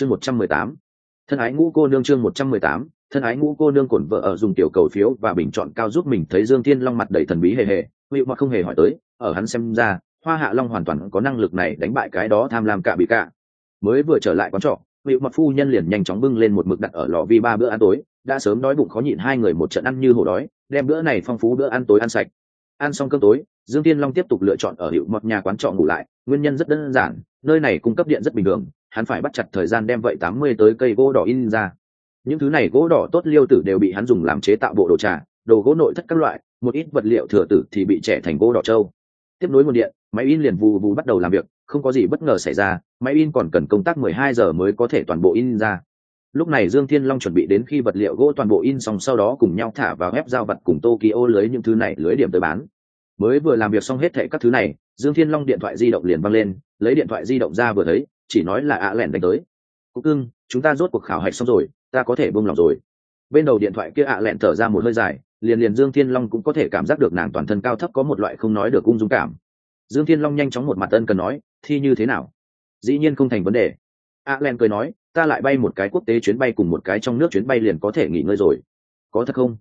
chương một trăm mười tám. Thân ái ngũ cô nương chương một trăm mười tám. Thân ái ngũ cô nương cổn vợ ở dùng tiểu cầu phiếu và bình chọn cao giúp mình thấy dương thiên long mặt đầy thần bí hề hề. Hữu mà không hề hỏi tới, ở hắn xem ra, hoa hạ long hoàn toàn có năng lực này đánh bại cái đó tham lam cả bị cả mới vừa trở lại quán trọ, hữu mặt phu nhân liền nhanh chóng bưng lên một mực đặt ở lò vi ba bữa ăn tối. Đã sớm đói bụng khó nhịn hai người một trận ăn như hổ đói, đem bữa này phong phú bữa ăn tối ăn sạch. Ăn xong cơm tối, dương tiên long tiếp tục lựa chọn ở hiệu mọt nhà quán trọ ngủ lại. Nguyên nhân rất đơn giản, nơi này cung cấp điện rất bình thường hắn phải bắt chặt thời gian đem vậy tám mươi tới cây gỗ đỏ in ra. Những thứ này gỗ đỏ tốt liêu tử đều bị hắn dùng làm chế tạo bộ đồ trà, đồ gỗ nội thất các loại, một ít vật liệu thừa tử thì bị trẻ thành gỗ đỏ trâu. Tiếp nối nguồn điện, máy in liền vù vù bắt đầu làm việc, không có gì bất ngờ xảy ra, máy in còn cần công tác mười hai giờ mới có thể toàn bộ in ra. Lúc này dương thiên long chuẩn bị đến khi vật liệu gỗ toàn bộ in xong sau đó cùng nhau thả vào ép giao vật cùng tokyo lưới những thứ này lưới điểm tới bán. Mới vừa làm việc xong hết thệ các thứ này, dương thiên long điện thoại di động liền văng lên, lấy điện thoại di động ra vừa thấy chỉ nói là ạ lẻn đánh tới. Cúc cưng, chúng ta rốt cuộc khảo hạch xong rồi, ta có thể buông lòng rồi. Bên đầu điện thoại kia ạ lẹn thở ra một hơi dài, liền liền dương thiên long cũng có thể cảm giác được nàng toàn thân cao thấp có một loại không nói được ung dung cảm. Dương thiên long nhanh chóng một mặt ân cần nói, thi như thế nào? Dĩ nhiên không thành vấn đề. ạ len cười nói, ta lại bay một cái quốc tế chuyến bay cùng một cái trong nước chuyến bay liền có thể nghỉ ngơi rồi. Có thật không?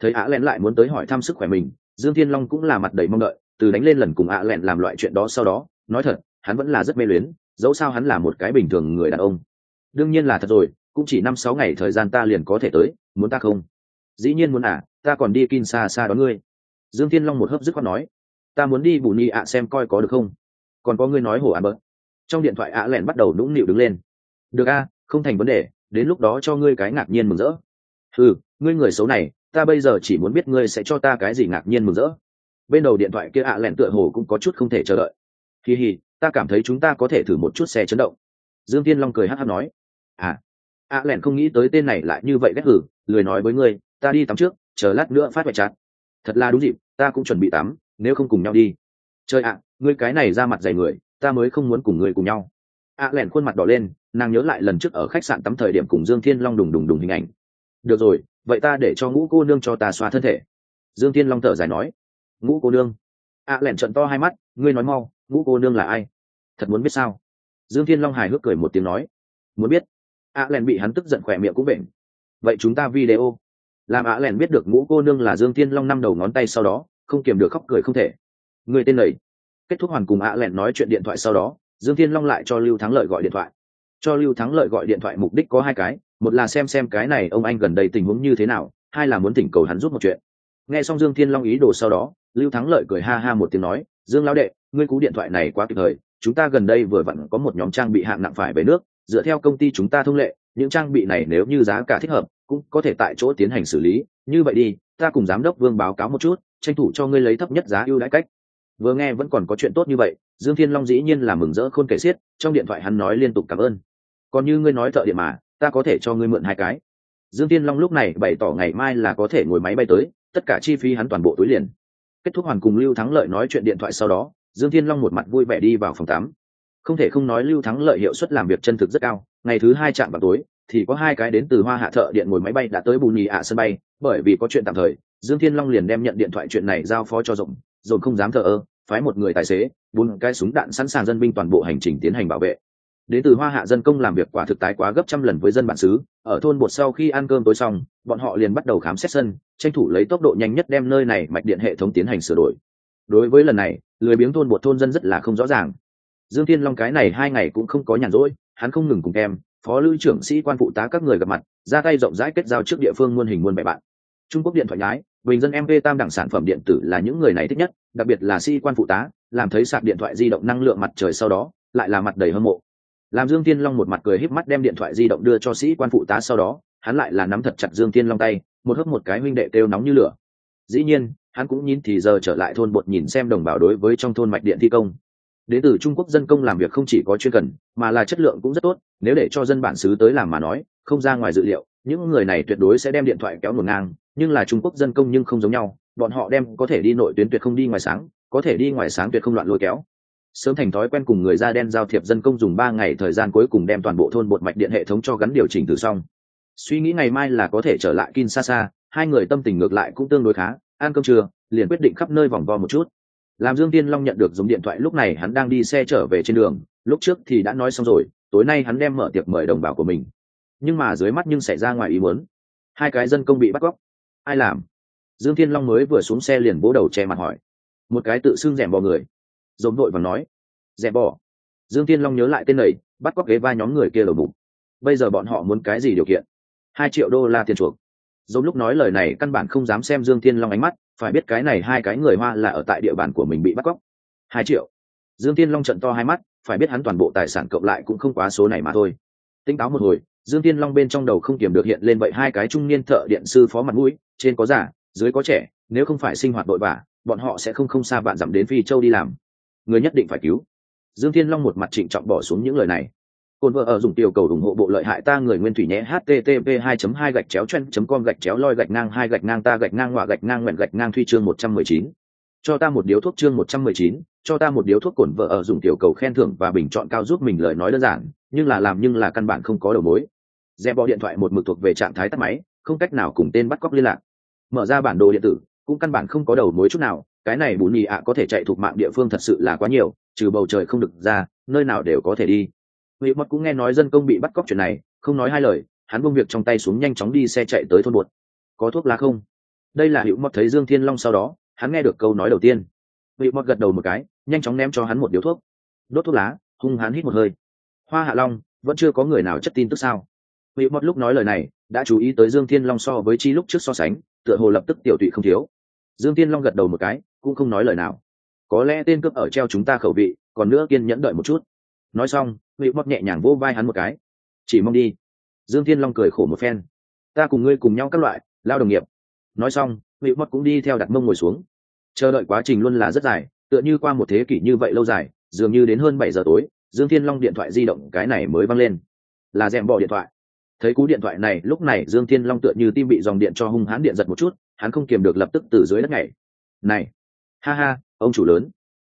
Thấy ạ len lại muốn tới hỏi thăm sức khỏe mình, dương thiên long cũng là mặt đầy mong đợi, từ đánh lên lần cùng ạ len làm loại chuyện đó sau đó, nói thật, hắn vẫn là rất mê luyến dẫu sao hắn là một cái bình thường người đàn ông. Đương nhiên là thật rồi, cũng chỉ năm sáu ngày thời gian ta liền có thể tới, muốn ta không? Dĩ nhiên muốn à ta còn đi kin xa xa đón ngươi. Dương thiên long một hớp dứt khoát nói, ta muốn đi bù ni ạ xem coi có được không? Còn có ngươi nói hổ ạ bớt. Trong điện thoại ạ lẹn bắt đầu nũng nịu đứng lên. Được a không thành vấn đề, đến lúc đó cho ngươi cái ngạc nhiên mừng rỡ. Ừ ngươi người xấu này, ta bây giờ chỉ muốn biết ngươi sẽ cho ta cái gì ngạc nhiên mừng rỡ. Bên đầu điện thoại kia ạ lẹn tựa hồ cũng có chút không thể chờ đợi. Kỳ hì ta cảm thấy chúng ta có thể thử một chút xe chấn động. Dương tiên long cười hát hát nói. À A lẹn không nghĩ tới tên này lại như vậy ghét hử, lười nói với ngươi, ta đi tắm trước, chờ lát nữa phát vạch chặt. Thật là đúng dịp, ta cũng chuẩn bị tắm, nếu không cùng nhau đi. Trời ạ, ngươi cái này ra mặt dày người, ta mới không muốn cùng ngươi cùng nhau. A lẻn khuôn mặt đỏ lên, nàng nhớ lại lần trước ở khách sạn tắm thời điểm cùng dương thiên long đùng đùng đùng hình ảnh. Được rồi, vậy ta để cho ngũ cô nương cho ta xoa thân thể. Dương thiên long thở dài nói. Ngũ cô nương. A lẻn trận to hai mắt, ngươi nói mau, ngũ cô nương là ai? Thật muốn biết sao? Dương thiên long hài hước cười một tiếng nói, muốn biết. Ạ len bị hắn tức giận khỏe miệng cũng bệnh. Vậy chúng ta video. Làm ạ len biết được ngũ cô nương là dương thiên long năm đầu ngón tay sau đó, không kiềm được khóc cười không thể. Người tên lầy kết thúc hoàn cùng ạ lẹn nói chuyện điện thoại sau đó, dương thiên long lại cho lưu thắng lợi gọi điện thoại. Cho lưu thắng lợi gọi điện thoại mục đích có hai cái, một là xem xem cái này ông anh gần đây tình huống như thế nào, hai là muốn thỉnh cầu hắn giúp một chuyện. Nghe xong dương thiên long ý đồ sau đó, lưu thắng lợi cười ha ha một tiếng nói, dương lão đệ, ngươi cú điện thoại này quá kịp thời chúng ta gần đây vừa vặn có một nhóm trang bị hạng nặng phải về nước, dựa theo công ty chúng ta thông lệ, những trang bị này nếu như giá cả thích hợp, cũng có thể tại chỗ tiến hành xử lý. Như vậy đi, ta cùng giám đốc vương báo cáo một chút, tranh thủ cho ngươi lấy thấp nhất giá ưu đãi cách. Vừa nghe vẫn còn có chuyện tốt như vậy, dương thiên long dĩ nhiên là mừng rỡ khôn kể xiết, trong điện thoại hắn nói liên tục cảm ơn. Còn như ngươi nói thợ điện mà, ta có thể cho ngươi mượn hai cái. Dương thiên long lúc này bày tỏ ngày mai là có thể ngồi máy bay tới, tất cả chi phí hắn toàn bộ túi liền. Kết thúc hoàn cùng lưu thắng lợi nói chuyện điện thoại sau đó dương thiên long một mặt vui vẻ đi vào phòng tắm. Không thể không nói lưu thắng lợi hiệu suất làm việc chân thực rất cao, ngày thứ hai chạm vào tối, thì có hai cái đến từ hoa hạ thợ điện ngồi máy bay đã tới bù nhì ạ sân bay, bởi vì có chuyện tạm thời, dương thiên long liền đem nhận điện thoại chuyện này giao phó cho rộng rộng không dám thờ ơ, phái một người tài xế, bốn cái súng đạn sẵn sàng dân binh toàn bộ hành trình tiến hành bảo vệ. Đến từ hoa hạ dân công làm việc quả thực tái quá gấp trăm lần với dân bản xứ, ở thôn bột sau khi ăn cơm tối xong, bọn họ liền bắt đầu khám xét sân, tranh thủ lấy tốc độ nhanh nhất đem nơi này mạch điện hệ thống tiến hành sửa đổi đối với lần này, lười biếng thôn bột thôn dân rất là không rõ ràng. Dương thiên long cái này hai ngày cũng không có nhàn rỗi, hắn không ngừng cùng em, phó lữ trưởng sĩ quan phụ tá các người gặp mặt, ra tay rộng rãi kết giao trước địa phương muôn hình muôn bè bạn. Trung quốc điện thoại nhái, bình dân mv tam đẳng sản phẩm điện tử là những người này thích nhất, đặc biệt là sĩ quan phụ tá, làm thấy sạc điện thoại di động năng lượng mặt trời sau đó, lại là mặt đầy hâm mộ. Làm dương thiên long một mặt cười híp mắt đem điện thoại di động đưa cho sĩ quan phụ tá sau đó, hắn lại là nắm thật chặt dương thiên long tay, một hớp một cái huynh đệ kêu nóng như lửa. Dĩ nhiên hắn cũng nhìn thì giờ trở lại thôn bột nhìn xem đồng bào đối với trong thôn mạch điện thi công. Đến từ trung quốc dân công làm việc không chỉ có chuyên cần, mà là chất lượng cũng rất tốt, nếu để cho dân bản xứ tới làm mà nói, không ra ngoài dự liệu, những người này tuyệt đối sẽ đem điện thoại kéo ngổn ngang, nhưng là trung quốc dân công nhưng không giống nhau, bọn họ đem có thể đi nội tuyến tuyệt không đi ngoài sáng, có thể đi ngoài sáng tuyệt không loạn lôi kéo. Sớm thành thói quen cùng người da đen giao thiệp dân công dùng ba ngày thời gian cuối cùng đem toàn bộ thôn bột mạch điện hệ thống cho gắn điều chỉnh từ xong. Suy nghĩ ngày mai là có thể trở lại kinshasa, hai người tâm tình ngược lại cũng tương đối khá ăn cơm trưa, liền quyết định khắp nơi vòng vo một chút. Làm dương tiên long nhận được dùng điện thoại lúc này hắn đang đi xe trở về trên đường, lúc trước thì đã nói xong rồi, tối nay hắn đem mở tiệc mời đồng bào của mình. Nhưng mà dưới mắt nhưng xảy ra ngoài ý muốn. Hai cái dân công bị bắt cóc. Ai làm? Dương thiên long mới vừa xuống xe liền bố đầu che mặt hỏi. Một cái tự xưng rèm bò người. Dồn vội và nói. Rèm bò. Dương thiên long nhớ lại tên này, bắt cóc ghế vai nhóm người kia lầu bụng bây giờ bọn họ muốn cái gì điều kiện? Hai triệu đô la tiền chuộc dẫu lúc nói lời này căn bản không dám xem dương thiên long ánh mắt, phải biết cái này hai cái người hoa là ở tại địa bàn của mình bị bắt cóc. Hai triệu. Dương thiên long trận to hai mắt, phải biết hắn toàn bộ tài sản cộng lại cũng không quá số này mà thôi. Tinh táo một hồi, dương thiên long bên trong đầu không kiểm được hiện lên vậy hai cái trung niên thợ điện sư phó mặt mũi, trên có già, dưới có trẻ, nếu không phải sinh hoạt đội vả bọn họ sẽ không không xa bạn dặm đến phi châu đi làm. Người nhất định phải cứu. Dương thiên long một mặt trịnh trọng bỏ xuống những lời này. Côn vợ ở dùng tiểu cầu ủng hộ bộ lợi hại ta người nguyên thủy nhé http 2 2 gạch chéo chen com gạch chéo loi gạch ngang hai gạch ngang ta gạch ngang ngoạ gạch ngang nguyện gạch ngang thuy chương 119. cho ta một điếu thuốc chương 119, cho ta một điếu thuốc cồn vợ ở dùng tiểu cầu khen thưởng và bình chọn cao giúp mình lời nói đơn giản nhưng là làm nhưng là căn bản không có đầu mối. Dè bỏ điện thoại một mực thuộc về trạng thái tắt máy không cách nào cùng tên bắt cóc liên lạc. Mở ra bản đồ điện tử cũng căn bản không có đầu mối chút nào cái này bún nhì ạ có thể chạy thuộc mạng địa phương thật sự là quá nhiều trừ bầu trời không được ra nơi nào đều có thể đi. Ngụy mất cũng nghe nói dân công bị bắt cóc chuyện này, không nói hai lời, hắn buông việc trong tay xuống nhanh chóng đi xe chạy tới thôn buột. có thuốc lá không? Đây là hữu Mật thấy dương thiên long sau đó, hắn nghe được câu nói đầu tiên. Ngụy Mật gật đầu một cái, nhanh chóng ném cho hắn một điếu thuốc. Đốt thuốc lá, hung hắn hít một hơi. Hoa hạ long, vẫn chưa có người nào chất tin tức sao? Ngụy Mật lúc nói lời này, đã chú ý tới dương thiên long so với chi lúc trước so sánh, tựa hồ lập tức tiểu tụy không thiếu. Dương thiên long gật đầu một cái, cũng không nói lời nào. Có lẽ tên cướp ở treo chúng ta khẩu vị, còn nữa kiên nhẫn đợi một chút. Nói xong Ngụy mọt nhẹ nhàng vỗ vai hắn một cái. Chỉ mong đi. Dương thiên long cười khổ một phen. Ta cùng ngươi cùng nhau các loại, lao đồng nghiệp. Nói xong, Ngụy mọt cũng đi theo đặt mông ngồi xuống. Chờ đợi quá trình luôn là rất dài, tựa như qua một thế kỷ như vậy lâu dài, dường như đến hơn bảy giờ tối, dương thiên long điện thoại di động cái này mới văng lên. Là d bỏ điện thoại. Thấy cú điện thoại này, lúc này dương thiên long tựa như tim bị dòng điện cho hung hãn điện giật một chút, hắn không kiềm được lập tức từ dưới đất nhảy. Này, ha ha, ông chủ lớn,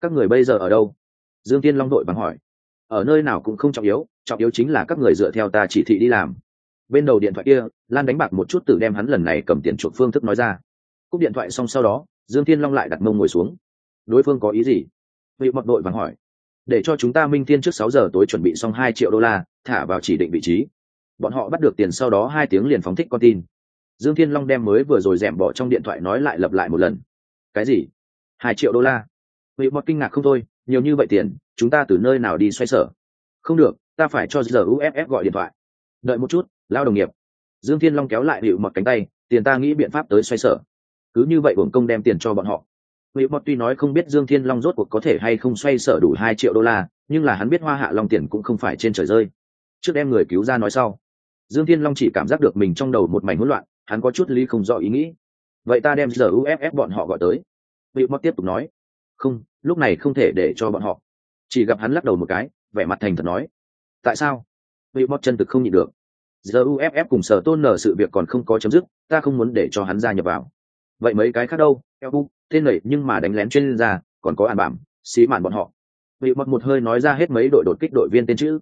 các người bây giờ ở đâu? Dương thiên long đội bằng hỏi ở nơi nào cũng không trọng yếu trọng yếu chính là các người dựa theo ta chỉ thị đi làm. Bên đầu điện thoại kia, lan đánh bạc một chút tự đem hắn lần này cầm tiền chuộc phương thức nói ra. Cúp điện thoại xong sau đó, dương thiên long lại đặt mông ngồi xuống. Đối phương có ý gì? Vị mật đội vắng hỏi. Để cho chúng ta minh thiên trước sáu giờ tối chuẩn bị xong hai triệu đô la, thả vào chỉ định vị trí. Bọn họ bắt được tiền sau đó hai tiếng liền phóng thích con tin. Dương thiên long đem mới vừa rồi rẻm bỏ trong điện thoại nói lại lặp lại một lần. Cái gì? Hai triệu đô la? Vị Mật kinh ngạc không thôi, nhiều như vậy tiền chúng ta từ nơi nào đi xoay sở? Không được, ta phải cho giờ uff gọi điện thoại. Đợi một chút, lao đồng nghiệp. Dương thiên long kéo lại hiệu mọt cánh tay, tiền ta nghĩ biện pháp tới xoay sở. Cứ như vậy uổng công đem tiền cho bọn họ. Hiệu mọt tuy nói không biết dương thiên long rốt cuộc có thể hay không xoay sở đủ hai triệu đô la, nhưng là hắn biết hoa hạ long tiền cũng không phải trên trời rơi. Trước đem người cứu ra nói sau. Dương thiên long chỉ cảm giác được mình trong đầu một mảnh hỗn loạn, hắn có chút lý không rõ ý nghĩ. Vậy ta đem giờ uff bọn họ gọi tới. Vị móc tiếp tục nói. Không, lúc này không thể để cho bọn họ chỉ gặp hắn lắc đầu một cái, vẻ mặt thành thật nói, tại sao? Bị bóp chân thực không nhịn được. Giờ uff cùng sở tôn nở sự việc còn không có chấm dứt, ta không muốn để cho hắn gia nhập vào. Vậy mấy cái khác đâu, eo bu, tên lầy nhưng mà đánh lén chuyên gia, còn có an bảm, xí mạn bọn họ. Bị mất một hơi nói ra hết mấy đội đột kích đội viên tên chữ.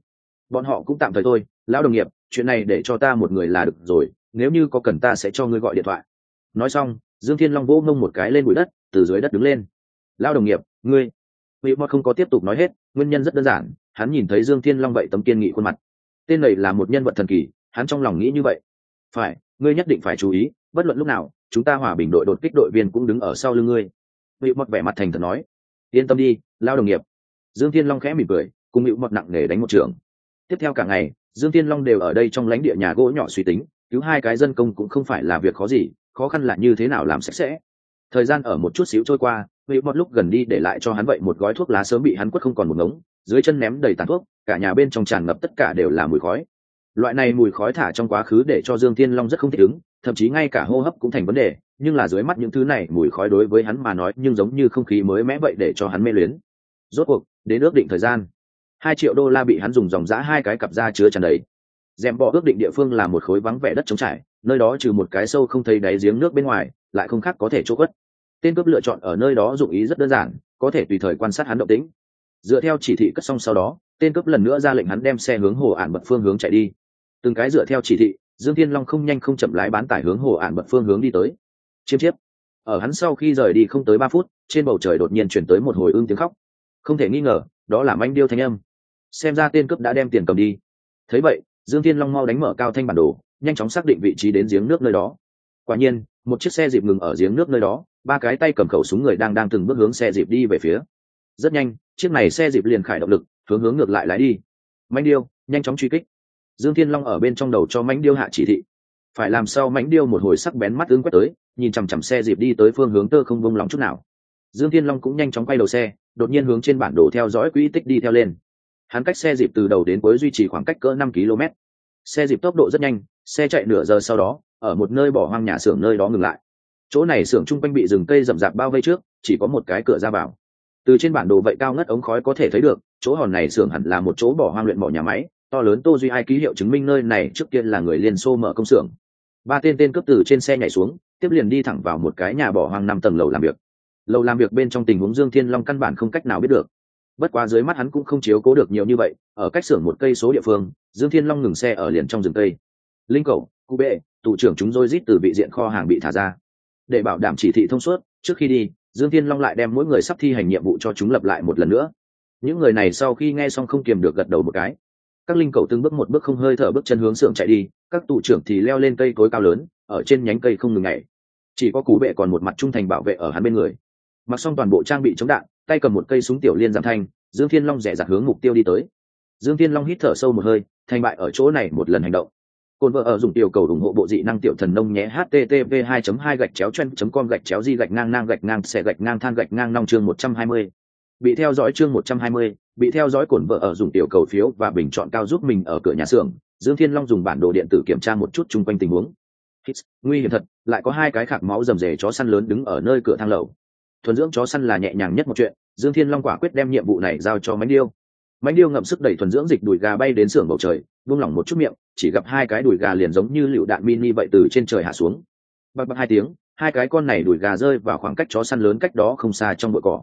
Bọn họ cũng tạm thời thôi, lão đồng nghiệp, chuyện này để cho ta một người là được rồi, nếu như có cần ta sẽ cho ngươi gọi điện thoại. Nói xong, dương thiên long vỗ mông một cái lên bụi đất, từ dưới đất đứng lên. Lao đồng nghiệp, ngươi vị mọt không có tiếp tục nói hết, nguyên nhân rất đơn giản, hắn nhìn thấy dương thiên long vậy tấm kiên nghị khuôn mặt. Tên này là một nhân vật thần kỳ, hắn trong lòng nghĩ như vậy. Phải, ngươi nhất định phải chú ý, bất luận lúc nào, chúng ta hòa bình đội đột kích đội viên cũng đứng ở sau lưng ngươi. Vị mọt vẻ mặt thành thật nói. Yên tâm đi, lao đồng nghiệp. Dương thiên long khẽ mỉm cười, cùng hữu mọt nặng nề đánh một trường. Tiếp theo cả ngày, dương thiên long đều ở đây trong lãnh địa nhà gỗ nhỏ suy tính, cứu hai cái dân công cũng không phải là việc khó gì, khó khăn là như thế nào làm sạch sẽ. Thời gian ở một chút xíu trôi qua vì một lúc gần đi để lại cho hắn vậy một gói thuốc lá sớm bị hắn quất không còn một ngống, dưới chân ném đầy tàn thuốc, cả nhà bên trong tràn ngập tất cả đều là mùi khói. Loại này mùi khói thả trong quá khứ để cho dương thiên long rất không thích ứng, thậm chí ngay cả hô hấp cũng thành vấn đề, nhưng là dưới mắt những thứ này mùi khói đối với hắn mà nói nhưng giống như không khí mới mẽ vậy để cho hắn mê luyến. Rốt cuộc, đến ước định thời gian, hai triệu đô la bị hắn dùng dòng giã hai cái cặp da chứa tràn đầy. Dèm bọ ước định địa phương là một khối vắng vẻ đất trống trải, nơi đó trừ một cái sâu không thấy đáy giếng nước bên ngoài, lại không khác có thể chỗ quất tên cướp lựa chọn ở nơi đó dụng ý rất đơn giản, có thể tùy thời quan sát hắn động tĩnh. Dựa theo chỉ thị cất xong sau đó, tên cướp lần nữa ra lệnh hắn đem xe hướng hồ ản bật phương hướng chạy đi. Từng cái dựa theo chỉ thị, dương thiên long không nhanh không chậm lái bán tải hướng hồ ản bật phương hướng đi tới. Chiêm chiếp. Ở hắn sau khi rời đi không tới ba phút, trên bầu trời đột nhiên chuyển tới một hồi ưng tiếng khóc. Không thể nghi ngờ, đó là manh điêu thanh âm. Xem ra tên cướp đã đem tiền cầm đi. Thấy vậy, dương thiên long mau đánh mở cao thanh bản đồ, nhanh chóng xác định vị trí đến giếng nước nơi đó. Quả nhiên, một chiếc xe dịp ngừng ở giếng nước nơi đó ba cái tay cầm khẩu súng người đang đang từng bước hướng xe dịp đi về phía. Rất nhanh, chiếc này xe dịp liền khải động lực, hướng hướng ngược lại lái đi. Mánh điêu, nhanh chóng truy kích. Dương thiên long ở bên trong đầu cho mánh điêu hạ chỉ thị. Phải làm sao mánh điêu một hồi sắc bén mắt ứng quét tới, nhìn chằm chằm xe dịp đi tới phương hướng tơ không bông lòng chút nào. Dương thiên long cũng nhanh chóng quay đầu xe, đột nhiên hướng trên bản đồ theo dõi quỹ tích đi theo lên. Hắn cách xe dịp từ đầu đến cuối duy trì khoảng cách cỡ năm km. Xe dịp tốc độ rất nhanh, xe chạy nửa giờ sau đó, ở một nơi bỏ hoang nhà xưởng nơi đó ngừng lại chỗ này xưởng chung quanh bị rừng cây rậm rạp bao vây trước, chỉ có một cái cửa ra vào. Từ trên bản đồ vậy cao ngất ống khói có thể thấy được, chỗ hòn này xưởng hẳn là một chỗ bỏ hoang luyện bỏ nhà máy, to lớn tô duy hai ký hiệu chứng minh nơi này trước kia là người liên xô mở công xưởng. Ba tên tên cướp từ trên xe nhảy xuống, tiếp liền đi thẳng vào một cái nhà bỏ hoang năm tầng lầu làm việc. Lầu làm việc bên trong tình huống dương thiên long căn bản không cách nào biết được. Bất quá dưới mắt hắn cũng không chiếu cố được nhiều như vậy, ở cách xưởng một cây số địa phương, dương thiên long ngừng xe ở liền trong rừng cây. Linh cầu cụ bệ, tụ trưởng chúng tôi rít từ vị diện kho hàng bị thả ra để bảo đảm chỉ thị thông suốt, trước khi đi, dương thiên long lại đem mỗi người sắp thi hành nhiệm vụ cho chúng lập lại một lần nữa. Những người này sau khi nghe xong không kiềm được gật đầu một cái. Các linh cầu từng bước một bước không hơi thở bước chân hướng xưởng chạy đi, các tụ trưởng thì leo lên cây cối cao lớn, ở trên nhánh cây không ngừng ngày chỉ có cú vệ còn một mặt trung thành bảo vệ ở hắn bên người. Mặc xong toàn bộ trang bị chống đạn, tay cầm một cây súng tiểu liên giảm thanh, dương thiên long rẽ rạt hướng mục tiêu đi tới. Dương thiên long hít thở sâu một hơi, thành bại ở chỗ này một lần hành động. Côn vợ ở dùng yêu cầu ủng hộ bộ dị năng tiểu thần nông nhé http 2 2 gạch chéo chen com gạch chéo di gạch ngang ngang gạch ngang xẻ gạch ngang than gạch ngang nong chương 120. bị theo dõi chương 120, bị theo dõi cổn vợ ở dùng tiểu cầu phiếu và bình chọn cao giúp mình ở cửa nhà xưởng. Dương thiên long dùng bản đồ điện tử kiểm tra một chút chung quanh tình huống. Hít, nguy hiểm thật lại có hai cái khạc máu rầm rề chó săn lớn đứng ở nơi cửa thang lầu. Thuần dưỡng chó săn là nhẹ nhàng nhất một chuyện dương thiên long quả quyết đem nhiệm vụ này giao cho Mãnh điêu. Mãnh điêu ngậm sức đẩy thuần dưỡng dịch đuổi gà bay đến xưởng bầu trời vung lỏng một chút miệng, chỉ gặp hai cái đùi gà liền giống như lựu đạn mini vậy từ trên trời hạ xuống. Bập bập hai tiếng, hai cái con này đùi gà rơi vào khoảng cách chó săn lớn cách đó không xa trong bụi cỏ.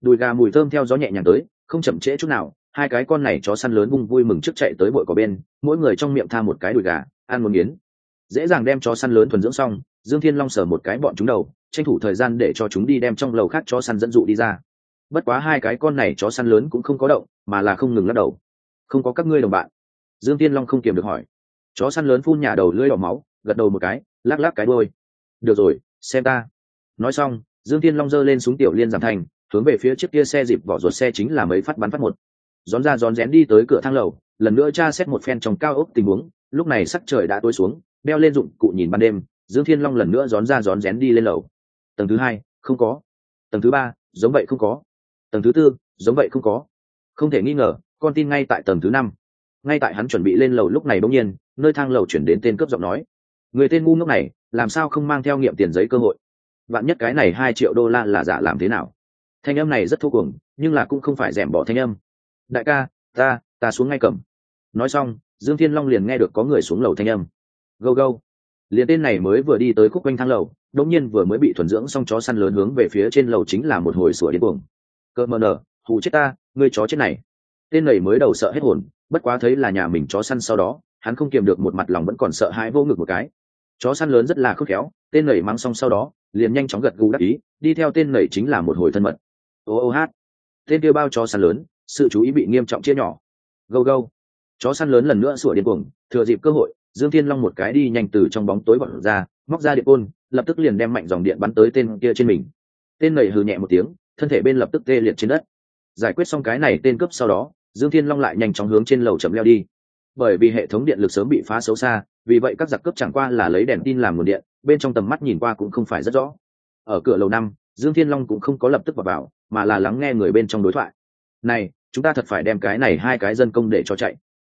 Đùi gà mùi thơm theo gió nhẹ nhàng tới, không chậm trễ chút nào, hai cái con này chó săn lớn bung vui mừng trước chạy tới bụi cỏ bên, mỗi người trong miệng tha một cái đùi gà, ăn một miếng. Dễ dàng đem chó săn lớn thuần dưỡng xong, dương thiên long sờ một cái bọn chúng đầu, tranh thủ thời gian để cho chúng đi đem trong lầu khác chó săn dẫn dụ đi ra. Bất quá hai cái con này chó săn lớn cũng không có động, mà là không ngừng lắc đầu. Không có các ngươi đồng bạn dương tiên long không kiềm được hỏi. Chó săn lớn phun nhà đầu lưỡi đỏ máu, gật đầu một cái, lắc lắc cái đôi được rồi, xem ta. Nói xong, dương tiên long giơ lên súng tiểu liên giảm thành, hướng về phía chiếc kia xe dịp vỏ ruột xe chính là mấy phát bắn phát một. Rón ra rón rén đi tới cửa thang lầu, lần nữa tra xét một phen trong cao ốc tình huống, lúc này sắc trời đã tối xuống, đeo lên dụng cụ nhìn ban đêm, dương thiên long lần nữa rón ra rón rén đi lên lầu. Tầng thứ hai, không có. Tầng thứ ba, giống vậy không có. Tầng thứ tư, giống vậy không có. Không thể nghi ngờ, con tin ngay tại tầng thứ năm ngay tại hắn chuẩn bị lên lầu lúc này bỗng nhiên, nơi thang lầu chuyển đến tên cướp giọng nói. Người tên ngu ngốc này, làm sao không mang theo nghiệm tiền giấy cơ hội? Bạn nhất cái này hai triệu đô la là giả làm thế nào? Thanh âm này rất thô cuồng, nhưng là cũng không phải rẻm bỏ thanh âm. Đại ca, ta ta xuống ngay cầm. Nói xong, dương thiên long liền nghe được có người xuống lầu thanh âm. Gâu gâu. Liền tên này mới vừa đi tới khúc quanh thang lầu đống nhiên vừa mới bị thuần dưỡng xong chó săn lớn hướng về phía trên lầu chính là một hồi sủa điên cuồng. Cơ mờ nở, hù chết ta, ngươi chó chết này. Tên này mới đầu sợ hết hồn bất quá thấy là nhà mình chó săn sau đó, hắn không kiềm được một mặt lòng vẫn còn sợ hãi vô ngực một cái. Chó săn lớn rất là khớp khéo, tên nảy mang xong sau đó, liền nhanh chóng gật gù đắc ý, đi theo tên nảy chính là một hồi thân mật. Ô ô, hát. Tên kêu bao chó săn lớn, sự chú ý bị nghiêm trọng chia nhỏ. Gâu gâu. Chó săn lớn lần nữa sủa điên cuồng, thừa dịp cơ hội, dương thiên long một cái đi nhanh từ trong bóng tối bọt ra, móc ra điện côn, lập tức liền đem mạnh dòng điện bắn tới tên kia trên mình. Tên nầy hừ nhẹ một tiếng, thân thể bên lập tức tê liệt trên đất. Giải quyết xong cái này tên cướp sau đó dương thiên long lại nhanh chóng hướng trên lầu chậm leo đi. Bởi vì hệ thống điện lực sớm bị phá xấu xa vì vậy các giặc cướp chẳng qua là lấy đèn tin làm nguồn điện bên trong tầm mắt nhìn qua cũng không phải rất rõ. Ở cửa lầu năm dương thiên long cũng không có lập tức vào, vào mà là lắng nghe người bên trong đối thoại. Này chúng ta thật phải đem cái này hai cái dân công để cho chạy.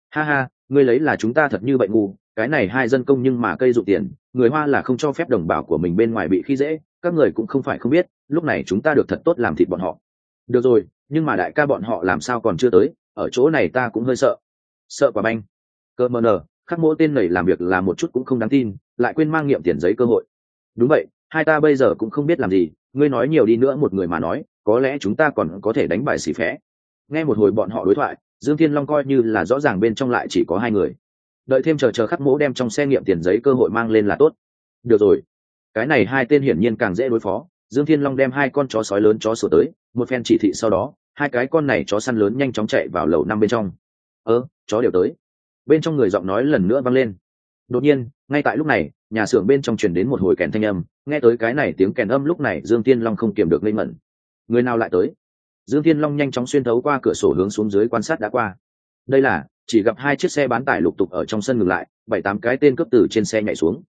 Ha ha ngươi lấy là chúng ta thật như vậy ngu cái này hai dân công nhưng mà cây dụ tiền người hoa là không cho phép đồng bào của mình bên ngoài bị khi dễ các người cũng không phải không biết lúc này chúng ta được thật tốt làm thịt bọn họ. Được rồi nhưng mà đại ca bọn họ làm sao còn chưa tới? Ở chỗ này ta cũng hơi sợ. Sợ quả banh. Cơ mờ nờ, khắc mỗi tên này làm việc là một chút cũng không đáng tin, lại quên mang nghiệm tiền giấy cơ hội. Đúng vậy, hai ta bây giờ cũng không biết làm gì, ngươi nói nhiều đi nữa một người mà nói, có lẽ chúng ta còn có thể đánh bài xì phé. Nghe một hồi bọn họ đối thoại, dương thiên long coi như là rõ ràng bên trong lại chỉ có hai người. Đợi thêm chờ chờ khắc mỗ đem trong xe nghiệm tiền giấy cơ hội mang lên là tốt. Được rồi. Cái này hai tên hiển nhiên càng dễ đối phó. Dương thiên long đem hai con chó sói lớn chó sổ tới, một phen chỉ thị sau đó hai cái con này chó săn lớn nhanh chóng chạy vào lầu năm bên trong. Ơ, chó đều tới. Bên trong người giọng nói lần nữa vang lên. Đột nhiên, ngay tại lúc này, nhà xưởng bên trong truyền đến một hồi kèn thanh âm, nghe tới cái này tiếng kèn âm lúc này dương tiên long không kiềm được lên mẩn người nào lại tới? Dương tiên long nhanh chóng xuyên thấu qua cửa sổ hướng xuống dưới quan sát đã qua. Đây là, chỉ gặp hai chiếc xe bán tải lục tục ở trong sân ngược lại, bảy tám cái tên cướp từ trên xe nhảy xuống.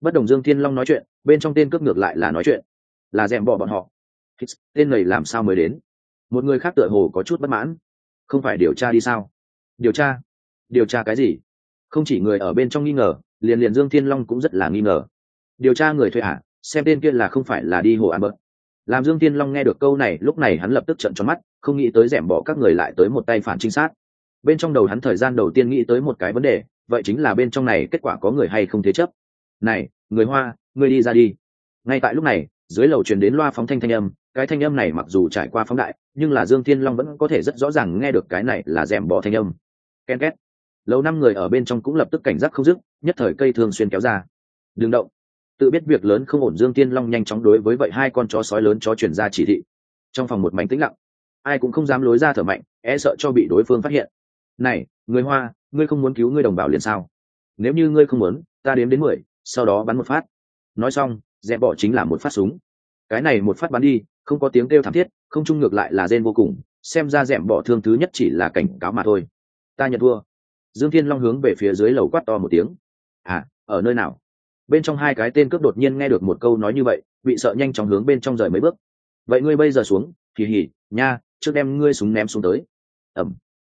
Bất đồng dương thiên long nói chuyện, bên trong tên cướp ngược lại là nói chuyện. Là d è m bỏ bọn họ. Tên này làm sao mới đến? Một người khác tựa hồ có chút bất mãn. Không phải điều tra đi sao? Điều tra? Điều tra cái gì? Không chỉ người ở bên trong nghi ngờ, liền liền dương thiên long cũng rất là nghi ngờ. Điều tra người thuê ả xem tên kia là không phải là đi hồ an bớt. Làm dương thiên long nghe được câu này, lúc này hắn lập tức trận tròn mắt, không nghĩ tới rẻm bỏ các người lại tới một tay phản trinh sát. Bên trong đầu hắn thời gian đầu tiên nghĩ tới một cái vấn đề, vậy chính là bên trong này kết quả có người hay không thế chấp? Này, người hoa, người đi ra đi. Ngay tại lúc này, dưới lầu truyền đến loa phóng thanh thanh âm cái thanh âm này mặc dù trải qua phóng đại, nhưng là dương thiên long vẫn có thể rất rõ ràng nghe được cái này là rèm bỏ thanh âm. Ken két. Lâu năm người ở bên trong cũng lập tức cảnh giác không dứt, nhất thời cây thường xuyên kéo ra. Đừng động. Tự biết việc lớn không ổn dương tiên long nhanh chóng đối với vậy hai con chó sói lớn chó chuyển ra chỉ thị. Trong phòng một mảnh tĩnh lặng. Ai cũng không dám lối ra thở mạnh e sợ cho bị đối phương phát hiện. Này, người hoa, ngươi không muốn cứu ngươi đồng bào liền sao? Nếu như ngươi không muốn, ta đếm đến mười, sau đó bắn một phát. Nói xong dẹp bỏ chính là một phát súng. Cái này một phát bắn đi không có tiếng kêu thảm thiết, không trung ngược lại là rên vô cùng, xem ra dẹp bỏ thương thứ nhất chỉ là cảnh cáo mà thôi. Ta nhận thua. Dương thiên long hướng về phía dưới lầu quát to một tiếng. À ở nơi nào? Bên trong hai cái tên cướp đột nhiên nghe được một câu nói như vậy, bị sợ nhanh chóng hướng bên trong rời mấy bước. Vậy ngươi bây giờ xuống kỳ hỉ nha, trước đem ngươi súng ném xuống tới. Ẩm.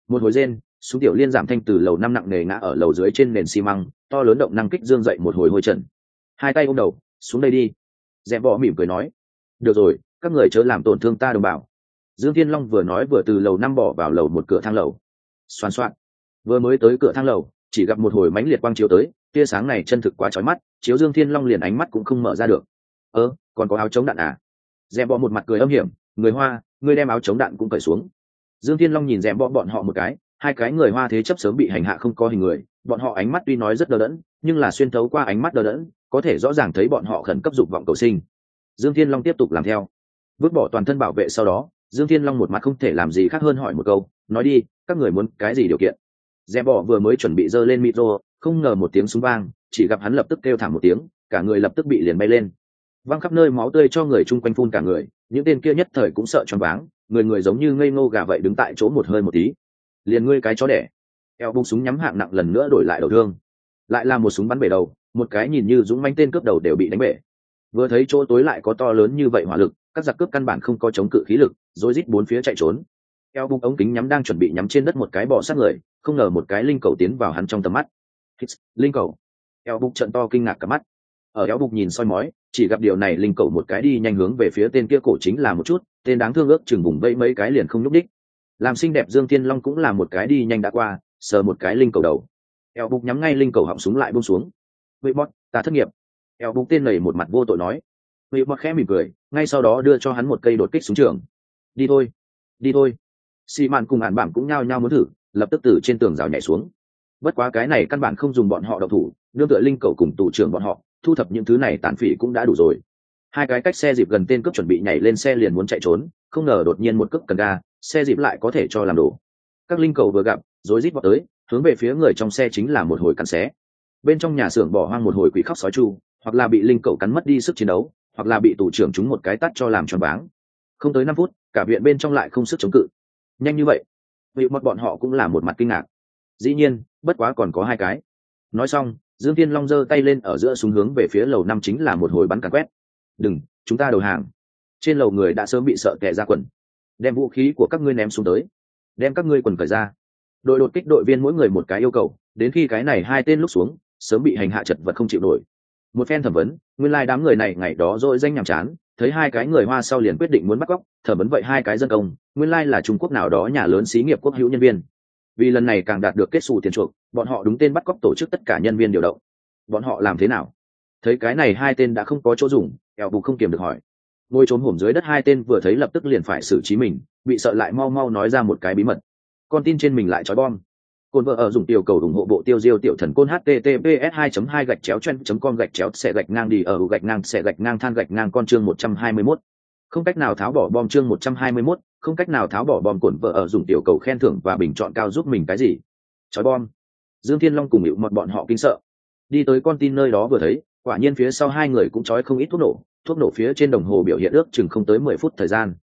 Một hồi rên, súng tiểu liên giảm thanh từ lầu năm nặng nề ngã ở lầu dưới trên nền xi măng, to lớn động năng kích dương dậy một hồi hôi trần. Hai tay ôm đầu, xuống đây đi. Dẹp bỏ mỉm cười nói. Được rồi các người chớ làm tổn thương ta đồng bào. Dương thiên long vừa nói vừa từ lầu năm bỏ vào lầu một cửa thang lầu. Xoan xoan. Vừa mới tới cửa thang lầu, chỉ gặp một hồi mánh liệt quang chiếu tới, tia sáng này chân thực quá trói mắt, chiếu dương thiên long liền ánh mắt cũng không mở ra được. Ơ, còn có áo chống đạn à? Dẹp bọ một mặt cười âm hiểm, người hoa, ngươi đem áo chống đạn cũng cởi xuống. Dương thiên long nhìn dẹp bọ bọn họ một cái, hai cái người hoa thế chấp sớm bị hành hạ không có hình người, bọn họ ánh mắt tuy nói rất đờ đẫn, nhưng là xuyên thấu qua ánh mắt đờ đẫn, có thể rõ ràng thấy bọn họ khẩn cấp dục vọng cầu sinh. Dương thiên long tiếp tục làm theo vứt bỏ toàn thân bảo vệ sau đó, dương thiên long một mặt không thể làm gì khác hơn hỏi một câu, nói đi, các người muốn cái gì điều kiện? Dẹp bỏ vừa mới chuẩn bị giơ lên micro không ngờ một tiếng súng vang, chỉ gặp hắn lập tức kêu thảm một tiếng, cả người lập tức bị liền bay lên. Văng khắp nơi máu tươi cho người chung quanh phun cả người, những tên kia nhất thời cũng sợ choáng váng, người người giống như ngây ngô gà vậy đứng tại chỗ một hơi một tí. Liền ngươi cái chó đẻ. Eo bung súng nhắm hạng nặng lần nữa đổi lại đầu thương. Lại là một súng bắn bể đầu, một cái nhìn như dũng manh tên cướp đầu đều bị đánh bể. Vừa thấy chỗ tối lại có to lớn như vậy hỏa lực các giặc cướp căn bản không có chống cự khí lực rồi rít bốn phía chạy trốn. Eo bung ống kính nhắm đang chuẩn bị nhắm trên đất một cái bò sát người không ngờ một cái linh cầu tiến vào hắn trong tầm mắt. Hits, linh cầu. Eo bung trận to kinh ngạc cả mắt. Ở eo bung nhìn soi mói chỉ gặp điều này linh cầu một cái đi nhanh hướng về phía tên kia cổ chính là một chút tên đáng thương ước chừng vùng vẫy mấy cái liền không nhúc đích làm xinh đẹp dương thiên long cũng là một cái đi nhanh đã qua sờ một cái linh cầu đầu. Eo bung nhắm ngay linh cầu họng súng lại bung xuống. Vậy bót ta thất nghiệp. Eo bung tên này một mặt vô tội nói vị Mặc khẽ mỉm cười, ngay sau đó đưa cho hắn một cây đột kích xuống trường. Đi thôi đi thôi. Xì mạn cùng Hàn bảng cũng nhao nhao muốn thử, lập tức từ trên tường rào nhảy xuống. Bất quá cái này căn bản không dùng bọn họ động thủ nương tựa linh cầu cùng tù trưởng bọn họ, thu thập những thứ này tàn phỉ cũng đã đủ rồi. Hai cái cách xe dịp gần tên cướp chuẩn bị nhảy lên xe liền muốn chạy trốn, không ngờ đột nhiên một cước cần ga, xe dịp lại có thể cho làm đổ các linh cầu vừa gặp, rối rít vọt tới, hướng về phía người trong xe chính là một hồi cắn xé. Bên trong nhà xưởng bỏ hoang một hồi quỷ khóc sói chu, hoặc là bị linh cầu cắn mất đi sức chiến đấu hoặc là bị tù trưởng chúng một cái tắt cho làm tròn váng. Không tới năm phút, cả viện bên trong lại không sức chống cự. Nhanh như vậy vị mật bọn họ cũng là một mặt kinh ngạc. Dĩ nhiên, bất quá còn có hai cái. Nói xong, dương tiên long giơ tay lên ở giữa súng hướng về phía lầu năm chính là một hồi bắn càn quét. Đừng, chúng ta đầu hàng. Trên lầu người đã sớm bị sợ kẻ ra quần. Đem vũ khí của các ngươi ném xuống tới. Đem các ngươi quần cởi ra. Đội đột kích đội viên mỗi người một cái yêu cầu, đến khi cái này hai tên lúc xuống, sớm bị hành hạ chật vật không chịu nổi một phen thẩm vấn, nguyên lai、like、đám người này ngày đó dội danh nhàm chán, thấy hai cái người hoa sau liền quyết định muốn bắt cóc, thẩm vấn vậy hai cái dân công, nguyên lai、like、là trung quốc nào đó nhà lớn xí nghiệp quốc hữu nhân viên. Vì lần này càng đạt được kết xù tiền chuộc, bọn họ đúng tên bắt cóc tổ chức tất cả nhân viên điều động. Bọn họ làm thế nào? Thấy cái này hai tên đã không có chỗ dùng eo bục không kiềm được hỏi. Ngồi trốn hổm dưới đất hai tên vừa thấy lập tức liền phải xử trí mình, bị sợ lại mau mau nói ra một cái bí mật. Con tin trên mình lại trói bom. Côn vợ ở dùng tiểu cầu ủng hộ bộ tiêu diêu tiểu thần côn https 2 2 gạch chéo chen com gạch chéo xe gạch ngang đi ở gạch ngang xe gạch ngang than gạch ngang con chương 121. không cách nào tháo bỏ bom chương 121, không cách nào tháo bỏ bom cồn vợ ở dùng tiểu cầu khen thưởng và bình chọn cao giúp mình cái gì? Chói bom. Dương thiên long cùng hữu một bọn họ kinh sợ. Đi tới con tin nơi đó vừa thấy quả nhiên phía sau hai người cũng chói không ít thuốc nổ thuốc nổ phía trên đồng hồ biểu hiện ước chừng không tới mười phút thời gian.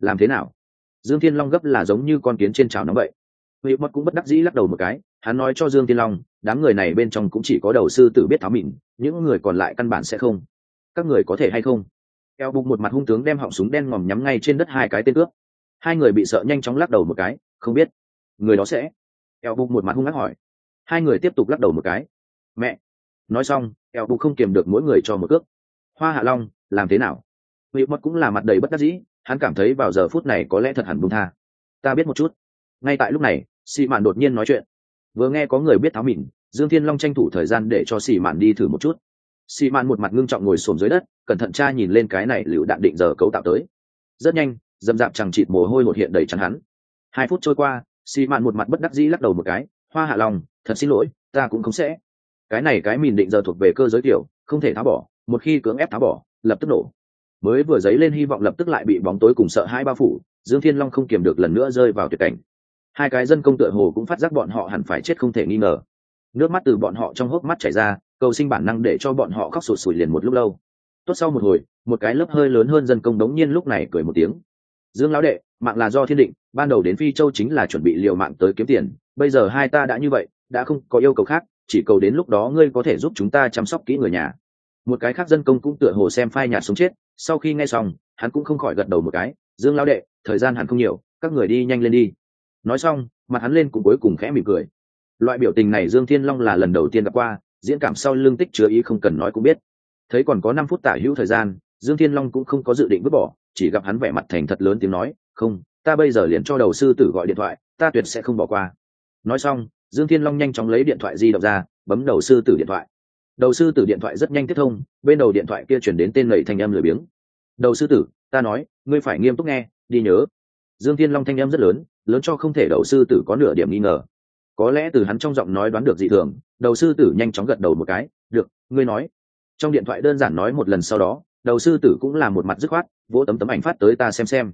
Làm thế nào? Dương thiên long gấp là giống như con kiến trên chảo nóng vậy hiệu mọt cũng bất đắc dĩ lắc đầu một cái, hắn nói cho dương thiên long, đám người này bên trong cũng chỉ có đầu sư tử biết tháo mịn, những người còn lại căn bản sẽ không. Các người có thể hay không? Eo bục một mặt hung tướng đem họng súng đen ngòm nhắm ngay trên đất hai cái tên cướp. Hai người bị sợ nhanh chóng lắc đầu một cái, không biết. Người đó sẽ? Eo bục một mặt hung ác hỏi. Hai người tiếp tục lắc đầu một cái. Mẹ! Nói xong eo bục không kiềm được mỗi người cho một cước. Hoa hạ long, làm thế nào? Vị mất cũng là mặt đầy bất đắc dĩ, hắn cảm thấy vào giờ phút này có lẽ thật hẳn buông tha. Ta biết một chút. Ngay tại lúc này xì mạn đột nhiên nói chuyện. Vừa nghe có người biết tháo mìn dương thiên long tranh thủ thời gian để cho xì mạn đi thử một chút. Xì mạn một mặt ngưng trọng ngồi xổm dưới đất cẩn thận tra nhìn lên cái này lựu đạn định giờ cấu tạo tới. Rất nhanh dầm dạp chẳng chịt mồ hôi một hiện đầy chắn hắn. Hai phút trôi qua xì mạn một mặt bất đắc dĩ lắc đầu một cái hoa hạ lòng thật xin lỗi ta cũng không sẽ. Cái này cái mìn định giờ thuộc về cơ giới tiểu, không thể tháo bỏ một khi cưỡng ép tháo bỏ lập tức nổ. Mới vừa dấy lên hy vọng lập tức lại bị bóng tối cùng sợ hai bao phủ dương thiên long không kiềm được lần nữa rơi vào tuyệt cảnh hai cái dân công tựa hồ cũng phát giác bọn họ hẳn phải chết không thể nghi ngờ. Nước mắt từ bọn họ trong hốc mắt chảy ra, cầu sinh bản năng để cho bọn họ khóc sụt sùi liền một lúc lâu. Tốt sau một hồi, một cái lớp hơi lớn hơn dân công đống nhiên lúc này cười một tiếng. Dương lão đệ, mạng là do thiên định, ban đầu đến phi châu chính là chuẩn bị liều mạng tới kiếm tiền, bây giờ hai ta đã như vậy, đã không có yêu cầu khác, chỉ cầu đến lúc đó ngươi có thể giúp chúng ta chăm sóc kỹ người nhà. Một cái khác dân công cũng tựa hồ xem phai nhạt sống chết, sau khi nghe xong, hắn cũng không khỏi gật đầu một cái. Dương lão đệ, thời gian hẳn không nhiều, các người đi nhanh lên đi nói xong, mặt hắn lên cũng cuối cùng khẽ mỉm cười. Loại biểu tình này dương thiên long là lần đầu tiên gặp qua, diễn cảm sau lương tích chứa ý không cần nói cũng biết. Thấy còn có năm phút tả hữu thời gian, dương thiên long cũng không có dự định vứt bỏ, chỉ gặp hắn vẻ mặt thành thật lớn tiếng nói, không, ta bây giờ liền cho đầu sư tử gọi điện thoại, ta tuyệt sẽ không bỏ qua. Nói xong, dương thiên long nhanh chóng lấy điện thoại di động ra, bấm đầu sư tử điện thoại. Đầu sư tử điện thoại rất nhanh tiếp thông, bên đầu điện thoại kia chuyển đến tên lầy thanh âm lười biếng. Đầu sư tử, ta nói, ngươi phải nghiêm túc nghe, đi nhớ dương thiên long thanh em rất lớn lớn cho không thể đầu sư tử có nửa điểm nghi ngờ. Có lẽ từ hắn trong giọng nói đoán được dị thường, đầu sư tử nhanh chóng gật đầu một cái, được, ngươi nói. Trong điện thoại đơn giản nói một lần sau đó, đầu sư tử cũng là một mặt dứt khoát, vỗ tấm tấm ảnh phát tới ta xem xem.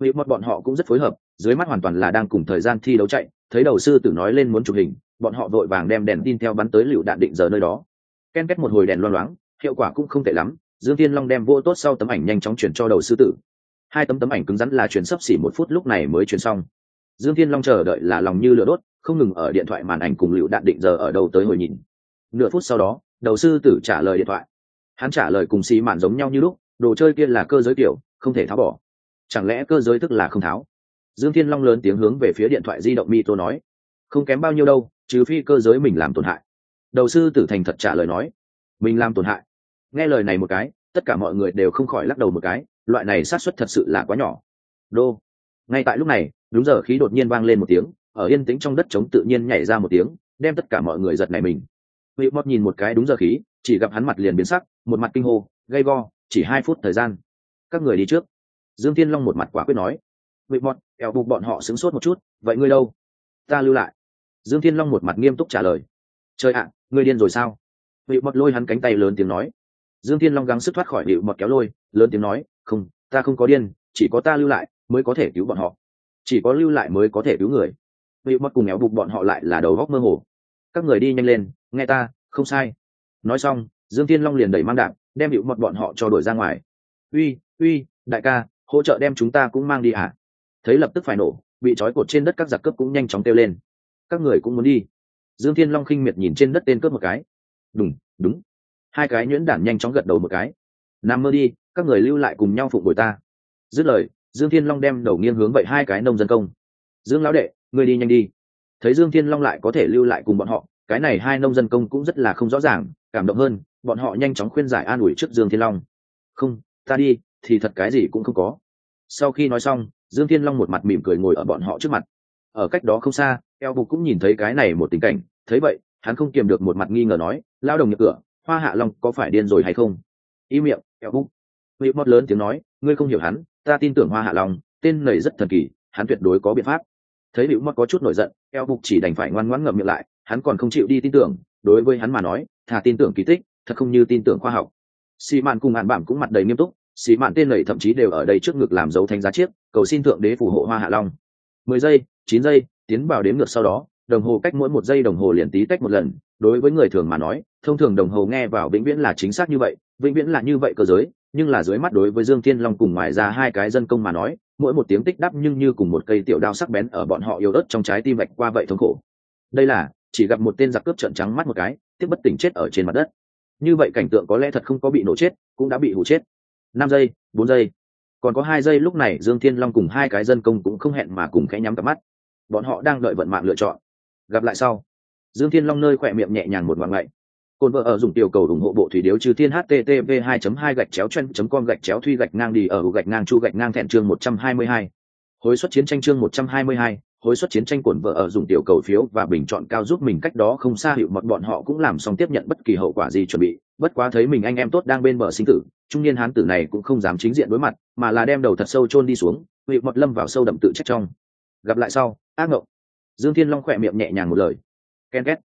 Vì một bọn họ cũng rất phối hợp, dưới mắt hoàn toàn là đang cùng thời gian thi đấu chạy, thấy đầu sư tử nói lên muốn chụp hình, bọn họ vội vàng đem đèn tin theo bắn tới lựu đạn định giờ nơi đó. Ken kết một hồi đèn loang loáng, hiệu quả cũng không tệ lắm, dương tiên long đem vô tốt sau tấm ảnh nhanh chóng chuyển cho đầu sư tử hai tấm tấm ảnh cứng rắn là chuyển sấp xỉ một phút lúc này mới chuyển xong. Dương thiên long chờ đợi là lòng như lửa đốt, không ngừng ở điện thoại màn ảnh cùng lựu đạn định giờ ở đâu tới hồi nhìn. Nửa phút sau đó, đầu sư tử trả lời điện thoại. Hắn trả lời cùng xì màn giống nhau như lúc, đồ chơi kia là cơ giới kiểu không thể tháo bỏ. Chẳng lẽ cơ giới tức là không tháo? Dương thiên long lớn tiếng hướng về phía điện thoại di động mi tô nói. Không kém bao nhiêu đâu, trừ phi cơ giới mình làm tổn hại. Đầu sư tử thành thật trả lời nói. Mình làm tổn hại. Nghe lời này một cái, tất cả mọi người đều không khỏi lắc đầu một cái loại này sát xuất thật sự là quá nhỏ. Đô. Ngay tại lúc này, đúng giờ khí đột nhiên vang lên một tiếng, ở yên tĩnh trong đất trống tự nhiên nhảy ra một tiếng, đem tất cả mọi người giật này mình. Vị mót nhìn một cái đúng giờ khí, chỉ gặp hắn mặt liền biến sắc, một mặt kinh hô gây go, chỉ hai phút thời gian. Các người đi trước. Dương thiên long một mặt quả quyết nói. Vị mót eo bục bọn họ sướng sốt một chút, vậy ngươi đâu? Ta lưu lại. Dương thiên long một mặt nghiêm túc trả lời. Trời ạ, ngươi điên rồi sao? Vị mót lôi hắn cánh tay lớn tiếng nói. Dương thiên long gắng sức thoát khỏi hiệu mọt kéo lôi, lớn tiếng nói không, ta không có điên, chỉ có ta lưu lại mới có thể cứu bọn họ. Chỉ có lưu lại mới có thể cứu người. Bị mất cùng éo bục bọn họ lại là đầu góc mơ hồ. Các người đi nhanh lên, nghe ta, không sai. Nói xong, dương thiên long liền đẩy mang đạn đem hiệu mật bọn họ cho đuổi ra ngoài. Uy uy, đại ca, hỗ trợ đem chúng ta cũng mang đi à? thấy lập tức phải nổ, bị trói cột trên đất các giặc cướp cũng nhanh chóng kêu lên. Các người cũng muốn đi. Dương thiên long khinh miệt nhìn trên đất tên cướp một cái. Đúng đúng hai cái nhuyễn đản nhanh chóng gật đầu một cái. Nằm mơ đi các người lưu lại cùng nhau phụng bồi ta. Dứt lời, dương thiên long đem đầu nghiêng hướng vậy hai cái nông dân công. Dương lão đệ người đi nhanh đi. Thấy dương thiên long lại có thể lưu lại cùng bọn họ, cái này hai nông dân công cũng rất là không rõ ràng, cảm động hơn, bọn họ nhanh chóng khuyên giải an ủi trước dương thiên long. Không, ta đi, thì thật cái gì cũng không có. Sau khi nói xong, dương thiên long một mặt mỉm cười ngồi ở bọn họ trước mặt. Ở cách đó không xa, eo bục cũng nhìn thấy cái này một tình cảnh. Thấy vậy, hắn không kiềm được một mặt nghi ngờ nói lao đồng nhập cửa, hoa hạ long có phải điên rồi hay không? Y miệng, eo bục vị mót lớn tiếng nói, ngươi không hiểu hắn, ta tin tưởng hoa hạ long, tên này rất thần kỳ, hắn tuyệt đối có biện pháp. Thấy hữu mót có chút nổi giận, eo bục chỉ đành phải ngoan ngoãn ngậm miệng lại, hắn còn không chịu đi tin tưởng, đối với hắn mà nói, thà tin tưởng kỳ tích, thật không như tin tưởng khoa học. Sĩ mạn cùng hàn bảm cũng mặt đầy nghiêm túc, sĩ mạn tên này thậm chí đều ở đây trước ngực làm dấu thanh giá chiếc, cầu xin thượng đế phù hộ hoa hạ long. Mười giây, chín giây, tiến vào đếm ngược sau đó, đồng hồ cách mỗi một giây đồng hồ liền tí tách một lần, đối với người thường mà nói, thông thường đồng hồ nghe vào vĩnh viễn là chính xác như vậy, vĩnh viễn là như vậy cơ giới nhưng là dưới mắt đối với dương thiên long cùng ngoài ra hai cái dân công mà nói, mỗi một tiếng tích đắp nhưng như cùng một cây tiểu đao sắc bén ở bọn họ yếu ớt trong trái tim vạch qua vậy thống khổ. Đây là, chỉ gặp một tên giặc cướp trận trắng mắt một cái, tiếp bất tỉnh chết ở trên mặt đất. Như vậy cảnh tượng có lẽ thật không có bị nổ chết, cũng đã bị hù chết. Năm giây, bốn giây. Còn có hai giây lúc này dương thiên long cùng hai cái dân công cũng không hẹn mà cùng khẽ nhắm cặp mắt. Bọn họ đang đợi vận mạng lựa chọn. Gặp lại sau. Dương thiên long nơi khỏe miệng nhẹ nhàng một ngoạn ngậy Côn vợ ở dùng tiểu cầu ủng hộ bộ thủy điếu trừ thiên http 2 2 gạch chéo chen com gạch chéo thuy gạch ngang đi ở gạch ngang chu gạch ngang thẹn chương 122. hối suất chiến tranh chương 122, hối suất chiến tranh cuộn vợ ở dùng tiểu cầu phiếu và bình chọn cao giúp mình cách đó không xa hiệu mật bọn họ cũng làm xong tiếp nhận bất kỳ hậu quả gì chuẩn bị. Bất quá thấy mình anh em tốt đang bên bờ sinh tử trung niên hán tử này cũng không dám chính diện đối mặt mà là đem đầu thật sâu chôn đi xuống hiệu mật lâm vào sâu đậm tự trách trong. Gặp lại sau ác ngộng. Dương thiên long khỏe miệng nhẹ nhàng một lời. Ken két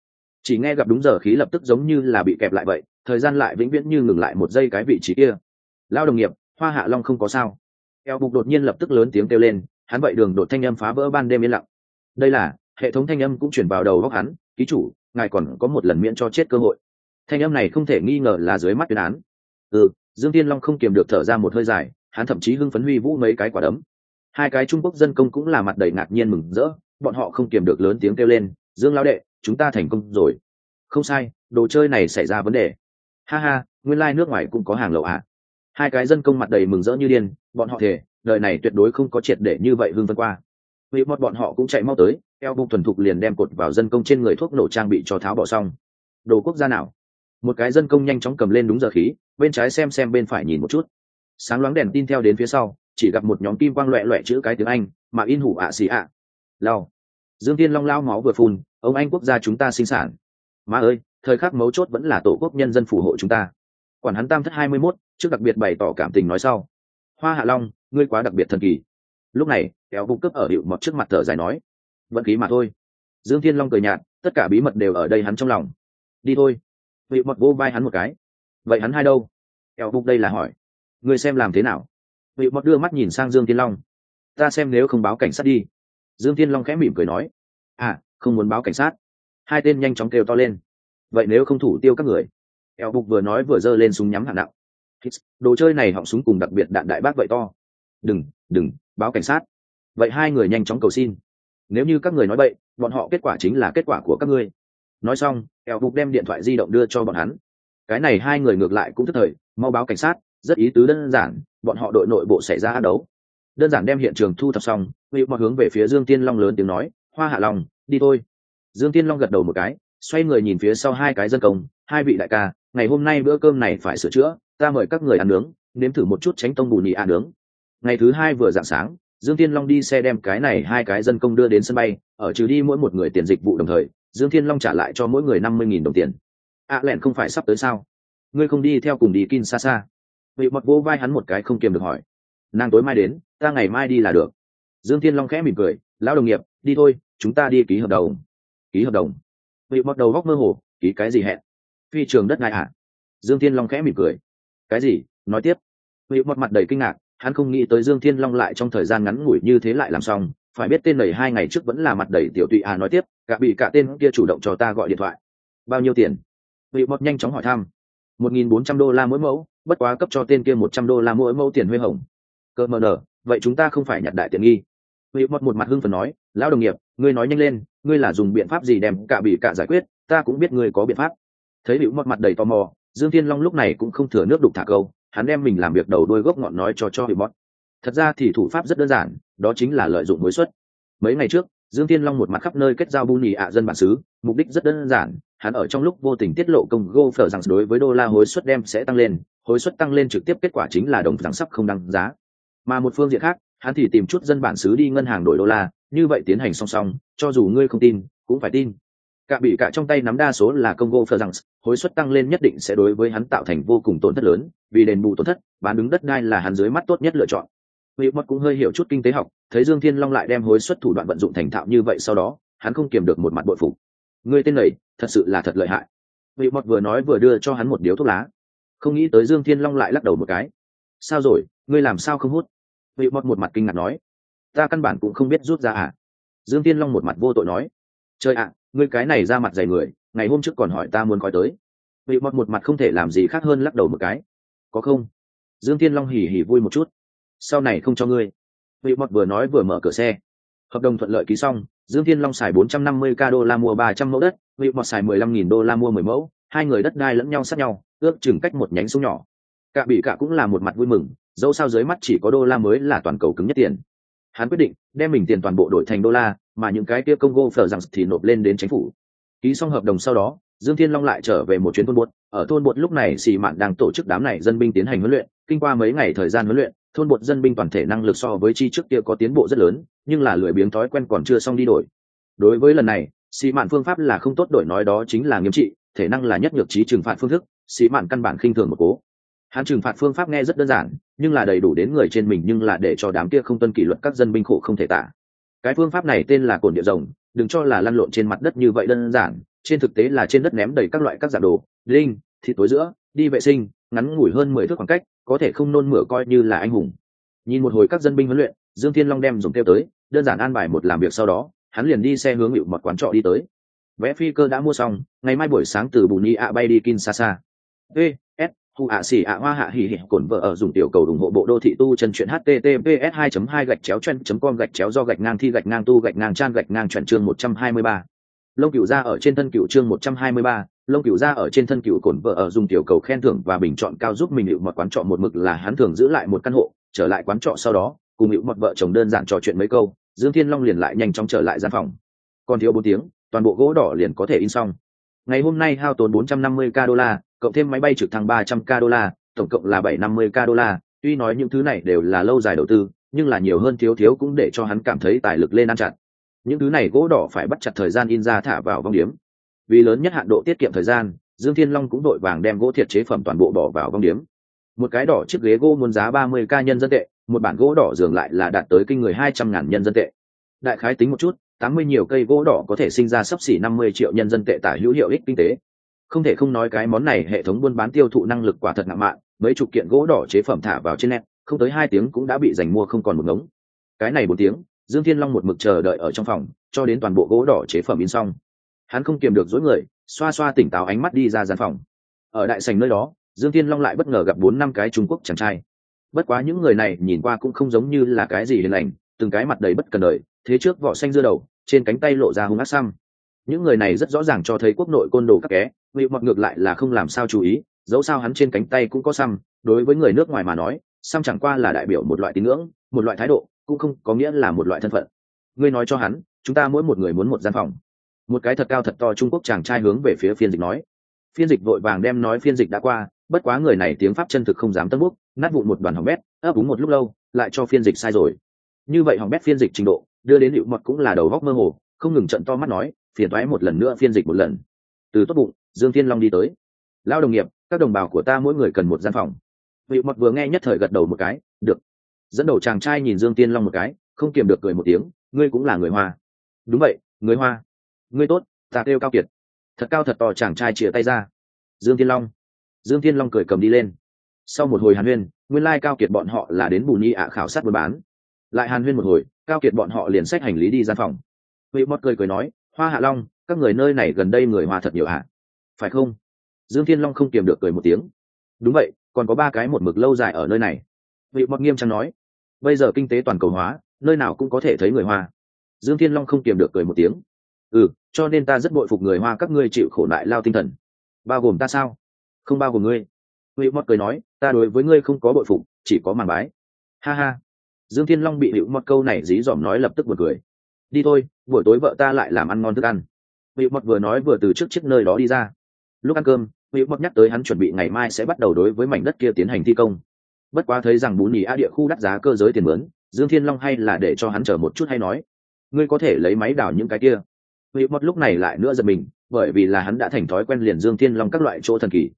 chỉ nghe gặp đúng giờ khí lập tức giống như là bị kẹp lại vậy, thời gian lại vĩnh viễn như ngừng lại một giây cái vị trí kia. Lao đồng nghiệp, hoa hạ long không có sao. Eo bục đột nhiên lập tức lớn tiếng kêu lên, hắn vậy đường đột thanh âm phá vỡ ban đêm yên lặng. Đây là, hệ thống thanh âm cũng chuyển vào đầu góc hắn, ký chủ, ngài còn có một lần miễn cho chết cơ hội. Thanh âm này không thể nghi ngờ là dưới mắt tuyên án. Ừ dương tiên long không kiềm được thở ra một hơi dài, hắn thậm chí hưng phấn huy vũ mấy cái quả đấm. Hai cái trung quốc dân công cũng là mặt đầy ngạc nhiên mừng rỡ, bọn họ không kiềm được lớn tiếng kêu lên, dương lao đệ chúng ta thành công rồi. Không sai đồ chơi này xảy ra vấn đề. Ha ha nguyên lai、like、nước ngoài cũng có hàng lậu à. hai cái dân công mặt đầy mừng rỡ như điên bọn họ thề, đời này tuyệt đối không có triệt để như vậy hương vân qua. Vì một bọn họ cũng chạy mau tới eo bụng thuần thục liền đem cột vào dân công trên người thuốc nổ trang bị cho tháo bỏ xong. Đồ quốc gia nào? Một cái dân công nhanh chóng cầm lên đúng giờ khí bên trái xem xem bên phải nhìn một chút. Sáng loáng đèn tin theo đến phía sau chỉ gặp một nhóm kim quang loẹ loẹ chữ cái tiếng anh mà in hủ ạ xì ạ. Lao dương tiên long lao máu vừa phun, ông anh quốc gia chúng ta sinh sản. Mà ơi, thời khắc mấu chốt vẫn là tổ quốc nhân dân phù hộ chúng ta. Quản hắn tam thất hai mươi mốt, trước đặc biệt bày tỏ cảm tình nói sau. Hoa hạ long, ngươi quá đặc biệt thần kỳ. Lúc này, kéo bụng cướp ở hiệu mọt trước mặt thở dài nói, vận khí mà thôi. Dương thiên long cười nhạt, tất cả bí mật đều ở đây hắn trong lòng. Đi thôi. Hiệu mọt vô vai hắn một cái. Vậy hắn hai đâu? Kéo bụng đây là hỏi. Ngươi xem làm thế nào? Hiệu mọt đưa mắt nhìn sang dương thiên long. Ta xem nếu không báo cảnh sát đi dương thiên long khẽ mỉm cười nói à không muốn báo cảnh sát. Hai tên nhanh chóng kêu to lên vậy nếu không thủ tiêu các người? Eo bục vừa nói vừa giơ lên súng nhắm hạng nặng. Đồ chơi này họng súng cùng đặc biệt đạn đại bác vậy to. Đừng đừng báo cảnh sát. Vậy hai người nhanh chóng cầu xin. Nếu như các người nói vậy, bọn họ kết quả chính là kết quả của các ngươi. Nói xong eo bục đem điện thoại di động đưa cho bọn hắn. Cái này hai người ngược lại cũng thức thời mau báo cảnh sát rất ý tứ đơn giản bọn họ đội nội bộ xảy ra đấu đơn giản đem hiện trường thu thập xong hữu mọi hướng về phía dương tiên long lớn tiếng nói hoa hạ lòng đi thôi. Dương tiên long gật đầu một cái xoay người nhìn phía sau hai cái dân công hai vị đại ca ngày hôm nay bữa cơm này phải sửa chữa ta mời các người ăn nướng nếm thử một chút tránh tông bù nhị ăn nướng. Ngày thứ hai vừa dạng sáng dương thiên long đi xe đem cái này hai cái dân công đưa đến sân bay ở trừ đi mỗi một người tiền dịch vụ đồng thời dương thiên long trả lại cho mỗi người năm mươi nghìn đồng tiền. Ạ à, lẹn không phải sắp tới sao? Ngươi không đi theo cùng đi kin xa xa vị mật vô vai hắn một cái không kiềm được hỏi nàng tối mai đến, ta ngày mai đi là được. Dương thiên long khẽ mỉm cười, lão đồng nghiệp, đi thôi, chúng ta đi ký hợp đồng. Ký hợp đồng? Vị bắt đầu góc mơ hồ, ký cái gì hẹn? Phi trường đất ngại ạ. À? dương thiên long khẽ mỉm cười, cái gì? Nói tiếp. Vị mọt mặt đầy kinh ngạc, hắn không nghĩ tới dương thiên long lại trong thời gian ngắn ngủi như thế lại làm xong. Phải biết tên này hai ngày trước vẫn là mặt đầy tiểu tụy à nói tiếp cả bị cả tên kia chủ động cho ta gọi điện thoại. Bao nhiêu tiền? Vị mọt nhanh chóng hỏi thăm. Một nghìn bốn trăm đô la mỗi mẫu, bất quá cấp cho tên kia một trăm đô la mỗi mẫu tiền huê hồng cơ mờ nở vậy chúng ta không phải nhặt đại tiện nghi. Vị mọt một mặt hưng phần nói, lão đồng nghiệp, ngươi nói nhanh lên, ngươi là dùng biện pháp gì đem cả bị cả giải quyết, ta cũng biết ngươi có biện pháp. Thấy hữu mọt mặt đầy tò mò, dương thiên long lúc này cũng không thừa nước đục thả câu, hắn đem mình làm việc đầu đuôi gốc ngọn nói cho cho hữu mọt thật ra thì thủ pháp rất đơn giản, đó chính là lợi dụng mối suất. Mấy ngày trước, dương thiên long một mặt khắp nơi kết giao bu nhì ạ dân bản xứ, mục đích rất đơn giản, hắn ở trong lúc vô tình tiết lộ công gô phở rằng đối với đô la hối suất đem sẽ tăng lên hối suất tăng lên trực tiếp kết quả chính là đồng rằng sắp không đăng giá mà một phương diện khác hắn thì tìm chút dân bản xứ đi ngân hàng đổi đô la như vậy tiến hành song song cho dù ngươi không tin cũng phải tin cả bị cả trong tay nắm đa số là congo phờ rằng hối suất tăng lên nhất định sẽ đối với hắn tạo thành vô cùng tổn thất lớn vì đền bù tổn thất bán đứng đất đai là hắn dưới mắt tốt nhất lựa chọn Vị mất cũng hơi hiểu chút kinh tế học, thấy Dương Thiên Long lại đem hối suất thủ đoạn vận dụng thành thạo như vậy sau đó, hắn không kiềm được một mặt bội phục. Người tên này, thật sự là thật lợi hại. Vị mất vừa nói vừa đưa cho hắn một điếu thuốc lá. Không nghĩ tới Dương Thiên Long lại lắc đầu một cái. Sao rồi, ngươi làm sao không hút? Vị mọt một mặt kinh ngạc nói, ta căn bản cũng không biết rút ra à? Dương tiên long một mặt vô tội nói trời ạ ngươi cái này ra mặt dày người ngày hôm trước còn hỏi ta muốn coi tới. Vị mọt một mặt không thể làm gì khác hơn lắc đầu một cái có không? Dương thiên long hỉ hỉ vui một chút sau này không cho ngươi. Vị mọt vừa nói vừa mở cửa xe hợp đồng thuận lợi ký xong dương thiên long xài 450 k đô la mua 300 mẫu đất vị mọt xài 15.000 đô la mua 10 mẫu hai người đất đai lẫn nhau sát nhau ước chừng cách một nhánh súng nhỏ. Cả bị cả cũng là một mặt vui mừng dẫu sao dưới mắt chỉ có đô la mới là toàn cầu cứng nhất tiền. Hắn quyết định đem mình tiền toàn bộ đổi thành đô la, mà những cái kia congo phở rằng thì nộp lên đến chính phủ. Ký xong hợp đồng sau đó, dương thiên long lại trở về một chuyến thôn bột ở thôn bột lúc này xì mạn đang tổ chức đám này dân binh tiến hành huấn luyện. Kinh qua mấy ngày thời gian huấn luyện, thôn bột dân binh toàn thể năng lực so với chi trước kia có tiến bộ rất lớn, nhưng là lười biếng thói quen còn chưa xong đi đổi. Đối với lần này xì mạn phương pháp là không tốt đổi nói đó chính là nghiêm trị, thể năng là nhất nhược trí trừng phạt phương thức. Xì mạn căn bản khinh thường một cố hắn trừng phạt phương pháp nghe rất đơn giản, nhưng là đầy đủ đến người trên mình nhưng là để cho đám kia không tuân kỷ luật các dân binh khổ không thể tả. Cái phương pháp này tên là cồn địa rồng, đừng cho là lăn lộn trên mặt đất như vậy đơn giản, trên thực tế là trên đất ném đầy các loại các dạng đồ, linh, thịt tối giữa, đi vệ sinh, ngắn ngủi hơn mười thước khoảng cách, có thể không nôn mửa coi như là anh hùng. Nhìn một hồi các dân binh huấn luyện, dương thiên long đem dùng theo tới, đơn giản an bài một làm việc sau đó, hắn liền đi xe hướng hiệu mật quán trọ đi tới. Vé phi cơ đã mua xong, ngày mai buổi sáng từ bù ni ạ bay đi kinshasa. Ê s Hù ạ xỉ ạ hoa hạ hỉ hỉ cổn vợ ở dùng tiểu cầu ủng hộ bộ đô thị tu chân truyện https 2 2 gạch chéo chen com gạch chéo do gạch ngang thi gạch ngang tu gạch ngang trang gạch ngang chuẩn chương 123. lông cửu ra ở trên thân cửu chương 123, lông cửu ra ở trên thân cửu cổn vợ ở dùng tiểu cầu khen thưởng và bình chọn cao giúp mình hiệu một quán trọ một mực là hắn thường giữ lại một căn hộ trở lại quán trọ sau đó cùng hiệu một vợ chồng đơn giản trò chuyện mấy câu dương thiên long liền lại nhanh chóng trở lại gian phòng. Còn thiếu bốn tiếng toàn bộ gỗ đỏ liền có thể in xong ngày hôm nay hao tốn 450 k đô la, cộng thêm máy bay trực thăng 300 k đô la, tổng cộng là 750 k đô la. Tuy nói những thứ này đều là lâu dài đầu tư, nhưng là nhiều hơn thiếu thiếu cũng để cho hắn cảm thấy tài lực lên ăn chặt. Những thứ này gỗ đỏ phải bắt chặt thời gian in ra thả vào vong điếm. Vì lớn nhất hạn độ tiết kiệm thời gian, dương thiên long cũng đội vàng đem gỗ thiệt chế phẩm toàn bộ bỏ vào vong điếm. Một cái đỏ chiếc ghế gỗ muốn giá 30 k nhân dân tệ, một bản gỗ đỏ dường lại là đạt tới kinh người 200 ngàn nhân dân tệ. Đại khái tính một chút tám mươi nhiều cây gỗ đỏ có thể sinh ra sấp xỉ năm mươi triệu nhân dân tệ tả hữu hiệu ích kinh tế. Không thể không nói cái món này hệ thống buôn bán tiêu thụ năng lực quả thật nặng mạn, mấy chục kiện gỗ đỏ chế phẩm thả vào trên net, không tới hai tiếng cũng đã bị giành mua không còn một ngống. Cái này bốn tiếng, dương thiên long một mực chờ đợi ở trong phòng, cho đến toàn bộ gỗ đỏ chế phẩm in xong. Hắn không kiềm được dối người, xoa xoa tỉnh táo ánh mắt đi ra gian phòng. Ở đại sành nơi đó, dương thiên long lại bất ngờ gặp bốn năm cái trung quốc chàng trai. Bất quá những người này nhìn qua cũng không giống như là cái gì hiền lành, từng cái mặt đầy bất cần đời thế trước vỏ xanh dưa đầu, trên cánh tay lộ ra hung ác xăm. Những người này rất rõ ràng cho thấy quốc nội côn đồ các ké vị mọt ngược lại là không làm sao chú ý, dẫu sao hắn trên cánh tay cũng có xăm, đối với người nước ngoài mà nói, xăm chẳng qua là đại biểu một loại tín ngưỡng, một loại thái độ, cũng không có nghĩa là một loại thân phận. Ngươi nói cho hắn, chúng ta mỗi một người muốn một gian phòng. Một cái thật cao thật to trung quốc chàng trai hướng về phía phiên dịch nói. Phiên dịch vội vàng đem nói phiên dịch đã qua, bất quá người này tiếng pháp chân thực không dám tân búc nát vụn một đoàn hỏng bét, ấp úng một lúc lâu, lại cho phiên dịch sai rồi. Như vậy hỏng bét phiên dịch trình độ đưa đến hiệu mật cũng là đầu góc mơ hồ, không ngừng trận to mắt nói, phiền thoái một lần nữa phiên dịch một lần. Từ tốt bụng, dương thiên long đi tới. Lao đồng nghiệp, các đồng bào của ta mỗi người cần một gian phòng. Hiệu mật vừa nghe nhất thời gật đầu một cái, được. Dẫn đầu chàng trai nhìn dương tiên long một cái, không kiềm được cười một tiếng, ngươi cũng là người hoa. Đúng vậy, người hoa. Ngươi tốt, ta kêu cao kiệt. Thật cao thật to chàng trai chia tay ra. Dương tiên long. Dương tiên long cười cầm đi lên. Sau một hồi hàn huyên, nguyên lai cao kiệt bọn họ là đến bù nhi ạ khảo sát buôn bán lại hàn huyên một hồi, cao kiệt bọn họ liền xách hành lý đi gian phòng. Vị mót cười cười nói, hoa hạ long, các người nơi này gần đây người hoa thật nhiều hạ phải không? Dương thiên long không kiềm được cười một tiếng. Đúng vậy, còn có ba cái một mực lâu dài ở nơi này. Vị mót nghiêm trang nói. Bây giờ kinh tế toàn cầu hóa, nơi nào cũng có thể thấy người hoa. Dương thiên long không kiềm được cười một tiếng. Ừ cho nên ta rất bội phục người hoa, các ngươi chịu khổ đại lao tinh thần. Bao gồm ta sao? Không bao gồm ngươi. Vị Mọt cười nói, ta đối với ngươi không có bội phục, chỉ có màn bái. Ha ha dương thiên long bị hữu mọt câu này dí dỏm nói lập tức buồn cười. Đi thôi, buổi tối vợ ta lại làm ăn ngon thức ăn. Hữu mọt vừa nói vừa từ trước chiếc nơi đó đi ra. Lúc ăn cơm, hữu mọt nhắc tới hắn chuẩn bị ngày mai sẽ bắt đầu đối với mảnh đất kia tiến hành thi công. Bất quá thấy rằng bún nhì a địa khu đắt giá cơ giới tiền mướn, dương thiên long hay là để cho hắn chờ một chút hay nói, ngươi có thể lấy máy đào những cái kia. Hữu mọt lúc này lại nữa giật mình, bởi vì là hắn đã thành thói quen liền dương thiên long các loại chỗ thần kỳ.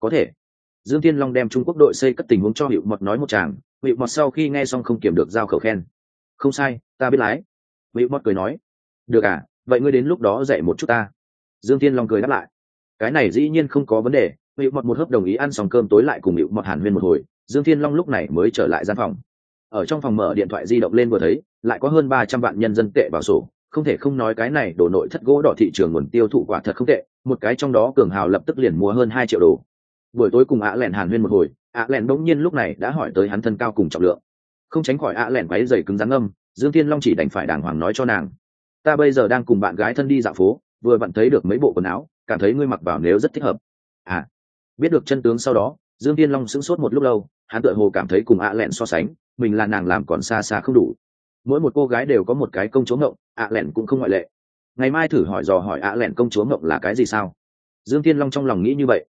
Có thể. Dương thiên long đem trung quốc đội xây cất tình huống cho hiệu Mật nói một chàng vị mọt sau khi nghe xong không kiểm được giao khẩu khen. Không sai, ta biết lái. Vị mọt cười nói. Được à vậy ngươi đến lúc đó dạy một chút ta. Dương thiên long cười đáp lại. Cái này dĩ nhiên không có vấn đề. Vị mọt một hớp đồng ý ăn xong cơm tối lại cùng vị mọt hàn huyên một hồi. Dương thiên long lúc này mới trở lại gian phòng. Ở trong phòng mở điện thoại di động lên vừa thấy, lại có hơn ba trăm vạn nhân dân tệ vào sổ. Không thể không nói cái này đổ nội thất gỗ đỏ thị trường nguồn tiêu thụ quả thật không tệ. Một cái trong đó cường hào lập tức liền mua hơn hai triệu đồ buổi tối cùng ạ lẹn hàn huyên một hồi, ạ lẹn bỗng nhiên lúc này đã hỏi tới hắn thân cao cùng trọng lượng. Không tránh khỏi ạ lẹn quáy dày cứng rắn âm, dương thiên long chỉ đành phải đàng hoàng nói cho nàng, ta bây giờ đang cùng bạn gái thân đi dạo phố, vừa vặn thấy được mấy bộ quần áo, cảm thấy ngươi mặc vào nếu rất thích hợp. À. Biết được chân tướng sau đó, dương thiên long sững sốt một lúc lâu, hắn tựa hồ cảm thấy cùng ạ lẹn so sánh, mình là nàng làm còn xa xa không đủ. Mỗi một cô gái đều có một cái công chúa ngộng, ạ lẹn cũng không ngoại lệ. Ngày mai thử hỏi dò hỏi ạ lẹn công chúa ngộng là cái gì sao? Dương thiên long trong lòng nghĩ như vậy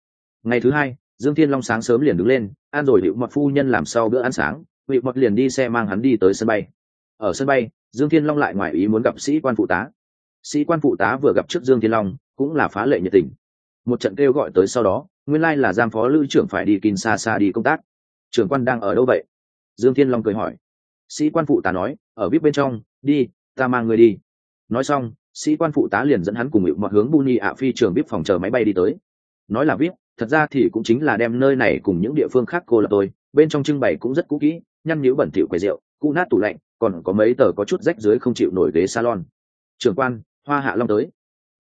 ngày thứ hai, dương thiên long sáng sớm liền đứng lên, ăn rồi hiệu mật phu nhân làm sau bữa ăn sáng hiệu mật liền đi xe mang hắn đi tới sân bay. Ở sân bay, dương thiên long lại ngoài ý muốn gặp sĩ quan phụ tá. Sĩ quan phụ tá vừa gặp trước dương thiên long, cũng là phá lệ nhiệt tình. Một trận kêu gọi tới sau đó, nguyên lai là giam phó lữ trưởng phải đi kin xa xa đi công tác. Trưởng quan đang ở đâu vậy? Dương thiên long cười hỏi. Sĩ quan phụ tá nói, ở vip bên trong, đi, ta mang người đi. Nói xong, sĩ quan phụ tá liền dẫn hắn cùng hiệu mọi hướng buni ạ phi trường vip phòng chờ máy bay đi tới. Nói là vip thật ra thì cũng chính là đem nơi này cùng những địa phương khác cô lập tôi, bên trong trưng bày cũng rất cũ kỹ, nhăn nhữ bẩn thỉu quầy rượu, cũ nát tủ lạnh, còn có mấy tờ có chút rách dưới không chịu nổi ghế salon. Trưởng quan, hoa hạ long tới.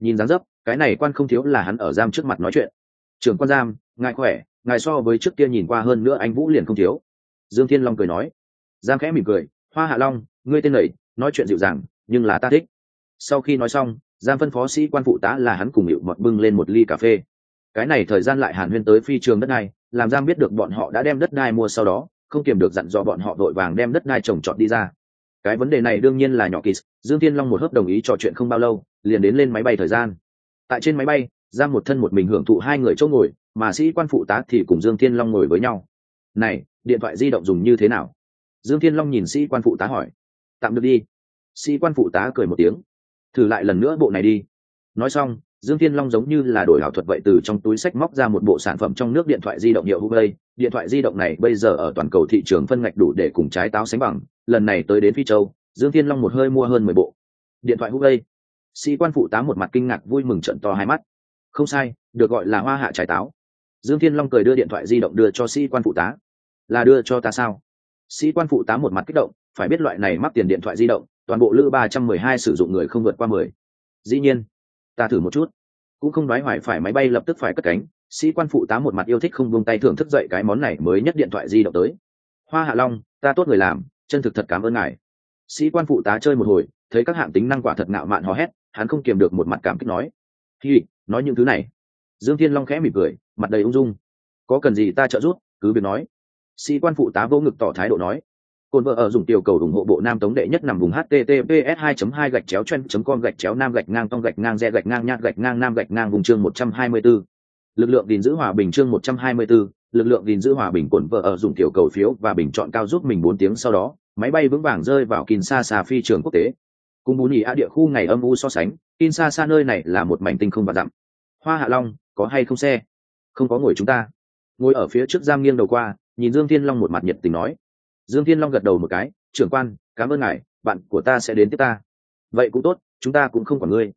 Nhìn dáng dấp, cái này quan không thiếu là hắn ở giam trước mặt nói chuyện. Trưởng quan giam, ngài khỏe, ngài so với trước kia nhìn qua hơn nữa anh vũ liền không thiếu. Dương thiên long cười nói. Giam khẽ mỉm cười, hoa hạ long, ngươi tên lầy nói chuyện dịu dàng, nhưng là ta thích. Sau khi nói xong, giam phân phó sĩ quan phụ tá là hắn cùng hiệu mọt bưng lên một ly cà phê cái này thời gian lại hàn huyên tới phi trường đất đai, làm giang biết được bọn họ đã đem đất đai mua sau đó, không kiềm được dặn dò bọn họ vội vàng đem đất đai trồng trọt đi ra. Cái vấn đề này đương nhiên là nhỏ kỳ dương thiên long một hớp đồng ý trò chuyện không bao lâu, liền đến lên máy bay thời gian. Tại trên máy bay, giang một thân một mình hưởng thụ hai người chỗ ngồi, mà sĩ quan phụ tá thì cùng dương thiên long ngồi với nhau. Này, điện thoại di động dùng như thế nào? Dương thiên long nhìn sĩ quan phụ tá hỏi. Tạm được đi. Sĩ quan phụ tá cười một tiếng. Thử lại lần nữa bộ này đi. Nói xong dương thiên long giống như là đổi ảo thuật vậy, từ trong túi sách móc ra một bộ sản phẩm trong nước điện thoại di động hiệu huawei. Điện thoại di động này bây giờ ở toàn cầu thị trường phân ngạch đủ để cùng trái táo sánh bằng. Lần này tới đến phi châu, dương thiên long một hơi mua hơn mười bộ. Điện thoại huawei. Sĩ quan phụ tá một mặt kinh ngạc vui mừng trận to hai mắt. Không sai, được gọi là hoa hạ trái táo. Dương thiên long cười đưa điện thoại di động đưa cho sĩ quan phụ tá. Là đưa cho ta sao? Sĩ quan phụ tá một mặt kích động, phải biết loại này mắc tiền điện thoại di động, toàn bộ lữ ba trăm mười hai sử dụng người không vượt qua mười. Dĩ nhiên ta thử một chút. Cũng không nói hoài phải máy bay lập tức phải cất cánh, sĩ quan phụ tá một mặt yêu thích không buông tay thưởng thức dậy cái món này mới nhất điện thoại di động tới. Hoa hạ long, ta tốt người làm, chân thực thật cảm ơn ngài. Sĩ quan phụ tá chơi một hồi, thấy các hạng tính năng quả thật ngạo mạn hò hét, hắn không kiềm được một mặt cảm kích nói. Khi nói những thứ này. Dương thiên long khẽ mỉm cười, mặt đầy ung dung. Có cần gì ta trợ giúp, cứ việc nói. Sĩ quan phụ tá vô ngực tỏ thái độ nói. Côn vợ ở dùng tiểu cầu ủng hộ bộ nam tống đệ nhất nằm vùng https 2 2 gạch chéo chen com gạch chéo nam gạch ngang tông gạch ngang re gạch ngang nhát gạch ngang nam gạch ngang vùng chương 124. lực lượng gìn giữ hòa bình chương 124, lực lượng gìn giữ hòa bình cồn vợ ở dùng tiểu cầu phiếu và bình chọn cao giúp mình 4 tiếng sau đó máy bay vững vàng rơi vào Kinshasa phi trường quốc tế. Cùng bún nhì a địa khu ngày âm u so sánh Kinshasa nơi này là một mảnh tinh không và dặm. Hoa hạ long có hay không xe? Không có ngồi chúng ta. Ngồi ở phía trước giam nghiêng đầu qua nhìn dương thiên long một mặt nhiệt tình nói dương thiên long gật đầu một cái, trưởng quan, cảm ơn ngài, bạn của ta sẽ đến tiếp ta. Vậy cũng tốt, chúng ta cũng không còn ngươi.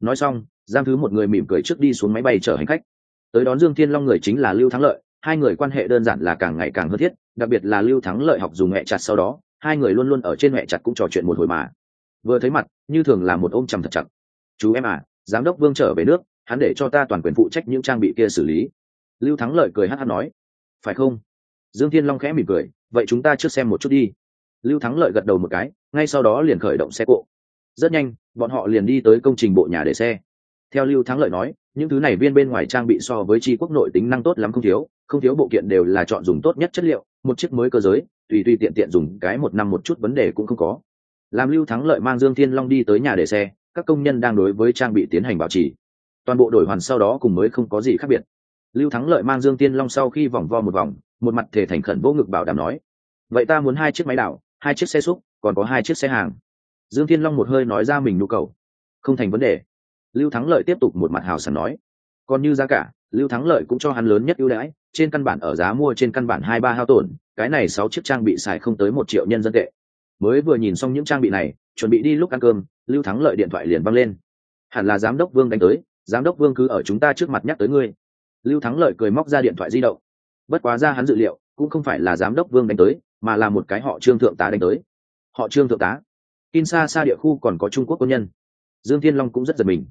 Nói xong, giang thứ một người mỉm cười trước đi xuống máy bay chở hành khách. Tới đón dương thiên long người chính là lưu thắng lợi, hai người quan hệ đơn giản là càng ngày càng hơn thiết, đặc biệt là lưu thắng lợi học dùng mẹ chặt sau đó, hai người luôn luôn ở trên mẹ chặt cũng trò chuyện một hồi mà. Vừa thấy mặt, như thường là một ôm chầm thật chặt. Chú em à giám đốc vương trở về nước, hắn để cho ta toàn quyền phụ trách những trang bị kia xử lý. Lưu thắng lợi cười hát hát nói, phải không? Dương thiên long khẽ mỉm cười vậy chúng ta trước xem một chút đi. Lưu thắng lợi gật đầu một cái, ngay sau đó liền khởi động xe cộ. Rất nhanh, bọn họ liền đi tới công trình bộ nhà để xe. Theo lưu thắng lợi nói, những thứ này viên bên ngoài trang bị so với tri quốc nội tính năng tốt lắm không thiếu không thiếu bộ kiện đều là chọn dùng tốt nhất chất liệu, một chiếc mới cơ giới, tùy tùy tiện tiện dùng cái một năm một chút vấn đề cũng không có. Làm lưu thắng lợi mang dương thiên long đi tới nhà để xe, các công nhân đang đối với trang bị tiến hành bảo trì. Toàn bộ đổi hoàn sau đó cùng mới không có gì khác biệt. Lưu thắng lợi mang dương tiên long sau khi vòng vo một vòng một mặt thể thành khẩn vô ngực bảo đảm nói, vậy ta muốn hai chiếc máy đảo, hai chiếc xe xúc, còn có hai chiếc xe hàng. Dương thiên long một hơi nói ra mình nhu cầu. Không thành vấn đề. Lưu thắng lợi tiếp tục một mặt hào sảng nói, còn như giá cả, lưu thắng lợi cũng cho hắn lớn nhất ưu đãi, trên căn bản ở giá mua trên căn bản hai ba hao tổn, cái này sáu chiếc trang bị xài không tới một triệu nhân dân tệ. Mới vừa nhìn xong những trang bị này, chuẩn bị đi lúc ăn cơm, lưu thắng lợi điện thoại liền văng lên. Hẳn là giám đốc vương đánh tới, giám đốc vương cứ ở chúng ta trước mặt nhắc tới ngươi. Lưu thắng lợi cười móc ra điện thoại di động bất quá ra hắn dự liệu, cũng không phải là giám đốc vương đánh tới, mà là một cái họ trương thượng tá đánh tới. Họ trương thượng tá. In xa xa địa khu còn có trung quốc quân nhân. Dương thiên long cũng rất giật mình.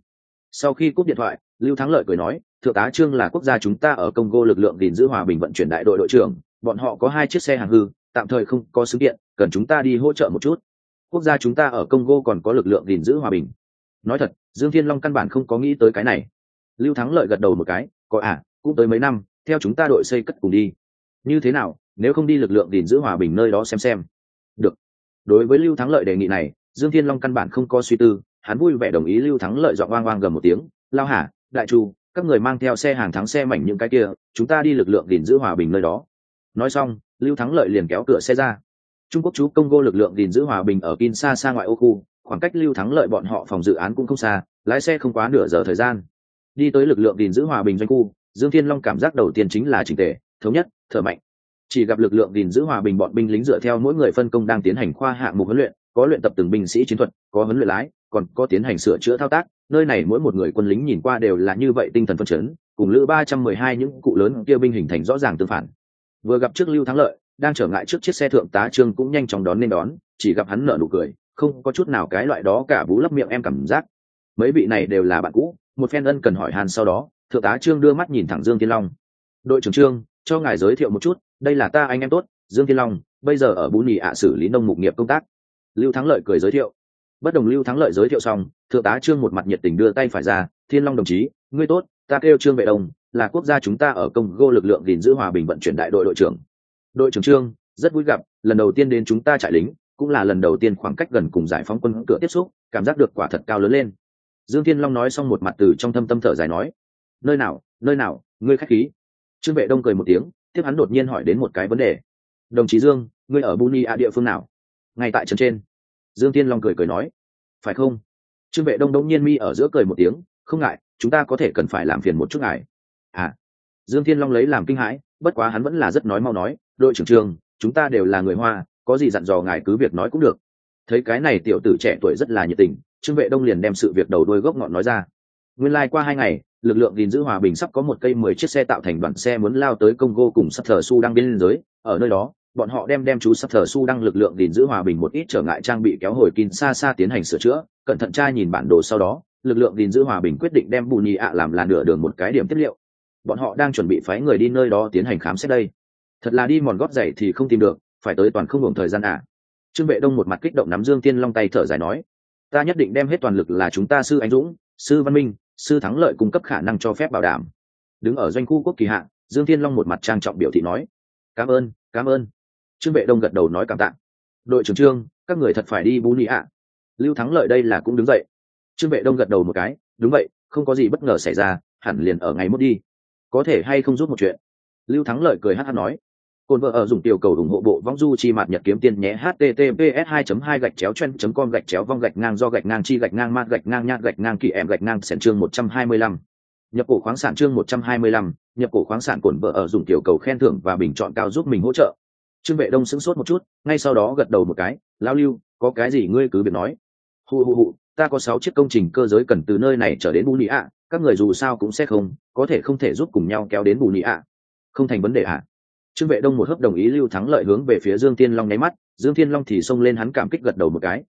Sau khi cúp điện thoại, lưu thắng lợi cười nói, thượng tá trương là quốc gia chúng ta ở congo lực lượng gìn giữ hòa bình vận chuyển đại đội đội trưởng, bọn họ có hai chiếc xe hàng hư, tạm thời không có sự điện, cần chúng ta đi hỗ trợ một chút. Quốc gia chúng ta ở congo còn có lực lượng gìn giữ hòa bình. Nói thật, dương thiên long căn bản không có nghĩ tới cái này. Lưu thắng lợi gật đầu một cái, có à cũng tới mấy năm theo chúng ta đội xây cất cùng đi. Như thế nào, nếu không đi lực lượng gìn giữ hòa bình nơi đó xem xem. Được. Đối với lưu thắng lợi đề nghị này, dương thiên long căn bản không có suy tư, hắn vui vẻ đồng ý lưu thắng lợi dọn oang oang gần một tiếng, lao hả đại chu, các người mang theo xe hàng thắng xe mảnh những cái kia, chúng ta đi lực lượng gìn giữ hòa bình nơi đó. Nói xong, lưu thắng lợi liền kéo cửa xe ra. Trung quốc chú Công Gô lực lượng gìn giữ hòa bình ở kinshasa ngoại ô khu, khoảng cách lưu thắng lợi bọn họ phòng dự án cũng không xa, lái xe không quá nửa giờ thời gian. Đi tới lực lượng gìn giữ hòa bình doanh khu dương thiên long cảm giác đầu tiên chính là trình tề, thống nhất, thở mạnh. Chỉ gặp lực lượng gìn giữ hòa bình bọn binh lính dựa theo mỗi người phân công đang tiến hành khoa hạng mục huấn luyện, có luyện tập từng binh sĩ chiến thuật, có huấn luyện lái, còn có tiến hành sửa chữa thao tác. Nơi này mỗi một người quân lính nhìn qua đều là như vậy tinh thần phân chấn, cùng lữ ba trăm mười hai những cụ lớn kia binh hình thành rõ ràng tương phản. Vừa gặp trước lưu thắng lợi, đang trở ngại trước chiếc xe thượng tá trương cũng nhanh chóng đón nên đón, chỉ gặp hắn nở nụ cười, không có chút nào cái loại đó cả vũ lấp miệng em cảm giác. Mấy vị này đều là bạn cũ, một phen ân cần hỏi hàn sau đó thượng tá trương đưa mắt nhìn thẳng dương Thiên long. Đội trưởng trương, cho ngài giới thiệu một chút, đây là ta anh em tốt, dương Thiên long, bây giờ ở bú nhì ạ xử lý nông mục nghiệp công tác. Lưu thắng lợi cười giới thiệu. Bất đồng lưu thắng lợi giới thiệu xong, thượng tá trương một mặt nhiệt tình đưa tay phải ra, thiên long đồng chí, ngươi tốt, ta kêu trương vệ đông là quốc gia chúng ta ở công gô lực lượng gìn giữ hòa bình vận chuyển đại đội đội trưởng. Đội trưởng trương, rất vui gặp, lần đầu tiên đến chúng ta trại lính, cũng là lần đầu tiên khoảng cách gần cùng giải phóng quân cửa tiếp xúc, cảm giác được quả thật cao lớn lên. Dương thiên long nói xong một mặt từ trong thâm tâm thở dài nói nơi nào nơi nào, ngươi khách khí. Trương vệ đông cười một tiếng, tiếp hắn đột nhiên hỏi đến một cái vấn đề. Đồng chí dương, ngươi ở buni a địa phương nào? Ngay tại trấn trên. Dương thiên long cười cười nói. Phải không? Trương vệ đông đông nhiên mi ở giữa cười một tiếng, không ngại, chúng ta có thể cần phải làm phiền một chút ngài. À. Dương thiên long lấy làm kinh hãi, bất quá hắn vẫn là rất nói mau nói, đội trưởng trường, chúng ta đều là người hoa, có gì dặn dò ngài cứ việc nói cũng được. Thấy cái này tiểu tử trẻ tuổi rất là nhiệt tình, trương vệ đông liền đem sự việc đầu đôi gốc ngọn nói ra. Nguyên lai、like、qua hai ngày lực lượng gìn giữ hòa bình sắp có một cây mười chiếc xe tạo thành đoàn xe muốn lao tới congo cùng sắp thờ su đang biên giới. Ở nơi đó, bọn họ đem đem chú sắp thờ su đang lực lượng gìn giữ hòa bình một ít trở ngại trang bị kéo hồi kinh xa xa tiến hành sửa chữa. Cẩn thận trai nhìn bản đồ sau đó, lực lượng gìn giữ hòa bình quyết định đem Bùn nhì ạ làm là nửa đường một cái điểm tiếp liệu. Bọn họ đang chuẩn bị phái người đi nơi đó tiến hành khám xét đây. Thật là đi mòn gót giày thì không tìm được, phải tới toàn không hưởng thời gian à. trương vệ đông một mặt kích động nắm dương tiên long tay thở dài nói, ta nhất định đem hết toàn lực là chúng ta sư anh dũng, sư văn minh sư thắng lợi cung cấp khả năng cho phép bảo đảm. Đứng ở doanh khu quốc kỳ hạn dương Thiên long một mặt trang trọng biểu thị nói, cảm ơn cảm ơn. Trương vệ đông gật đầu nói cảm tạ. Đội trưởng trương, các người thật phải đi bú nị ạ. Lưu thắng lợi đây là cũng đứng dậy. Trương vệ đông gật đầu một cái, đúng vậy, không có gì bất ngờ xảy ra, hẳn liền ở ngày mốt đi. Có thể hay không giúp một chuyện? Lưu thắng lợi cười hát hát nói cồn vợ ở dùng tiểu cầu ủng hộ bộ vong du chi mạt nhật kiếm tiên nhé https 2 2 gạch chéo chen com gạch chéo vong gạch ngang do gạch ngang chi gạch ngang mát gạch ngang nhạt gạch ngang kỳ em gạch ngang sẻn chương 125. nhập cổ khoáng sản chương 125, nhập cổ khoáng sản cồn vợ ở dùng tiểu cầu khen thưởng và bình chọn cao giúp mình hỗ trợ. Trương vệ đông sững sốt một chút ngay sau đó gật đầu một cái lao lưu có cái gì ngươi cứ việc nói. Hù hù hù ta có sáu chiếc công trình cơ giới cần từ nơi này trở đến bù nị ạ các người dù sao cũng sẽ không có thể không thể giúp cùng nhau kéo đến bù nị ạ. Không thành vấn đề ạ trương vệ đông một hớp đồng ý lưu thắng lợi hướng về phía dương tiên long nháy mắt, dương tiên long thì xông lên hắn cảm kích gật đầu một cái.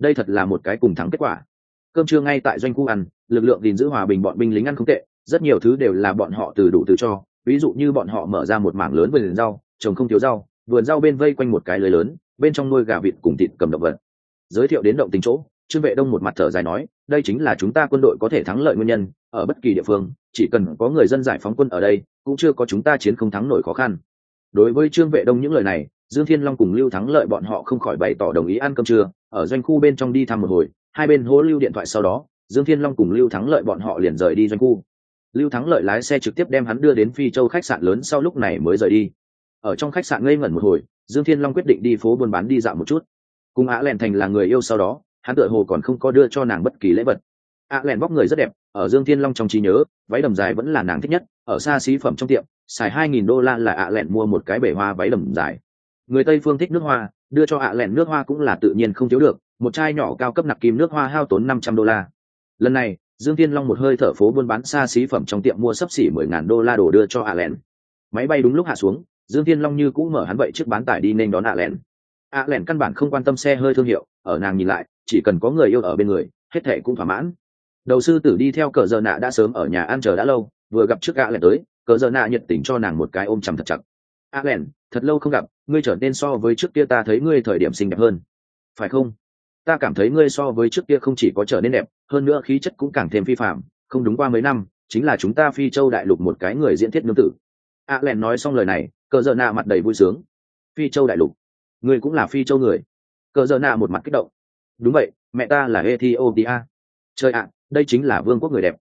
Đây thật là một cái cùng thắng kết quả. Cơm trưa ngay tại doanh khu ăn, lực lượng gìn giữ hòa bình bọn binh lính ăn không tệ, rất nhiều thứ đều là bọn họ từ đủ từ cho. Ví dụ như bọn họ mở ra một mảng lớn vườn rau, trồng không thiếu rau, vườn rau bên vây quanh một cái lưới lớn, bên trong nuôi gà vịt cùng thịt cầm động vật. Giới thiệu đến động tình chỗ, trương vệ đông một mặt thở dài nói, đây chính là chúng ta quân đội có thể thắng lợi nguyên nhân, ở bất kỳ địa phương, chỉ cần có người dân giải phóng quân ở đây, cũng chưa có chúng ta chiến không thắng nổi khó khăn đối với trương vệ đông những lời này, dương thiên long cùng lưu thắng lợi bọn họ không khỏi bày tỏ đồng ý ăn cơm trưa, ở doanh khu bên trong đi thăm một hồi, hai bên hố lưu điện thoại sau đó, dương thiên long cùng lưu thắng lợi bọn họ liền rời đi doanh khu. Lưu thắng lợi lái xe trực tiếp đem hắn đưa đến phi châu khách sạn lớn sau lúc này mới rời đi. Ở trong khách sạn ngây ngẩn một hồi, dương thiên long quyết định đi phố buôn bán đi dạo một chút. Cùng á lẹn thành là người yêu sau đó, hắn tựa hồ còn không có đưa cho nàng bất kỳ lễ vật. Á lẹn bóc người rất đẹp, ở dương thiên long trong trí nhớ, váy đầm dài vẫn là nàng thích nhất, ở xa xí phẩm trong tiệm xài hai nghìn đô la là ạ lẹn mua một cái bể hoa váy đầm dài. Người tây phương thích nước hoa, đưa cho ạ lẹn nước hoa cũng là tự nhiên không thiếu được, một chai nhỏ cao cấp nặc kim nước hoa hao tốn năm trăm đô la. Lần này, dương thiên long một hơi thở phố buôn bán xa xí phẩm trong tiệm mua sấp xỉ mười ngàn đô la đồ đưa cho ạ lẹn. Máy bay đúng lúc hạ xuống, dương thiên long như cũng mở hắn vậy trước bán tải đi nên đón ạ lẹn. Ạ lẹn căn bản không quan tâm xe hơi thương hiệu, ở nàng nhìn lại, chỉ cần có người yêu ở bên người, hết thệ cũng thỏa mãn. Đầu sư tử đi theo cờ giờ nạ đã sớm ở nhà ăn chờ đã lâu, vừa gặp trước gã lại tới cờ giờ nạ nhiệt tình cho nàng một cái ôm chầm thật chặt. A len, thật lâu không gặp, ngươi trở nên so với trước kia ta thấy ngươi thời điểm xinh đẹp hơn. Phải không? Ta cảm thấy ngươi so với trước kia không chỉ có trở nên đẹp, hơn nữa khí chất cũng càng thêm phi phạm không đúng qua mấy năm, chính là chúng ta phi châu đại lục một cái người diễn thiết nương tử. A len nói xong lời này, cờ giờ nạ mặt đầy vui sướng. Phi châu đại lục? Ngươi cũng là phi châu người? Cờ giờ nạ một mặt kích động. Đúng vậy, mẹ ta là ethiopia. Chơi ạ, đây chính là vương quốc người đẹp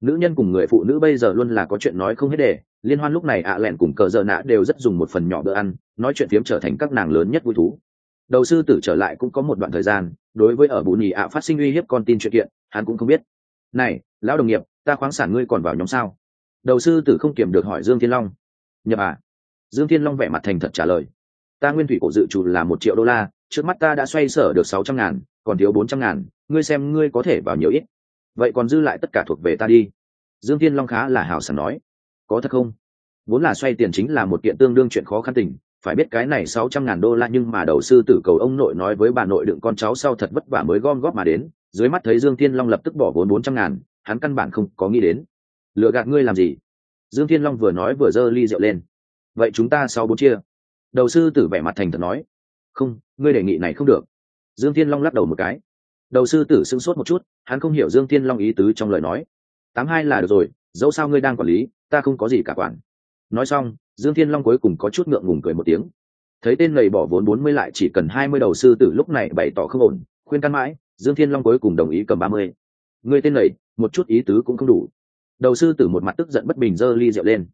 nữ nhân cùng người phụ nữ bây giờ luôn là có chuyện nói không hết đề. Liên hoan lúc này ạ lẹn cùng cờ dợ nạ đều rất dùng một phần nhỏ bữa ăn, nói chuyện phiếm trở thành các nàng lớn nhất vui thú. Đầu sư tử trở lại cũng có một đoạn thời gian, đối với ở bù nhì ạ phát sinh uy hiếp con tin chuyện kiện, hắn cũng không biết. Này, lão đồng nghiệp, ta khoáng sản ngươi còn vào nhóm sao? Đầu sư tử không kiểm được hỏi dương thiên long. Nhập à? Dương thiên long vẻ mặt thành thật trả lời. Ta nguyên thủy cổ dự trù là một triệu đô la, trước mắt ta đã xoay sở được sáu trăm ngàn, còn thiếu bốn trăm ngàn, ngươi xem ngươi có thể vào nhiều ít vậy còn dư lại tất cả thuộc về ta đi. Dương thiên long khá là hào sảng nói. Có thật không? Vốn là xoay tiền chính là một kiện tương đương chuyện khó khăn tình, phải biết cái này sáu trăm ngàn đô la nhưng mà đầu sư tử cầu ông nội nói với bà nội đựng con cháu sau thật vất vả mới gom góp mà đến, dưới mắt thấy dương thiên long lập tức bỏ vốn bốn trăm ngàn, hắn căn bản không có nghĩ đến. Lựa gạt ngươi làm gì? Dương thiên long vừa nói vừa giơ ly rượu lên. Vậy chúng ta sau bốn chia. Đầu sư tử vẻ mặt thành thật nói. Không, ngươi đề nghị này không được. Dương thiên long lắc đầu một cái đầu sư tử sưng sốt một chút, hắn không hiểu dương thiên long ý tứ trong lời nói. Tám hai là được rồi, dẫu sao ngươi đang quản lý, ta không có gì cả quản. Nói xong, dương thiên long cuối cùng có chút ngượng ngùng cười một tiếng. Thấy tên lầy bỏ vốn bốn mươi lại chỉ cần hai mươi đầu sư tử lúc này bày tỏ không ổn, khuyên căn mãi, dương thiên long cuối cùng đồng ý cầm ba mươi. Người tên lầy một chút ý tứ cũng không đủ. Đầu sư tử một mặt tức giận bất bình giơ ly rượu lên.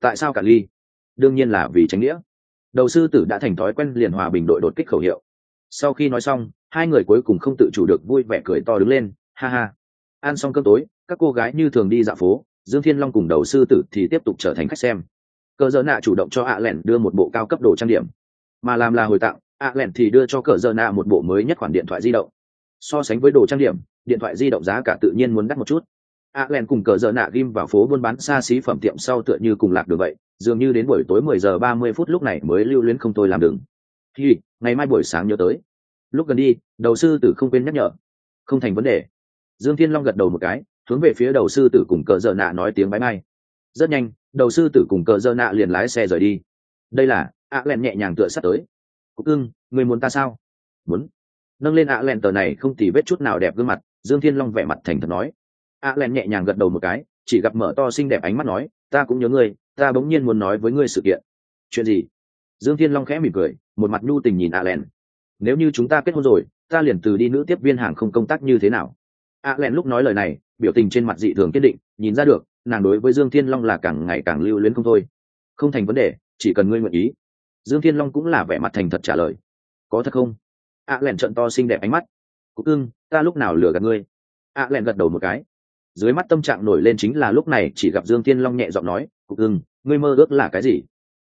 Tại sao cả ly? Đương nhiên là vì tránh nghĩa. Đầu sư tử đã thành thói quen liền hòa bình đội đột kích khẩu hiệu. Sau khi nói xong hai người cuối cùng không tự chủ được vui vẻ cười to đứng lên, ha ha. Ăn xong cơm tối, các cô gái như thường đi dạo phố, dương thiên long cùng đầu sư tử thì tiếp tục trở thành khách xem. Cờ dơ nạ chủ động cho ạ lẻn đưa một bộ cao cấp đồ trang điểm. Mà làm là hồi tặng ạ lẻn thì đưa cho cờ dơ nạ một bộ mới nhất khoản điện thoại di động. So sánh với đồ trang điểm, điện thoại di động giá cả tự nhiên muốn đắt một chút. Ạ lẻn cùng cờ dơ nạ ghim vào phố buôn bán xa xí phẩm tiệm sau tựa như cùng lạc được vậy, dường như đến buổi tối mười giờ ba mươi phút lúc này mới lưu luyến không tôi làm đừng thì ngày mai buổi sáng nhớ tới lúc gần đi, đầu sư tử không quên nhắc nhở. Không thành vấn đề. Dương thiên long gật đầu một cái, hướng về phía đầu sư tử cùng cờ dơ nạ nói tiếng bái mai. Rất nhanh, đầu sư tử cùng cờ dơ nạ liền lái xe rời đi. Đây là, ạ len nhẹ nhàng tựa sát tới. Cúc ưng người muốn ta sao? Muốn. Nâng lên ạ len tờ này không tì vết chút nào đẹp gương mặt, dương thiên long vẻ mặt thành thật nói. ạ len nhẹ nhàng gật đầu một cái, chỉ gặp mở to xinh đẹp ánh mắt nói, ta cũng nhớ ngươi, ta bỗng nhiên muốn nói với ngươi sự kiện. Chuyện gì? Dương thiên long khẽ mỉm cười, một mặt nhu tình nhìn ạ len nếu như chúng ta kết hôn rồi, ta liền từ đi nữ tiếp viên hàng không công tác như thế nào? Ạ lẹn lúc nói lời này, biểu tình trên mặt dị thường kiên định, nhìn ra được, nàng đối với dương thiên long là càng ngày càng lưu luyến không thôi. Không thành vấn đề, chỉ cần ngươi nguyện ý. Dương thiên long cũng là vẻ mặt thành thật trả lời. Có thật không? Ạ lẹn trận to xinh đẹp ánh mắt. Cúc ưng ta lúc nào lừa gạt ngươi? Ạ lẹn gật đầu một cái. Dưới mắt tâm trạng nổi lên chính là lúc này chỉ gặp dương thiên long nhẹ giọng nói cúc ưng ngươi mơ ước là cái gì?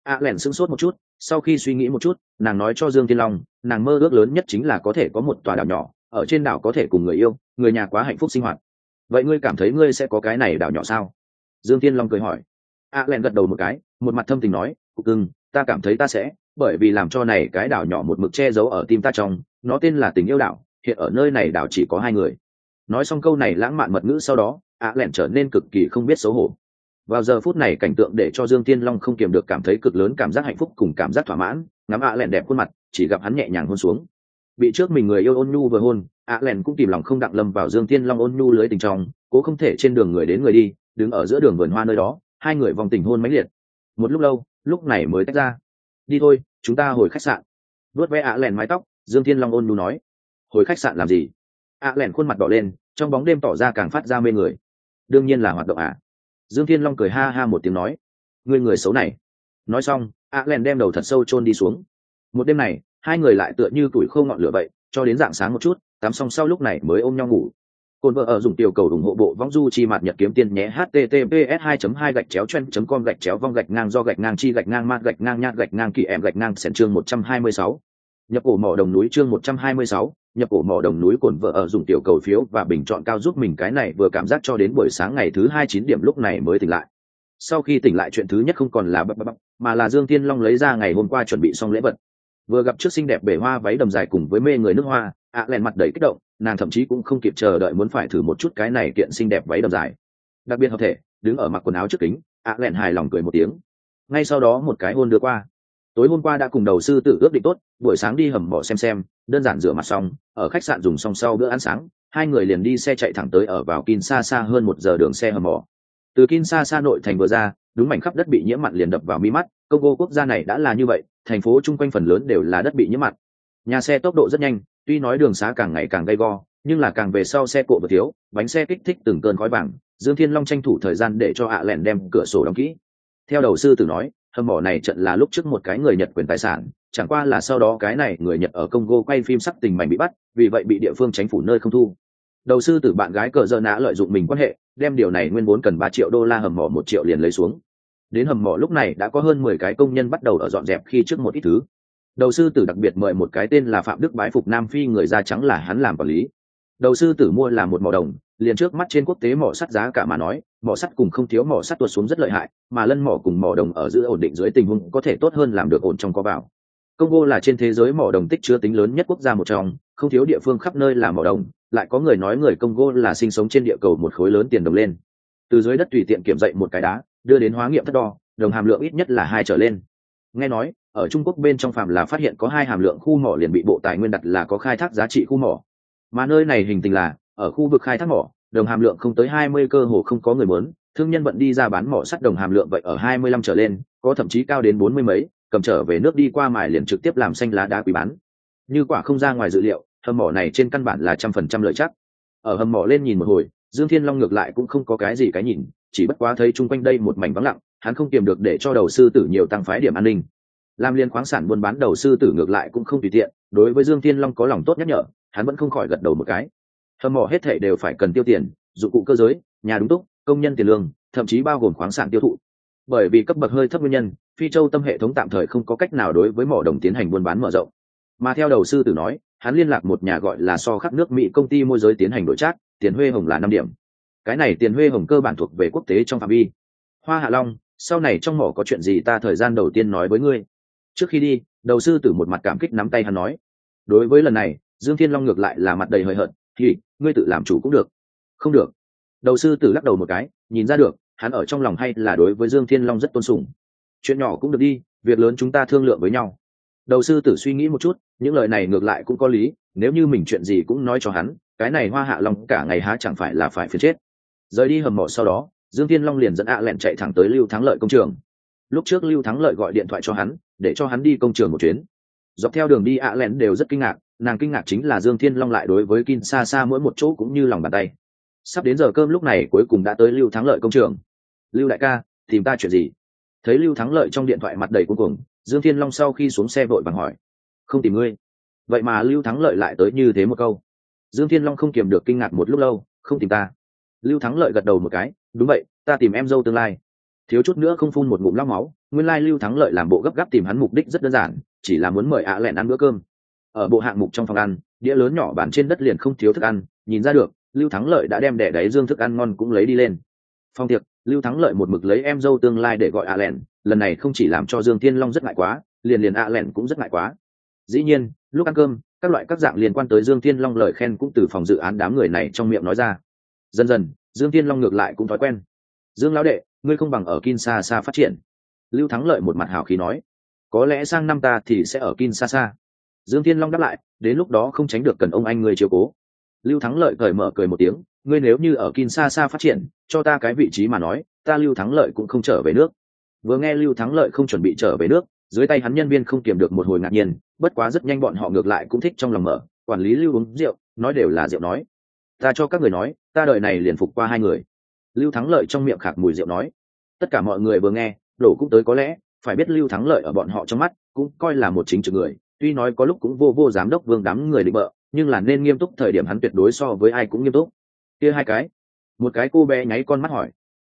Ạ Lẻn sững sốt một chút, sau khi suy nghĩ một chút, nàng nói cho dương thiên long, nàng mơ ước lớn nhất chính là có thể có một tòa đảo nhỏ, ở trên đảo có thể cùng người yêu, người nhà quá hạnh phúc sinh hoạt. Vậy ngươi cảm thấy ngươi sẽ có cái này đảo nhỏ sao? Dương thiên long cười hỏi. A à gật đầu một cái, một mặt thâm tình nói, cục cưng, ta cảm thấy ta sẽ, bởi vì làm cho này cái đảo nhỏ một mực che giấu ở tim ta trong, nó tên là tình yêu đảo, hiện ở nơi này đảo chỉ có hai người. Nói xong câu này, lãng mạn mật ngữ sau đó, a à trở nên cực kỳ không biết xấu hổ vào giờ phút này cảnh tượng để cho dương tiên long không kiềm được cảm thấy cực lớn cảm giác hạnh phúc cùng cảm giác thỏa mãn, ngắm ạ à đẹp khuôn mặt, chỉ gặp hắn nhẹ nhàng hôn xuống. Bị trước mình người yêu ôn nhu vừa hôn, ạ lẹn cũng tìm lòng không đặng lâm vào dương tiên long ôn nhu lưới tình trong, cố không thể trên đường người đến người đi, đứng ở giữa đường vườn hoa nơi đó, hai người vòng tình hôn mãnh liệt. Một lúc lâu, lúc này mới tách ra. Đi thôi, chúng ta hồi khách sạn. Vuốt ve ạ lèn mái tóc, dương thiên long ôn nhu nói. Hồi khách sạn làm gì? ạ lèn khuôn mặt đỏ lên, trong bóng đêm tỏ ra càng phát ra mê người. Đương nhiên là hoạt động ạ. à dương thiên long cười ha ha một tiếng nói người người xấu này. Nói xong ạ lèn đem đầu thật sâu chôn đi xuống. Một đêm này hai người lại tựa như tuổi khô ngọn lửa vậy cho đến dạng sáng một chút tắm xong sau lúc này mới ôm nhau ngủ. Cồn vợ ở dùng tiểu cầu ủng hộ bộ vong du chi mặt nhật kiếm tiên nhé https 2 2 gạch chéo chen com gạch chéo vong gạch ngang do gạch ngang chi gạch ngang mát gạch ngang nhạt gạch ngang kỳ em gạch ngang sẹn chương 126. Nhập cổ mỏ đồng núi chương 126, nhập cổ mỏ đồng núi cồn vợ ở dùng tiểu cầu phiếu và bình chọn cao giúp mình cái này vừa cảm giác cho đến buổi sáng ngày thứ hai chín điểm lúc này mới tỉnh lại. Sau khi tỉnh lại chuyện thứ nhất không còn là bập bập mà là Dương Tiên Long lấy ra ngày hôm qua chuẩn bị xong lễ vật. Vừa gặp trước xinh đẹp bể hoa váy đầm dài cùng với mê người nước hoa, ạ lẹn mặt đầy kích động nàng thậm chí cũng không kịp chờ đợi muốn phải thử một chút cái này kiện xinh đẹp váy đầm dài đặc biệt hợp thể đứng ở mặc quần áo trước kính ạ lẹn hài lòng cười một tiếng ngay sau đó một cái hôn đưa qua tối hôm qua đã cùng đầu sư tự ước định tốt buổi sáng đi hầm mỏ xem xem đơn giản rửa mặt xong, ở khách sạn dùng xong sau bữa ăn sáng, hai người liền đi xe chạy thẳng tới ở vào kin xa xa hơn một giờ đường xe hầm mỏ. Từ kin xa xa nội thành vừa ra, đúng mảnh khắp đất bị nhiễm mặn liền đập vào mi mắt, congo quốc gia này đã là như vậy, thành phố chung quanh phần lớn đều là đất bị nhiễm mặn. Nhà xe tốc độ rất nhanh, tuy nói đường xá càng ngày càng gay go, nhưng là càng về sau xe cộ vừa thiếu, bánh xe kích thích từng cơn khói vàng, dương thiên long tranh thủ thời gian để cho ạ lẻn đem cửa sổ đóng kỹ. Theo đầu sư tử nói, hầm mỏ này trận là lúc trước một cái người nhật quyền tài sản chẳng qua là sau đó cái này người nhật ở congo quay phim sắc tình mảnh bị bắt, vì vậy bị địa phương chính phủ nơi không thu. Đầu sư tử bạn gái cờ dơ nã lợi dụng mình quan hệ, đem điều này nguyên vốn cần ba triệu đô la hầm mỏ một triệu liền lấy xuống. Đến hầm mỏ lúc này đã có hơn mười cái công nhân bắt đầu ở dọn dẹp khi trước một ít thứ. Đầu sư tử đặc biệt mời một cái tên là phạm đức bái phục nam phi người da trắng là hắn làm quản lý. Đầu sư tử mua là một mỏ đồng, liền trước mắt trên quốc tế mỏ sắt giá cả mà nói, mỏ sắt cùng không thiếu mỏ sắt tuột xuống rất lợi hại, mà lân mỏ cùng mỏ đồng ở giữa ổn định dưới tình huống có thể tốt hơn làm được ổn trong có vào congo là trên thế giới mỏ đồng tích chứa tính lớn nhất quốc gia một trong, không thiếu địa phương khắp nơi là mỏ đồng, lại có người nói người congo là sinh sống trên địa cầu một khối lớn tiền đồng lên. Từ dưới đất tùy tiện kiểm dậy một cái đá, đưa đến hóa nghiệm thất đo, đồng hàm lượng ít nhất là hai trở lên. Nghe nói, ở trung quốc bên trong phạm là phát hiện có hai hàm lượng khu mỏ liền bị bộ tài nguyên đặt là có khai thác giá trị khu mỏ. Mà nơi này hình tình là, ở khu vực khai thác mỏ, đồng hàm lượng không tới hai mươi cơ hồ không có người muốn, thương nhân vận đi ra bán mỏ sắt đồng hàm lượng vậy ở hai mươi lăm trở lên, có thậm chí cao đến bốn mươi mấy cầm trở về nước đi qua mài liền trực tiếp làm xanh lá đá quý bán. Như quả không ra ngoài dự liệu, hầm mỏ này trên căn bản là trăm phần trăm lợi chắc. Ở hầm mỏ lên nhìn một hồi, dương thiên long ngược lại cũng không có cái gì cái nhìn, chỉ bất quá thấy chung quanh đây một mảnh vắng lặng, hắn không kiềm được để cho đầu sư tử nhiều tăng phái điểm an ninh. Làm liên khoáng sản buôn bán đầu sư tử ngược lại cũng không tùy tiện, đối với dương thiên long có lòng tốt nhắc nhở, hắn vẫn không khỏi gật đầu một cái. Hầm mỏ hết thể đều phải cần tiêu tiền, dụng cụ cơ giới, nhà đúng túc, công nhân tiền lương, thậm chí bao gồm khoáng sản tiêu thụ bởi vì cấp bậc hơi thấp nguyên nhân, phi châu tâm hệ thống tạm thời không có cách nào đối với mỏ đồng tiến hành buôn bán mở rộng. Mà theo đầu sư tử nói, hắn liên lạc một nhà gọi là so khắc nước mỹ công ty môi giới tiến hành đổi trác, tiền huê hồng là năm điểm. Cái này tiền huê hồng cơ bản thuộc về quốc tế trong phạm vi. Hoa hạ long, sau này trong mỏ có chuyện gì ta thời gian đầu tiên nói với ngươi. Trước khi đi, đầu sư tử một mặt cảm kích nắm tay hắn nói. Đối với lần này, dương thiên long ngược lại là mặt đầy hời hợt. Thì, ngươi tự làm chủ cũng được. Không được. Đầu sư tử lắc đầu một cái, nhìn ra được hắn ở trong lòng hay là đối với dương thiên long rất tôn sùng. Chuyện nhỏ cũng được đi, việc lớn chúng ta thương lượng với nhau. Đầu sư tử suy nghĩ một chút, những lời này ngược lại cũng có lý, nếu như mình chuyện gì cũng nói cho hắn, cái này hoa hạ long cả ngày há chẳng phải là phải phiền chết. Rời đi hầm mỏ sau đó, dương thiên long liền dẫn ạ lẹn chạy thẳng tới lưu thắng lợi công trường. Lúc trước lưu thắng lợi gọi điện thoại cho hắn, để cho hắn đi công trường một chuyến. Dọc theo đường đi ạ lẹn đều rất kinh ngạc, nàng kinh ngạc chính là dương thiên long lại đối với kin xa xa mỗi một chỗ cũng như lòng bàn tay sắp đến giờ cơm lúc này cuối cùng đã tới lưu thắng lợi công trường. Lưu đại ca, tìm ta chuyện gì? Thấy lưu thắng lợi trong điện thoại mặt đầy cuối cùng dương thiên long sau khi xuống xe vội vàng hỏi. Không tìm ngươi. Vậy mà lưu thắng lợi lại tới như thế một câu. Dương thiên long không kiềm được kinh ngạc một lúc lâu, không tìm ta. Lưu thắng lợi gật đầu một cái, đúng vậy, ta tìm em dâu tương lai. Thiếu chút nữa không phun một ngụm lóc máu, nguyên lai lưu thắng lợi làm bộ gấp gáp tìm hắn mục đích rất đơn giản, chỉ là muốn mời ạ lẹn ăn bữa cơm. Ở bộ hạng mục trong phòng ăn, đĩa lớn nhỏ bàn trên đất liền không thiếu thức ăn, nhìn ra được lưu thắng lợi đã đem đẻ đáy dương thức ăn ngon cũng lấy đi lên. Phong tiệc lưu thắng lợi một mực lấy em dâu tương lai để gọi ạ lẹn lần này không chỉ làm cho dương thiên long rất ngại quá liền liền ạ lẹn cũng rất ngại quá. Dĩ nhiên lúc ăn cơm các loại các dạng liên quan tới dương thiên long lời khen cũng từ phòng dự án đám người này trong miệng nói ra. Dần dần dương thiên long ngược lại cũng thói quen. Dương lão đệ ngươi không bằng ở kin xa xa phát triển. Lưu Thắng Lợi một mặt hào khí nói, có lẽ sang năm ta thì sẽ ở kin xa xa Dương Thiên Long đáp lại, đến lúc đó không tránh được cần ông anh người chiều cố. Lưu Thắng Lợi cởi mở cười một tiếng, ngươi nếu như ở Kinshasa phát triển, cho ta cái vị trí mà nói, ta Lưu Thắng Lợi cũng không trở về nước. Vừa nghe Lưu Thắng Lợi không chuẩn bị trở về nước, dưới tay hắn nhân viên không kiềm được một hồi ngạc nhiên, bất quá rất nhanh bọn họ ngược lại cũng thích trong lòng mở, quản lý Lưu uống rượu, nói đều là rượu nói. Ta cho các người nói, ta đợi này liền phục qua hai người lưu thắng lợi trong miệng khạc mùi rượu nói tất cả mọi người vừa nghe đổ cũng tới có lẽ phải biết lưu thắng lợi ở bọn họ trong mắt cũng coi là một chính trực người tuy nói có lúc cũng vô vô giám đốc vương đám người định bợ nhưng là nên nghiêm túc thời điểm hắn tuyệt đối so với ai cũng nghiêm túc. Kia hai cái. Một cái cô bé nháy con mắt hỏi.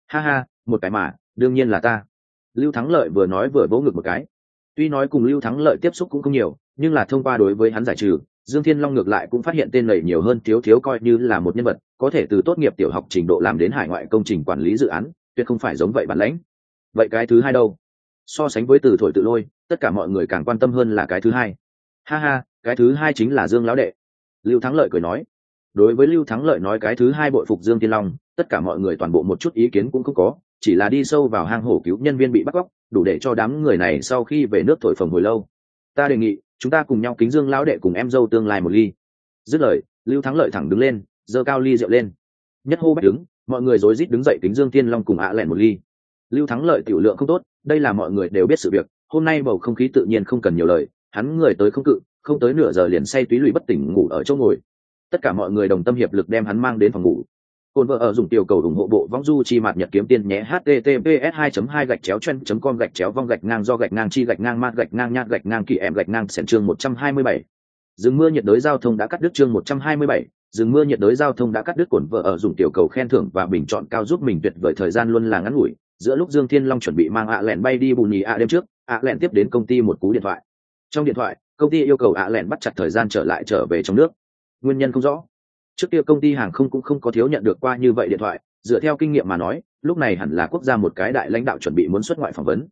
Ha ha, một cái mà, đương nhiên là ta. Lưu thắng lợi vừa nói vừa vỗ ngực một cái. Tuy nói cùng lưu thắng lợi tiếp xúc cũng không nhiều, nhưng là thông qua đối với hắn giải trừ, dương thiên long ngược lại cũng phát hiện tên lầy nhiều hơn thiếu thiếu coi như là một nhân vật, có thể từ tốt nghiệp tiểu học trình độ làm đến hải ngoại công trình quản lý dự án, tuyệt không phải giống vậy bản lãnh. Vậy cái thứ hai đâu? So sánh với từ thổi tự lôi, tất cả mọi người càng quan tâm hơn là cái thứ hai. Ha ha, cái thứ hai chính là dương lão đệ lưu thắng lợi cười nói, đối với lưu thắng lợi nói cái thứ hai bội phục dương tiên long, tất cả mọi người toàn bộ một chút ý kiến cũng không có, chỉ là đi sâu vào hang hổ cứu nhân viên bị bắt cóc, đủ để cho đám người này sau khi về nước thổi phồng hồi lâu. Ta đề nghị, chúng ta cùng nhau kính dương lão đệ cùng em dâu tương lai một ly. Dứt lời, lưu thắng lợi thẳng đứng lên, giơ cao ly rượu lên. Nhất hô bách đứng, mọi người rối rít đứng dậy kính dương tiên long cùng ạ à lẹn một ly. Lưu thắng lợi tiểu lượng không tốt, đây là mọi người đều biết sự việc, hôm nay bầu không khí tự nhiên không cần nhiều lời, hắn người tới không cự không tới nửa giờ liền say túy lụy bất tỉnh ngủ ở chỗ ngồi tất cả mọi người đồng tâm hiệp lực đem hắn mang đến phòng ngủ cồn vợ ở dùng tiểu cầu ủng hộ bộ vong du chi mạt nhật kiếm tiền nhé, https 2 2 gạch chéo chen com gạch chéo vong gạch ngang do gạch ngang chi gạch ngang mát gạch ngang nhát gạch ngang kỳ em gạch ngang sẻn chương 127. rừng mưa nhiệt đới giao thông đã cắt đứt chương 127. rừng mưa nhiệt đới giao thông đã cắt đứt cồn vợ ở dùng tiểu cầu khen thưởng và bình chọn cao giúp mình tuyệt vời thời gian luôn là ngắn ngủi giữa lúc dương thiên long chuẩn bị mang ạ lẹn bay đi bù nhì ạ đêm trước, ạ lẹn tiếp đến công ty một cú điện thoại trong điện thoại công ty yêu cầu ạ lẹn bắt chặt thời gian trở lại trở về trong nước. Nguyên nhân không rõ. Trước kia công ty hàng không cũng không có thiếu nhận được qua như vậy điện thoại, dựa theo kinh nghiệm mà nói, lúc này hẳn là quốc gia một cái đại lãnh đạo chuẩn bị muốn xuất ngoại phỏng vấn.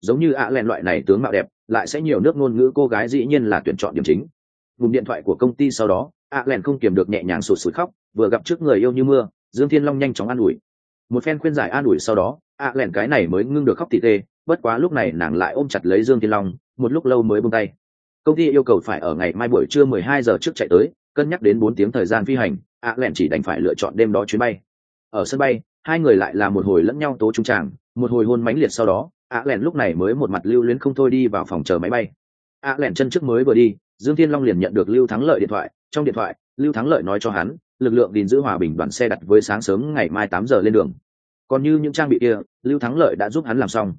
Giống như ạ lẹn loại này tướng mạo đẹp, lại sẽ nhiều nước ngôn ngữ cô gái dĩ nhiên là tuyển chọn điểm chính. Vùng điện thoại của công ty sau đó, ạ lẹn không kiềm được nhẹ nhàng sụt sụt khóc, vừa gặp trước người yêu như mưa, dương thiên long nhanh chóng an ủi. Một phen khuyên giải an ủi sau đó, ạ lẹn cái này mới ngưng được khóc tỉ tê, bất quá lúc này nàng lại ôm chặt lấy dương thiên long, một lúc lâu mới buông tay công ty yêu cầu phải ở ngày mai buổi trưa 12 giờ trước chạy tới, cân nhắc đến bốn tiếng thời gian phi hành, ạ lẹn chỉ đành phải lựa chọn đêm đó chuyến bay. Ở sân bay, hai người lại là một hồi lẫn nhau tố trung tràng, một hồi hôn mãnh liệt sau đó, ạ lẹn lúc này mới một mặt lưu luyến không thôi đi vào phòng chờ máy bay. Ạ lẹn chân trước mới vừa đi, dương thiên long liền nhận được lưu thắng lợi điện thoại, trong điện thoại, lưu thắng lợi nói cho hắn, lực lượng gìn giữ hòa bình đoàn xe đặt với sáng sớm ngày mai tám giờ lên đường. Còn như những trang bị kia, lưu thắng lợi đã giúp hắn làm xong.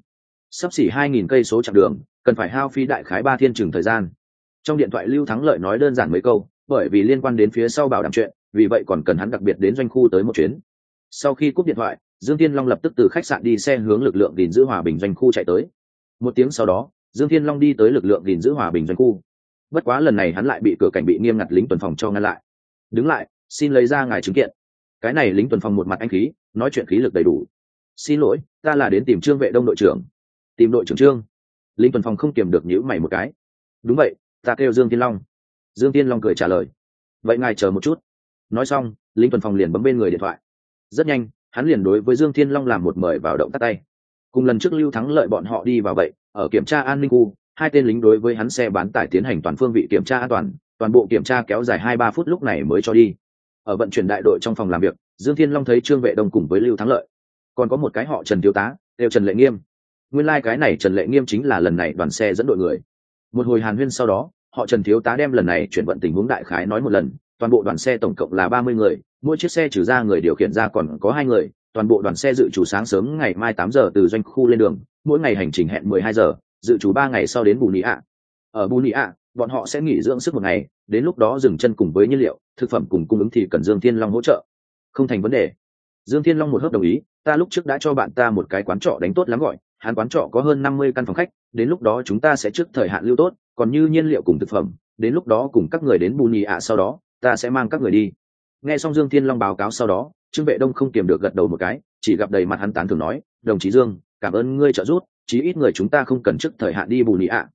Sắp xỉ hai nghìn cây số chặng đường, cần phải hao phí đại khái ba thiên trường thời gian trong điện thoại lưu thắng lợi nói đơn giản mấy câu, bởi vì liên quan đến phía sau bảo đảm chuyện, vì vậy còn cần hắn đặc biệt đến doanh khu tới một chuyến. Sau khi cúp điện thoại, dương thiên long lập tức từ khách sạn đi xe hướng lực lượng gìn giữ hòa bình doanh khu chạy tới. Một tiếng sau đó, dương thiên long đi tới lực lượng gìn giữ hòa bình doanh khu. Bất quá lần này hắn lại bị cửa cảnh bị nghiêm ngặt lính tuần phòng cho ngăn lại. Đứng lại, xin lấy ra ngài chứng kiện. Cái này lính tuần phòng một mặt anh khí, nói chuyện khí lực đầy đủ. Xin lỗi, ta là đến tìm trương vệ đông đội trưởng. Tìm đội trưởng trương? Lính tuần phòng không kiềm được nhữ mày một cái. Đúng vậy ta kêu dương tiên long. Dương tiên long cười trả lời. Vậy ngài chờ một chút. Nói xong lính tuần phòng liền bấm bên người điện thoại. Rất nhanh, hắn liền đối với dương thiên long làm một mời vào động tắt tay. Cùng lần trước lưu thắng lợi bọn họ đi vào vậy, ở kiểm tra an ninh khu, hai tên lính đối với hắn xe bán tải tiến hành toàn phương vị kiểm tra an toàn toàn bộ kiểm tra kéo dài hai ba phút lúc này mới cho đi. Ở vận chuyển đại đội trong phòng làm việc, dương thiên long thấy trương vệ đông cùng với lưu thắng lợi. Còn có một cái họ trần thiếu tá, đều trần lệ nghiêm. Nguyên lai、like、cái này trần lệ nghiêm chính là lần này đoàn xe dẫn đội người một hồi hàn huyên sau đó, họ trần thiếu tá đem lần này chuyển vận tình huống đại khái nói một lần, toàn bộ đoàn xe tổng cộng là ba mươi người, mỗi chiếc xe trừ ra người điều khiển ra còn có hai người, toàn bộ đoàn xe dự trù sáng sớm ngày mai tám giờ từ doanh khu lên đường, mỗi ngày hành trình hẹn mười hai giờ, dự trù ba ngày sau đến bù nị ạ. Ở bù nị ạ, bọn họ sẽ nghỉ dưỡng sức một ngày, đến lúc đó dừng chân cùng với nhiên liệu, thực phẩm cùng cung ứng thì cần dương thiên long hỗ trợ. Không thành vấn đề. Dương thiên long một hớp đồng ý, ta lúc trước đã cho bạn ta một cái quán trọ đánh tốt lắm gọi, hắn quán trọ có hơn năm mươi căn phòng khách đến lúc đó chúng ta sẽ trước thời hạn lưu tốt, còn như nhiên liệu cùng thực phẩm, đến lúc đó cùng các người đến bù nhì ạ sau đó, ta sẽ mang các người đi. Nghe xong dương thiên long báo cáo sau đó, trương vệ đông không kiềm được gật đầu một cái, chỉ gặp đầy mặt hắn tán thường nói, đồng chí dương, cảm ơn ngươi trợ giúp, chí ít người chúng ta không cần trước thời hạn đi bù nhì ạ.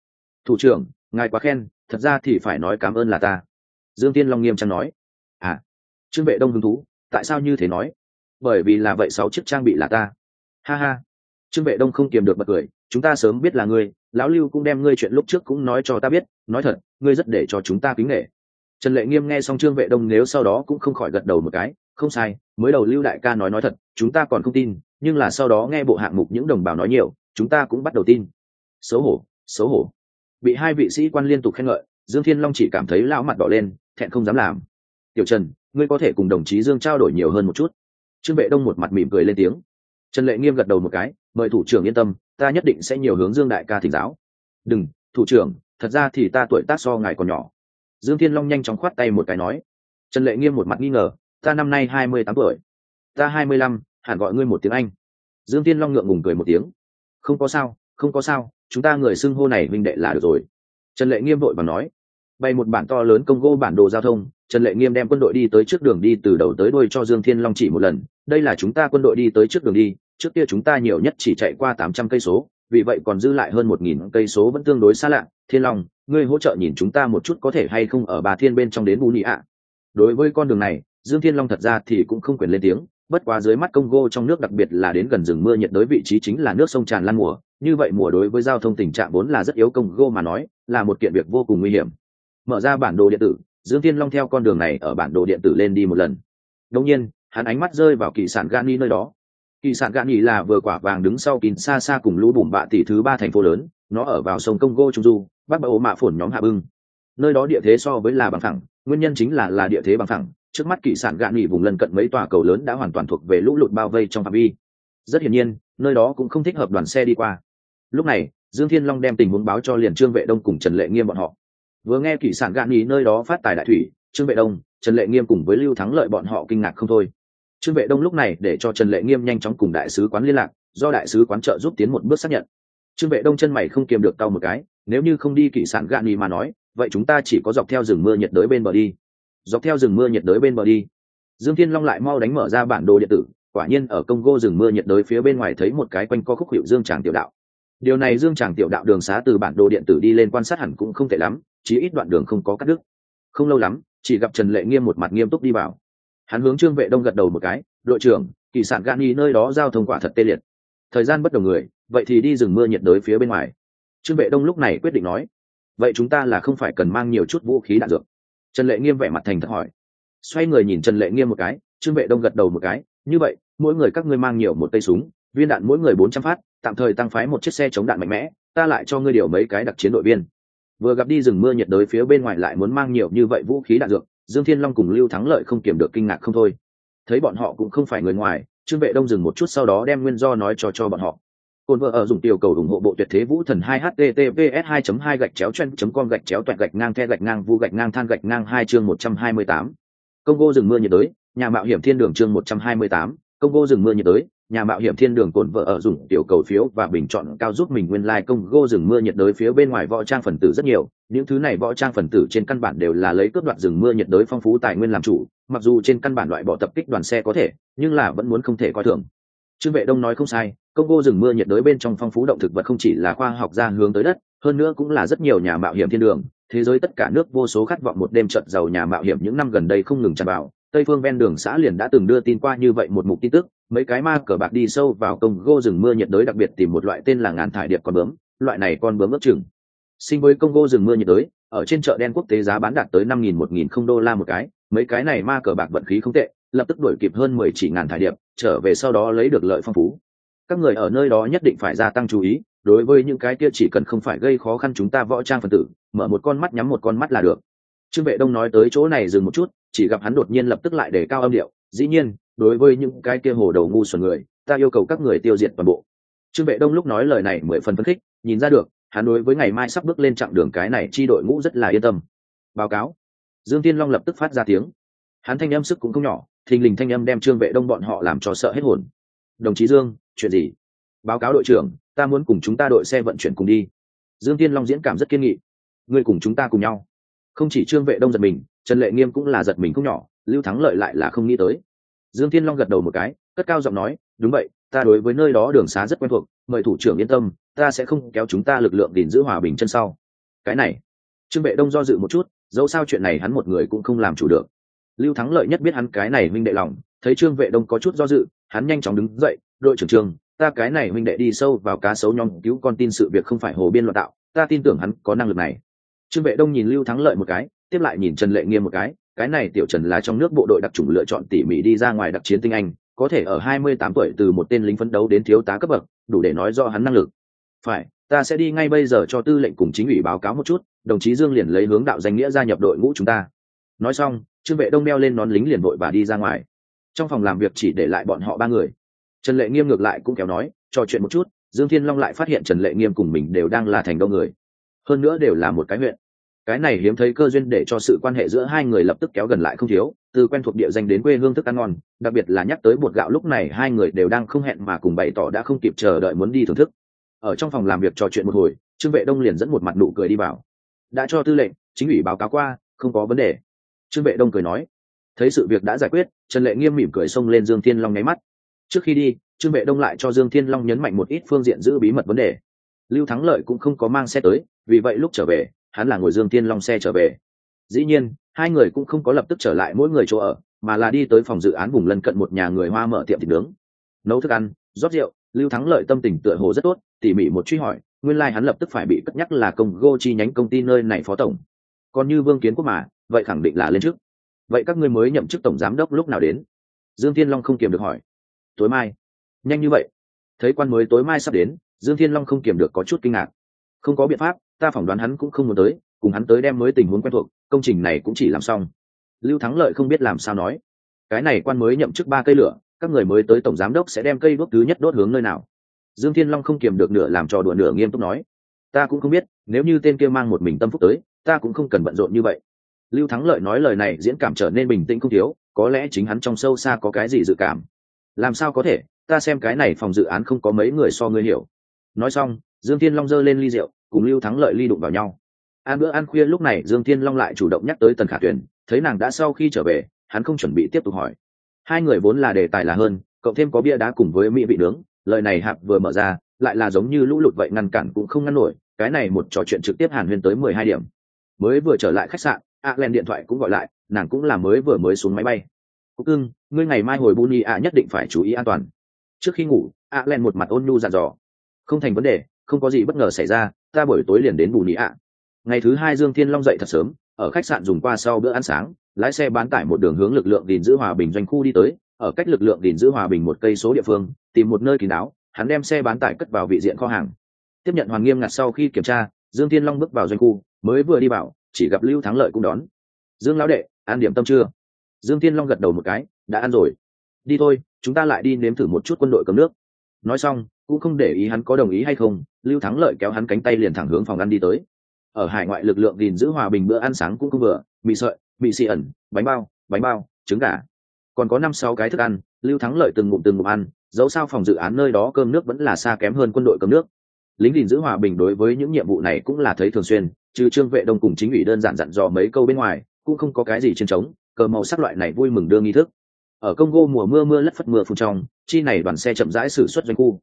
Thủ trưởng, ngài quá khen, thật ra thì phải nói cảm ơn là ta. Dương thiên long nghiêm trang nói. À. Trương vệ đông hứng thú, tại sao như thế nói? Bởi vì là vậy sáu chiếc trang bị là ta. Ha ha. Trương vệ đông không kiềm được bật cười chúng ta sớm biết là ngươi, lão lưu cũng đem ngươi chuyện lúc trước cũng nói cho ta biết, nói thật, ngươi rất để cho chúng ta kính nghệ trần lệ nghiêm nghe xong trương vệ đông nếu sau đó cũng không khỏi gật đầu một cái, không sai, mới đầu lưu đại ca nói nói thật, chúng ta còn không tin, nhưng là sau đó nghe bộ hạng mục những đồng bào nói nhiều, chúng ta cũng bắt đầu tin. Xấu hổ xấu hổ. Bị hai vị sĩ quan liên tục khen ngợi, dương thiên long chỉ cảm thấy lão mặt đỏ lên, thẹn không dám làm. Tiểu trần, ngươi có thể cùng đồng chí dương trao đổi nhiều hơn một chút. Trương vệ đông một mặt mỉm cười lên tiếng. Trần lệ nghiêm gật đầu một cái, mời thủ trưởng yên tâm ta nhất định sẽ nhiều hướng dương đại ca thỉnh giáo. Đừng, thủ trưởng, thật ra thì ta tuổi tác so ngài còn nhỏ. Dương thiên long nhanh chóng khoát tay một cái nói. Trần lệ nghiêm một mặt nghi ngờ, ta năm nay hai mươi tám tuổi. Ta hai mươi lăm, hẳn gọi ngươi một tiếng anh. Dương thiên long ngượng ngùng cười một tiếng. Không có sao, không có sao, chúng ta người xưng hô này minh đệ là được rồi. Trần lệ nghiêm vội và nói. Bày một bản to lớn công gô bản đồ giao thông, trần lệ nghiêm đem quân đội đi tới trước đường đi, từ đầu tới đuôi cho dương thiên long chỉ một lần. Đây là chúng ta quân đội đi tới trước đường đi trước kia chúng ta nhiều nhất chỉ chạy qua tám trăm cây số, vì vậy còn dư lại hơn một nghìn cây số vẫn tương đối xa lạ. Thiên long, ngươi hỗ trợ nhìn chúng ta một chút có thể hay không ở bà thiên bên trong đến bù nị ạ? Đối với con đường này, dương thiên long thật ra thì cũng không quyền lên tiếng, bất quá dưới mắt congo trong nước đặc biệt là đến gần rừng mưa nhiệt đới vị trí chính là nước sông tràn lan mùa, như vậy mùa đối với giao thông tình trạng vốn là rất yếu congo mà nói, là một kiện việc vô cùng nguy hiểm. Mở ra bản đồ điện tử, dương thiên long theo con đường này ở bản đồ điện tử lên đi một lần. Đồng nhiên, hắn ánh mắt rơi vào kỳ sản gani nơi đó kỳ sản nghỉ là vừa quả vàng đứng sau kín xa xa cùng lũ bùm bạ tỷ thứ ba thành phố lớn, nó ở vào sông congo trung du, bắc bờ ố mạ phồn nhóm hạ bưng. Nơi đó địa thế so với là bằng thẳng nguyên nhân chính là là địa thế bằng thẳng trước mắt kỳ sản gạn nghỉ vùng lân cận mấy tòa cầu lớn đã hoàn toàn thuộc về lũ lụt bao vây trong phạm vi. Rất hiển nhiên, nơi đó cũng không thích hợp đoàn xe đi qua. Lúc này, dương thiên long đem tình huống báo cho liền trương vệ đông cùng trần lệ nghiêm bọn họ. Vừa nghe kỳ sản gạn nghỉ nơi đó phát tài đại thủy, trương vệ đông, trần lệ nghiêm cùng với lưu thắng lợi bọn họ kinh ngạc không thôi trương vệ đông lúc này để cho trần lệ nghiêm nhanh chóng cùng đại sứ quán liên lạc, do đại sứ quán trợ giúp tiến một bước xác nhận. Trương vệ đông chân mày không kiềm được tao một cái, nếu như không đi kỷ sản gạn nghỉ mà nói, vậy chúng ta chỉ có dọc theo rừng mưa nhiệt đới bên bờ đi. Dọc theo rừng mưa nhiệt đới bên bờ đi. Dương thiên long lại mau đánh mở ra bản đồ điện tử, quả nhiên ở congo rừng mưa nhiệt đới phía bên ngoài thấy một cái quanh co khúc hiệu dương tràng tiểu đạo. Điều này dương tràng tiểu đạo đường xá từ bản đồ điện tử đi lên quan sát hẳn cũng không tệ lắm chỉ ít đoạn đường không có cắt đứt. Không lâu lắm, chỉ gặp trần lệ nghiêm một mặt nghiêm túc đi vào hắn hướng trương vệ đông gật đầu một cái, đội trưởng, kỳ sản gani nơi đó giao thông quả thật tê liệt. Thời gian bất đồng người, vậy thì đi rừng mưa nhiệt đới phía bên ngoài. Trương vệ đông lúc này quyết định nói, vậy chúng ta là không phải cần mang nhiều chút vũ khí đạn dược. Trần lệ nghiêm vẻ mặt thành thật hỏi. Xoay người nhìn trần lệ nghiêm một cái, trương vệ đông gật đầu một cái, như vậy, mỗi người các ngươi mang nhiều một tay súng, viên đạn mỗi người bốn trăm phát, tạm thời tăng phái một chiếc xe chống đạn mạnh mẽ, ta lại cho ngươi điều mấy cái đặc chiến đội viên. Vừa gặp đi rừng mưa nhiệt đới phía bên ngoài lại muốn mang nhiều như vậy vũ khí đạn dược dương thiên long cùng lưu thắng lợi không kiểm được kinh ngạc không thôi thấy bọn họ cũng không phải người ngoài trương vệ đông dừng một chút sau đó đem nguyên do nói cho cho bọn họ cồn vợ ở dùng tiểu cầu ủng hộ bộ tuyệt thế vũ thần 2 https 2 2 gạch chéo chen com gạch chéo toẹt gạch ngang the gạch ngang vu gạch ngang than gạch ngang hai chương 128. Congo rừng mưa nhiệt đới, nhà mạo hiểm thiên đường chương 128. Congo rừng mưa nhiệt đới, nhà mạo hiểm thiên đường cồn vợ ở dùng tiểu cầu phiếu và bình chọn cao giúp mình nguyên lai like gô rừng mưa nhiệt đới phía bên ngoài võ trang phần tử rất nhiều, những thứ này võ trang phần tử trên căn bản đều là lấy cướp đoạt rừng mưa nhiệt đới phong phú tài nguyên làm chủ, mặc dù trên căn bản loại bỏ tập kích đoàn xe có thể, nhưng là vẫn muốn không thể coi thường. Trương Vệ Đông nói không sai, công gô rừng mưa nhiệt đới bên trong phong phú động thực vật không chỉ là khoa học gia hướng tới đất, hơn nữa cũng là rất nhiều nhà mạo hiểm thiên đường, thế giới tất cả nước vô số khát vọng một đêm trận giàu nhà mạo hiểm những năm gần đây không ngừng tràn vào. Tây phương ven đường xã liền đã từng đưa tin qua như vậy một mục tin tức, mấy cái ma cờ bạc đi sâu vào công gô rừng mưa nhiệt đới đặc biệt tìm một loại tên là ngàn thải điệp con bướm, loại này con bướm ước chừng. Sinh với công gô rừng mưa nhiệt đới, ở trên chợ đen quốc tế giá bán đạt tới năm nghìn một nghìn không đô la một cái, mấy cái này ma cờ bạc vận khí không tệ, lập tức đuổi kịp hơn mười chỉ ngàn thải điệp, trở về sau đó lấy được lợi phong phú các người ở nơi đó nhất định phải gia tăng chú ý đối với những cái kia chỉ cần không phải gây khó khăn chúng ta võ trang phần tử mở một con mắt nhắm một con mắt là được trương vệ đông nói tới chỗ này dừng một chút chỉ gặp hắn đột nhiên lập tức lại để cao âm điệu, dĩ nhiên, đối với những cái kia hồ đầu ngu xuẩn người, ta yêu cầu các người tiêu diệt toàn bộ. Trương vệ đông lúc nói lời này mười phần phấn khích, nhìn ra được, hắn đối với ngày mai sắp bước lên chặng đường cái này chi đội ngũ rất là yên tâm. Báo cáo. Dương tiên long lập tức phát ra tiếng. Hắn thanh âm sức cũng không nhỏ, thình lình thanh âm đem trương vệ đông bọn họ làm cho sợ hết hồn. Đồng chí dương, chuyện gì? Báo cáo đội trưởng, ta muốn cùng chúng ta đội xe vận chuyển cùng đi. Dương tiên long diễn cảm rất kiên nghị. Ngươi cùng chúng ta cùng nhau. Không chỉ trương vệ đông giật mình trần lệ nghiêm cũng là giật mình không nhỏ, lưu thắng lợi lại là không nghĩ tới. Dương Thiên long gật đầu một cái, cất cao giọng nói, đúng vậy, ta đối với nơi đó đường xá rất quen thuộc, mời thủ trưởng yên tâm, ta sẽ không kéo chúng ta lực lượng gìn giữ hòa bình chân sau. Cái này, trương vệ đông do dự một chút, dẫu sao chuyện này hắn một người cũng không làm chủ được. Lưu thắng lợi nhất biết hắn cái này minh đệ lòng, thấy trương vệ đông có chút do dự, hắn nhanh chóng đứng dậy, đội trưởng trường, ta cái này minh đệ đi sâu vào cá sấu nhóm cứu con tin sự việc không phải hồ biên loạn tạo ta tin tưởng hắn có năng lực này. Trương vệ đông nhìn lưu thắng lợi một cái tiếp lại nhìn trần lệ nghiêm một cái cái này tiểu trần là trong nước bộ đội đặc trùng lựa chọn tỉ mỉ đi ra ngoài đặc chiến tinh anh, có thể ở hai mươi tám tuổi từ một tên lính phấn đấu đến thiếu tá cấp bậc, đủ để nói do hắn năng lực. Phải, ta sẽ đi ngay bây giờ cho tư lệnh cùng chính ủy báo cáo một chút, đồng chí dương liền lấy hướng đạo danh nghĩa gia nhập đội ngũ chúng ta. Nói xong, trương vệ đông đeo lên nón lính liền vội và đi ra ngoài. Trong phòng làm việc chỉ để lại bọn họ ba người. Trần lệ nghiêm ngược lại cũng kéo nói, trò chuyện một chút, dương thiên long lại phát hiện trần lệ nghiêm cùng mình đều đang là thành đông người. Hơn nữa đều là một cái huyện cái này hiếm thấy cơ duyên để cho sự quan hệ giữa hai người lập tức kéo gần lại không thiếu, từ quen thuộc địa danh đến quê hương thức ăn ngon, đặc biệt là nhắc tới bột gạo lúc này hai người đều đang không hẹn mà cùng bày tỏ đã không kịp chờ đợi muốn đi thưởng thức. Ở trong phòng làm việc trò chuyện một hồi, trương vệ đông liền dẫn một mặt nụ cười đi vào. Đã cho tư lệnh, chính ủy báo cáo qua, không có vấn đề. Trương vệ đông cười nói. Thấy sự việc đã giải quyết, trần lệ nghiêm mỉm cười xông lên dương thiên long nháy mắt. Trước khi đi, trương vệ đông lại cho dương thiên long nhấn mạnh một ít phương diện giữ bí mật vấn đề. Lưu thắng lợi cũng không có mang xe tới, vì vậy lúc trở về hắn là ngồi dương thiên long xe trở về. Dĩ nhiên, hai người cũng không có lập tức trở lại mỗi người chỗ ở, mà là đi tới phòng dự án vùng lân cận một nhà người hoa mở tiệm thịt nướng. Nấu thức ăn, rót rượu, lưu thắng lợi tâm tình tựa hồ rất tốt, tỉ mỉ một truy hỏi, nguyên lai hắn lập tức phải bị cất nhắc là công gô chi nhánh công ty nơi này phó tổng. Còn như vương kiến quốc mà, vậy khẳng định là lên trước. Vậy các ngươi mới nhậm chức tổng giám đốc lúc nào đến? Dương thiên long không kiềm được hỏi. Tối mai. Nhanh như vậy. Thấy quan mới tối mai sắp đến, dương thiên long không kiềm được có chút kinh ngạc. Không có biện pháp ta phỏng đoán hắn cũng không muốn tới, cùng hắn tới đem mới tình huống quen thuộc, công trình này cũng chỉ làm xong. Lưu thắng lợi không biết làm sao nói. Cái này quan mới nhậm chức ba cây lửa, các người mới tới tổng giám đốc sẽ đem cây đốt thứ nhất đốt hướng nơi nào. Dương thiên long không kiềm được nửa làm trò đùa nửa nghiêm túc nói. Ta cũng không biết, nếu như tên kia mang một mình tâm phúc tới, ta cũng không cần bận rộn như vậy. Lưu thắng lợi nói lời này diễn cảm trở nên bình tĩnh không thiếu, có lẽ chính hắn trong sâu xa có cái gì dự cảm. Làm sao có thể, ta xem cái này phòng dự án không có mấy người so ngươi hiểu. Nói xong, dương thiên long giơ lên ly rượu cùng lưu thắng lợi ly đụng vào nhau. Ăn bữa ăn khuya lúc này, dương thiên long lại chủ động nhắc tới tần khả Tuyền, thấy nàng đã sau khi trở về, hắn không chuẩn bị tiếp tục hỏi. Hai người vốn là đề tài là hơn, cộng thêm có bia đá cùng với mỹ vị nướng, lời này hạp vừa mở ra, lại là giống như lũ lụt vậy ngăn cản cũng không ngăn nổi, cái này một trò chuyện trực tiếp hàn huyên tới mười hai điểm. Mới vừa trở lại khách sạn a len điện thoại cũng gọi lại, nàng cũng là mới vừa mới xuống máy bay. Cúc ưng ngươi ngày mai hồi buni a nhất định phải chú ý an toàn. Trước khi ngủ a len một mặt ôn nhu dặn dò. Không thành vấn đề, không có gì bất ngờ xảy ra ta buổi tối liền đến bù ạ. ngày thứ hai dương thiên long dậy thật sớm ở khách sạn dùng qua sau bữa ăn sáng lái xe bán tải một đường hướng lực lượng gìn giữ hòa bình doanh khu đi tới ở cách lực lượng gìn giữ hòa bình một cây số địa phương tìm một nơi kín đáo hắn đem xe bán tải cất vào vị diện kho hàng. Tiếp nhận hoàn nghiêm ngặt sau khi kiểm tra dương thiên long bước vào doanh khu mới vừa đi vào, chỉ gặp lưu thắng lợi cũng đón. Dương lão đệ ăn điểm tâm chưa? Dương thiên long gật đầu một cái đã ăn rồi. Đi thôi chúng ta lại đi nếm thử một chút quân đội cầm nước. Nói xong cũng không để ý hắn có đồng ý hay không, lưu thắng lợi kéo hắn cánh tay liền thẳng hướng phòng ăn đi tới. Ở hải ngoại lực lượng gìn giữ hòa bình bữa ăn sáng cũng không vừa, mì sợi, mì xì ẩn, bánh bao bánh bao, trứng gà. Còn có năm sáu cái thức ăn, lưu thắng lợi từng ngụm từng ngụm ăn, dẫu sao phòng dự án nơi đó cơm nước vẫn là xa kém hơn quân đội cơm nước. Lính gìn giữ hòa bình đối với những nhiệm vụ này cũng là thấy thường xuyên, trừ trương vệ đông cùng chính ủy đơn giản dặn dò mấy câu bên ngoài, cũng không có cái gì trên trống, cờ màu sắc loại này vui mừng đương nghi thức. Ở congo mùa mưa mưa lất phất mưa phun trong, chi này đoàn xe chậm rãi xử xuất doanh khu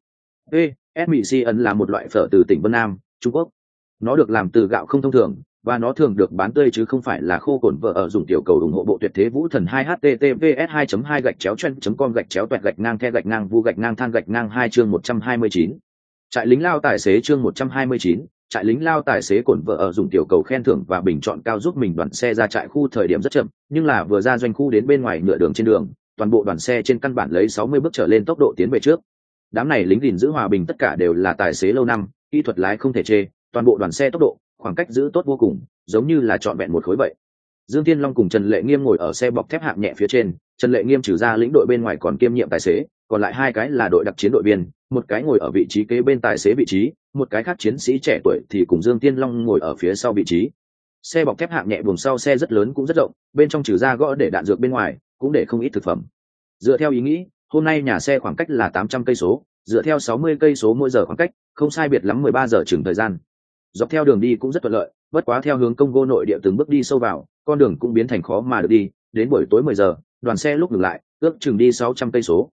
ê smic ấn là một loại phở từ tỉnh vân nam trung quốc nó được làm từ gạo không thông thường và nó thường được bán tươi chứ không phải là khô cồn vợ ở dùng tiểu cầu ủng hộ bộ tuyệt thế vũ thần 2 https 2 2 gạch chéo chen com gạch chéo toẹt gạch ngang the gạch ngang vu gạch ngang than gạch ngang hai chương 129. trại lính lao tài xế chương 129, trại lính lao tài xế cổn vợ ở dùng tiểu cầu khen thưởng và bình chọn cao giúp mình đoàn xe ra trại khu thời điểm rất chậm nhưng là vừa ra doanh khu đến bên ngoài nhựa đường trên đường toàn bộ đoàn xe trên căn bản lấy 60 bước trở lên tốc độ tiến về trước đám này lính gìn giữ hòa bình tất cả đều là tài xế lâu năm, kỹ thuật lái không thể chê, toàn bộ đoàn xe tốc độ, khoảng cách giữ tốt vô cùng, giống như là trọn vẹn một khối vậy. Dương thiên long cùng trần lệ nghiêm ngồi ở xe bọc thép hạng nhẹ phía trên, trần lệ nghiêm trừ ra lĩnh đội bên ngoài còn kiêm nhiệm tài xế, còn lại hai cái là đội đặc chiến đội viên, một cái ngồi ở vị trí kế bên tài xế vị trí, một cái khác chiến sĩ trẻ tuổi thì cùng dương thiên long ngồi ở phía sau vị trí. Xe bọc thép hạng nhẹ buồng sau xe rất lớn cũng rất rộng, bên trong trừ ra gõ để đạn dược bên ngoài, cũng để không ít thực phẩm. Dựa theo ý nghĩ hôm nay nhà xe khoảng cách là tám trăm cây số, dựa theo sáu mươi cây số mỗi giờ khoảng cách, không sai biệt lắm mười ba giờ chừng thời gian. Dọc theo đường đi cũng rất thuận lợi, bất quá theo hướng công vô nội địa từng bước đi sâu vào, con đường cũng biến thành khó mà được đi, đến buổi tối mười giờ, đoàn xe lúc ngừng lại, ước chừng đi sáu trăm cây số.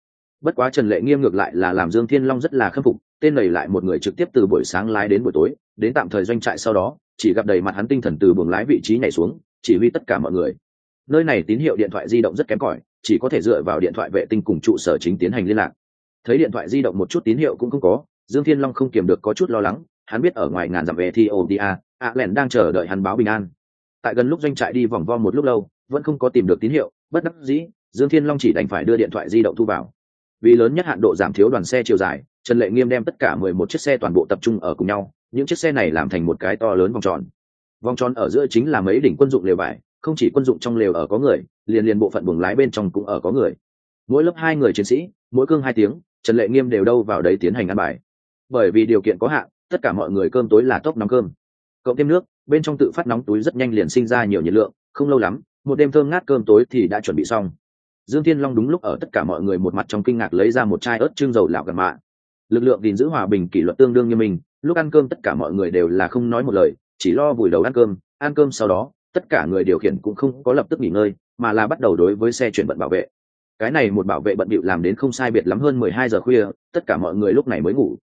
Bất quá trần lệ nghiêm ngược lại là làm dương thiên long rất là khâm phục, tên này lại một người trực tiếp từ buổi sáng lái đến buổi tối, đến tạm thời doanh trại sau đó, chỉ gặp đầy mặt hắn tinh thần từ buồng lái vị trí nhảy xuống, chỉ huy tất cả mọi người. Nơi này tín hiệu điện thoại di động rất kém cỏi chỉ có thể dựa vào điện thoại vệ tinh cùng trụ sở chính tiến hành liên lạc thấy điện thoại di động một chút tín hiệu cũng không có dương thiên long không kiềm được có chút lo lắng hắn biết ở ngoài ngàn dặm về thì Ethiopia, ạ lẻn đang chờ đợi hắn báo bình an. Tại gần lúc doanh trại đi vòng vo một lúc lâu, vẫn không có tìm được tín hiệu, bất đắc dĩ, Dương Thiên Long chỉ đành phải đưa điện thoại di động thu vào. Vì lớn nhất hạn độ giảm thiếu đoàn xe chiều dài, Trần Lệ Nghiêm đem tất cả mười một chiếc xe toàn bộ tập trung ở cùng nhau, những chiếc xe này làm thành một cái to lớn vòng tròn. Vòng tròn ở giữa chính là mấy đỉnh quân dụng lều vải, không chỉ quân dụng trong lều ở có người, liền liền bộ phận buồng lái bên trong cũng ở có người. Mỗi lớp hai người chiến sĩ, mỗi cương hai tiếng, Trần Lệ Nghiêm đều đâu vào đấy tiến hành ăn bài. Bởi vì điều kiện có hạn, tất cả mọi người cơm tối là tốc nóng cơm cộng thêm nước bên trong tự phát nóng túi rất nhanh liền sinh ra nhiều nhiệt lượng không lâu lắm một đêm thơm ngát cơm tối thì đã chuẩn bị xong dương thiên long đúng lúc ở tất cả mọi người một mặt trong kinh ngạc lấy ra một chai ớt trưng dầu lạo gần mạ lực lượng gìn giữ hòa bình kỷ luật tương đương như mình lúc ăn cơm tất cả mọi người đều là không nói một lời chỉ lo vùi đầu ăn cơm ăn cơm sau đó tất cả người điều khiển cũng không có lập tức nghỉ ngơi, mà là bắt đầu đối với xe chuyển vận bảo vệ. Cái này một bảo vệ bận bịu làm đến không sai biệt lắm hơn mười hai giờ khuya, tất cả mọi người lúc này mới ngủ.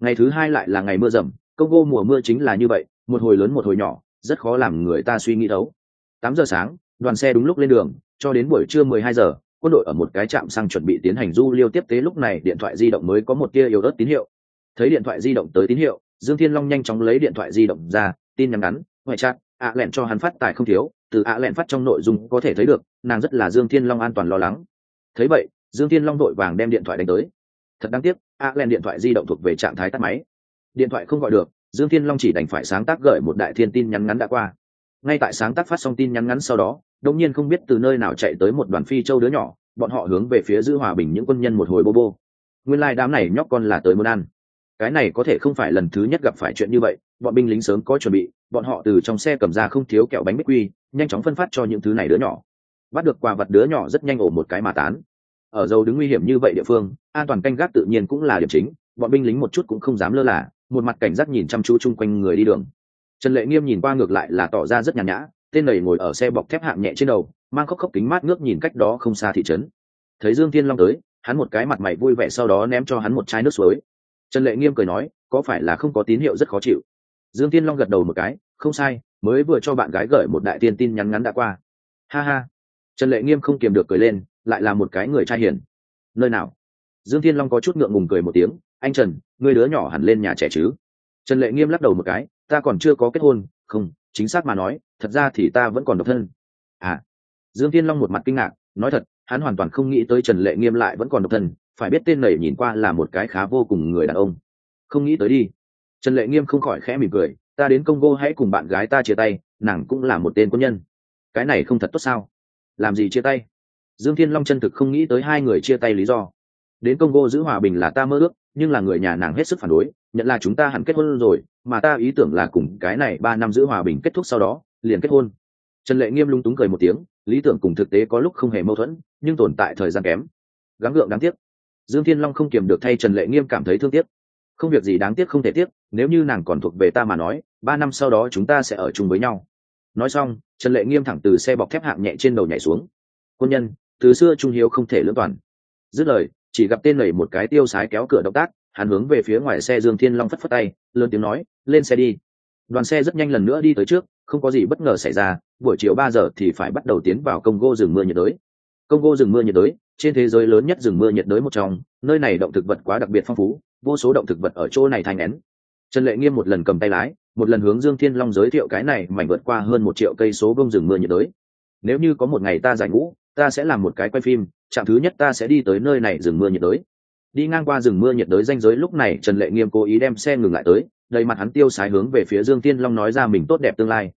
Ngày thứ hai lại là ngày mưa rầm, congo mùa mưa chính là như vậy, một hồi lớn một hồi nhỏ, rất khó làm người ta suy nghĩ đấu. Tám giờ sáng, đoàn xe đúng lúc lên đường, cho đến buổi trưa mười hai giờ, quân đội ở một cái trạm xăng chuẩn bị tiến hành du liêu tiếp tế lúc này điện thoại di động mới có một tia yếu ớt tín hiệu. Thấy điện thoại di động tới tín hiệu, dương thiên long nhanh chóng lấy điện thoại di động ra, tin nhắn ngắn, ngoại trạng ạ lẹn cho hắn phát tài không thiếu, từ ạ lẹn phát trong nội dung có thể thấy được, nàng rất là dương thiên long an toàn lo lắng. Thấy vậy, dương thiên long đội vàng đem điện thoại đánh tới. Thật đáng tiếc, ạ lẹn điện thoại di động thuộc về trạng thái tắt máy. Điện thoại không gọi được, dương thiên long chỉ đành phải sáng tác gửi một đại thiên tin nhắn ngắn đã qua. Ngay tại sáng tác phát xong tin nhắn ngắn sau đó đông nhiên không biết từ nơi nào chạy tới một đoàn phi châu đứa nhỏ, bọn họ hướng về phía giữ hòa bình những quân nhân một hồi bô bô. Nguyên lai、like、đám này nhóc con là tới muốn ăn cái này có thể không phải lần thứ nhất gặp phải chuyện như vậy, bọn binh lính sớm có chuẩn bị, bọn họ từ trong xe cầm ra không thiếu kẹo bánh bích quy, nhanh chóng phân phát cho những thứ này đứa nhỏ. Bắt được quà vật đứa nhỏ rất nhanh ổ một cái mà tán. Ở dầu đứng nguy hiểm như vậy địa phương, an toàn canh gác tự nhiên cũng là điểm chính, bọn binh lính một chút cũng không dám lơ là, một mặt cảnh giác nhìn chăm chú chung quanh người đi đường. Trần lệ nghiêm nhìn qua ngược lại là tỏ ra rất nhàn nhã, tên này ngồi ở xe bọc thép hạng nhẹ trên đầu, mang khóc khóc kính mát ngước nhìn cách đó không xa thị trấn. Thấy dương thiên long tới, hắn một cái mặt mày vui vẻ sau đó ném cho hắn một chai nước suối trần lệ nghiêm cười nói, có phải là không có tín hiệu rất khó chịu? Dương thiên long gật đầu một cái, không sai, mới vừa cho bạn gái gửi một đại tiên tin nhắn ngắn đã qua. Ha ha. Trần lệ nghiêm không kiềm được cười lên, lại là một cái người trai hiền. Nơi nào? Dương thiên long có chút ngượng ngùng cười một tiếng, anh trần, người đứa nhỏ hẳn lên nhà trẻ chứ? Trần lệ nghiêm lắc đầu một cái, ta còn chưa có kết hôn, không, chính xác mà nói, thật ra thì ta vẫn còn độc thân. À. Dương thiên long một mặt kinh ngạc, nói thật, hắn hoàn toàn không nghĩ tới trần lệ nghiêm lại vẫn còn độc thân phải biết tên này nhìn qua là một cái khá vô cùng người đàn ông. Không nghĩ tới đi. Trần lệ nghiêm không khỏi khẽ mỉm cười, ta đến congo hãy cùng bạn gái ta chia tay, nàng cũng là một tên quân nhân. Cái này không thật tốt sao? Làm gì chia tay? Dương thiên long chân thực không nghĩ tới hai người chia tay lý do. Đến congo giữ hòa bình là ta mơ ước, nhưng là người nhà nàng hết sức phản đối, nhận là chúng ta hẳn kết hôn rồi, mà ta ý tưởng là cùng cái này ba năm giữ hòa bình kết thúc sau đó, liền kết hôn. Trần lệ nghiêm lung túng cười một tiếng, lý tưởng cùng thực tế có lúc không hề mâu thuẫn, nhưng tồn tại thời gian kém. Gắng gượng đáng tiếc dương thiên long không kiềm được thay trần lệ nghiêm cảm thấy thương tiếc. Không việc gì đáng tiếc không thể tiếc, nếu như nàng còn thuộc về ta mà nói, ba năm sau đó chúng ta sẽ ở chung với nhau. Nói xong, trần lệ nghiêm thẳng từ xe bọc thép hạng nhẹ trên đầu nhảy xuống. Quân nhân, từ xưa trung hiếu không thể lưỡng toàn. Dứt lời, chỉ gặp tên lầy một cái tiêu sái kéo cửa động tác, hắn hướng về phía ngoài xe dương thiên long phất phất tay, lớn tiếng nói, lên xe đi. Đoàn xe rất nhanh lần nữa đi tới trước, không có gì bất ngờ xảy ra, buổi chiều ba giờ thì phải bắt đầu tiến vào Công Gô rừng mưa nhiệt đới. Công Gô rừng mưa nhiệt đới trên thế giới lớn nhất rừng mưa nhiệt đới một trong, nơi này động thực vật quá đặc biệt phong phú, vô số động thực vật ở chỗ này thành nén. Trần lệ nghiêm một lần cầm tay lái, một lần hướng dương thiên long giới thiệu cái này mảnh vượt qua hơn một triệu cây số bông rừng mưa nhiệt đới. Nếu như có một ngày ta giải ngũ, ta sẽ làm một cái quay phim, trạm thứ nhất ta sẽ đi tới nơi này rừng mưa nhiệt đới. Đi ngang qua rừng mưa nhiệt đới danh giới lúc này, trần lệ nghiêm cố ý đem xe ngừng lại tới, đầy mặt hắn tiêu sái hướng về phía dương tiên long nói ra mình tốt đẹp tương lai.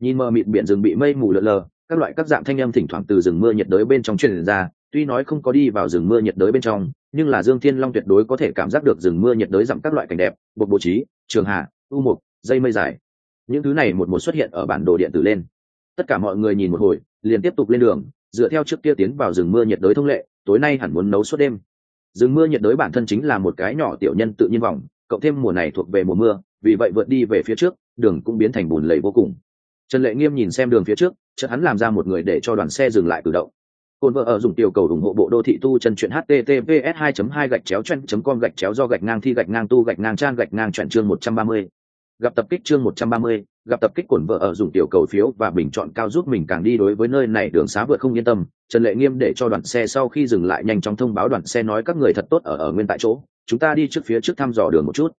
Nhìn mờ mịt biển rừng bị mây mù lợn lờ, các loại các dạng thanh âm thỉnh thoảng từ rừng mưa nhiệt đới bên trong truyền ra tuy nói không có đi vào rừng mưa nhiệt đới bên trong, nhưng là dương thiên long tuyệt đối có thể cảm giác được rừng mưa nhiệt đới dặm các loại cảnh đẹp bột bố trí, trường hạ, u mục, dây mây dài. Những thứ này một một xuất hiện ở bản đồ điện tử lên. Tất cả mọi người nhìn một hồi, liền tiếp tục lên đường, dựa theo trước kia tiến vào rừng mưa nhiệt đới thông lệ, tối nay hẳn muốn nấu suốt đêm. Rừng mưa nhiệt đới bản thân chính là một cái nhỏ tiểu nhân tự nhiên vòng cộng thêm mùa này thuộc về mùa mưa, vì vậy vượt đi về phía trước, đường cũng biến thành bùn lầy vô cùng. Trần lệ nghiêm nhìn xem đường phía trước, chợt hắn làm ra một người để cho đoàn xe dừng lại cử động. Côn vợ ở dùng tiểu cầu ủng hộ bộ đô thị tu chân truyện https 2 2 gạch chéo chen com gạch chéo do gạch ngang thi gạch ngang tu gạch ngang trang gạch ngang chuyển chương 130. gặp tập kích chương 130, gặp tập kích cồn vợ ở dùng tiểu cầu phiếu và bình chọn cao giúp mình càng đi đối với nơi này đường xá vượt không yên tâm. Trần lệ nghiêm để cho đoàn xe sau khi dừng lại nhanh chóng thông báo đoàn xe nói các người thật tốt ở ở nguyên tại chỗ. Chúng ta đi trước phía trước thăm dò đường một chút.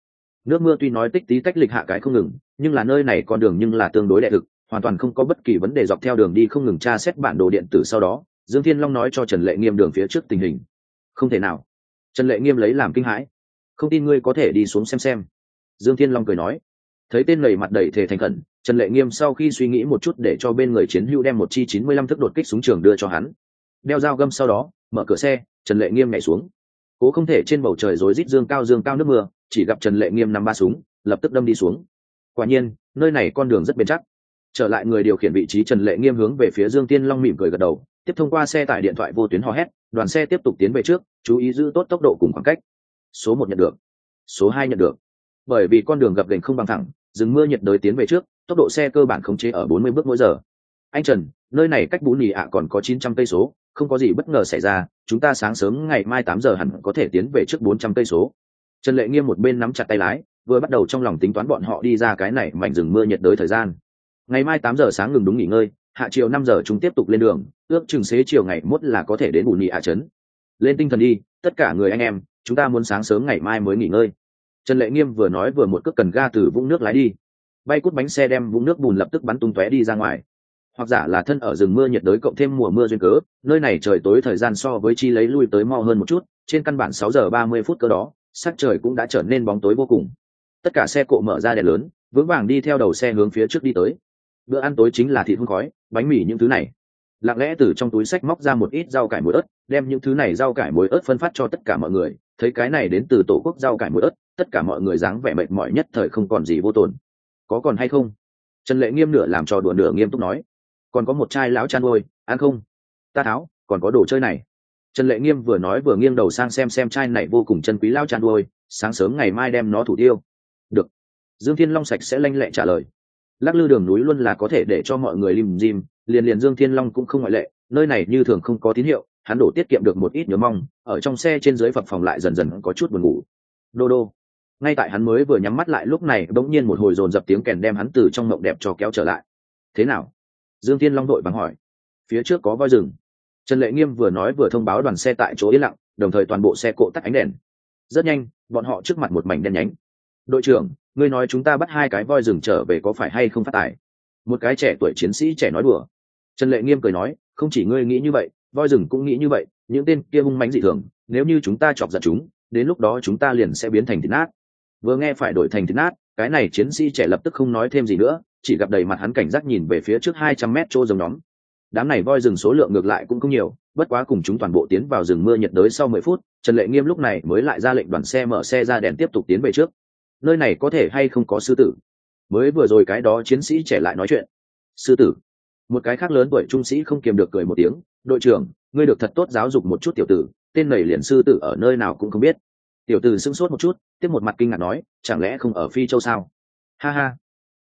Nước mưa tuy nói tích tí tách lịch hạ cái không ngừng nhưng là nơi này con đường nhưng là tương đối đệ thực hoàn toàn không có bất kỳ vấn đề dọc theo đường đi không ngừng tra xét bản đồ điện tử sau đó dương thiên long nói cho trần lệ nghiêm đường phía trước tình hình. Không thể nào. Trần lệ nghiêm lấy làm kinh hãi. Không tin ngươi có thể đi xuống xem xem. Dương thiên long cười nói. Thấy tên lầy mặt đầy thể thành khẩn, trần lệ nghiêm sau khi suy nghĩ một chút để cho bên người chiến hữu đem một chi chín mươi lăm thức đột kích súng trường đưa cho hắn. Đeo dao găm sau đó, mở cửa xe, trần lệ nghiêm nhảy xuống. Cố không thể trên bầu trời rối rít dương cao dương cao nước mưa, chỉ gặp trần lệ nghiêm nằm ba súng, lập tức đâm đi xuống. Quả nhiên, nơi này con đường rất bền chắc. Trở lại người điều khiển vị trí, trần lệ nghiêm hướng về phía dương tiên long mỉm cười gật đầu tiếp thông qua xe tải điện thoại vô tuyến hò hét, đoàn xe tiếp tục tiến về trước, chú ý giữ tốt tốc độ cùng khoảng cách. Số một nhận được, số hai nhận được. Bởi vì con đường gập ghềnh không bằng thẳng, rừng mưa nhiệt đới tiến về trước, tốc độ xe cơ bản khống chế ở bốn mươi bước mỗi giờ. Anh trần, nơi này cách bún nhì ạ còn có chín trăm cây số, không có gì bất ngờ xảy ra, chúng ta sáng sớm ngày mai tám giờ hẳn có thể tiến về trước bốn trăm cây số. Trần lệ nghiêm một bên nắm chặt tay lái, vừa bắt đầu trong lòng tính toán bọn họ đi ra cái này mảnh rừng mưa nhiệt đới thời gian. Ngày mai tám giờ sáng ngừng đúng nghỉ ngơi hạ chiều năm giờ chúng tiếp tục lên đường, ước chừng xế chiều ngày mốt là có thể đến bù nhị hạ trấn. Lên tinh thần đi, tất cả người anh em, chúng ta muốn sáng sớm ngày mai mới nghỉ ngơi. Trần lệ nghiêm vừa nói vừa một cước cần ga từ vũng nước lái đi. Bay cút bánh xe đem vũng nước bùn lập tức bắn tung tóe đi ra ngoài. Hoặc giả là thân ở rừng mưa nhiệt đới cộng thêm mùa mưa duyên cớ, nơi này trời tối thời gian so với chi lấy lui tới mau hơn một chút, trên căn bản sáu giờ ba mươi phút cơ đó, sắc trời cũng đã trở nên bóng tối vô cùng. Tất cả xe cộ mở ra đèn lớn, vững vàng đi theo đầu xe hướng phía trước đi tới bữa ăn tối chính là thịt hun khói, bánh mì những thứ này. Lặng lẽ từ trong túi sách móc ra một ít rau cải muối ớt, đem những thứ này rau cải muối ớt phân phát cho tất cả mọi người. Thấy cái này đến từ tổ quốc rau cải muối ớt, tất cả mọi người dáng vẻ mệt mỏi nhất thời không còn gì vô tồn. Có còn hay không? Trần lệ nghiêm nửa làm trò đùa nửa nghiêm túc nói. Còn có một chai lão chan ôi, ăn không? Ta tháo, còn có đồ chơi này. Trần lệ nghiêm vừa nói vừa nghiêng đầu sang xem xem chai này vô cùng chân quý lao chan ôi, sáng sớm ngày mai đem nó thủ tiêu. Được. Dương thiên long sạch sẽ lanh lẹ trả lời lắc lư đường núi luôn là có thể để cho mọi người lim dim, liền liền dương thiên long cũng không ngoại lệ, nơi này như thường không có tín hiệu, hắn đổ tiết kiệm được một ít nhớ mong, ở trong xe trên dưới phập phòng lại dần dần có chút buồn ngủ. Đô đô. Ngay tại hắn mới vừa nhắm mắt lại lúc này, bỗng nhiên một hồi dồn dập tiếng kèn đem hắn từ trong mộng đẹp cho kéo trở lại. Thế nào? Dương thiên long đội vắng hỏi. Phía trước có voi rừng. Trần lệ nghiêm vừa nói vừa thông báo đoàn xe tại chỗ yên lặng, đồng thời toàn bộ xe cộ tắt ánh đèn. Rất nhanh, bọn họ trước mặt một mảnh đen nhánh. Đội trưởng ngươi nói chúng ta bắt hai cái voi rừng trở về có phải hay không phát tài? Một cái trẻ tuổi chiến sĩ trẻ nói đùa. Trần lệ nghiêm cười nói, không chỉ ngươi nghĩ như vậy, voi rừng cũng nghĩ như vậy, những tên kia hung mánh dị thường, nếu như chúng ta chọc giận chúng, đến lúc đó chúng ta liền sẽ biến thành thịt nát. Vừa nghe phải đổi thành thịt nát, cái này chiến sĩ trẻ lập tức không nói thêm gì nữa, chỉ gặp đầy mặt hắn cảnh giác nhìn về phía trước hai trăm mét chỗ giống nhóm. Đám này voi rừng số lượng ngược lại cũng không nhiều, bất quá cùng chúng toàn bộ tiến vào rừng mưa nhiệt đới sau mười phút, trần lệ nghiêm lúc này mới lại ra lệnh đoàn xe mở xe ra đèn tiếp tục tiến về trước nơi này có thể hay không có sư tử? Mới vừa rồi cái đó chiến sĩ trẻ lại nói chuyện. Sư tử? Một cái khác lớn tuổi trung sĩ không kiềm được cười một tiếng, đội trưởng, ngươi được thật tốt giáo dục một chút tiểu tử, tên nầy liền sư tử ở nơi nào cũng không biết. Tiểu tử sững sốt một chút, tiếp một mặt kinh ngạc nói, chẳng lẽ không ở phi châu sao? Ha ha.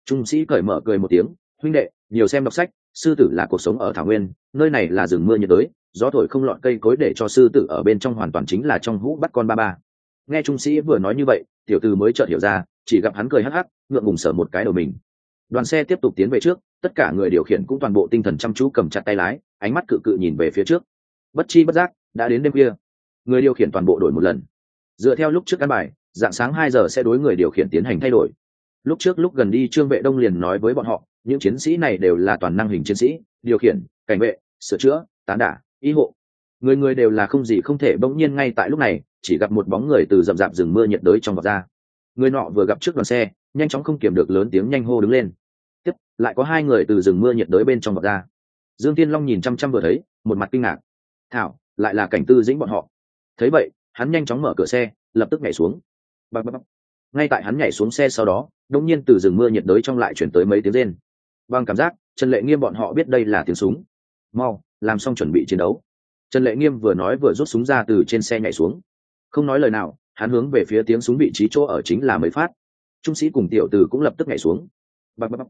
Trung sĩ cởi mở cười một tiếng, huynh đệ, nhiều xem đọc sách, sư tử là cuộc sống ở thảo nguyên, nơi này là rừng mưa nhiệt đới, gió thổi không lọt cây cối để cho sư tử ở bên trong hoàn toàn chính là trong hũ bắt con ba ba nghe trung sĩ vừa nói như vậy, tiểu tư mới chợt hiểu ra, chỉ gặp hắn cười hắc hắc, ngượng ngùng sở một cái đầu mình. Đoàn xe tiếp tục tiến về trước, tất cả người điều khiển cũng toàn bộ tinh thần chăm chú cầm chặt tay lái, ánh mắt cự cự nhìn về phía trước. Bất chi bất giác, đã đến đêm kia người điều khiển toàn bộ đổi một lần. Dựa theo lúc trước căn bài, dạng sáng hai giờ sẽ đối người điều khiển tiến hành thay đổi. Lúc trước lúc gần đi, trương vệ đông liền nói với bọn họ, những chiến sĩ này đều là toàn năng hình chiến sĩ, điều khiển, cảnh vệ, sửa chữa, tán đả, y hộ. Người người đều là không gì không thể bỗng nhiên ngay tại lúc này chỉ gặp một bóng người từ rậm rạp rừng mưa nhiệt đới trong vọt ra. Người nọ vừa gặp trước đoàn xe, nhanh chóng không kiềm được lớn tiếng nhanh hô đứng lên. Tiếp, lại có hai người từ rừng mưa nhiệt đới bên trong vọt ra. Dương tiên long nhìn chăm chăm vừa thấy, một mặt kinh ngạc. Thảo, lại là cảnh tư dĩnh bọn họ. Thấy vậy, hắn nhanh chóng mở cửa xe, lập tức nhảy xuống. Bạc bạc bạc. ngay tại hắn nhảy xuống xe sau đó đông nhiên từ rừng mưa nhiệt đới trong lại chuyển tới mấy tiếng rên. Bằng cảm giác, trần lệ nghiêm bọn họ biết đây là tiếng súng. Mau, làm xong chuẩn bị chiến đấu. Trần lệ nghiêm vừa nói vừa rút súng ra từ trên xe nhảy xuống không nói lời nào, hắn hướng về phía tiếng súng vị trí chỗ ở chính là mới phát. Trung sĩ cùng tiểu từ cũng lập tức nhảy xuống. Bạc bạc bạc.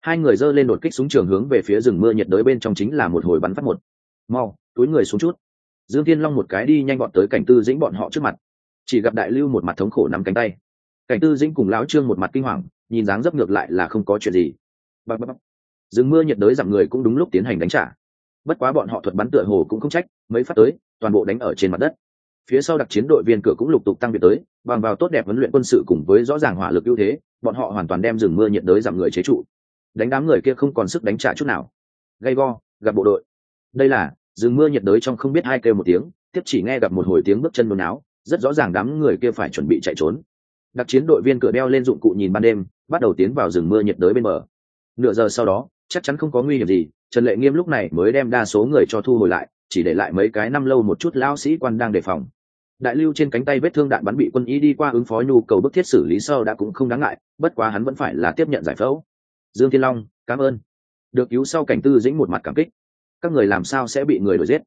hai người giơ lên đột kích súng trường hướng về phía rừng mưa nhiệt đới bên trong chính là một hồi bắn phát một. Mau, túi người xuống chút. Dương thiên long một cái đi nhanh bọn tới cảnh tư dĩnh bọn họ trước mặt. Chỉ gặp đại lưu một mặt thống khổ nắm cánh tay. Cảnh tư dĩnh cùng lão trương một mặt kinh hoàng, nhìn dáng dấp ngược lại là không có chuyện gì. Bạc bạc bạc. rừng mưa nhiệt đới giảm người cũng đúng lúc tiến hành đánh trả. Bất quá bọn họ thuật bắn tựa hồ cũng không trách, mấy phát tới, toàn bộ đánh ở trên mặt đất phía sau đặc chiến đội viên cửa cũng lục tục tăng viện tới, bằng vào tốt đẹp huấn luyện quân sự cùng với rõ ràng hỏa lực ưu thế, bọn họ hoàn toàn đem rừng mưa nhiệt đới giảm người chế trụ. Đánh đám người kia không còn sức đánh trả chút nào. Gay go, gặp bộ đội. Đây là, rừng mưa nhiệt đới trong không biết hai kêu một tiếng, tiếp chỉ nghe gặp một hồi tiếng bước chân nôn áo rất rõ ràng đám người kia phải chuẩn bị chạy trốn. Đặc chiến đội viên cửa đeo lên dụng cụ nhìn ban đêm, bắt đầu tiến vào rừng mưa nhiệt đới bên bờ. Nửa giờ sau đó, chắc chắn không có nguy hiểm gì, trần lệ nghiêm lúc này mới đem đa số người cho thu hồi lại chỉ để lại mấy cái năm lâu một chút lão sĩ quan đang đề phòng. Đại lưu trên cánh tay vết thương đạn bắn bị quân y đi qua ứng phó nhu cầu bức thiết xử lý sơ đã cũng không đáng ngại, bất quá hắn vẫn phải là tiếp nhận giải phẫu. Dương thiên long, cảm ơn. Được cứu sau cảnh tư dĩnh một mặt cảm kích. Các người làm sao sẽ bị người đuổi giết?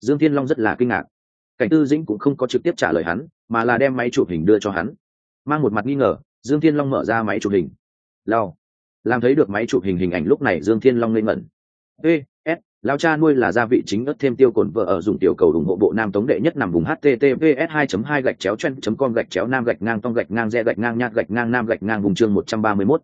Dương thiên long rất là kinh ngạc. Cảnh tư dĩnh cũng không có trực tiếp trả lời hắn, mà là đem máy chụp hình đưa cho hắn. Mang một mặt nghi ngờ, dương thiên long mở ra máy chụp hình. Lao làm thấy được máy chụp hình hình ảnh lúc này, dương thiên long lên ngẩn. Ê s lao cha nuôi là gia vị chính ớt thêm tiêu cồn vợ ở dùng tiểu cầu ủng hộ bộ nam tống đệ nhất nằm vùng https 2 2 gạch chéo chen com gạch chéo nam gạch ngang tông gạch ngang re gạch ngang nhạt gạch ngang nam gạch ngang vùng chương 131.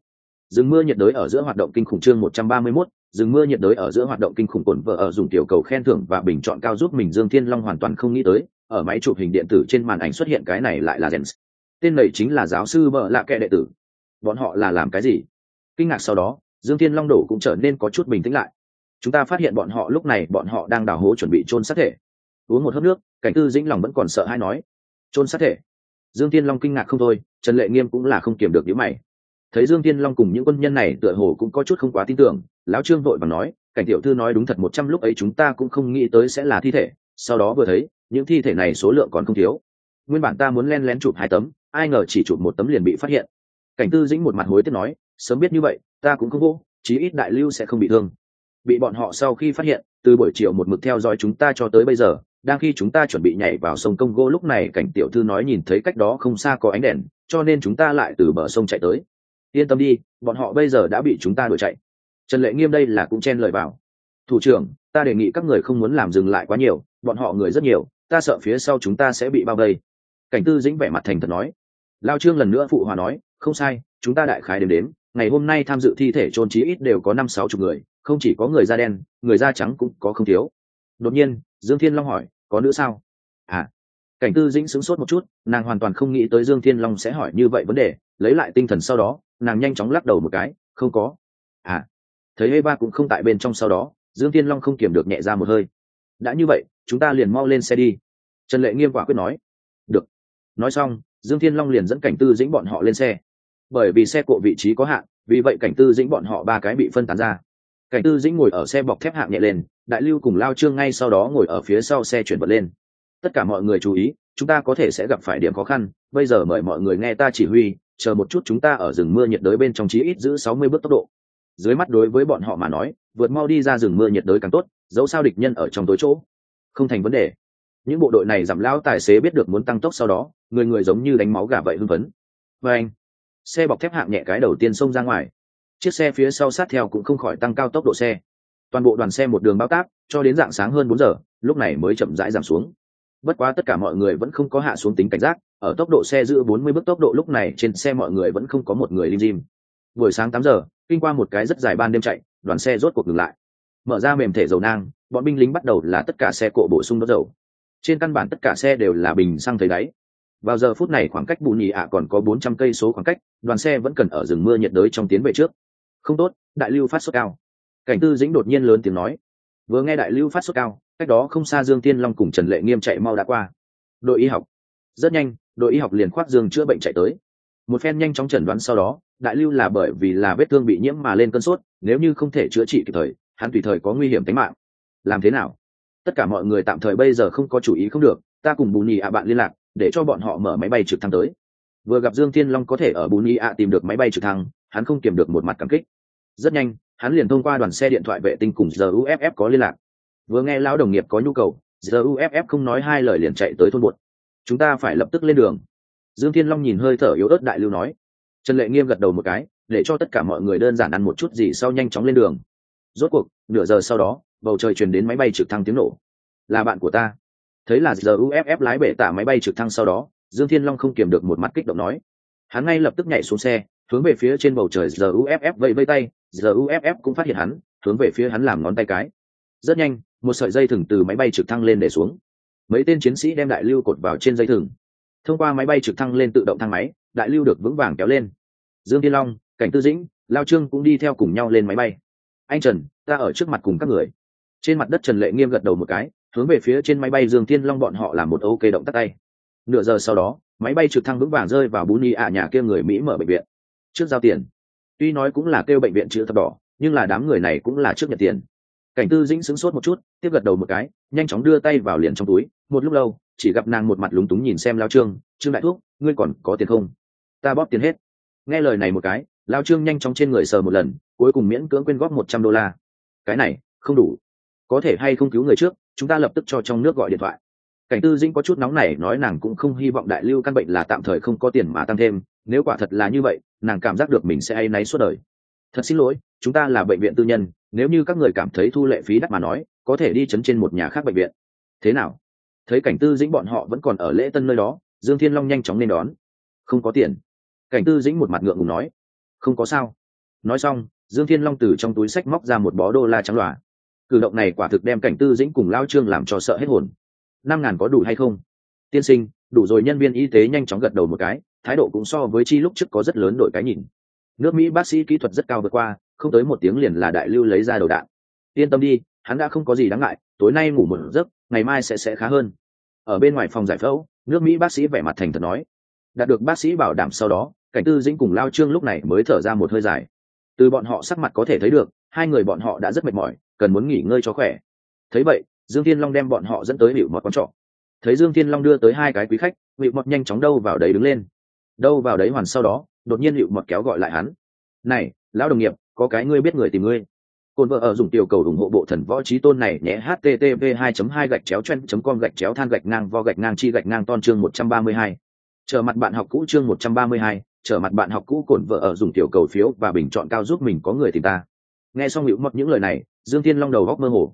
rừng mưa nhiệt đới ở giữa hoạt động kinh khủng chương 131, rừng mưa nhiệt đới ở giữa hoạt động kinh khủng cồn vợ ở dùng tiểu cầu khen thưởng và bình chọn cao giúp mình Dương Thiên Long hoàn toàn không nghĩ tới, ở máy chụp hình điện tử trên màn ảnh xuất hiện cái này lại là Jens. Tên này chính là giáo sư vợ lạ kệ đệ tử. Bọn họ là làm cái gì? Kinh ngạc sau đó, Dương Thiên Long đổ cũng trở nên có chút bình tĩnh lại. Chúng ta phát hiện bọn họ lúc này bọn họ đang đào hố chuẩn bị chôn xác thể. Uống một hớp nước, cảnh tư dĩnh lòng vẫn còn sợ hãi nói, chôn xác thể. Dương Thiên Long kinh ngạc không thôi, Trần Lệ Nghiêm cũng là không kiềm được những mày thấy dương tiên long cùng những quân nhân này tựa hồ cũng có chút không quá tin tưởng lão trương vội và nói cảnh tiểu thư nói đúng thật một trăm lúc ấy chúng ta cũng không nghĩ tới sẽ là thi thể sau đó vừa thấy những thi thể này số lượng còn không thiếu nguyên bản ta muốn len lén chụp hai tấm ai ngờ chỉ chụp một tấm liền bị phát hiện cảnh tư dĩnh một mặt hối tiếc nói sớm biết như vậy ta cũng không vô chí ít đại lưu sẽ không bị thương bị bọn họ sau khi phát hiện, từ buổi chiều một mực theo dõi chúng ta cho tới bây giờ, đang khi chúng ta chuẩn bị nhảy vào sông công gô lúc này cảnh tiểu thư nói nhìn thấy cách đó không xa có ánh đèn, cho nên chúng ta lại từ bờ sông chạy tới. Yên tâm đi, bọn họ bây giờ đã bị chúng ta đuổi chạy. Trần lệ nghiêm đây là cũng chen lời vào. Thủ trưởng, ta đề nghị các người không muốn làm dừng lại quá nhiều, bọn họ người rất nhiều, ta sợ phía sau chúng ta sẽ bị bao vây. Cảnh tư dĩnh vẻ mặt thành thật nói. Lao trương lần nữa phụ hòa nói, không sai, chúng ta đại khái đếm đếm, ngày hôm nay tham dự thi thể trôn trí ít đều có năm sáu chục người không chỉ có người da đen, người da trắng cũng có không thiếu. Đột nhiên, dương thiên long hỏi, có nữa sao? À. Cảnh tư dĩnh sửng sốt một chút, nàng hoàn toàn không nghĩ tới dương thiên long sẽ hỏi như vậy vấn đề, lấy lại tinh thần sau đó, nàng nhanh chóng lắc đầu một cái, không có. À. Thấy hê ba cũng không tại bên trong sau đó, dương thiên long không kiềm được nhẹ ra một hơi. Đã như vậy, chúng ta liền mau lên xe đi. Trần lệ nghiêm quả quyết nói. Được. Nói xong, dương thiên long liền dẫn cảnh tư dĩnh bọn họ lên xe. Bởi vì xe cộ vị trí có hạn, vì vậy cảnh tư dĩnh bọn họ ba cái bị phân tán ra cảnh tư dĩnh ngồi ở xe bọc thép hạng nhẹ lên, đại lưu cùng lao trương ngay sau đó ngồi ở phía sau xe chuyển vật lên. Tất cả mọi người chú ý, chúng ta có thể sẽ gặp phải điểm khó khăn, bây giờ mời mọi người nghe ta chỉ huy, chờ một chút chúng ta ở rừng mưa nhiệt đới bên trong chí ít giữ sáu mươi bước tốc độ. Dưới mắt đối với bọn họ mà nói, vượt mau đi ra rừng mưa nhiệt đới càng tốt, dẫu sao địch nhân ở trong tối chỗ. Không thành vấn đề. Những bộ đội này giảm lão tài xế biết được muốn tăng tốc sau đó, người người giống như đánh máu gà vậy hưng phấn. Và anh, xe bọc thép hạng nhẹ cái đầu tiên xông ra ngoài chiếc xe phía sau sát theo cũng không khỏi tăng cao tốc độ xe. Toàn bộ đoàn xe một đường bao tác, cho đến dạng sáng hơn bốn giờ, lúc này mới chậm rãi giảm xuống. Bất quá tất cả mọi người vẫn không có hạ xuống tính cảnh giác, ở tốc độ xe giữ 40 bước tốc độ lúc này trên xe mọi người vẫn không có một người lim dim buổi sáng tám giờ, kinh qua một cái rất dài ban đêm chạy, đoàn xe rốt cuộc ngừng lại. Mở ra mềm thể dầu nang, bọn binh lính bắt đầu là tất cả xe cộ bổ sung đốt dầu. Trên căn bản tất cả xe đều là bình xăng thấy đáy. Vào giờ phút này khoảng cách bù nhì ạ còn có 400 cây số khoảng cách, đoàn xe vẫn cần ở rừng mưa nhiệt đới trong tiến về trước không tốt, đại lưu phát sốt cao. Cảnh tư dĩnh đột nhiên lớn tiếng nói. Vừa nghe đại lưu phát sốt cao, cách đó không xa dương tiên long cùng trần lệ nghiêm chạy mau đã qua. Đội y học. Rất nhanh, đội y học liền khoác dương chữa bệnh chạy tới. Một phen nhanh chóng chẩn đoán sau đó, đại lưu là bởi vì là vết thương bị nhiễm mà lên cơn sốt, nếu như không thể chữa trị kịp thời, hắn tùy thời có nguy hiểm tính mạng. Làm thế nào? Tất cả mọi người tạm thời bây giờ không có chủ ý không được, ta cùng bù nhì ạ bạn liên lạc, để cho bọn họ mở máy bay trực thăng tới. Vừa gặp dương thiên long có thể ở bù nhì ạ tìm được máy bay trực thăng hắn không kiềm được một mặt cảm kích. Rất nhanh, hắn liền thông qua đoàn xe điện thoại vệ tinh cùng giờ uff có liên lạc. Vừa nghe lão đồng nghiệp có nhu cầu giờ uff không nói hai lời liền chạy tới thôn buột chúng ta phải lập tức lên đường. Dương thiên long nhìn hơi thở yếu ớt đại lưu nói. Trần lệ nghiêm gật đầu một cái, để cho tất cả mọi người đơn giản ăn một chút gì sau nhanh chóng lên đường. Rốt cuộc, nửa giờ sau đó, bầu trời truyền đến máy bay trực thăng tiếng nổ. Là bạn của ta. Thấy là giờ uff lái bể tả máy bay trực thăng sau đó, dương thiên long không kiềm được một mắt kích động nói. Hắn ngay lập tức nhảy xuống xe hướng về phía trên bầu trời giờ uff vẫy vây tay giờ uff cũng phát hiện hắn, hướng về phía hắn làm ngón tay cái. Rất nhanh, một sợi dây thừng từ máy bay trực thăng lên để xuống. Mấy tên chiến sĩ đem đại lưu cột vào trên dây thừng. Thông qua máy bay trực thăng lên tự động thang máy, đại lưu được vững vàng kéo lên. Dương tiên long, cảnh tư dĩnh, lao trương cũng đi theo cùng nhau lên máy bay. Anh trần, ta ở trước mặt cùng các người. Trên mặt đất trần lệ nghiêm gật đầu một cái, hướng về phía trên máy bay dương tiên long bọn họ làm một ok động tắt tay. Nửa giờ sau đó, máy bay trực thăng vững vàng rơi vào bú ni ạ nhà kia người mỹ mở bệnh viện trước giao tiền. Tuy nói cũng là kêu bệnh viện chữ thập đỏ, nhưng là đám người này cũng là trước nhận tiền. Cảnh tư dĩnh sững sốt một chút, tiếp gật đầu một cái, nhanh chóng đưa tay vào liền trong túi. Một lúc lâu, chỉ gặp nàng một mặt lúng túng nhìn xem lao trương. Trương đại thuốc ngươi còn có tiền không? Ta bóp tiền hết. Nghe lời này một cái, lao trương nhanh chóng trên người sờ một lần, cuối cùng miễn cưỡng quyên góp một trăm đô la. Cái này, không đủ. Có thể hay không cứu người trước, chúng ta lập tức cho trong nước gọi điện thoại. Cảnh tư dĩnh có chút nóng này nói nàng cũng không hy vọng đại lưu căn bệnh là tạm thời không có tiền mà tăng thêm. Nếu quả thật là như vậy nàng cảm giác được mình sẽ hay náy suốt đời. Thật xin lỗi, chúng ta là bệnh viện tư nhân, nếu như các người cảm thấy thu lệ phí đắt mà nói, có thể đi chấn trên một nhà khác bệnh viện. Thế nào? Thấy cảnh tư dĩnh bọn họ vẫn còn ở lễ tân nơi đó, dương thiên long nhanh chóng nên đón. Không có tiền. Cảnh tư dĩnh một mặt ngượng ngùng nói. Không có sao. Nói xong, dương thiên long từ trong túi sách móc ra một bó đô la trắng loà. Cử động này quả thực đem cảnh tư dĩnh cùng lao trương làm cho sợ hết hồn. Năm ngàn có đủ hay không? Tiên sinh, đủ rồi, nhân viên y tế nhanh chóng gật đầu một cái thái độ cũng so với chi lúc trước có rất lớn đổi cái nhìn. Nước mỹ bác sĩ kỹ thuật rất cao vượt qua, không tới một tiếng liền là đại lưu lấy ra đầu đạn. Yên tâm đi, hắn đã không có gì đáng ngại, tối nay ngủ một giấc, ngày mai sẽ sẽ khá hơn. Ở bên ngoài phòng giải phẫu, nước mỹ bác sĩ vẻ mặt thành thật nói. Đạt được bác sĩ bảo đảm sau đó, cảnh tư dĩnh cùng lao trương lúc này mới thở ra một hơi dài. Từ bọn họ sắc mặt có thể thấy được, hai người bọn họ đã rất mệt mỏi, cần muốn nghỉ ngơi cho khỏe. Thấy vậy, dương thiên long đem bọn họ dẫn tới hiệu mọt quán trọ. Thấy dương thiên long đưa tới hai cái quý khách hiệu mọt nhanh chóng đâu vào đấy đứng lên đâu vào đấy hoàn sau đó đột nhiên hiệu mật kéo gọi lại hắn. Này lão đồng nghiệp có cái ngươi biết người tìm ngươi. Cồn vợ ở dùng tiểu cầu ủng hộ bộ thần võ trí tôn này nhé http 2 2 gạch chéo chen com gạch chéo than gạch ngang vo gạch ngang chi gạch ngang ton chương 132. chờ mặt bạn học cũ chương 132, trở mặt bạn học cũ cồn vợ ở dùng tiểu cầu phiếu và bình chọn cao giúp mình có người tìm ta. Nghe xong hữu mọt những lời này dương thiên long đầu góc mơ hồ.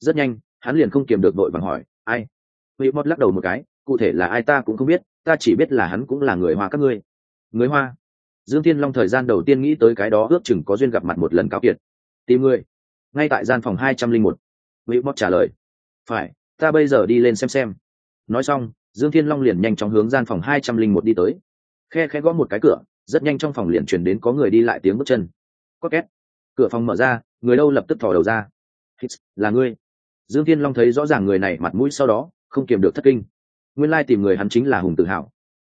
Rất nhanh hắn liền không kiềm được đội vàng hỏi ai? Hữu mọt lắc đầu một cái cụ thể là ai ta cũng không biết ta chỉ biết là hắn cũng là người hoa các ngươi. Người hoa? Dương thiên long thời gian đầu tiên nghĩ tới cái đó ước chừng có duyên gặp mặt một lần cao kiệt. Tìm người. Ngay tại gian phòng hai trăm linh một. Mỹ mọt trả lời. Phải ta bây giờ đi lên xem xem. Nói xong dương thiên long liền nhanh chóng hướng gian phòng hai trăm linh một đi tới. Khe khe gõ một cái cửa rất nhanh trong phòng liền chuyển đến có người đi lại tiếng bước chân. Có két. Cửa phòng mở ra người đâu lập tức thò đầu ra. Hít, là ngươi. Dương thiên long thấy rõ ràng người này mặt mũi sau đó không kiềm được thất kinh nguyên lai tìm người hắn chính là hùng tự hào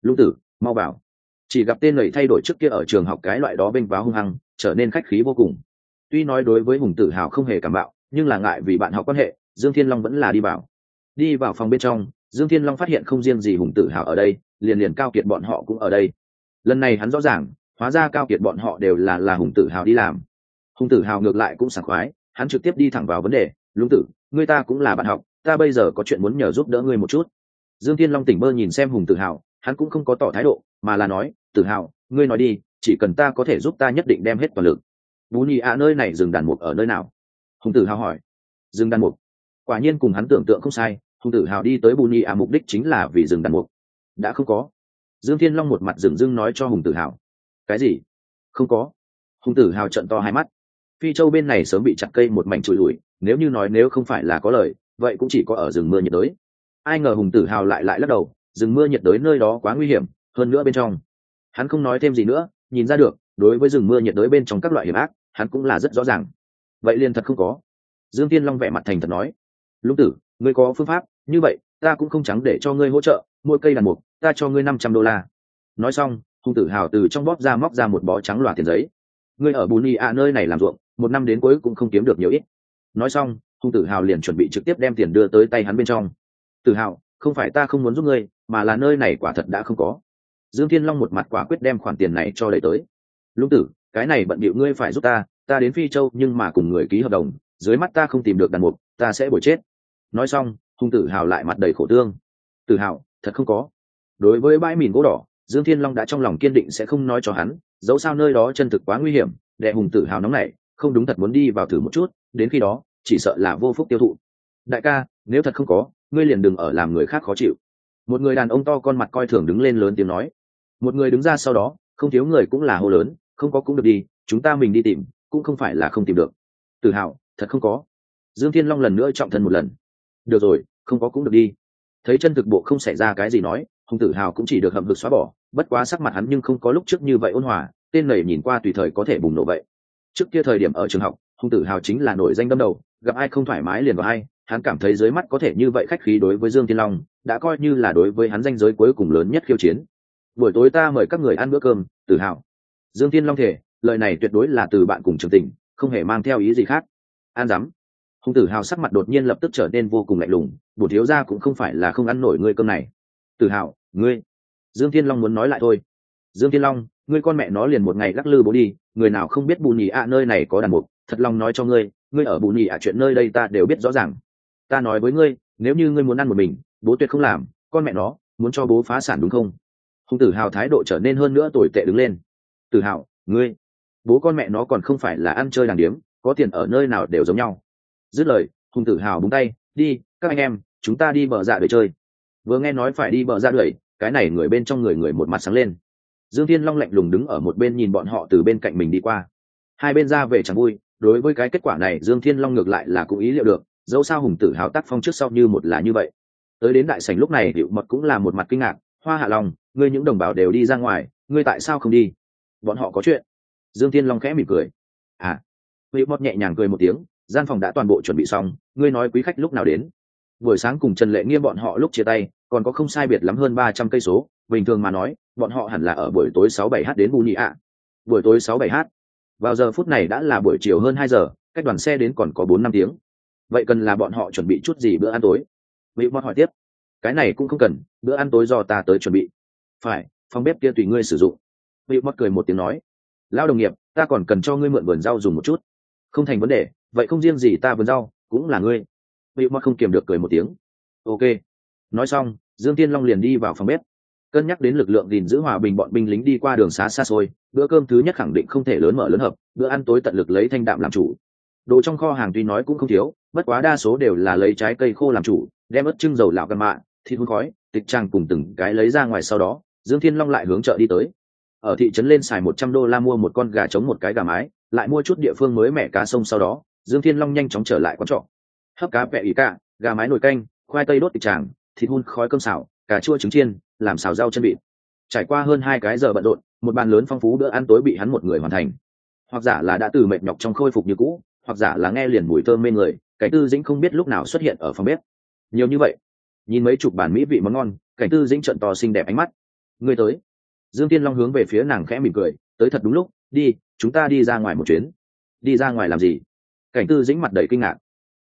lũng tử, mau vào. Chỉ gặp tên lầy thay đổi trước kia ở trường học cái loại đó bênh váo hung hăng, trở nên khách khí vô cùng. Tuy nói đối với hùng tự hào không hề cảm bạo, nhưng là ngại vì bạn học quan hệ, dương thiên long vẫn là đi vào. Đi vào phòng bên trong, dương thiên long phát hiện không riêng gì hùng tự hào ở đây, liền liền cao kiệt bọn họ cũng ở đây. Lần này hắn rõ ràng, hóa ra cao kiệt bọn họ đều là là hùng tự hào đi làm. Hùng tử hào ngược lại cũng sảng khoái, hắn trực tiếp đi thẳng vào vấn đề lũng tử ngươi ta cũng là bạn học, ta bây giờ có chuyện muốn nhờ giúp đỡ ngươi một chút dương thiên long tỉnh bơ nhìn xem hùng tử hào hắn cũng không có tỏ thái độ, mà là nói, tử hào ngươi nói đi, chỉ cần ta có thể giúp ta nhất định đem hết toàn lực. Bú nhị ạ, nơi này dừng đàn mục ở nơi nào? Hùng tử hào hỏi. Dừng đàn mục. Quả nhiên cùng hắn tưởng tượng không sai, hùng tử hào đi tới bù nhị ạ mục đích chính là vì dừng đàn mục. Đã không có. Dương thiên long một mặt dừng dưng nói cho hùng tử hào cái gì? Không có. Hùng tử hào trận to hai mắt. Phi châu bên này sớm bị chặt cây một mảnh trụi lùi nếu như nói nếu không phải là có lời, vậy cũng chỉ có ở rừng mưa nhiệt đới ai ngờ hùng tử hào lại lại lắc đầu, rừng mưa nhiệt đới nơi đó quá nguy hiểm, hơn nữa bên trong. Hắn không nói thêm gì nữa, nhìn ra được, đối với rừng mưa nhiệt đới bên trong các loại hiểm ác, hắn cũng là rất rõ ràng. Vậy liền thật không có. Dương tiên long vẽ mặt thành thật nói. Lũng tử, ngươi có phương pháp, như vậy, ta cũng không trắng để cho ngươi hỗ trợ mua cây đàn mục, ta cho ngươi năm trăm đô la. Nói xong, hùng tử hào từ trong bóp ra móc ra một bó trắng loạt tiền giấy. Ngươi ở bù ni ạ nơi này làm ruộng, một năm đến cuối cũng không kiếm được nhiều ít. Nói xong, hùng tử hào liền chuẩn bị trực tiếp đem tiền đưa tới tay hắn bên trong tự hào không phải ta không muốn giúp ngươi, mà là nơi này quả thật đã không có. Dương thiên long một mặt quả quyết đem khoản tiền này cho đẩy tới. Lũng tử, cái này bận bịu ngươi phải giúp ta ta đến phi châu nhưng mà cùng người ký hợp đồng, dưới mắt ta không tìm được đàn mục, ta sẽ bồi chết. Nói xong, hung tử hào lại mặt đầy khổ tương. Tự hào thật không có. Đối với bãi mìn gỗ đỏ, dương thiên long đã trong lòng kiên định sẽ không nói cho hắn, dẫu sao nơi đó chân thực quá nguy hiểm đệ hùng tử hào nóng này không đúng thật muốn đi vào thử một chút, đến khi đó, chỉ sợ là vô phúc tiêu thụ. Đại ca, nếu thật không có ngươi liền đừng ở làm người khác khó chịu. Một người đàn ông to con mặt coi thường đứng lên lớn tiếng nói. Một người đứng ra sau đó, không thiếu người cũng là hô lớn, không có cũng được đi, chúng ta mình đi tìm, cũng không phải là không tìm được. Tự hào thật không có. Dương thiên long lần nữa trọng thân một lần. Được rồi, không có cũng được đi. Thấy chân thực bộ không xảy ra cái gì nói, hùng tử hào cũng chỉ được hậm hực xóa bỏ, bất quá sắc mặt hắn nhưng không có lúc trước như vậy ôn hòa, tên này nhìn qua tùy thời có thể bùng nổ vậy. Trước kia thời điểm ở trường học, hùng tử hào chính là nổi danh đâm đầu gặp ai không thoải mái liền vào ai, hắn cảm thấy dưới mắt có thể như vậy khách khí đối với dương thiên long, đã coi như là đối với hắn danh giới cuối cùng lớn nhất khiêu chiến. Buổi tối ta mời các người ăn bữa cơm, tử hào dương thiên long thể lời này tuyệt đối là từ bạn cùng trường tình, không hề mang theo ý gì khác. An dám hùng tử hào sắc mặt đột nhiên lập tức trở nên vô cùng lạnh lùng bột thiếu ra cũng không phải là không ăn nổi ngươi cơm này. Tử hào ngươi. Dương thiên long muốn nói lại thôi. Dương thiên long, ngươi con mẹ nó liền một ngày lắc lư bố đi, người nào không biết bù nhì ạ nơi này có đàn mục, thật lòng nói cho ngươi ngươi ở bù nhì à chuyện nơi đây ta đều biết rõ ràng. Ta nói với ngươi, nếu như ngươi muốn ăn một mình, bố tuyệt không làm, con mẹ nó, muốn cho bố phá sản đúng không? Hùng tử hào thái độ trở nên hơn nữa tồi tệ đứng lên. Tử hào, ngươi, bố con mẹ nó còn không phải là ăn chơi đàng điếm, có tiền ở nơi nào đều giống nhau. Dứt lời, hùng tử hào búng tay, đi, các anh em, chúng ta đi bờ dạ để chơi. Vừa nghe nói phải đi bờ dạ đuổi, cái này người bên trong người người một mặt sáng lên. Dương thiên long lạnh lùng đứng ở một bên nhìn bọn họ từ bên cạnh mình đi qua. Hai bên ra về chẳng vui đối với cái kết quả này, dương thiên long ngược lại là cũng ý liệu được, dẫu sao hùng tử hào tác phong trước sau như một là như vậy. Tới đến đại sảnh lúc này hiệu mật cũng là một mặt kinh ngạc, hoa hạ long, ngươi những đồng bào đều đi ra ngoài, ngươi tại sao không đi? Bọn họ có chuyện. Dương thiên long khẽ mỉm cười. À. Hiệu mật nhẹ nhàng cười một tiếng, gian phòng đã toàn bộ chuẩn bị xong, ngươi nói quý khách lúc nào đến? Buổi sáng cùng trần lệ nghiêm bọn họ lúc chia tay, còn có không sai biệt lắm hơn ba trăm cây số, bình thường mà nói, bọn họ hẳn là ở buổi tối sáu bảy h đến bù nhị ạ. Buổi tối sáu bảy h vào giờ phút này đã là buổi chiều hơn hai giờ, cách đoàn xe đến còn có bốn năm tiếng. Vậy cần là bọn họ chuẩn bị chút gì bữa ăn tối? Vị bọn hỏi tiếp. Cái này cũng không cần, bữa ăn tối do ta tới chuẩn bị. Phải, phòng bếp kia tùy ngươi sử dụng. Vị mất cười một tiếng nói. Lao đồng nghiệp, ta còn cần cho ngươi mượn vườn rau dùng một chút. Không thành vấn đề, vậy không riêng gì ta vườn rau, cũng là ngươi. Vị mất không kiềm được cười một tiếng. Ok. Nói xong, dương tiên long liền đi vào phòng bếp cân nhắc đến lực lượng gìn giữ hòa bình bọn binh lính đi qua đường xá xa xôi, bữa cơm thứ nhất khẳng định không thể lớn mở lớn hợp, bữa ăn tối tận lực lấy thanh đạm làm chủ. Đồ trong kho hàng tuy nói cũng không thiếu, bất quá đa số đều là lấy trái cây khô làm chủ, đem ớt trưng dầu lạo găm mạ, thịt hun khói, tịch trang cùng từng cái lấy ra ngoài sau đó, dương thiên long lại hướng chợ đi tới. Ở thị trấn lên xài một trăm đô la mua một con gà trống một cái gà mái, lại mua chút địa phương mới mẻ cá sông sau đó, dương thiên long nhanh chóng trở lại quán trọ. Hấp cá vẹ ý cả gà mái nồi canh, khoai tây đốt tịch tràng, thịt hun khói cơm xào, cà chua trứng chiên làm xào rau chân vịt. Trải qua hơn hai cái giờ bận rộn, một bàn lớn phong phú bữa ăn tối bị hắn một người hoàn thành. Hoặc giả là đã từ mệt nhọc trong khôi phục như cũ, hoặc giả là nghe liền mùi thơm mê người, cảnh tư dĩnh không biết lúc nào xuất hiện ở phòng bếp. Nhiều như vậy, nhìn mấy chục bàn mỹ vị món ngon, cảnh tư dĩnh trận to xinh đẹp ánh mắt. Người tới. Dương tiên long hướng về phía nàng khẽ mỉm cười, tới thật đúng lúc, đi, chúng ta đi ra ngoài một chuyến. Đi ra ngoài làm gì? Cảnh tư dĩnh mặt đầy kinh ngạc.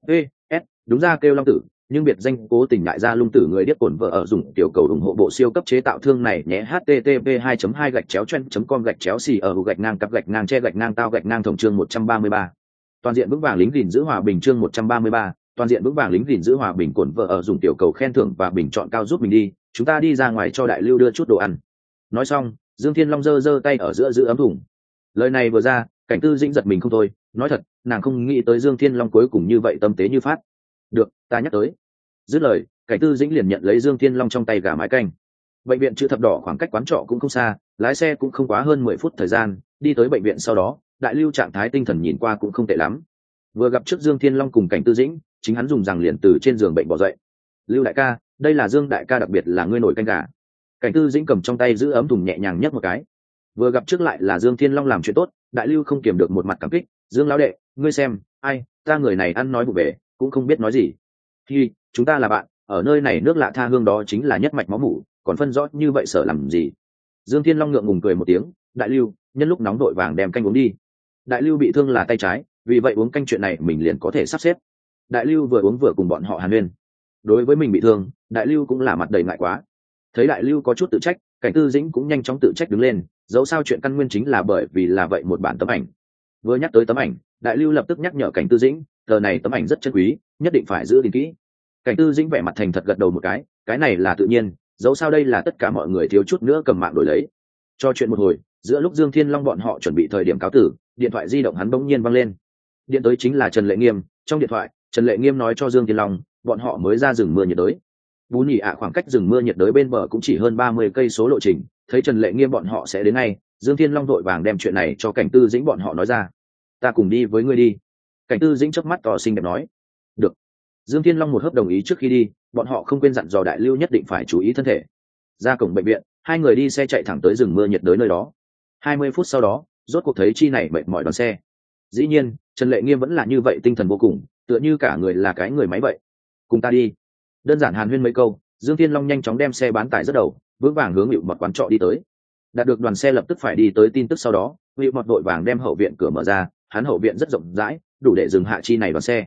Ê, s, đúng ra kêu long tử nhưng biệt danh cố tình ngại ra lung tử người điếc cồn vợ ở dùng tiểu cầu ủng hộ bộ siêu cấp chế tạo thương này nhé http 2 2 gạch chéo chen com gạch chéo xì ở gạch ngang cặp gạch ngang che gạch ngang tao gạch ngang tổng chương 133. toàn diện vững vàng lính gìn giữ hòa bình chương 133, toàn diện vững vàng lính gìn giữ hòa bình cồn vợ ở dùng tiểu cầu khen thưởng và bình chọn cao giúp mình đi chúng ta đi ra ngoài cho đại lưu đưa chút đồ ăn. Nói xong dương thiên long giơ giơ tay ở giữa giữ ấm thùng. Lời này vừa ra cảnh tư dĩnh giật mình không thôi nói thật nàng không nghĩ tới dương thiên long cuối cùng như vậy tâm tế như phát. Được ta nhắc tới dứt lời, cảnh tư dĩnh liền nhận lấy dương thiên long trong tay gà mái canh. Bệnh viện chữ thập đỏ khoảng cách quán trọ cũng không xa, lái xe cũng không quá hơn mười phút thời gian, đi tới bệnh viện sau đó, đại lưu trạng thái tinh thần nhìn qua cũng không tệ lắm. Vừa gặp trước dương thiên long cùng cảnh tư dĩnh, chính hắn dùng rằng liền từ trên giường bệnh bỏ dậy. Lưu đại ca, đây là dương đại ca đặc biệt là ngươi nổi canh gà. Cảnh tư dĩnh cầm trong tay giữ ấm thùng nhẹ nhàng nhất một cái. Vừa gặp trước lại là dương thiên long làm chuyện tốt, đại lưu không kiềm được một mặt cảm kích. Dương lão đệ, ngươi xem, ai, ta người này ăn nói vụ bể cũng không biết nói gì. Khi chúng ta là bạn, ở nơi này nước lạ tha hương đó chính là nhất mạch máu mủ, còn phân rõ như vậy sợ làm gì? Dương thiên long ngượng ngùng cười một tiếng, đại lưu, nhân lúc nóng đội vàng đem canh uống đi. Đại lưu bị thương là tay trái, vì vậy uống canh chuyện này mình liền có thể sắp xếp. Đại lưu vừa uống vừa cùng bọn họ hàn huyên. Đối với mình bị thương, đại lưu cũng là mặt đầy ngại quá. Thấy đại lưu có chút tự trách, cảnh tư dĩnh cũng nhanh chóng tự trách đứng lên, dẫu sao chuyện căn nguyên chính là bởi vì là vậy một bản tấm ảnh. Vừa nhắc tới tấm ảnh, đại lưu lập tức nhắc nhở cảnh tư dĩnh, tờ này tấm ảnh rất chân quý, nhất định phải giữ gìn kỹ cảnh tư dĩnh vẻ mặt thành thật gật đầu một cái cái này là tự nhiên, dẫu sao đây là tất cả mọi người thiếu chút nữa cầm mạng đổi lấy. Cho chuyện một hồi, giữa lúc dương thiên long bọn họ chuẩn bị thời điểm cáo tử, điện thoại di động hắn bỗng nhiên văng lên. Điện tới chính là trần lệ nghiêm, trong điện thoại, trần lệ nghiêm nói cho dương thiên long, bọn họ mới ra rừng mưa nhiệt đới. Bú nhỉ ạ khoảng cách rừng mưa nhiệt đới bên bờ cũng chỉ hơn ba mươi cây số lộ trình, thấy trần lệ nghiêm bọn họ sẽ đến ngay, dương thiên long vội vàng đem chuyện này cho cảnh tư dĩnh bọn họ nói ra. Ta cùng đi với ngươi đi. Cảnh tư dĩnh chớp mắt tỏ xinh đẹp nói dương thiên long một hớp đồng ý trước khi đi, bọn họ không quên dặn dò đại lưu nhất định phải chú ý thân thể. Ra cổng bệnh viện, hai người đi xe chạy thẳng tới rừng mưa nhiệt đới nơi đó. Hai mươi phút sau đó, rốt cuộc thấy chi này mệt mỏi đón xe. Dĩ nhiên, trần lệ nghiêm vẫn là như vậy tinh thần vô cùng, tựa như cả người là cái người máy vậy. Cùng ta đi. Đơn giản hàn huyên mấy câu, dương thiên long nhanh chóng đem xe bán tải rất đầu, vững vàng hướng hiệu mật quán trọ đi tới. Đạt được đoàn xe lập tức phải đi tới tin tức sau đó hiệu mật vội vàng đem hậu viện cửa mở ra, hắn hậu viện rất rộng rãi, đủ để dừng hạ chi này đoàn xe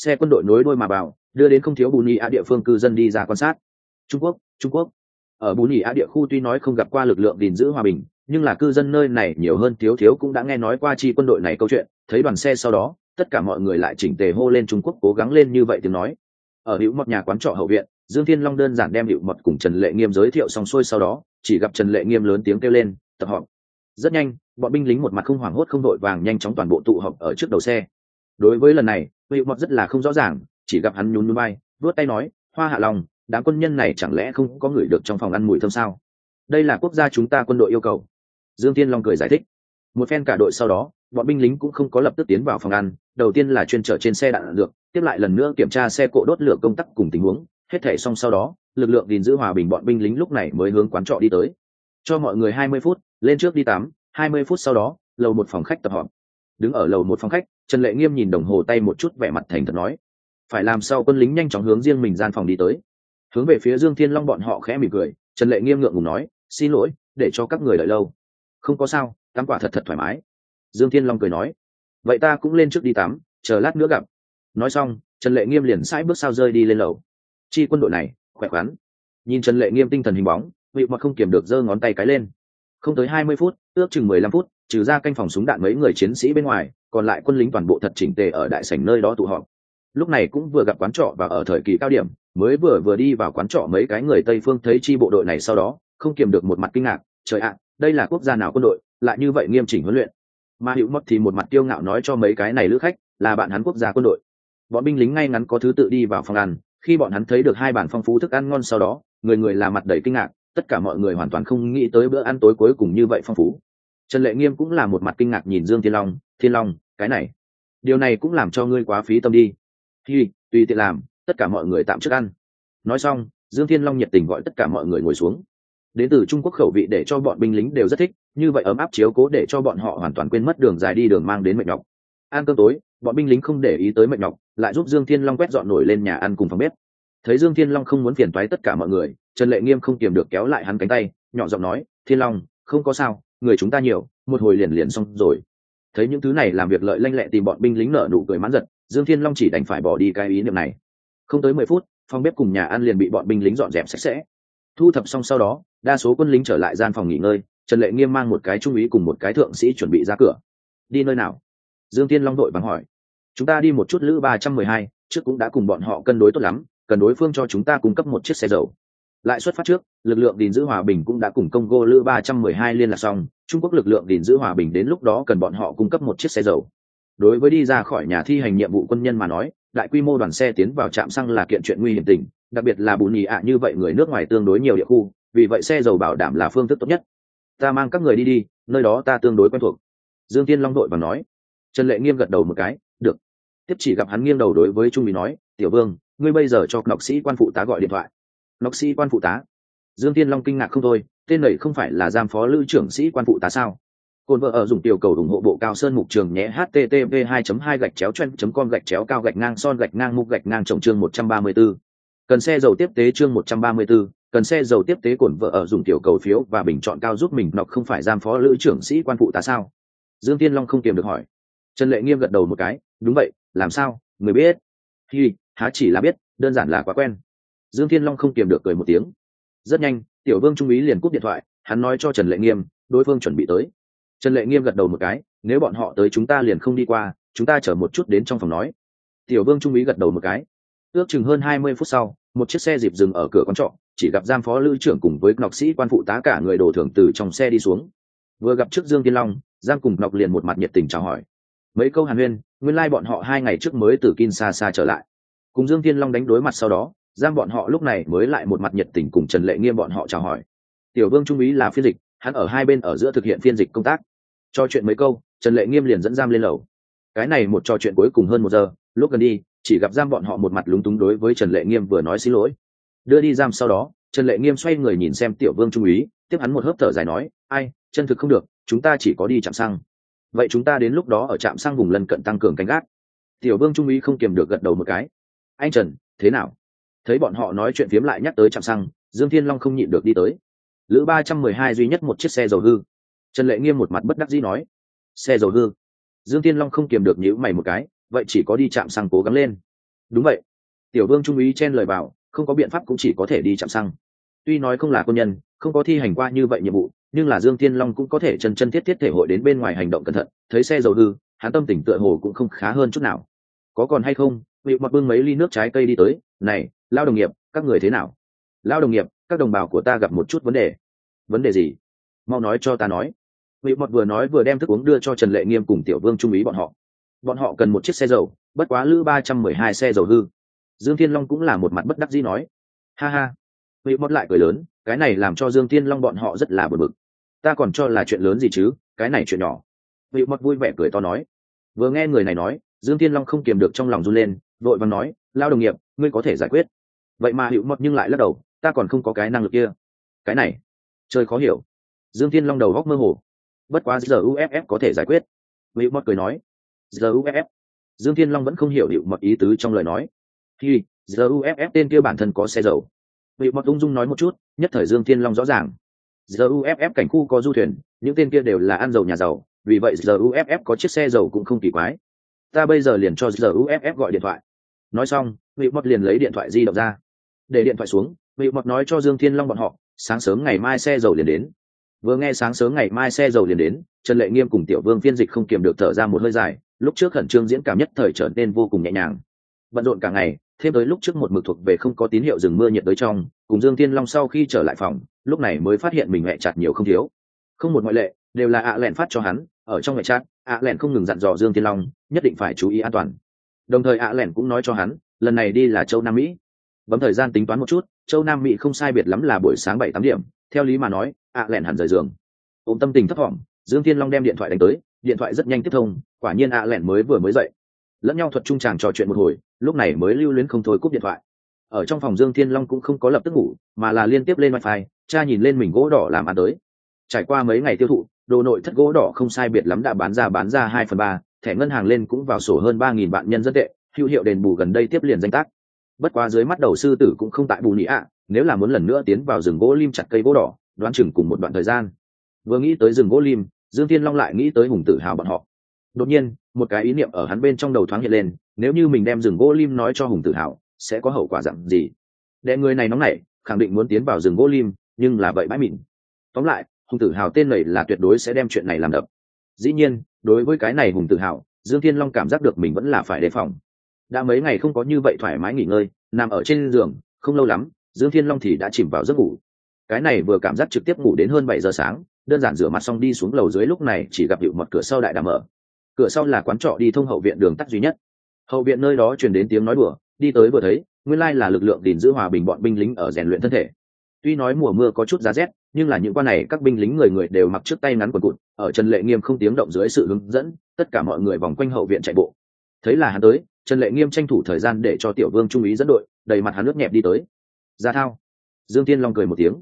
xe quân đội nối đôi mà vào, đưa đến không thiếu bù nhị a địa phương cư dân đi ra quan sát. Trung quốc trung quốc. Ở bù nhị a địa khu tuy nói không gặp qua lực lượng gìn giữ hòa bình, nhưng là cư dân nơi này nhiều hơn thiếu thiếu cũng đã nghe nói qua chi quân đội này câu chuyện, thấy đoàn xe sau đó, tất cả mọi người lại chỉnh tề hô lên trung quốc cố gắng lên như vậy tiếng nói. Ở hữu mật nhà quán trọ hậu viện, dương thiên long đơn giản đem hữu mật cùng trần lệ nghiêm giới thiệu xong xuôi sau đó, chỉ gặp trần lệ nghiêm lớn tiếng kêu lên, tập họp rất nhanh, bọn binh lính một mặt không hoảng hốt không đội vàng nhanh chóng toàn bộ tụ họp ở trước đầu xe. Đối với lần này hữu mọt rất là không rõ ràng, chỉ gặp hắn nhún núi bay vớt tay nói, hoa hạ lòng đám quân nhân này chẳng lẽ không có người được trong phòng ăn mùi thơm sao? Đây là quốc gia chúng ta quân đội yêu cầu. Dương tiên long cười giải thích. Một phen cả đội sau đó, bọn binh lính cũng không có lập tức tiến vào phòng ăn, đầu tiên là chuyên trở trên xe đạn dược tiếp lại lần nữa kiểm tra xe cộ đốt lửa công tắc cùng tình huống, hết thể xong sau đó, lực lượng gìn giữ hòa bình bọn binh lính lúc này mới hướng quán trọ đi tới. Cho mọi người hai mươi phút, lên trước đi tắm hai mươi phút sau đó, lầu một phòng khách tập họp. Đứng ở lầu một phòng khách trần lệ nghiêm nhìn đồng hồ tay một chút vẻ mặt thành thật nói, phải làm sao quân lính nhanh chóng hướng riêng mình gian phòng đi tới? Hướng về phía dương thiên long bọn họ khẽ mỉm cười, trần lệ nghiêm ngượng ngùng nói, xin lỗi, để cho các người đợi lâu. Không có sao, tắm quả thật thật thoải mái. Dương thiên long cười nói, vậy ta cũng lên trước đi tắm, chờ lát nữa gặp. Nói xong, trần lệ nghiêm liền sãi bước sao rơi đi lên lầu. Chi quân đội này, khỏe khoắn. Nhìn trần lệ nghiêm tinh thần hình bóng, vị mà không kiềm được giơ ngón tay cái lên. Không tới hai mươi phút, ước chừng mười lăm phút, trừ ra canh phòng súng đạn mấy người chiến sĩ bên ngoài còn lại quân lính toàn bộ thật chỉnh tề ở đại sảnh nơi đó tụ họp. Lúc này cũng vừa gặp quán trọ và ở thời kỳ cao điểm, mới vừa vừa đi vào quán trọ mấy cái người tây phương thấy chi bộ đội này sau đó, không kiềm được một mặt kinh ngạc, trời ạ, đây là quốc gia nào quân đội, lại như vậy nghiêm chỉnh huấn luyện? Mà hữu mất thì một mặt kiêu ngạo nói cho mấy cái này lữ khách, là bạn hắn quốc gia quân đội. Bọn binh lính ngay ngắn có thứ tự đi vào phòng ăn, khi bọn hắn thấy được hai bản phong phú thức ăn ngon sau đó, người người là mặt đầy kinh ngạc, tất cả mọi người hoàn toàn không nghĩ tới bữa ăn tối cuối cùng như vậy phong phú. Trần lệ nghiêm cũng là một mặt kinh ngạc nhìn dương thiên long thiên long, cái này. Điều này cũng làm cho ngươi quá phí tâm đi. Hi, tùy tiện làm, tất cả mọi người tạm trước ăn. Nói xong, dương thiên long nhiệt tình gọi tất cả mọi người ngồi xuống. Đến từ trung quốc khẩu vị để cho bọn binh lính đều rất thích, như vậy ấm áp chiếu cố để cho bọn họ hoàn toàn quên mất đường dài đi đường mang đến mệt nhọc. Ăn cơm tối, bọn binh lính không để ý tới mệt nhọc, lại giúp dương thiên long quét dọn nổi lên nhà ăn cùng phòng bếp. Thấy dương thiên long không muốn phiền toái tất cả mọi người, trần lệ nghiêm không kiềm được kéo lại hắn cánh tay, nhỏ giọng nói, thiên long, không có sao, người chúng ta nhiều, một hồi liền liền xong rồi thấy những thứ này làm việc lợi lanh lẹ tìm bọn binh lính nở nụ cười mãn giật, dương thiên long chỉ đành phải bỏ đi cái ý niệm này. Không tới mười phút, phòng bếp cùng nhà ăn liền bị bọn binh lính dọn dẹp sạch sẽ. Thu thập xong sau đó, đa số quân lính trở lại gian phòng nghỉ ngơi, trần lệ nghiêm mang một cái trung úy cùng một cái thượng sĩ chuẩn bị ra cửa. Đi nơi nào? Dương tiên long đội bằng hỏi. Chúng ta đi một chút lữ ba trăm mười hai, trước cũng đã cùng bọn họ cân đối tốt lắm, cần đối phương cho chúng ta cung cấp một chiếc xe dầu lại xuất phát trước, lực lượng gìn giữ hòa bình cũng đã cùng công gô lữ ba trăm mười hai liên lạc xong, trung quốc lực lượng gìn giữ hòa bình đến lúc đó cần bọn họ cung cấp một chiếc xe dầu. Đối với đi ra khỏi nhà thi hành nhiệm vụ quân nhân mà nói, đại quy mô đoàn xe tiến vào trạm xăng là kiện chuyện nguy hiểm tình, đặc biệt là bù nhì ạ như vậy người nước ngoài tương đối nhiều địa khu, vì vậy xe dầu bảo đảm là phương thức tốt nhất. Ta mang các người đi đi, nơi đó ta tương đối quen thuộc. Dương tiên long đội và nói. Trần lệ nghiêm gật đầu một cái, được. Tiếp chỉ gặp hắn nghiêng đầu đối với trung bị nói, tiểu vương, ngươi bây giờ cho ngọc sĩ quan phụ tá gọi điện thoại nọc sĩ quan phụ tá. Dương tiên long kinh ngạc không thôi tên này không phải là giam phó lữ trưởng sĩ quan phụ tá sao? Cồn vợ ở dùng tiểu cầu ủng hộ bộ cao sơn mục trường nhé http 2 2 gạch chéo chen com gạch chéo cao gạch ngang son gạch ngang mục gạch ngang trồng chương 134. cần xe dầu tiếp tế chương 134, cần xe dầu tiếp tế cồn vợ ở dùng tiểu cầu phiếu và bình chọn cao giúp mình nọc không phải giam phó lữ trưởng sĩ quan phụ tá sao? Dương tiên long không kiềm được hỏi. Trần lệ nghiêm gật đầu một cái đúng vậy làm sao? Người biết? Hi há chỉ là biết đơn giản là quá quen dương thiên long không kiềm được cười một tiếng. Rất nhanh, tiểu vương trung úy liền cúp điện thoại, hắn nói cho trần lệ nghiêm, đối phương chuẩn bị tới. Trần lệ nghiêm gật đầu một cái, nếu bọn họ tới chúng ta liền không đi qua, chúng ta chở một chút đến trong phòng nói. Tiểu vương trung úy gật đầu một cái. Ước chừng hơn hai mươi phút sau, một chiếc xe dịp dừng ở cửa quán trọ, chỉ gặp giam phó lữ trưởng cùng với nọc sĩ quan phụ tá cả người đồ thưởng từ trong xe đi xuống. Vừa gặp trước dương tiên long giang cùng nọc liền một mặt nhiệt tình chào hỏi. Mấy câu hàn huyên, nguyên lai、like、bọn họ hai ngày trước mới từ kin xa xa trở lại. Cùng dương tiên long đánh đối mặt sau đó giang bọn họ lúc này mới lại một mặt nhiệt tình cùng trần lệ nghiêm bọn họ chào hỏi. Tiểu vương trung úy là phiên dịch, hắn ở hai bên ở giữa thực hiện phiên dịch công tác. Cho chuyện mấy câu, trần lệ nghiêm liền dẫn giam lên lầu. Cái này một trò chuyện cuối cùng hơn một giờ, lúc gần đi, chỉ gặp giam bọn họ một mặt lúng túng đối với trần lệ nghiêm vừa nói xin lỗi. Đưa đi giam sau đó, trần lệ nghiêm xoay người nhìn xem tiểu vương trung úy, tiếp hắn một hớp thở dài nói, ai, chân thực không được, chúng ta chỉ có đi chạm xăng. Vậy chúng ta đến lúc đó ở trạm xăng vùng lân cận tăng cường canh gác. Tiểu vương trung úy không kiềm được gật đầu một cái. Anh trần, thế nào? Thấy bọn họ nói chuyện phiếm lại nhắc tới trạm xăng, dương thiên long không nhịn được đi tới. Lữ ba trăm mười hai duy nhất một chiếc xe dầu hư. Trần lệ nghiêm một mặt bất đắc dĩ nói, xe dầu hư? Dương thiên long không kiềm được nhữ mày một cái, vậy chỉ có đi chạm xăng cố gắng lên. Đúng vậy. Tiểu vương trung úy chen lời vào không có biện pháp cũng chỉ có thể đi chạm xăng. Tuy nói không là quân nhân, không có thi hành qua như vậy nhiệm vụ, nhưng là dương thiên long cũng có thể chân chân thiết thiết thể hội đến bên ngoài hành động cẩn thận, thấy xe dầu hư, hắn tâm tỉnh tựa hồ cũng không khá hơn chút nào. Có còn hay không? Bị mặc bưng mấy ly nước trái cây đi tới, này lao đồng nghiệp, các người thế nào? Lao đồng nghiệp, các đồng bào của ta gặp một chút vấn đề. Vấn đề gì? Mau nói cho ta nói. Vị mọt vừa nói vừa đem thức uống đưa cho trần lệ nghiêm cùng tiểu vương trung ý bọn họ. Bọn họ cần một chiếc xe dầu, bất quá lữ ba trăm mười hai xe dầu hư. Dương thiên long cũng là một mặt bất đắc dĩ nói. Ha ha. Vị mọt lại cười lớn, cái này làm cho dương thiên long bọn họ rất là bực bực. Ta còn cho là chuyện lớn gì chứ, cái này chuyện nhỏ. Vị mọt vui vẻ cười to nói. Vừa nghe người này nói, dương thiên long không kiềm được trong lòng run lên, vội vàng nói, lao đồng nghiệp, ngươi có thể giải quyết vậy mà hiệu mật nhưng lại lắc đầu, ta còn không có cái năng lực kia. Cái này, chơi khó hiểu. Dương thiên long đầu góc mơ hồ. Bất quá giờ uff có thể giải quyết. Hiệu mật cười nói. Giờ uff dương thiên long vẫn không hiểu hiệu mật ý tứ trong lời nói. Khi giờ uff tên kia bản thân có xe dầu. Hiệu mật ung dung nói một chút, nhất thời dương thiên long rõ ràng. Giờ uff cảnh khu có du thuyền, những tên kia đều là ăn dầu nhà giàu, vì vậy giờ uff có chiếc xe dầu cũng không kỳ quái. Ta bây giờ liền cho giờ uff gọi điện thoại. Nói xong vị mất liền lấy điện thoại di động ra để điện thoại xuống vị mọt nói cho dương thiên long bọn họ, sáng sớm ngày mai xe dầu liền đến. Vừa nghe sáng sớm ngày mai xe dầu liền đến, trần lệ nghiêm cùng tiểu vương phiên dịch không kiềm được thở ra một hơi dài, lúc trước khẩn trương diễn cảm nhất thời trở nên vô cùng nhẹ nhàng. Bận rộn cả ngày, thêm tới lúc trước một mực thuộc về không có tín hiệu dừng mưa nhiệt đới trong, cùng dương thiên long sau khi trở lại phòng, lúc này mới phát hiện mình mẹ chặt nhiều không thiếu. Không một ngoại lệ, đều là ạ lẹn phát cho hắn, ở trong mẹ chặt ạ lẹn không ngừng dặn dò dương thiên long, nhất định phải chú ý an toàn. Đồng thời ạ lẹn cũng nói cho hắn, lần này đi là châu nam mỹ bấm thời gian tính toán một chút, châu nam mỹ không sai biệt lắm là buổi sáng bảy tám điểm, theo lý mà nói, ạ lẹn hẳn rời giường. Ôm tâm tình thấp thỏm, dương thiên long đem điện thoại đánh tới, điện thoại rất nhanh tiếp thông, quả nhiên ạ lẹn mới vừa mới dậy. Lẫn nhau thuật trung tràng trò chuyện một hồi, lúc này mới lưu luyến không thôi cúp điện thoại. Ở trong phòng dương thiên long cũng không có lập tức ngủ, mà là liên tiếp lên wifi, cha nhìn lên mình gỗ đỏ làm ăn tới. Trải qua mấy ngày tiêu thụ, đồ nội thất gỗ đỏ không sai biệt lắm đã bán ra bán ra hai phần ba, thẻ ngân hàng lên cũng vào sổ hơn ba nghìn vạn nhân dân tệ, hữu hiệu đền bù gần đây tiếp liền danh tác bất quá dưới mắt đầu sư tử cũng không tại bù nị ạ, nếu là muốn lần nữa tiến vào rừng gỗ lim chặt cây gỗ đỏ, đoán chừng cùng một đoạn thời gian. Vừa nghĩ tới rừng gỗ lim, dương thiên long lại nghĩ tới hùng tử hào bọn họ. Đột nhiên, một cái ý niệm ở hắn bên trong đầu thoáng hiện lên, nếu như mình đem rừng gỗ lim nói cho hùng tử hào, sẽ có hậu quả dặn gì? Đệ người này nóng nảy, khẳng định muốn tiến vào rừng gỗ lim, nhưng là vậy bãi mịn. Tóm lại, hùng tử hào tên này là tuyệt đối sẽ đem chuyện này làm đập. Dĩ nhiên, đối với cái này hùng tử hào, dương thiên long cảm giác được mình vẫn là phải đề phòng đã mấy ngày không có như vậy thoải mái nghỉ ngơi, nằm ở trên giường, không lâu lắm, dương thiên long thì đã chìm vào giấc ngủ. Cái này vừa cảm giác trực tiếp ngủ đến hơn bảy giờ sáng, đơn giản rửa mặt xong đi xuống lầu dưới lúc này chỉ gặp hiệu mật cửa sau đại đàm mở. Cửa sau là quán trọ đi thông hậu viện đường tắt duy nhất. Hậu viện nơi đó truyền đến tiếng nói đùa, đi tới vừa thấy, nguyên lai là lực lượng gìn giữ hòa bình bọn binh lính ở rèn luyện thân thể. Tuy nói mùa mưa có chút giá rét, nhưng là những quan này các binh lính người người đều mặc trước tay ngắn quần cụt, ở trần lệ nghiêm không tiếng động dưới sự hướng dẫn, tất cả mọi người vòng quanh hậu viện chạy bộ thấy là hắn tới, trần lệ nghiêm tranh thủ thời gian để cho tiểu vương trung ý dẫn đội, đầy mặt hắn nước nhẹp đi tới. Ra thao. Dương tiên long cười một tiếng.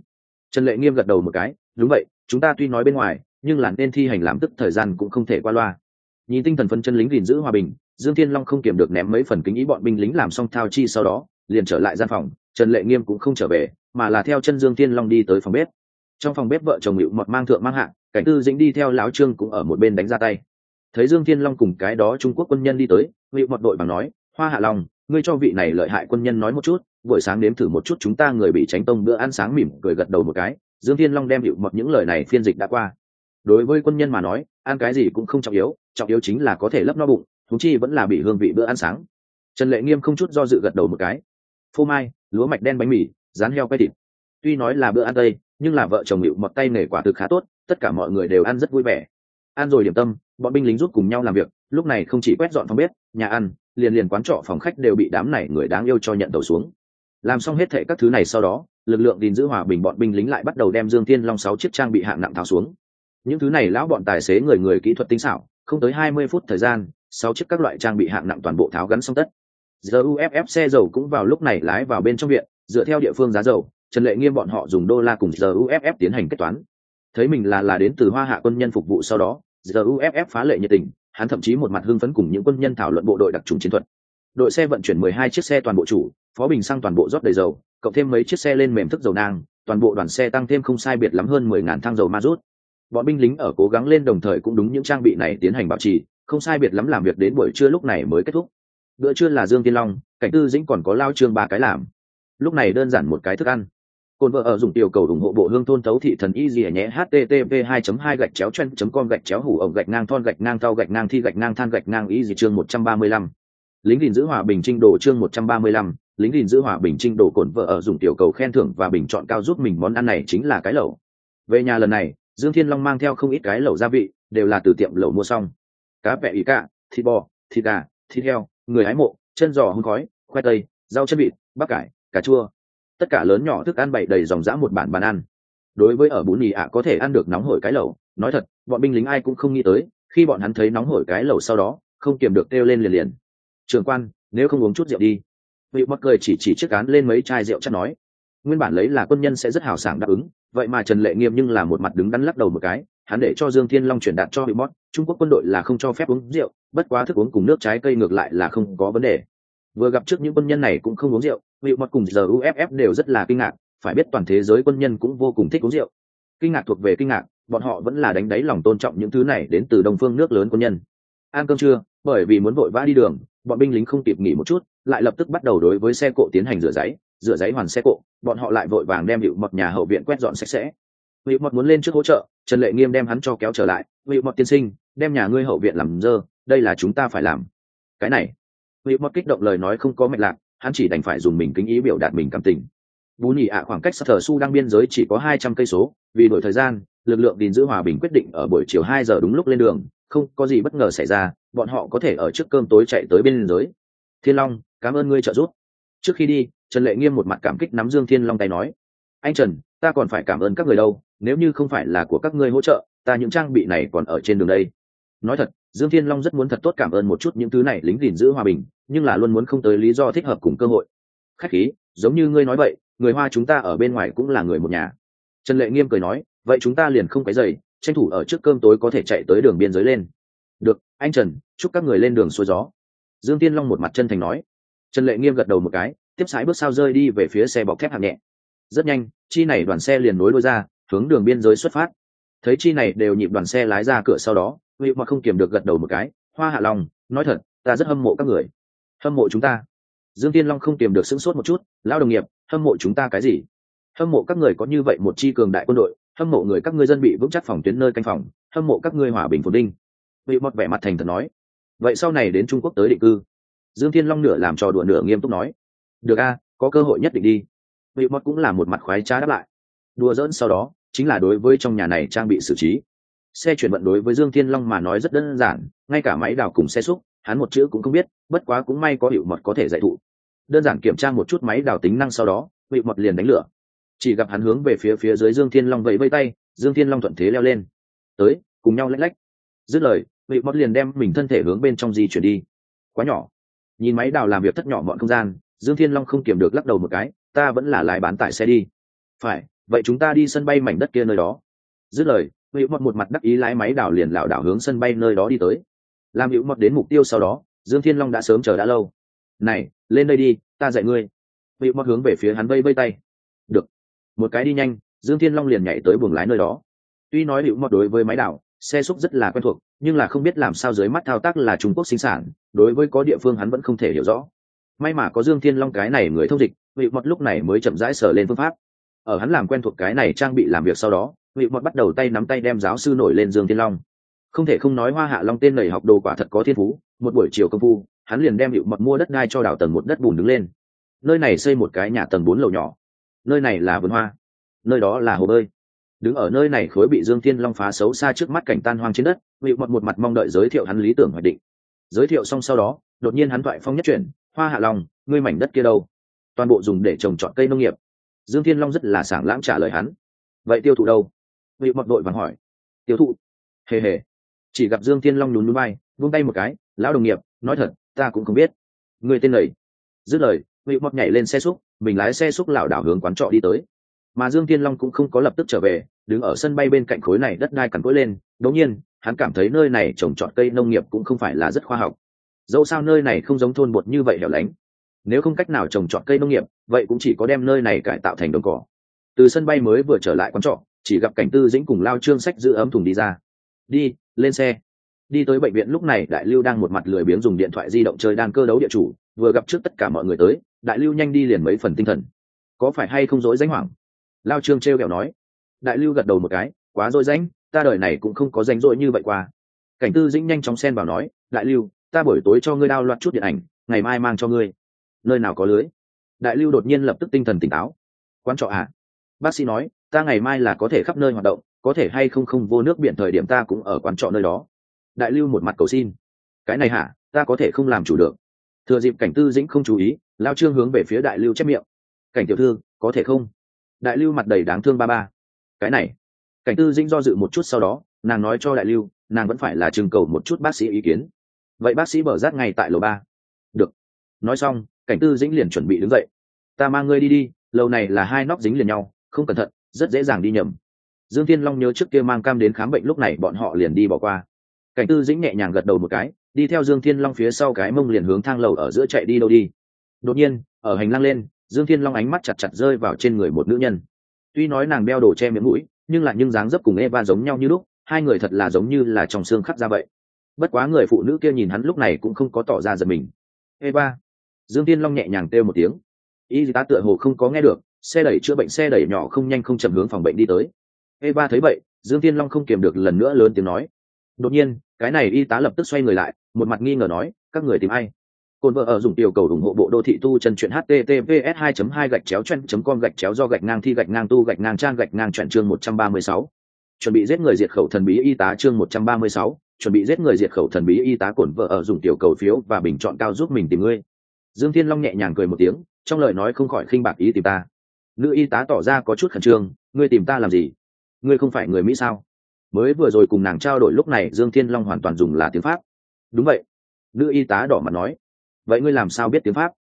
Trần lệ nghiêm gật đầu một cái, đúng vậy, chúng ta tuy nói bên ngoài, nhưng là nên thi hành làm tức thời gian cũng không thể qua loa. Nhìn tinh thần phân chân lính gìn giữ hòa bình, dương thiên long không kiểm được ném mấy phần kính ý bọn binh lính làm xong thao chi sau đó, liền trở lại gian phòng. Trần lệ nghiêm cũng không trở về, mà là theo chân dương thiên long đi tới phòng bếp. Trong phòng bếp vợ chồng hữu mọt mang thượng mang hạ, cảnh tư dĩnh đi theo láo trương cũng ở một bên đánh ra tay thấy dương thiên long cùng cái đó trung quốc quân nhân đi tới hữu mọt đội bằng nói, hoa hạ long, ngươi cho vị này lợi hại quân nhân nói một chút, buổi sáng nếm thử một chút chúng ta người bị tránh tông bữa ăn sáng mỉm cười gật đầu một cái. Dương thiên long đem hiệu mọt những lời này phiên dịch đã qua. Đối với quân nhân mà nói, ăn cái gì cũng không trọng yếu trọng yếu chính là có thể lấp no bụng thú chi vẫn là bị hương vị bữa ăn sáng. Trần lệ nghiêm không chút do dự gật đầu một cái. Phô mai, lúa mạch đen bánh mì, rán heo quay thịt. Tuy nói là bữa ăn tây, nhưng là vợ chồng hiệu mọt tay nghề quả thực khá tốt, tất cả mọi người đều ăn rất vui vẻ ăn rồi điểm tâm, bọn binh lính rút cùng nhau làm việc, lúc này không chỉ quét dọn phòng bếp, nhà ăn, liền liền quán trọ phòng khách đều bị đám này người đáng yêu cho nhận tàu xuống. Làm xong hết thệ các thứ này sau đó, lực lượng gìn giữ hòa bình bọn binh lính lại bắt đầu đem dương thiên long sáu chiếc trang bị hạng nặng tháo xuống. Những thứ này lão bọn tài xế người người kỹ thuật tinh xảo, không tới hai mươi phút thời gian, sáu chiếc các loại trang bị hạng nặng toàn bộ tháo gắn xong tất. Giờ uff xe dầu cũng vào lúc này lái vào bên trong viện, dựa theo địa phương giá dầu, trần lệ nghiêm bọn họ dùng đô la cùng giờ uff tiến hành kết toán. Thấy mình là là đến từ hoa hạ quân nhân phục vụ sau đó giờ uff phá lệ nhiệt tình, hắn thậm chí một mặt hưng phấn cùng những quân nhân thảo luận bộ đội đặc trùng chiến thuật. Đội xe vận chuyển 12 chiếc xe toàn bộ chủ, phó bình xăng toàn bộ rót đầy dầu, cộng thêm mấy chiếc xe lên mềm thức dầu nang, toàn bộ đoàn xe tăng thêm không sai biệt lắm hơn 10.000 thang dầu ma rút. Bọn binh lính ở cố gắng lên đồng thời cũng đúng những trang bị này tiến hành bảo trì, không sai biệt lắm làm việc đến buổi trưa lúc này mới kết thúc. Bữa trưa là dương tiên long, cảnh tư dĩnh còn có lao trương ba cái làm. Lúc này đơn giản một cái thức ăn. Côn vợ ở dùng tiểu cầu ủng hộ bộ hương thôn tấu thị thần y gì nhé http 2 2 gạch chéo chen com gạch chéo hủ ổng gạch ngang thon gạch ngang tao gạch ngang thi gạch ngang than gạch ngang y gì chương 135. lính gìn giữ hòa bình trinh đồ chương 135, lính gìn giữ hòa bình trinh đồ cồn vợ ở dùng tiểu cầu khen thưởng và bình chọn cao giúp mình món ăn này chính là cái lẩu. Về nhà lần này dương thiên long mang theo không ít cái lẩu gia vị đều là từ tiệm lẩu mua xong. Cá vẹ ý cả thịt bò thịt gà thịt heo người hái mộ chân giò hương khói khoai tây rau chân vịt bắp cải cà chua tất cả lớn nhỏ thức ăn bậy đầy dòng dã một bản bàn ăn. Đối với ở bún mì ạ có thể ăn được nóng hổi cái lẩu, nói thật, bọn binh lính ai cũng không nghĩ tới, khi bọn hắn thấy nóng hổi cái lẩu sau đó, không kiềm được kêu lên liền liền. Trường quan, nếu không uống chút rượu đi. Vị mất cười chỉ chỉ chiếc cán lên mấy chai rượu chắc nói. Nguyên bản lấy là quân nhân sẽ rất hào sảng đáp ứng, vậy mà trần lệ nghiêm nhưng là một mặt đứng đắn lắc đầu một cái, hắn để cho dương thiên long chuyển đạt cho vị mót trung quốc quân đội là không cho phép uống rượu, bất quá thức uống cùng nước trái cây ngược lại là không có vấn đề. Vừa gặp trước những quân nhân này cũng không uống rượu vị mật cùng giờ uff đều rất là kinh ngạc, phải biết toàn thế giới quân nhân cũng vô cùng thích uống rượu. Kinh ngạc thuộc về kinh ngạc, bọn họ vẫn là đánh đáy lòng tôn trọng những thứ này đến từ đông phương nước lớn quân nhân. Ăn cơm trưa, bởi vì muốn vội vã đi đường, bọn binh lính không kịp nghỉ một chút, lại lập tức bắt đầu đối với xe cộ tiến hành rửa giấy rửa giấy hoàn xe cộ, bọn họ lại vội vàng đem hiệu mật nhà hậu viện quét dọn sạch sẽ. Hiệu mật muốn lên trước hỗ trợ, trần lệ nghiêm đem hắn cho kéo trở lại hiệu mật tiên sinh, đem nhà ngươi hậu viện làm dơ, đây là chúng ta phải làm. Cái này hiệu mật kích động lời nói không có mạch lạc hắn chỉ đành phải dùng mình kính ý biểu đạt mình cảm tình. Bú nhị ạ khoảng cách sắc thờ su đang biên giới chỉ có hai trăm cây số, vì đổi thời gian, lực lượng gìn giữ hòa bình quyết định ở buổi chiều hai giờ đúng lúc lên đường, không có gì bất ngờ xảy ra, bọn họ có thể ở trước cơm tối chạy tới bên giới. Thiên long, cảm ơn ngươi trợ giúp. Trước khi đi, trần lệ nghiêm một mặt cảm kích nắm dương thiên long tay nói, anh trần, ta còn phải cảm ơn các người đâu, nếu như không phải là của các ngươi hỗ trợ, ta những trang bị này còn ở trên đường đây. Nói thật, dương thiên long rất muốn thật tốt cảm ơn một chút những thứ này lính gìn giữ hòa bình nhưng là luôn muốn không tới lý do thích hợp cùng cơ hội. Khách khí, giống như ngươi nói vậy, người hoa chúng ta ở bên ngoài cũng là người một nhà. Trần lệ nghiêm cười nói, vậy chúng ta liền không cái dày tranh thủ ở trước cơm tối có thể chạy tới đường biên giới lên. Được, anh trần, chúc các người lên đường xuôi gió. Dương tiên long một mặt chân thành nói. Trần lệ nghiêm gật đầu một cái, tiếp sái bước sao rơi đi về phía xe bọc thép hạng nhẹ. Rất nhanh, chi này đoàn xe liền nối đôi ra, hướng đường biên giới xuất phát. Thấy chi này đều nhịp đoàn xe lái ra cửa sau đó vị mà không kiềm được gật đầu một cái. Hoa hạ long, nói thật, ta rất hâm mộ các người hâm mộ chúng ta. Dương tiên long không tìm được sững sốt một chút lao đồng nghiệp, hâm mộ chúng ta cái gì? Hâm mộ các người có như vậy một chi cường đại quân đội, hâm mộ người các ngươi dân bị vững chắc phòng tuyến nơi canh phòng, hâm mộ các ngươi hòa bình phồn đinh vị mọt vẻ mặt thành thật nói. Vậy sau này đến trung quốc tới định cư. Dương thiên long nửa làm trò đùa nửa nghiêm túc nói. Được a, có cơ hội nhất định đi. Vị mọt cũng là một mặt khoái trá đáp lại. Đùa dỡn sau đó, chính là đối với trong nhà này trang bị xử trí. Xe chuyển vận đối với dương thiên long mà nói rất đơn giản, ngay cả máy đào cùng xe xúc hắn một chữ cũng không biết, bất quá cũng may có hiệu mật có thể dạy thụ. Đơn giản kiểm tra một chút máy đào tính năng sau đó, hiệu mật liền đánh lửa. Chỉ gặp hắn hướng về phía phía dưới dương thiên long vẫy vây tay, dương thiên long thuận thế leo lên. Tới, cùng nhau lách lách. Dứt lời, hiệu mật liền đem mình thân thể hướng bên trong di chuyển đi. Quá nhỏ. Nhìn máy đào làm việc thất nhỏ mọi không gian, dương thiên long không kiểm được lắc đầu một cái, ta vẫn là lái bán tải xe đi. Phải, vậy chúng ta đi sân bay mảnh đất kia nơi đó. Dứt lời hữu mật một mặt đắc ý lái máy đảo liền lảo đảo hướng sân bay nơi đó đi tới làm hữu mọt đến mục tiêu sau đó, dương thiên long đã sớm chờ đã lâu. Này, lên đây đi, ta dạy ngươi. Hữu mọt hướng về phía hắn vây vây tay. Được. Một cái đi nhanh, dương thiên long liền nhảy tới buồng lái nơi đó. Tuy nói hữu mọt đối với máy đảo, xe xúc rất là quen thuộc, nhưng là không biết làm sao dưới mắt thao tác là trung quốc sinh sản, đối với có địa phương hắn vẫn không thể hiểu rõ. May mà có dương thiên long cái này người thông dịch vị mật lúc này mới chậm rãi sở lên phương pháp. Ở hắn làm quen thuộc cái này trang bị làm việc sau đó vị mọt bắt đầu tay nắm tay đem giáo sư nổi lên dương thiên long không thể không nói hoa hạ long tên này học đồ quả thật có thiên phú, một buổi chiều công phu, hắn liền đem hiệu mật mua đất đai cho đảo tầng một đất bùn đứng lên. Nơi này xây một cái nhà tầng bốn lầu nhỏ. Nơi này là vườn hoa. Nơi đó là hồ bơi. Đứng ở nơi này khối bị dương thiên long phá xấu xa trước mắt cảnh tan hoang trên đất, hiệu mật một mặt mong đợi giới thiệu hắn lý tưởng hoạch định. Giới thiệu xong sau đó, đột nhiên hắn thoại phong nhất chuyển, hoa hạ long, ngươi mảnh đất kia đâu? Toàn bộ dùng để trồng trọt cây nông nghiệp. Dương thiên long rất là sảng lãng trả lời hắn, vậy tiêu thụ đâu? Vị mật đội vàng hỏi, tiêu thụ. Hề hề chỉ gặp dương thiên long nhún núi bay vung tay một cái, lão đồng nghiệp, nói thật, ta cũng không biết. Người tên lầy dứt lời vị mọc nhảy lên xe xúc, mình lái xe xúc lảo đảo hướng quán trọ đi tới. Mà dương thiên long cũng không có lập tức trở về, đứng ở sân bay bên cạnh khối này đất đai cằn cỗi lên đống nhiên, hắn cảm thấy nơi này trồng trọt cây nông nghiệp cũng không phải là rất khoa học. Dẫu sao nơi này không giống thôn bột như vậy hẻo lánh. Nếu không cách nào trồng trọt cây nông nghiệp, vậy cũng chỉ có đem nơi này cải tạo thành đồng cỏ. Từ sân bay mới vừa trở lại quán trọ, chỉ gặp cảnh tư dĩnh cùng lao trương sách giữ ấm thùng đi ra đi, lên xe. Đi tới bệnh viện lúc này, đại lưu đang một mặt lười biếng dùng điện thoại di động chơi đan cơ đấu địa chủ, vừa gặp trước tất cả mọi người tới, đại lưu nhanh đi liền mấy phần tinh thần. Có phải hay không dối danh hoảng? Lao trương t r e o kẹo nói. Đại lưu gật đầu một cái, quá dối danh ta đời này cũng không có danh dội như vậy qua. Cảnh tư dĩnh nhanh chóng xen vào nói, đại lưu, ta buổi tối cho ngươi đao loạt chút điện ảnh, ngày mai mang cho ngươi. Nơi nào có lưới? Đại lưu đột nhiên lập tức tinh thần tỉnh táo. Quan trọ à? Bác sĩ nói, ta ngày mai là có thể khắp nơi hoạt động có thể hay không không vô nước biển thời điểm ta cũng ở quán trọ nơi đó. Đại lưu một mặt cầu xin. Cái này hả? Ta có thể không làm chủ được. Thừa dịp cảnh tư dĩnh không chú ý, lao trương hướng về phía đại lưu chép miệng. Cảnh tiểu thư, có thể không? Đại lưu mặt đầy đáng thương ba ba. Cái này. Cảnh tư dĩnh do dự một chút sau đó, nàng nói cho đại lưu, nàng vẫn phải là trưng cầu một chút bác sĩ ý kiến. Vậy bác sĩ bở rát ngay tại lầu ba. Được. Nói xong, cảnh tư dĩnh liền chuẩn bị đứng dậy. Ta mang ngươi đi đi, lầu này là hai nóc dính liền nhau, không cẩn thận, rất dễ dàng đi nhầm dương thiên long nhớ trước kia mang cam đến khám bệnh lúc này bọn họ liền đi bỏ qua. Cảnh tư dĩnh nhẹ nhàng gật đầu một cái, đi theo dương thiên long phía sau cái mông liền hướng thang lầu ở giữa chạy đi đâu đi. Đột nhiên, ở hành lang lên, dương thiên long ánh mắt chặt chặt rơi vào trên người một nữ nhân. Tuy nói nàng đeo đồ che miệng mũi, nhưng lại những dáng dấp cùng eva giống nhau như lúc, hai người thật là giống như là trong xương khắc ra vậy. Bất quá người phụ nữ kia nhìn hắn lúc này cũng không có tỏ ra giật mình. Eva. Dương Thiên long nhẹ nhàng kêu một tiếng. Y tá tựa hồ không có nghe được, xe đẩy chữa bệnh xe đẩy nhỏ không nhanh không chậm hướng phòng bệnh đi tới eva thấy vậy dương tiên long không kiềm được lần nữa lớn tiếng nói. Đột nhiên cái này y tá lập tức xoay người lại một mặt nghi ngờ nói các người tìm ai? Cồn vợ ở dùng tiểu cầu ủng hộ bộ đô thị tu chân truyện https 2 2 gạch chéo chen com gạch chéo do gạch ngang thi gạch ngang tu gạch ngang trang gạch ngang chuyện chương 136. chuẩn bị giết người diệt khẩu thần bí y tá chương 136, chuẩn bị giết người diệt khẩu thần bí y tá cồn vợ ở dùng tiểu cầu phiếu và bình chọn cao giúp mình tìm ngươi. Dương thiên long nhẹ nhàng cười một tiếng trong lời nói không khỏi khinh bạc ý tìm ta. Nữ y tá tỏ ra có chút khẩn trương ngươi tìm ta làm gì? Ngươi không phải người mỹ sao? Mới vừa rồi cùng nàng trao đổi lúc này, dương thiên long hoàn toàn dùng là tiếng pháp. Đúng vậy. Nữ y tá đỏ mặt nói. Vậy ngươi làm sao biết tiếng pháp?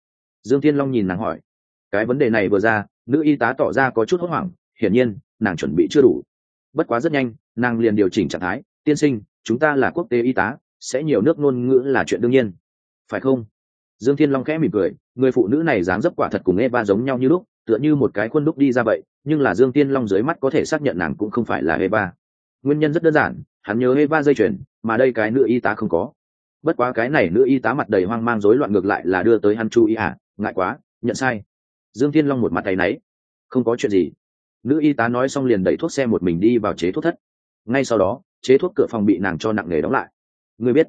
Dương thiên long nhìn nàng hỏi. Cái vấn đề này vừa ra, nữ y tá tỏ ra có chút hốt hoảng. Hiển nhiên, nàng chuẩn bị chưa đủ. Bất quá rất nhanh, nàng liền điều chỉnh trạng thái. Tiên sinh, chúng ta là quốc tế y tá, sẽ nhiều nước ngôn ngữ là chuyện đương nhiên. Phải không? Dương thiên long khẽ mỉm cười. Người phụ nữ này dáng dấp quả thật cùng eva giống nhau như lúc tựa như một cái khuôn đúc đi ra vậy, nhưng là dương tiên long dưới mắt có thể xác nhận nàng cũng không phải là eva nguyên nhân rất đơn giản, hắn nhớ eva dây chuyền, mà đây cái nữ y tá không có. Bất quá cái này nữ y tá mặt đầy hoang mang rối loạn ngược lại là đưa tới hắn chú ý à ngại quá, nhận sai. Dương tiên long một mặt tay náy. Không có chuyện gì. Nữ y tá nói xong liền đẩy thuốc xe một mình đi vào chế thuốc thất. Ngay sau đó, chế thuốc cửa phòng bị nàng cho nặng nề đóng lại. Người biết,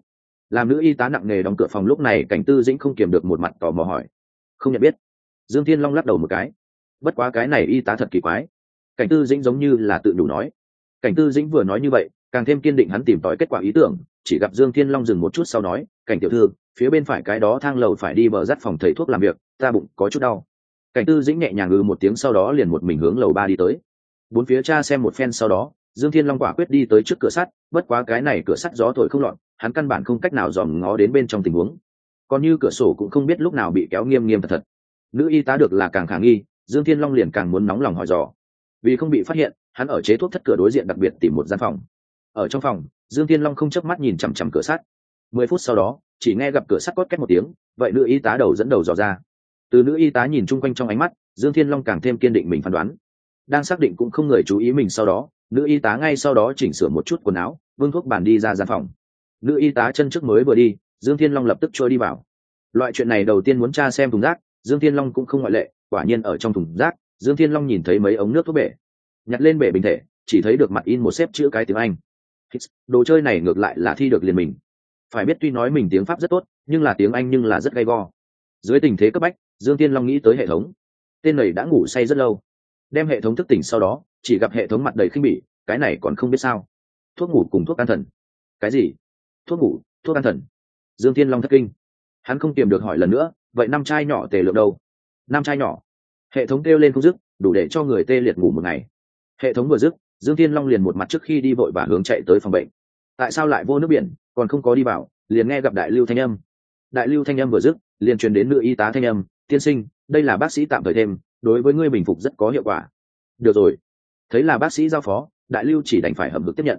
làm nữ y tá nặng nề đóng cửa phòng lúc này cảnh tư dĩnh không kiềm được một mặt tò mò hỏi. Không nhận biết. Dương thiên long lắc đầu một cái bất quá cái này y tá thật kỳ quái. Cảnh tư dĩnh giống như là tự đủ nói. Cảnh tư dĩnh vừa nói như vậy, càng thêm kiên định hắn tìm tòi kết quả ý tưởng, chỉ gặp dương thiên long dừng một chút sau nói, cảnh tiểu thư, phía bên phải cái đó thang lầu phải đi bờ dắt phòng thầy thuốc làm việc, ta bụng có chút đau. Cảnh tư dĩnh nhẹ nhàng ngừ một tiếng sau đó liền một mình hướng lầu ba đi tới. Bốn phía cha xem một phen sau đó, dương thiên long quả quyết đi tới trước cửa sắt, bất quá cái này cửa sắt gió thổi không lọt, hắn căn bản không cách nào dòm ngó đến bên trong tình huống. Còn như cửa sổ cũng không biết lúc nào bị kéo nghiêm nghiêm thật thật. Nữ y tá được là càng khả nghi dương thiên long liền càng muốn nóng lòng hỏi dò. Vì không bị phát hiện, hắn ở chế thuốc thất cửa đối diện đặc biệt tìm một gian phòng. Ở trong phòng, dương thiên long không chớp mắt nhìn chằm chằm cửa sắt. Mười phút sau đó, chỉ nghe gặp cửa sắt cót két một tiếng, vậy nữ y tá đầu dẫn đầu dò ra. Từ nữ y tá nhìn chung quanh trong ánh mắt, dương thiên long càng thêm kiên định mình phán đoán. Đang xác định cũng không người chú ý mình sau đó, nữ y tá ngay sau đó chỉnh sửa một chút quần áo, vương thuốc bàn đi ra gian phòng. Nữ y tá chân trước mới vừa đi, dương thiên long lập tức trôi đi vào. Loại chuyện này đầu tiên muốn tra xem thùng rác, dương thiên long cũng không ngoại lệ quả nhiên ở trong thùng rác, dương thiên long nhìn thấy mấy ống nước thuốc bể, nhặt lên bể bình thể, chỉ thấy được mặt in một xếp chữ cái tiếng anh. Đồ chơi này ngược lại là thi được liền mình. Phải biết tuy nói mình tiếng pháp rất tốt, nhưng là tiếng anh nhưng là rất gay go. Dưới tình thế cấp bách, dương tiên long nghĩ tới hệ thống. Tên này đã ngủ say rất lâu. Đem hệ thống thức tỉnh sau đó, chỉ gặp hệ thống mặt đầy khinh bỉ, cái này còn không biết sao. Thuốc ngủ cùng thuốc an thần. Cái gì? Thuốc ngủ, thuốc an thần. Dương tiên long thất kinh. Hắn không tìm được hỏi lần nữa, vậy năm chai nhỏ tề lượng đâu? Nam chai nhỏ. Hệ thống kêu lên không dứt, đủ để cho người tê liệt ngủ một ngày. Hệ thống vừa dứt, dương thiên long liền một mặt trước khi đi vội và hướng chạy tới phòng bệnh. Tại sao lại vô nước biển, còn không có đi vào, liền nghe gặp đại lưu thanh âm. Đại lưu thanh âm vừa dứt, liền truyền đến nữ y tá thanh âm, tiên sinh, đây là bác sĩ tạm thời thêm, đối với ngươi bình phục rất có hiệu quả. Được rồi. Thấy là bác sĩ giao phó, đại lưu chỉ đành phải hầm hực tiếp nhận.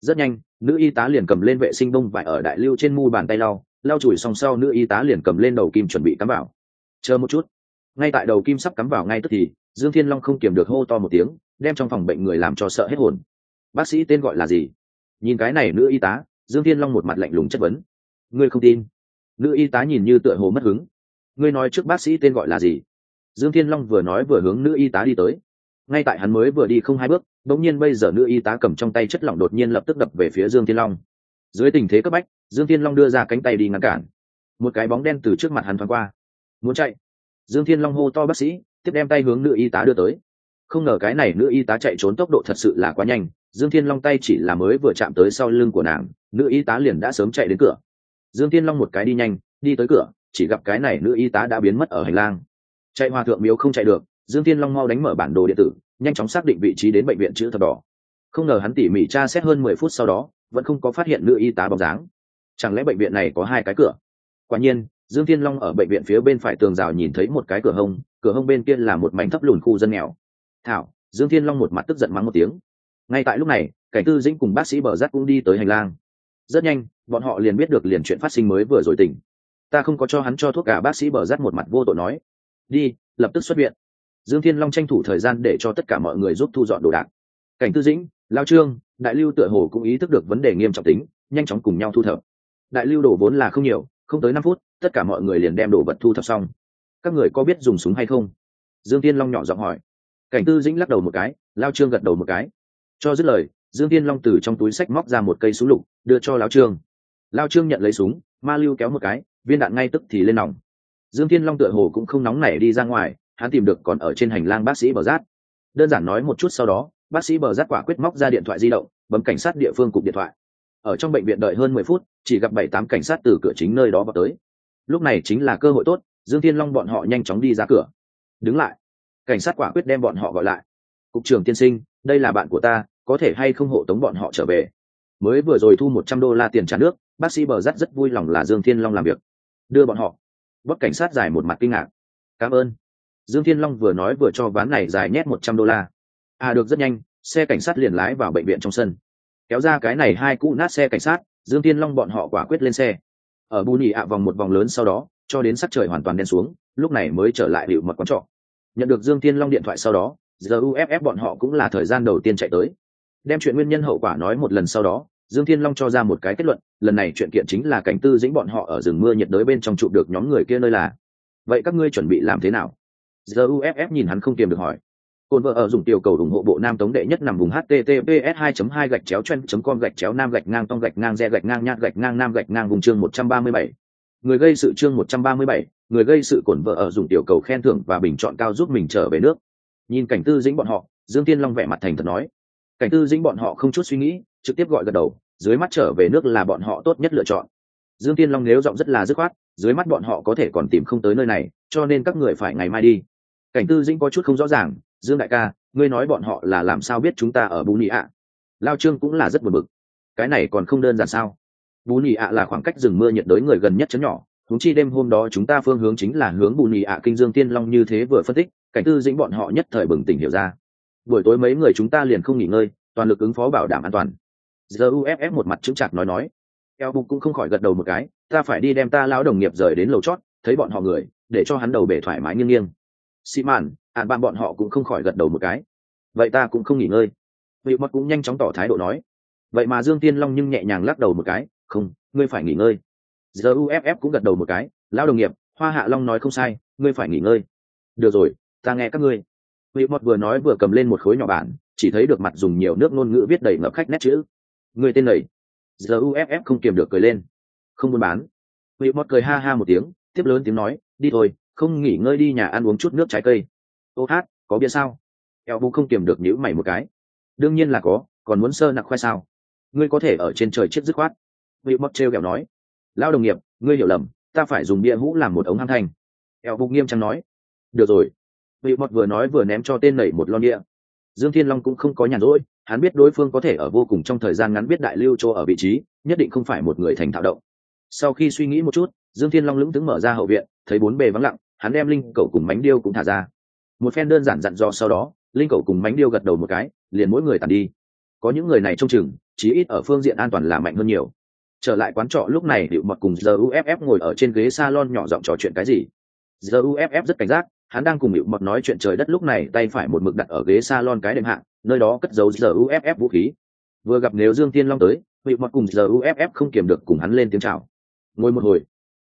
Rất nhanh, nữ y tá liền cầm lên vệ sinh bông vải ở đại lưu trên mu bàn tay lau lau chùi xong sau nữ y tá liền cầm lên đầu kim chuẩn bị cắm vào. Chờ một chút ngay tại đầu kim sắp cắm vào ngay tức thì, dương thiên long không kiềm được hô to một tiếng, đem trong phòng bệnh người làm cho sợ hết hồn. Bác sĩ tên gọi là gì? Nhìn cái này nữ y tá, dương thiên long một mặt lạnh lùng chất vấn. Ngươi không tin. Nữ y tá nhìn như tựa hồ mất hứng. Ngươi nói trước bác sĩ tên gọi là gì? Dương thiên long vừa nói vừa hướng nữ y tá đi tới. Ngay tại hắn mới vừa đi không hai bước đ nhiên bây giờ nữ y tá cầm trong tay chất lỏng đột nhiên lập tức đập về phía dương thiên long. Dưới tình thế cấp bách, dương thiên long đưa ra cánh tay đi ngăn cản. Một cái bóng đen từ trước mặt hắn thoáng qua. Muốn chạy? Dương thiên long hô to bác sĩ, tiếp đem tay hướng nữ y tá đưa tới. Không ngờ cái này nữ y tá chạy trốn tốc độ thật sự là quá nhanh, dương thiên long tay chỉ là mới vừa chạm tới sau lưng của nàng, nữ y tá liền đã sớm chạy đến cửa. Dương thiên long một cái đi nhanh, đi tới cửa, chỉ gặp cái này nữ y tá đã biến mất ở hành lang. Chạy hòa thượng miếu không chạy được, dương thiên long mau đánh mở bản đồ điện tử, nhanh chóng xác định vị trí đến bệnh viện chữ thập đỏ. Không ngờ hắn tỉ mỉ tra xét hơn mười phút sau đó, vẫn không có phát hiện nữ y tá bóng dáng. Chẳng lẽ bệnh viện này có hai cái cửa? Quả nhiên dương thiên long ở bệnh viện phía bên phải tường rào nhìn thấy một cái cửa hông cửa hông bên kia là một mảnh thấp lùn khu dân nghèo. Thảo, dương thiên long một mặt tức giận mắng một tiếng. Ngay tại lúc này, cảnh tư dĩnh cùng bác sĩ bờ rát cũng đi tới hành lang. Rất nhanh, bọn họ liền biết được liền chuyện phát sinh mới vừa rồi tỉnh. Ta không có cho hắn cho thuốc cả, bác sĩ bờ rát một mặt vô tội nói. Đi, lập tức xuất viện. Dương thiên long tranh thủ thời gian để cho tất cả mọi người giúp thu dọn đồ đạc. Cảnh tư dĩnh, lao trương, đại lưu tựa hồ cũng ý thức được vấn đề nghiêm trọng tính, nhanh chóng cùng nhau thu thập. Đại lưu đổ vốn là không nhiều, không tới năm phút tất cả mọi người liền đem đồ vật thu thập xong. Các người có biết dùng súng hay không? Dương tiên long nhỏ giọng hỏi. Cảnh tư dĩnh lắc đầu một cái, lao trương gật đầu một cái. Cho dứt lời, dương tiên long từ trong túi sách móc ra một cây súng lục, đưa cho lao trương. Lao trương nhận lấy súng, ma lưu kéo một cái, viên đạn ngay tức thì lên nòng. Dương tiên long tựa hồ cũng không nóng nảy đi ra ngoài, hắn tìm được còn ở trên hành lang bác sĩ bờ rát đơn giản nói một chút sau đó, bác sĩ bờ rát quả quyết móc ra điện thoại di động, bấm cảnh sát địa phương cục điện thoại. Ở trong bệnh viện đợi hơn mười phút, chỉ gặp bảy tám cảnh sát từ cửa chính nơi đó vào tới lúc này chính là cơ hội tốt, dương thiên long bọn họ nhanh chóng đi ra cửa. Đứng lại. Cảnh sát quả quyết đem bọn họ gọi lại. Cục trưởng tiên sinh, đây là bạn của ta, có thể hay không hộ tống bọn họ trở về? Mới vừa rồi thu một trăm đô la tiền trả nước, bác sĩ bờ rắt rất vui lòng là dương thiên long làm việc. Đưa bọn họ. Bất cảnh sát dài một mặt kinh ngạc. Cảm ơn. Dương thiên long vừa nói vừa cho ván này dài nhét một trăm đô la. À được rất nhanh, xe cảnh sát liền lái vào bệnh viện trong sân. Kéo ra cái này hai cũ nát xe cảnh sát, dương thiên long bọn họ quả quyết lên xe ở bù nhị ạ vòng một vòng lớn sau đó, cho đến sắc trời hoàn toàn đen xuống, lúc này mới trở lại hiệu mật quán trọ. Nhận được dương thiên long điện thoại sau đó giờ uff bọn họ cũng là thời gian đầu tiên chạy tới. Đem chuyện nguyên nhân hậu quả nói một lần sau đó, dương thiên long cho ra một cái kết luận, lần này chuyện kiện chính là cảnh tư dĩnh bọn họ ở rừng mưa nhiệt đới bên trong trụ được nhóm người kia nơi là. Vậy các ngươi chuẩn bị làm thế nào? Giờ uff nhìn hắn không kiềm được hỏi. Côn vợ ở dùng tiểu cầu ủng hộ bộ nam tống đệ nhất nằm vùng https 2 2 gạch chéo chen com gạch chéo nam gạch ngang tông gạch ngang re gạch ngang nhát gạch ngang nam gạch ngang vùng chương 137. Người gây sự chương 137, người gây sự cổn vợ ở dùng tiểu cầu khen thưởng và bình chọn cao giúp mình trở về nước. Nhìn cảnh tư dĩnh bọn họ, Dương Tiên Long vẻ mặt thành thật nói. Cảnh tư dĩnh bọn họ không chút suy nghĩ, trực tiếp gọi gật đầu, dưới mắt trở về nước là bọn họ tốt nhất lựa chọn. Dương Tiên Long nếu giọng rất là dứt khoát, dưới mắt bọn họ có thể còn tìm không tới nơi này, cho nên các người phải ngày mai đi. Cảnh tư dĩnh có chút không rõ ràng, dương đại ca, ngươi nói bọn họ là làm sao biết chúng ta ở bù nhị ạ? Lao trương cũng là rất buồn bực. Cái này còn không đơn giản sao? Bù nhị ạ là khoảng cách rừng mưa nhiệt đới người gần nhất chấn nhỏ. Thúng chi đêm hôm đó chúng ta phương hướng chính là hướng bù nhị ạ kinh dương tiên long như thế vừa phân tích, cảnh tư dĩnh bọn họ nhất thời bừng tỉnh hiểu ra. Buổi tối mấy người chúng ta liền không nghỉ ngơi, toàn lực ứng phó bảo đảm an toàn. Giờ uff một mặt chững chạc nói nói. Eo bục cũng không khỏi gật đầu một cái, ta phải đi đem ta lão đồng nghiệp rời đến lầu chót, thấy bọn họ người, để cho hắn đầu bể thoải mái nghiêng nghiêng. Xị màn ạn bạn bọn họ cũng không khỏi gật đầu một cái. Vậy ta cũng không nghỉ ngơi. Vị mất cũng nhanh chóng tỏ thái độ nói. Vậy mà dương tiên long nhưng nhẹ nhàng lắc đầu một cái. Không, ngươi phải nghỉ ngơi. Giờ uff cũng gật đầu một cái. Lão đồng nghiệp, hoa hạ long nói không sai, ngươi phải nghỉ ngơi. Được rồi, ta nghe các ngươi. Vị mất vừa nói vừa cầm lên một khối nhỏ bản, chỉ thấy được mặt dùng nhiều nước ngôn ngữ viết đầy ngập khách nét chữ. Người tên này. Giờ uff không kiềm được cười lên. Không buôn bán. Vị mất cười ha ha một tiếng, tiếp lớn tiếng nói, đi thôi, không nghỉ ngơi đi, nhà ăn uống chút nước trái cây ô hát, có bia sao? Eo bu không kiềm được nhữ mày một cái. Đương nhiên là có, còn muốn sơ nặc khoe sao? Ngươi có thể ở trên trời chết dứt khoát. Vị móc trêu kẹo nói. Lao đồng nghiệp, ngươi hiểu lầm, ta phải dùng bia hũ làm một ống hăng thành eo bu nghiêm trang nói. Được rồi. Vị mọt vừa nói vừa ném cho tên nảy một lon địa dương thiên long cũng không có nhàn rỗi, hắn biết đối phương có thể ở vô cùng trong thời gian ngắn biết đại lưu chỗ ở vị trí, nhất định không phải một người thành thạo động. Sau khi suy nghĩ một chút, dương thiên long lững tướng mở ra hậu viện, thấy bốn bề vắng lặng, hắn đem linh cầu cùng bánh điêu cũng thả ra một phen đơn giản dặn dò sau đó, linh cầu cùng mánh điêu gật đầu một cái, liền mỗi người tàn đi. Có những người này trông chừng, chí ít ở phương diện an toàn là mạnh hơn nhiều. Trở lại quán trọ lúc này, điệu mật cùng giờ uff ngồi ở trên ghế salon nhỏ giọng trò chuyện cái gì? Giờ uff rất cảnh giác, hắn đang cùng điệu mật nói chuyện trời đất lúc này, tay phải một mực đặt ở ghế salon cái đệm hạng nơi đó cất giấu giờ uff vũ khí. Vừa gặp nếu dương tiên long tới, điệu mật cùng giờ uff không kiềm được cùng hắn lên tiếng chào. Ngồi một hồi,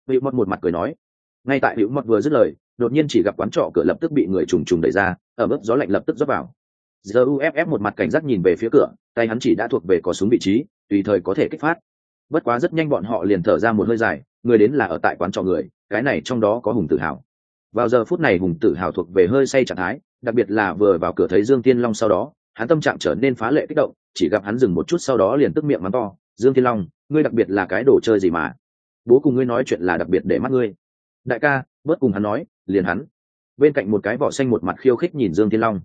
điệu mật một mặt cười nói. Ngay tại hữu mật vừa dứt lời đột nhiên chỉ gặp quán trọ cửa lập tức bị người trùng trùng đẩy ra, ở mức gió lạnh lập tức rót vào. Giờ uff một mặt cảnh giác nhìn về phía cửa, tay hắn chỉ đã thuộc về có súng vị trí, tùy thời có thể kích phát. Bất quá rất nhanh bọn họ liền thở ra một hơi dài, người đến là ở tại quán trọ người, cái này trong đó có hùng tự hào. Vào giờ phút này hùng tự hào thuộc về hơi say trạng thái, đặc biệt là vừa vào cửa thấy dương tiên long sau đó, hắn tâm trạng trở nên phá lệ kích động, chỉ gặp hắn dừng một chút sau đó liền tức miệng mắng to, dương tiên long, ngươi đặc biệt là cái đồ chơi gì mà? Bố cùng ngươi nói chuyện là đặc biệt để mắt ngươi. Đại ca bớt cùng hắn nói, liền hắn. Bên cạnh một cái vỏ xanh một mặt khiêu khích nhìn dương thiên long.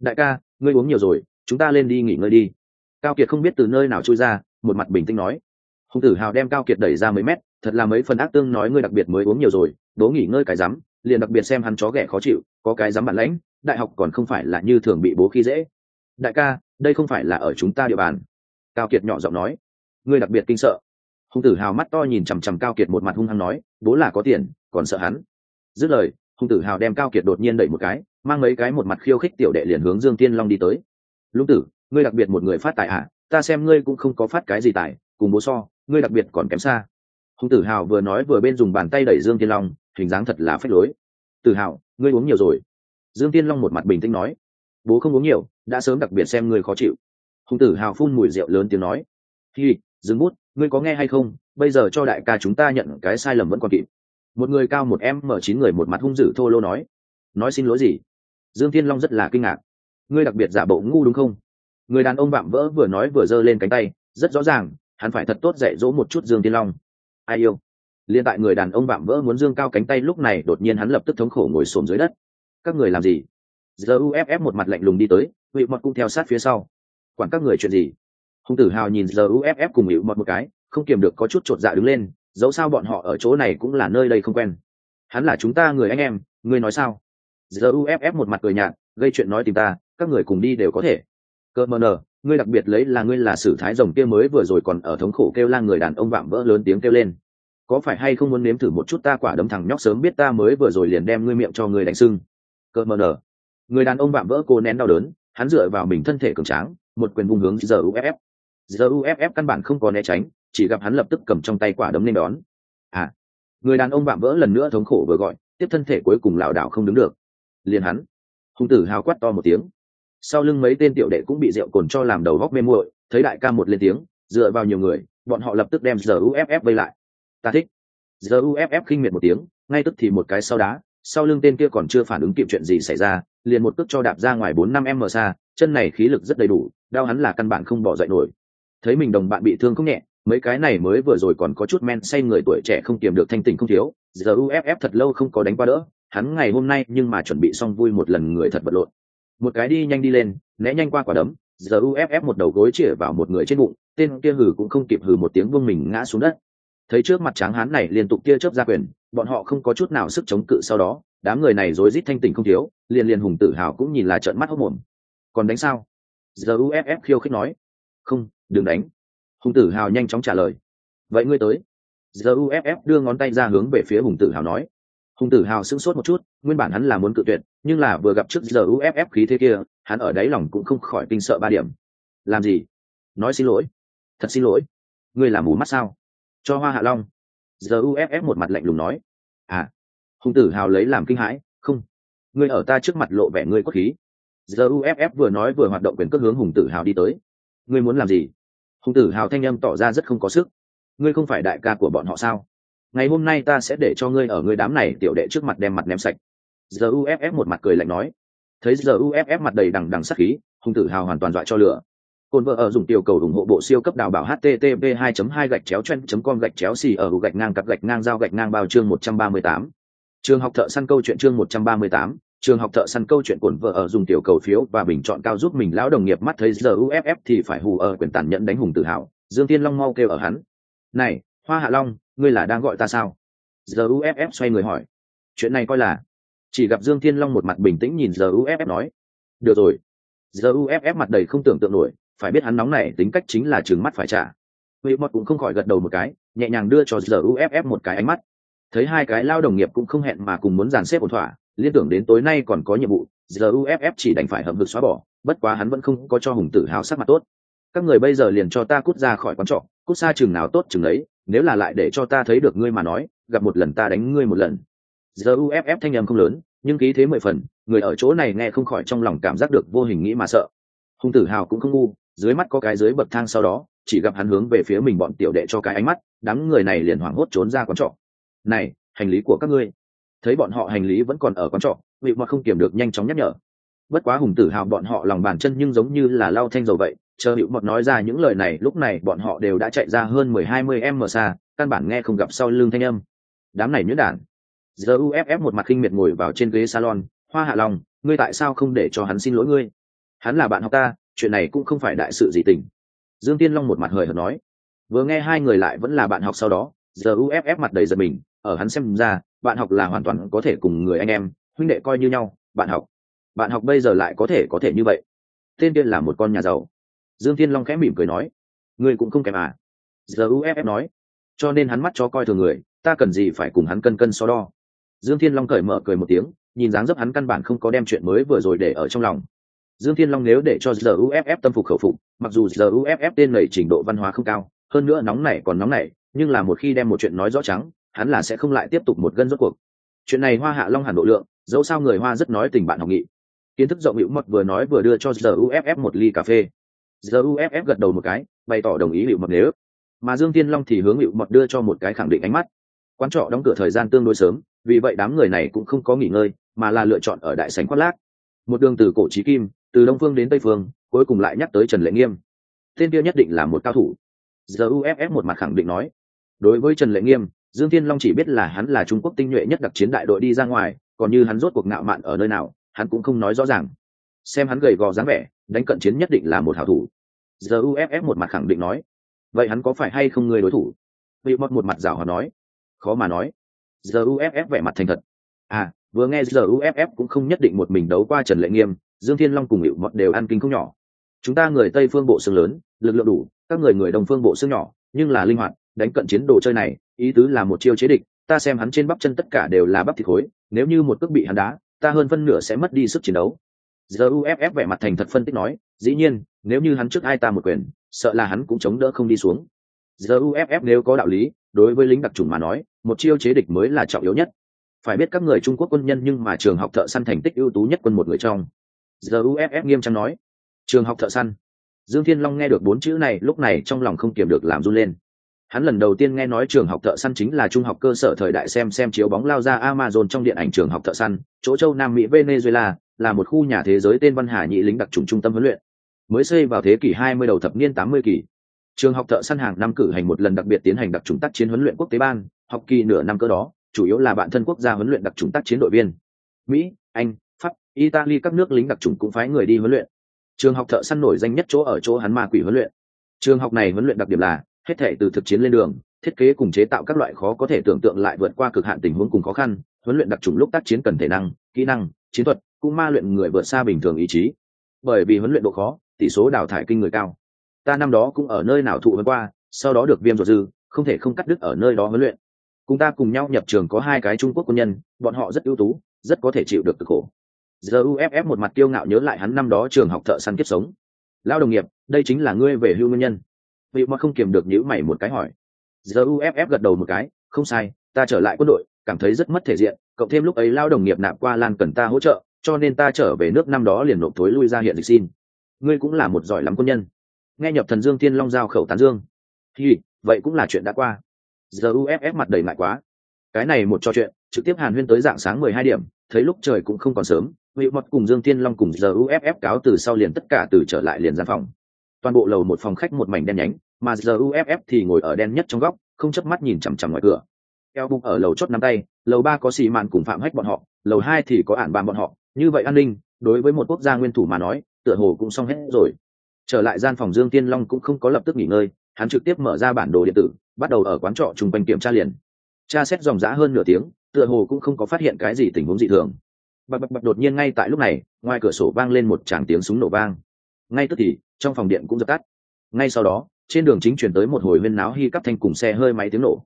Đại ca, ngươi uống nhiều rồi, chúng ta lên đi nghỉ ngơi đi. Cao kiệt không biết từ nơi nào trôi ra, một mặt bình tĩnh nói. Hùng tử hào đem cao kiệt đẩy ra mấy mét, thật là mấy phần ác tương nói ngươi đặc biệt mới uống nhiều rồi, đố nghỉ ngơi cái rắm, liền đặc biệt xem hắn chó ghẻ khó chịu, có cái dám bản lãnh, đại học còn không phải là như thường bị bố khi dễ. Đại ca, đây không phải là ở chúng ta địa bàn. Cao kiệt nhỏ giọng nói. Ngươi đặc biệt kinh sợ. Hùng tử hào mắt to nhìn chằm chằm cao kiệt một mặt hung hăng nói, bố là có tiền, còn sợ hắn dứt lời hùng tử hào đem cao kiệt đột nhiên đẩy một cái mang mấy cái một mặt khiêu khích tiểu đệ liền hướng dương tiên long đi tới. Lũng tử ngươi đặc biệt một người phát tài ạ à, ta xem ngươi cũng không có phát cái gì tài cùng bố so ngươi đặc biệt còn kém xa. Hùng tử hào vừa nói vừa bên dùng bàn tay đẩy dương tiên long hình dáng thật là phách lối. Tử hào ngươi uống nhiều rồi. Dương tiên long một mặt bình tĩnh nói. Bố không uống nhiều đã sớm đặc biệt xem ngươi khó chịu. Hùng tử hào phun mùi rượu lớn tiếng nói. Hi dừng bút ngươi có nghe hay không? Bây giờ cho đại ca chúng ta nhận cái sai lầm vẫn còn kịp một người cao một em mở chín người một mặt hung dữ thô lô nói nói xin lỗi gì? Dương thiên long rất là kinh ngạc. Ngươi đặc biệt giả bộ ngu đúng không? Người đàn ông vạm vỡ vừa nói vừa giơ lên cánh tay, rất rõ ràng, hắn phải thật tốt dạy dỗ một chút dương thiên long. Ai yêu? Liên tại người đàn ông vạm vỡ muốn dương cao cánh tay lúc này, đột nhiên hắn lập tức thống khổ ngồi xổm dưới đất. Các người làm gì? Giờ uff một mặt lạnh lùng đi tới hụy mọt cũng theo sát phía sau. Quản các người chuyện gì? Hùng tử hào nhìn giờ uff cùng hữu mọt một cái, không kiềm được có chút chột dạ đứng lên dẫu sao bọn họ ở chỗ này cũng là nơi đây không quen. Hắn là chúng ta người anh em, ngươi nói sao? Giờ uff một mặt cười nhạt, gây chuyện nói tìm ta, các người cùng đi đều có thể. Cơ mờ nờ, ngươi đặc biệt lấy là ngươi là sử thái rồng kia mới vừa rồi còn ở thống khổ kêu la người đàn ông vạm vỡ lớn tiếng kêu lên. Có phải hay không muốn nếm thử một chút ta quả đấm thằng nhóc sớm biết ta mới vừa rồi liền đem ngươi miệng cho ngươi đánh sưng. Cơ mờ nờ, người đàn ông vạm vỡ cô nén đau đớn, hắn dựa vào mình thân thể cường tráng, một quyền vung hướng giờ uff giờ uff căn bản không có né tránh chỉ gặp hắn lập tức cầm trong tay quả đấm nên đón. À người đàn ông vạm vỡ lần nữa thống khổ vừa gọi, tiếp thân thể cuối cùng lảo đảo không đứng được. Liền hắn hùng tử hào quát to một tiếng. Sau lưng mấy tên tiểu đệ cũng bị rượu cồn cho làm đầu góc mê muội, thấy đại ca một lên tiếng, dựa vào nhiều người, bọn họ lập tức đem giờ uff vây lại. Ta thích. Giờ uff khinh miệt một tiếng, ngay tức thì một cái sau đá, sau lưng tên kia còn chưa phản ứng kịp chuyện gì xảy ra, liền một cước cho đạp ra ngoài bốn năm m xa, chân này khí lực rất đầy đủ, đau hắn là căn bản không bỏ dậy nổi. Thấy mình đồng bạn bị thương không nhẹ mấy cái này mới vừa rồi còn có chút men say người tuổi trẻ không kiềm được thanh tình không thiếu giờ uff thật lâu không có đánh qua đỡ, hắn ngày hôm nay nhưng mà chuẩn bị xong vui một lần người thật bật lộn. Một cái đi nhanh đi lên, né nhanh qua quả đấm giờ uff một đầu gối chĩa vào một người trên bụng, tên kia hừ cũng không kịp hừ một tiếng vương mình ngã xuống đất. Thấy trước mặt tráng hán này liên tục kia chớp ra quyền, bọn họ không có chút nào sức chống cự sau đó, đám người này rối rít thanh tình không thiếu, liền liền hùng tự hào cũng nhìn là trợn mắt hốc mồm. Còn đánh sao? Giờ uff khiêu khích nói. Không, đừng đánh hùng tử hào nhanh chóng trả lời. Vậy ngươi tới. Giờ uff đưa ngón tay ra hướng về phía hùng tử hào nói. Hùng tử hào sững sốt một chút, nguyên bản hắn là muốn cự tuyệt, nhưng là vừa gặp trước giờ uff khí thế kia, hắn ở đáy lòng cũng không khỏi kinh sợ ba điểm. Làm gì? Nói xin lỗi. Thật xin lỗi. Ngươi làm mù mắt sao? Cho hoa hạ long. Giờ uff một mặt lạnh lùng nói. À. Hùng tử hào lấy làm kinh hãi. Không. Ngươi ở ta trước mặt lộ vẻ ngươi quốc khí. Giờ uff vừa nói vừa hoạt động quyền cước hướng hùng tử hào đi tới. Ngươi muốn làm gì? Hùng tử hào thanh âm tỏ ra rất không có sức. Ngươi không phải đại ca của bọn họ sao? Ngày hôm nay ta sẽ để cho ngươi ở ngươi đám này tiểu đệ trước mặt đem mặt ném sạch. Giờ uff một mặt cười lạnh nói. Thấy giờ uff mặt đầy đằng đằng sắc khí hùng tử hào hoàn toàn dọa cho lửa. Cồn vợ ở dùng tiểu cầu ủng hộ bộ siêu cấp đào bảo http 2 2 gạch chéo chen com gạch chéo xì ở gạch ngang cặp gạch ngang giao gạch ngang bao chương 138. trường học thợ săn câu chuyện chương 138, trường học thợ săn câu chuyện cuộn vợ ở dùng tiểu cầu phiếu và bình chọn cao giúp mình lão đồng nghiệp mắt thấy giờ uff thì phải hù ở quyền tàn nhẫn đánh hùng tự hào. Dương tiên long mau kêu ở hắn. Này, hoa hạ long, ngươi là đang gọi ta sao? Giờ uff xoay người hỏi. Chuyện này coi là. Chỉ gặp dương thiên long một mặt bình tĩnh nhìn giờ uff nói. Được rồi. Giờ uff mặt đầy không tưởng tượng nổi, phải biết hắn nóng này tính cách chính là trừng mắt phải trả. Huệ mọt cũng không khỏi gật đầu một cái, nhẹ nhàng đưa cho giờ uff một cái ánh mắt. Thấy hai cái lao đồng nghiệp cũng không hẹn mà cùng muốn dàn xếp ổn thỏa liên tưởng đến tối nay còn có nhiệm vụ ruff chỉ đành phải hầm hực xóa bỏ, bất quá hắn vẫn không có cho hùng tử hào sắc mặt tốt. Các người bây giờ liền cho ta cút ra khỏi quán trọ, cút xa chừng nào tốt chừng ấy, nếu là lại để cho ta thấy được ngươi mà nói, gặp một lần ta đánh ngươi một lần. Ruff thanh âm không lớn, nhưng khí thế mười phần, người ở chỗ này nghe không khỏi trong lòng cảm giác được vô hình nghĩ mà sợ. Hùng tử hào cũng không ngu, dưới mắt có cái dưới bậc thang sau đó, chỉ gặp hắn hướng về phía mình bọn tiểu đệ cho cái ánh mắt, đám người này liền hoảng hốt trốn ra quán trọ. Này, hành lý của các ngươi thấy bọn họ hành lý vẫn còn ở quán trọ vị mà không kiểm được nhanh chóng nhắc nhở. Bất quá hùng tử hào bọn họ lòng bàn chân nhưng giống như là lau thanh dầu vậy, chờ hữu mật nói ra những lời này, lúc này bọn họ đều đã chạy ra hơn mười hai mươi m xa, căn bản nghe không gặp sau lưng thanh âm. Đám này nhuyễn đản giờ uff một mặt khinh miệt ngồi vào trên ghế salon, hoa hạ lòng ngươi tại sao không để cho hắn xin lỗi ngươi? Hắn là bạn học ta, chuyện này cũng không phải đại sự gì tình. Dương tiên long một mặt hời hợt nói. Vừa nghe hai người lại vẫn là bạn học sau đó giờ uff mặt đầy giật mình, ở hắn xem ra bạn học là hoàn toàn có thể cùng người anh em, huynh đệ coi như nhau, bạn học. Bạn học bây giờ lại có thể có thể như vậy. Tên tiên là một con nhà giàu. Dương Thiên long khẽ mỉm cười nói, ngươi cũng không kém à? Giờ uff nói, cho nên hắn mắt cho coi thường người, ta cần gì phải cùng hắn cân cân so đo? Dương thiên long cởi mở cười một tiếng, nhìn dáng dấp hắn căn bản không có đem chuyện mới vừa rồi để ở trong lòng. Dương thiên long nếu để cho giờ uff tâm phục khẩu phục, mặc dù giờ uff tên lầy trình độ văn hóa không cao, hơn nữa nóng nảy còn nóng nảy nhưng là một khi đem một chuyện nói rõ trắng hắn là sẽ không lại tiếp tục một gân rốt cuộc. Chuyện này hoa hạ long hẳn độ lượng, dẫu sao người hoa rất nói tình bạn học nghị. Kiến thức rộng hữu mật vừa nói vừa đưa cho giờ một ly cà phê. Giờ gật đầu một cái, bày tỏ đồng ý hữu mật nếu. Mà dương tiên long thì hướng hữu mật đưa cho một cái khẳng định ánh mắt. Quán trọ đóng cửa thời gian tương đối sớm, vì vậy đám người này cũng không có nghỉ ngơi, mà là lựa chọn ở đại sảnh khoác lác một đường từ cổ trí kim, từ đông phương đến tây phương, cuối cùng lại nhắc tới trần lệ nghiêm. Tên kia nhất định là một cao thủ. Giờ một mặt khẳng định nói. Đối với trần lệ nghiêm dương thiên long chỉ biết là hắn là trung quốc tinh nhuệ nhất đặc chiến đại đội đi ra ngoài, còn như hắn rốt cuộc ngạo mạn ở nơi nào, hắn cũng không nói rõ ràng. Xem hắn gầy gò dáng vẻ, đánh cận chiến nhất định là một hảo thủ. Giờ uff một mặt khẳng định nói. Vậy hắn có phải hay không người đối thủ? Vị mọt một mặt rào hòa nói. Khó mà nói. Giờ uff vẻ mặt thành thật. À vừa nghe giờ uff cũng không nhất định một mình đấu qua trần lệ nghiêm, dương thiên long cùng hiệu mọt đều ăn kinh không nhỏ. Chúng ta người tây phương bộ xương lớn, lực lượng đủ, các người người đồng phương bộ xương nhỏ, nhưng là linh hoạt, đánh cận chiến đồ chơi này ý tứ là một chiêu chế địch, ta xem hắn trên bắp chân tất cả đều là bắp thịt khối, nếu như một cước bị hắn đá, ta hơn phân nửa sẽ mất đi sức chiến đấu. Giờ uff vẻ mặt thành thật phân tích nói, dĩ nhiên, nếu như hắn trước ai ta một quyền, sợ là hắn cũng chống đỡ không đi xuống. Giờ uff nếu có đạo lý, đối với lính đặc trùng mà nói, một chiêu chế địch mới là trọng yếu nhất. Phải biết các người trung quốc quân nhân nhưng mà trường học thợ săn thành tích ưu tú nhất quân một người trong. Giờ uff nghiêm trang nói, trường học thợ săn. Dương thiên long nghe được bốn chữ này, lúc này trong lòng không kiềm được làm run lên hắn lần đầu tiên nghe nói trường học thợ săn chính là trung học cơ sở thời đại xem xem chiếu bóng lao ra amazon trong điện ảnh trường học thợ săn, chỗ châu nam mỹ, venezuela, là một khu nhà thế giới tên văn hà nhị lính đặc trùng trung tâm huấn luyện. Mới xây vào thế kỷ 20 đầu thập niên 80 kỳ trường học thợ săn hàng năm cử hành một lần đặc biệt tiến hành đặc trùng tác chiến huấn luyện quốc tế ban, học kỳ nửa năm cơ đó, chủ yếu là bạn thân quốc gia huấn luyện đặc trùng tác chiến đội viên. Mỹ, anh, pháp, italy các nước lính đặc trùng cũng phái người đi huấn luyện. Trường học thợ săn nổi danh nhất chỗ ở chỗ hắn ma quỷ huấn luyện. Trường học này huấn luyện đặc điểm là hết thể từ thực chiến lên đường, thiết kế cùng chế tạo các loại khó có thể tưởng tượng lại vượt qua cực hạn tình huống cùng khó khăn, huấn luyện đặc trùng lúc tác chiến cần thể năng, kỹ năng, chiến thuật, cũng ma luyện người vượt xa bình thường ý chí. Bởi vì huấn luyện độ khó, tỷ số đào thải kinh người cao. Ta năm đó cũng ở nơi nào thụ huấn qua, sau đó được viêm ruột dư, không thể không cắt đứt ở nơi đó huấn luyện. Cùng ta cùng nhau nhập trường có hai cái trung quốc quân nhân, bọn họ rất ưu tú, rất có thể chịu được cực khổ. Giờ uff một mặt kiêu ngạo nhớ lại hắn năm đó trường học thợ săn kiếp sống. Lao đồng nghiệp, đây chính là ngươi về hưu nguyên nhân vị mà không kiềm được nhữ mày một cái hỏi. Giờ uff gật đầu một cái, không sai, ta trở lại quân đội, cảm thấy rất mất thể diện, cộng thêm lúc ấy lao đồng nghiệp nạp qua lan cần ta hỗ trợ, cho nên ta trở về nước năm đó liền nộp thối lui ra hiện dịch xin. Ngươi cũng là một giỏi lắm quân nhân. Nghe nhập thần dương tiên long giao khẩu tán dương. Thì vậy cũng là chuyện đã qua. Giờ uff mặt đầy ngại quá. Cái này một trò chuyện, trực tiếp hàn huyên tới dạng sáng mười hai điểm, thấy lúc trời cũng không còn sớm vị mật cùng dương tiên long cùng giờ uff cáo từ sau liền tất cả từ trở lại liền gian phòng toàn bộ lầu một phòng khách một mảnh đen nhánh, mà giờ uff thì ngồi ở đen nhất trong góc, không chớp mắt nhìn chằm chằm ngoài cửa. Eo bụng ở lầu chốt nắm tay, lầu ba có xì mạn cùng phạm hách bọn họ, lầu hai thì có ản bàn bọn họ. Như vậy an ninh, đối với một quốc gia nguyên thủ mà nói, tựa hồ cũng xong hết rồi. Trở lại gian phòng dương tiên long cũng không có lập tức nghỉ ngơi, hắn trực tiếp mở ra bản đồ điện tử, bắt đầu ở quán trọ chung quanh kiểm tra liền. Tra xét dòng giã hơn nửa tiếng, tựa hồ cũng không có phát hiện cái gì tình huống dị thường. Bập bập bập đột nhiên ngay tại lúc này, ngoài cửa sổ vang lên một tràng tiếng súng nổ vang ngay tức thì trong phòng điện cũng dập tắt. Ngay sau đó trên đường chính chuyển tới một hồi huyên náo hy cắp thanh cùng xe hơi máy tiếng nổ.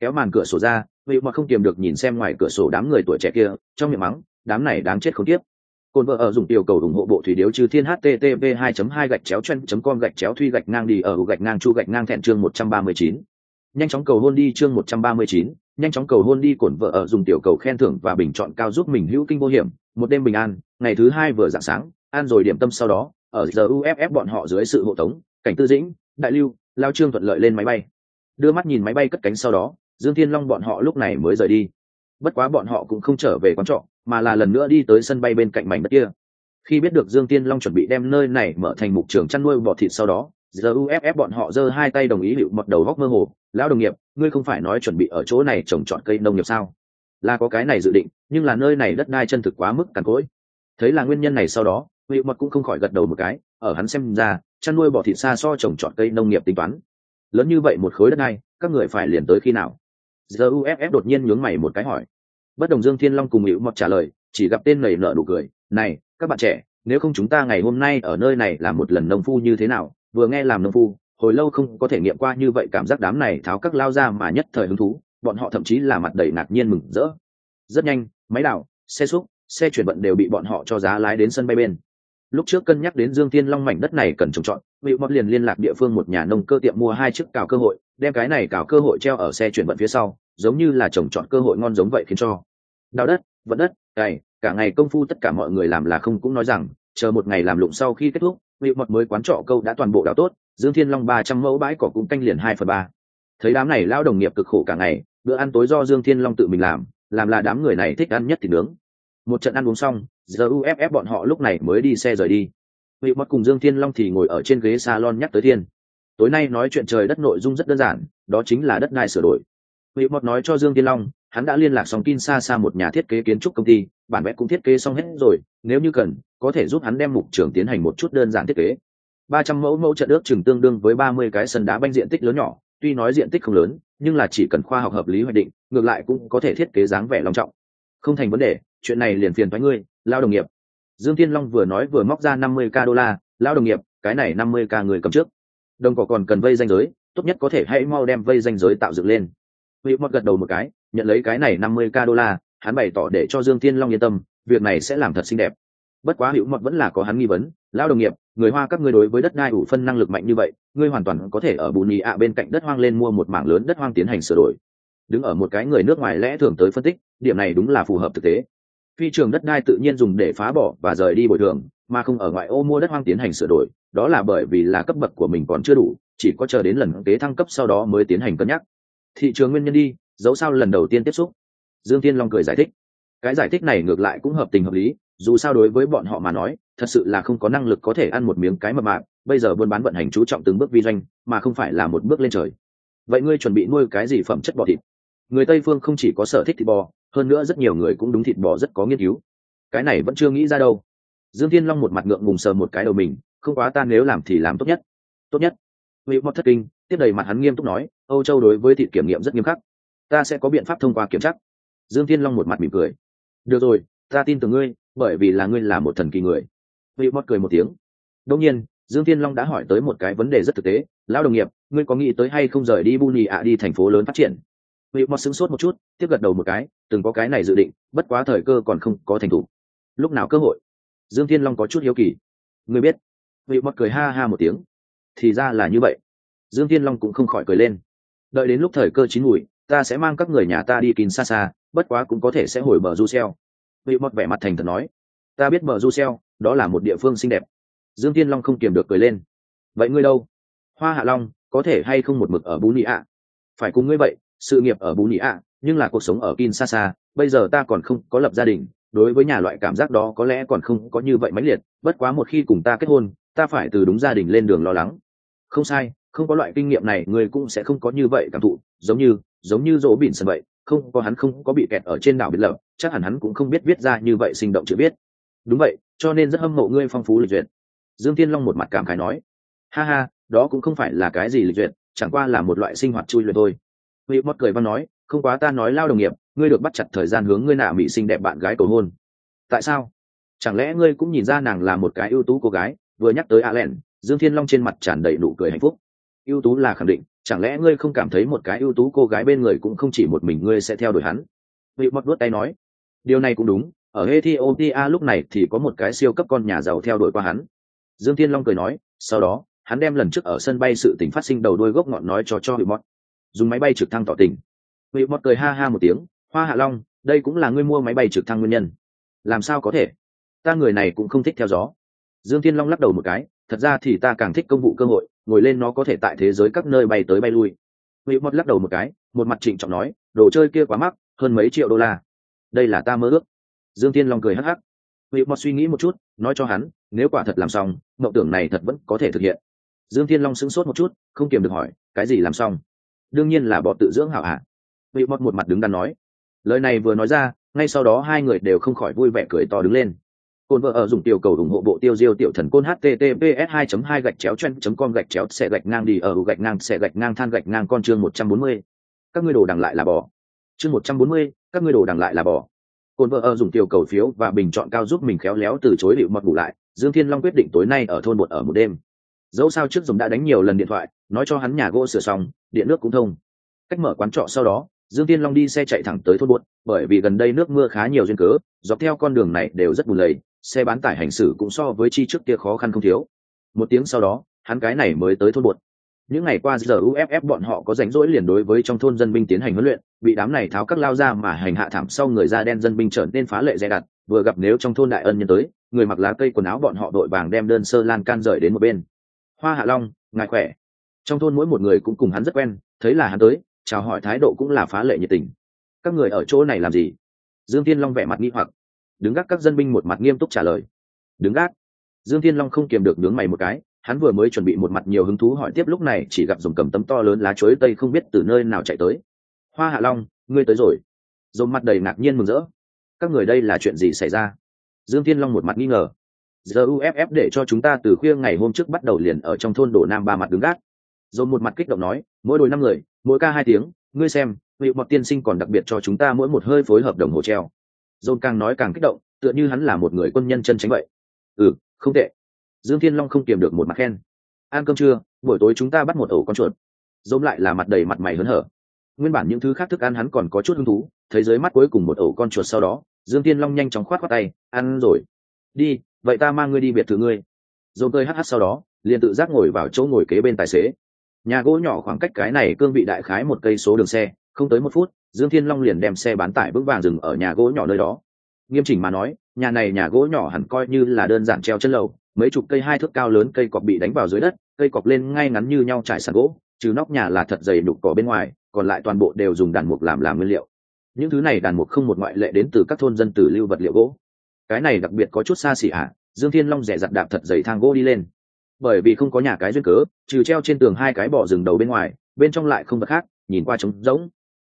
Kéo màn cửa sổ ra vì mà không kiềm được nhìn xem ngoài cửa sổ đám người tuổi trẻ kia trong miệng mắng đám này đáng chết không tiếp. Cồn vợ ở dùng tiểu cầu ủng hộ bộ thủy điếu trừ thiên http 2 2 gạch chéo chen com gạch chéo thuy gạch ngang đi ở gạch ngang chu gạch ngang thẹn chương 139. nhanh chóng cầu hôn đi chương 139, nhanh chóng cầu hôn đi cổn vợ ở dùng tiểu cầu khen thưởng và bình chọn cao giúp mình hữu kinh vô hiểm. Một đêm bình an ngày thứ hai vừa dạng sáng an rồi điểm tâm sau đó ở giờ uff bọn họ dưới sự hộ tống, cảnh tư dĩnh, đại lưu, lao trương thuận lợi lên máy bay. Đưa mắt nhìn máy bay cất cánh sau đó, dương thiên long bọn họ lúc này mới rời đi. Bất quá bọn họ cũng không trở về quán trọ, mà là lần nữa đi tới sân bay bên cạnh mảnh đất kia. Khi biết được dương tiên long chuẩn bị đem nơi này mở thành mục trường chăn nuôi bò thịt sau đó, giờ uff bọn họ giơ hai tay đồng ý hiệu mật đầu góc mơ hồ. Lão đồng nghiệp, ngươi không phải nói chuẩn bị ở chỗ này trồng trọt cây nông nghiệp sao? Là có cái này dự định, nhưng là nơi này đất đai chân thực quá mức cằn cỗi. Thấy là nguyên nhân này sau đó hiệu mật cũng không khỏi gật đầu một cái, ở hắn xem ra, chăn nuôi bò thịt xa so trồng trọt cây nông nghiệp tính toán. Lớn như vậy một khối đất này, các người phải liền tới khi nào? Giờ uff đột nhiên nhướng mày một cái hỏi. Bất đồng dương thiên long cùng hữu mật trả lời, chỉ gặp tên nầy nợ nụ cười, này, các bạn trẻ, nếu không chúng ta ngày hôm nay ở nơi này làm một lần nông phu như thế nào? Vừa nghe làm nông phu, hồi lâu không có thể nghiệm qua như vậy cảm giác đám này tháo các lao ra mà nhất thời hứng thú, bọn họ thậm chí là mặt đầy ngạc nhiên mừng rỡ. Rất nhanh, máy đảo xe xúc, xe chuyển vận đều bị bọn họ cho giá lái đến sân bay bên lúc trước cân nhắc đến dương thiên long mảnh đất này cần trồng trọt vị mọt liền liên lạc địa phương một nhà nông cơ tiệm mua hai chiếc cào cơ hội, đem cái này cào cơ hội treo ở xe chuyển vận phía sau, giống như là trồng trọt cơ hội ngon giống vậy khiến cho. Đào đất, vận đất, cày, cả ngày công phu tất cả mọi người làm là không cũng nói rằng, chờ một ngày làm lụng sau khi kết thúc vị mọt mới quán trọ câu đã toàn bộ đào tốt, dương thiên long ba trăm mẫu bãi cỏ cũng canh liền hai phần ba. Thấy đám này lao đồng nghiệp cực khổ cả ngày, bữa ăn tối do dương thiên long tự mình làm làm là đám người này thích ăn nhất thì nướng một trận ăn uống xong, giờ uff bọn họ lúc này mới đi xe rời đi. Vị mất cùng dương thiên long thì ngồi ở trên ghế salon nhắc tới thiên. Tối nay nói chuyện trời đất nội dung rất đơn giản, đó chính là đất đai sửa đổi. Vị mất nói cho dương thiên long, hắn đã liên lạc xong tin xa xa một nhà thiết kế kiến trúc công ty, bản vẽ cũng thiết kế xong hết rồi, nếu như cần, có thể giúp hắn đem mục trường tiến hành một chút đơn giản thiết kế. Ba trăm mẫu mẫu trận ước chừng tương đương với ba mươi cái sân đá banh diện tích lớn nhỏ, tuy nói diện tích không lớn, nhưng là chỉ cần khoa học hợp lý hoạch định, ngược lại cũng có thể thiết kế dáng vẻ long trọng. Không thành vấn đề chuyện này liền phiền thoái ngươi, lao đồng nghiệp. Dương thiên long vừa nói vừa móc ra năm mươi k đô la, lao đồng nghiệp, cái này năm mươi k người cầm trước. Đồng cỏ còn cần vây danh giới, tốt nhất có thể hãy mau đem vây danh giới tạo dựng lên. Vị mọt gật đầu một cái, nhận lấy cái này năm mươi k đô la, hắn bày tỏ để cho dương thiên long yên tâm, việc này sẽ làm thật xinh đẹp. Bất quá hữu mọt vẫn là có hắn nghi vấn, lao đồng nghiệp, người hoa các ngươi đối với đất đai ủ phân năng lực mạnh như vậy, ngươi hoàn toàn có thể ở bù nhì ạ bên cạnh đất hoang lên mua một mảng lớn đất hoang tiến hành sửa đổi. Đứng ở một cái người nước ngoài lẽ thường tới phân tích, điểm này đúng là phù hợp thực tế phi trường đất đai tự nhiên dùng để phá bỏ và rời đi bồi thường, mà không ở ngoại ô mua đất hoang tiến hành sửa đổi, đó là bởi vì là cấp bậc của mình còn chưa đủ, chỉ có chờ đến lần kế thăng cấp sau đó mới tiến hành cân nhắc. Thị trường nguyên nhân đi, dẫu sao lần đầu tiên tiếp xúc. Dương tiên long cười giải thích. Cái giải thích này ngược lại cũng hợp tình hợp lý, dù sao đối với bọn họ mà nói, thật sự là không có năng lực có thể ăn một miếng cái mập mạp, bây giờ buôn bán vận hành chú trọng từng bước vi doanh, mà không phải là một bước lên trời. Vậy ngươi chuẩn bị nuôi cái gì phẩm chất bò thịt? Người tây phương không chỉ có sở thích thịt bò hơn nữa rất nhiều người cũng đúng thịt bò rất có nghiên cứu. Cái này vẫn chưa nghĩ ra đâu. Dương thiên long một mặt ngượng ngùng sờ một cái đầu mình, không quá ta nếu làm thì làm tốt nhất. Tốt nhất. Hữu mọt thất kinh, tiếp đầy mặt hắn nghiêm túc nói, âu châu đối với thịt kiểm nghiệm rất nghiêm khắc. Ta sẽ có biện pháp thông qua kiểm chắc dương thiên long một mặt mỉm cười. Được rồi, ta tin tưởng ngươi, bởi vì là ngươi là một thần kỳ người. Hữu mọt cười một tiếng. Đông nhiên, dương thiên long đã hỏi tới một cái vấn đề rất thực tế. Lão đồng nghiệp, ngươi có nghĩ tới hay không rời đi bu nhì ạ đi thành phố lớn phát triển? Vị mọt sững sốt một chút, tiếp gật đầu một cái, từng có cái này dự định, bất quá thời cơ còn không có thành thủ. Lúc nào cơ hội? Dương thiên long có chút hiếu kỳ. Ngươi biết. Vị mọt cười ha ha một tiếng. Thì ra là như vậy. Dương thiên long cũng không khỏi cười lên. Đợi đến lúc thời cơ chín mùi, ta sẽ mang các người nhà ta đi kín xa xa, bất quá cũng có thể sẽ hồi bờ du xeo. Vị mọt vẻ mặt thành thật nói. Ta biết bờ du xeo, đó là một địa phương xinh đẹp. Dương thiên long không kiềm được cười lên. Vậy ngươi đâu? Hoa hạ long, có thể hay không một mực ở bú nị ạ? Phải cùng ngươi vậy sự nghiệp ở bù nhị ạ nhưng là cuộc sống ở Kinshasa, bây giờ ta còn không có lập gia đình, đối với nhà loại cảm giác đó có lẽ còn không có như vậy mãnh liệt, bất quá một khi cùng ta kết hôn, ta phải từ đúng gia đình lên đường lo lắng. Không sai, không có loại kinh nghiệm này người cũng sẽ không có như vậy cảm thụ, giống như, giống như Dỗ Bỉn sân vậy, không có hắn không có bị kẹt ở trên đảo biệt lập, chắc hẳn hắn cũng không biết viết ra như vậy sinh động chữ biết. Đúng vậy, cho nên rất hâm mộ ngươi phong phú lịch duyệt. Dương Thiên Long một mặt cảm khái nói, ha ha, đó cũng không phải là cái gì lịch duyệt, chẳng qua là một loại sinh hoạt chui luyện thôi. Vị Mót cười văn nói, không quá ta nói lao đồng nghiệp ngươi được bắt chặt thời gian hướng ngươi nạ mỹ xinh đẹp bạn gái cầu hôn. Tại sao? Chẳng lẽ ngươi cũng nhìn ra nàng là một cái ưu tú cô gái? Vừa nhắc tới Allen, dương thiên long trên mặt tràn đầy nụ cười hạnh phúc. Ưu tú là khẳng định chẳng lẽ ngươi không cảm thấy một cái ưu tú cô gái bên người cũng không chỉ một mình ngươi sẽ theo đuổi hắn? Vị mọt đuốt tay nói điều này cũng đúng ở ethiopia lúc này thì có một cái siêu cấp con nhà giàu theo đuổi qua hắn. Dương thiên long cười nói sau đó hắn đem lần trước ở sân bay sự tình phát sinh đầu đuôi gốc ngọn nói cho cho vị mọt dùng máy bay trực thăng tỏ tình. Vị mọt cười ha ha một tiếng, hoa hạ long, đây cũng là ngươi mua máy bay trực thăng nguyên nhân. Làm sao có thể? Ta người này cũng không thích theo gió. Dương thiên long lắc đầu một cái, thật ra thì ta càng thích công vụ cơ hội, ngồi lên nó có thể tại thế giới các nơi bay tới bay lui. Vị mọt lắc đầu một cái, một mặt trịnh trọng nói, đồ chơi kia quá mắc, hơn mấy triệu đô la. Đây là ta mơ ước. Dương thiên long cười hắc hắc. Vị mọt suy nghĩ một chút, nói cho hắn, nếu quả thật làm xong, mộng tưởng này thật vẫn có thể thực hiện. Dương thiên long sững sốt một chút, không kiềm được hỏi, cái gì làm xong? Đương nhiên là bỏ tự dưỡng hảo hạ vị mọt một mặt đứng đắn nói lời này vừa nói ra ngay sau đó hai người đều không khỏi vui vẻ cười to đứng lên Côn vợ ở dùng tiểu cầu ủng hộ bộ tiêu diêu tiểu thần côn https 2 2 gạch chéo chen com gạch chéo xe gạch ngang đi ở gạch ngang xe gạch ngang than gạch ngang con chương 140. Các ngươi đồ đằng lại là bò. Chương 140, các ngươi đồ đằng lại là bò. Côn vợ ở dùng tiểu cầu phiếu và bình chọn cao giúp mình khéo léo từ chối liệu mật bù lại, Dương Thiên Long quyết định tối nay ở thôn một ở một đêm. Dẫu sao trước dùng đã đánh nhiều lần điện thoại, nói cho hắn nhà gỗ sửa xong, điện nước cũng thông. Cách mở quán trọ sau đó, Dương Thiên Long đi xe chạy thẳng tới thôn Buôn, bởi vì gần đây nước mưa khá nhiều duyên cớ, dọc theo con đường này đều rất bùn lầy, xe bán tải hành xử cũng so với chi trước kia khó khăn không thiếu một tiếng sau đó hắn cái này mới tới thôn Buôn. những ngày qua giờ uff bọn họ có rảnh rỗi liền đối với trong thôn dân binh tiến hành huấn luyện bị đám này tháo các lao ra mà hành hạ thảm sau người da đen dân binh trở nên phá lệ dè đặt vừa gặp nếu trong thôn đại ân nhân tới người mặc lá cây quần áo bọn họ đội vàng đem đơn sơ lan can rời đến một bên hoa hạ long ngài khỏe trong thôn mỗi một người cũng cùng hắn rất quen, thấy là hắn tới, chào hỏi thái độ cũng là phá lệ nhiệt tình. Các người ở chỗ này làm gì? Dương tiên long vẻ mặt nghi hoặc. Đứng gác các dân binh một mặt nghiêm túc trả lời. Đứng gác? Dương thiên long không kiềm được nướng mày một cái, hắn vừa mới chuẩn bị một mặt nhiều hứng thú hỏi tiếp lúc này chỉ gặp dùng cầm tấm to lớn lá chuối tây không biết từ nơi nào chạy tới. Hoa hạ long, ngươi tới rồi. Dồn mặt đầy ngạc nhiên mừng rỡ. Các người đây là chuyện gì xảy ra? Dương thiên long một mặt nghi ngờ. Giờ uff để cho chúng ta từ khuya ngày hôm trước bắt đầu liền ở trong thôn đổ nam ba mặt đứng gác dồn một mặt kích động nói, mỗi đôi năm người, mỗi ca hai tiếng, ngươi xem, vị mọt tiên sinh còn đặc biệt cho chúng ta mỗi một hơi phối hợp đồng hồ treo. Dồn càng nói càng kích động, tựa như hắn là một người quân nhân chân tránh vậy. Ừ không tệ. Dương thiên long không kiềm được một mặt khen. Ăn cơm trưa, buổi tối chúng ta bắt một ổ con chuột. Dồn lại là mặt đầy mặt mày hớn hở. Nguyên bản những thứ khác thức ăn hắn còn có chút hứng thú, thấy dưới mắt cuối cùng một ổ con chuột sau đó, dương thiên long nhanh chóng khoát khoát tay, ăn rồi. Đi, vậy ta mang ngươi đi biệt thự ngươi. Dồn cơi hh sau đó, liền tự giác ngồi vào chỗ ngồi kế bên tài xế nhà gỗ nhỏ khoảng cách cái này cương vị đại khái một cây số đường xe không tới một phút dương thiên long liền đem xe bán tải vững vàng dừng ở nhà gỗ nhỏ nơi đó. Nghiêm chỉnh mà nói nhà này nhà gỗ nhỏ hẳn coi như là đơn giản treo chân lầu mấy chục cây hai thước cao lớn cây cọc bị đánh vào dưới đất cây cọc lên ngay ngắn như nhau trải sàn gỗ trừ nóc nhà là thật dày đục cỏ bên ngoài còn lại toàn bộ đều dùng đàn mục làm làm nguyên liệu. Những thứ này đàn mục không một ngoại lệ đến từ các thôn dân từ lưu vật liệu gỗ. Cái này đặc biệt có chút xa xỉ ạ à, dương thiên long rẻ giặt đạp thật dày thang gỗ đi lên bởi vì không có nhà cái duyên cớ, trừ treo trên tường hai cái bỏ rừng đầu bên ngoài, bên trong lại không vật khác, nhìn qua trống rỗng.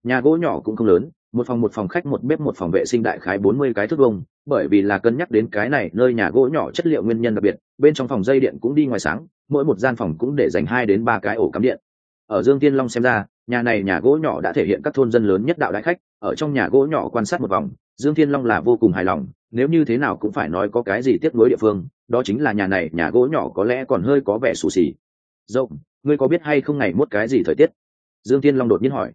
Nhà gỗ nhỏ cũng không lớn, một phòng một phòng khách, một bếp một phòng vệ sinh đại khái bốn mươi cái thước vông bởi vì là cân nhắc đến cái này, nơi nhà gỗ nhỏ chất liệu nguyên nhân đặc biệt, bên trong phòng dây điện cũng đi ngoài sáng, mỗi một gian phòng cũng để dành hai đến ba cái ổ cắm điện. Ở dương tiên long xem ra, nhà này nhà gỗ nhỏ đã thể hiện các thôn dân lớn nhất đạo đại khách, ở trong nhà gỗ nhỏ quan sát một vòng, dương thiên long là vô cùng hài lòng nếu như thế nào cũng phải nói có cái gì tiếp nối địa phương, đó chính là nhà này, nhà gỗ nhỏ có lẽ còn hơi có vẻ xù xì. Rộng ngươi có biết hay không ngày mốt cái gì thời tiết? Dương thiên long đột nhiên hỏi.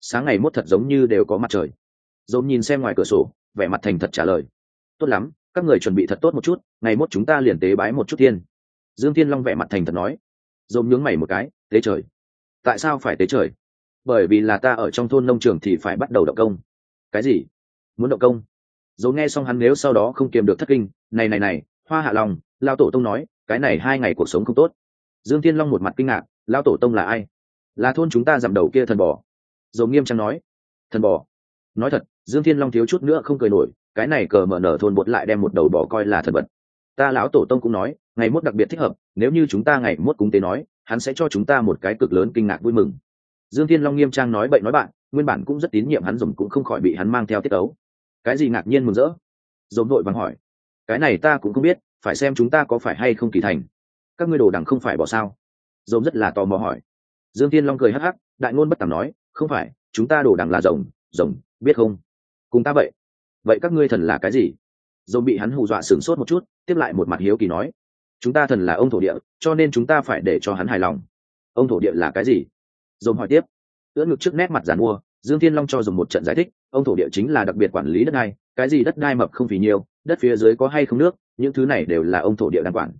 Sáng ngày mốt thật giống như đều có mặt trời. Dồn nhìn xem ngoài cửa sổ, vẻ mặt thành thật trả lời. Tốt lắm, các người chuẩn bị thật tốt một chút, ngày mốt chúng ta liền tế bái một chút thiên. Dương thiên long vẻ mặt thành thật nói. Dồn nhướng mày một cái, tế trời. Tại sao phải tế trời? Bởi vì là ta ở trong thôn nông trường thì phải bắt đầu động công. Cái gì? Muốn động công? Dồn nghe xong hắn nếu sau đó không kiềm được thất kinh, này này này, hoa hạ lòng lao tổ tông nói, cái này hai ngày cuộc sống không tốt. Dương thiên long một mặt kinh ngạc lao tổ tông là ai? Là thôn chúng ta dặm đầu kia thần bò. Dầu nghiêm trang nói, thần bò? Nói thật, dương thiên long thiếu chút nữa không cười nổi, cái này cờ mở nở thôn bột lại đem một đầu bò coi là thần vật. Ta lão tổ tông cũng nói, ngày mốt đặc biệt thích hợp, nếu như chúng ta ngày mốt cúng tế nói, hắn sẽ cho chúng ta một cái cực lớn kinh ngạc vui mừng. Dương thiên long nghiêm trang nói bậy nói bạn, nguyên bản cũng rất tín nhiệm hắn dùng cũng không khỏi bị hắn mang theo tiết ấu cái gì ngạc nhiên mừng rỡ? Dồn đội vắng hỏi. Cái này ta cũng không biết, phải xem chúng ta có phải hay không kỳ thành. Các ngươi đồ đằng không phải bỏ sao? Dồn rất là tò mò hỏi. Dương thiên long cười hắc hắc, đại ngôn bất tàng nói, không phải, chúng ta đồ đằng là rồng rồng, biết không? Cùng ta vậy. Vậy các ngươi thần là cái gì? Dồn bị hắn hù dọa sửng sốt một chút, tiếp lại một mặt hiếu kỳ nói. Chúng ta thần là ông thổ địa, cho nên chúng ta phải để cho hắn hài lòng. Ông thổ địa là cái gì? Dồn hỏi tiếp. Ưỡn ngực trước nét mặt giàn mua dương thiên long cho dùng một trận giải thích, ông thổ địa chính là đặc biệt quản lý đất đai, cái gì đất đai mập không vì nhiều, đất phía dưới có hay không nước, những thứ này đều là ông thổ địa đang quản.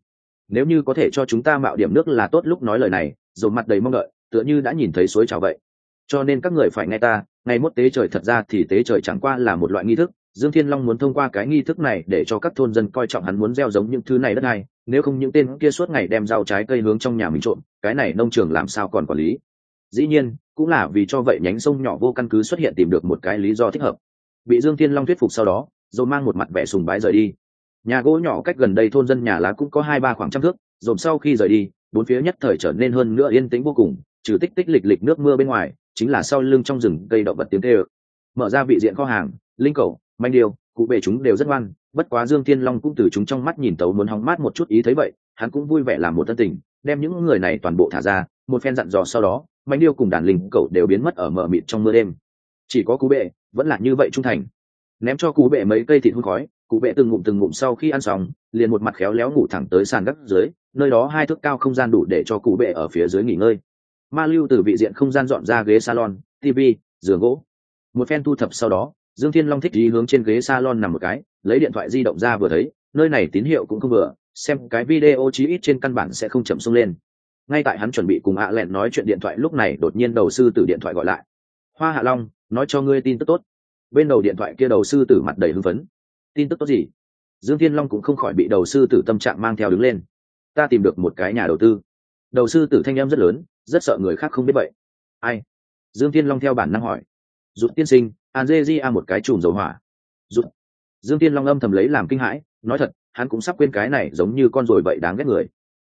Nếu như có thể cho chúng ta mạo điểm nước là tốt lúc nói lời này dồn mặt đầy mong đợi, tựa như đã nhìn thấy suối trào vậy. Cho nên các người phải nghe ta, ngày mốt tế trời thật ra thì tế trời chẳng qua là một loại nghi thức, dương thiên long muốn thông qua cái nghi thức này để cho các thôn dân coi trọng hắn muốn gieo giống những thứ này đất này nếu không những tên kia suốt ngày đem rau trái cây hướng trong nhà mình trộn cái này nông trường làm sao còn quản lý? Dĩ nhiên, cũng là vì cho vậy nhánh sông nhỏ vô căn cứ xuất hiện tìm được một cái lý do thích hợp. Bị dương thiên long thuyết phục sau đó, rồi mang một mặt vẻ sùng bái rời đi. Nhà gỗ nhỏ cách gần đây thôn dân nhà lá cũng có hai ba khoảng trăm thước, rồi sau khi rời đi, bốn phía nhất thời trở nên hơn nữa yên tĩnh vô cùng, trừ tích tích lịch lịch nước mưa bên ngoài, chính là sau lưng trong rừng cây động vật tiếng tê ơ mở ra vị diện kho hàng, linh cầu, manh điêu, cụ bể chúng đều rất ngoan, bất quá dương thiên long cũng từ chúng trong mắt nhìn tấu muốn hóng mát một chút ý thấy vậy, hắn cũng vui vẻ làm một tân tình, đem những người này toàn bộ thả ra, một phen dặn dò sau đó mạnh điêu cùng đàn linh cậu đều biến mất ở mờ mịt trong mưa đêm. Chỉ có cú bệ, vẫn là như vậy trung thành. Ném cho cú bệ mấy cây thịt hôn khói, Cú bệ từng ngụm từng ngụm sau khi ăn xong, liền một mặt khéo léo ngủ thẳng tới sàn gác dưới, nơi đó hai thước cao không gian đủ để cho cú bệ ở phía dưới nghỉ ngơi. Ma lưu từ vị diện không gian dọn ra ghế salon tv giường gỗ. Một phen thu thập sau đó, dương thiên long thích đi hướng trên ghế salon nằm một cái, lấy điện thoại di động ra vừa thấy, nơi này tín hiệu cũng không vừa, xem cái video chí ít trên căn bản sẽ không chậm xuống lên ngay tại hắn chuẩn bị cùng ạ lẹn nói chuyện điện thoại, lúc này đột nhiên đầu sư tử điện thoại gọi lại. Hoa hạ long, nói cho ngươi tin tức tốt. Bên đầu điện thoại kia đầu sư tử mặt đầy hưng phấn. Tin tức tốt gì? Dương thiên long cũng không khỏi bị đầu sư tử tâm trạng mang theo đứng lên. Ta tìm được một cái nhà đầu tư. Đầu sư tử thanh em rất lớn, rất sợ người khác không biết vậy. Ai? Dương thiên long theo bản năng hỏi. Dụt tiên sinh a một cái chùm dầu hỏa. Dụt dương thiên long âm thầm lấy làm kinh hãi, nói thật, hắn cũng sắp quên cái này giống như con rồi vậy đáng ghét người.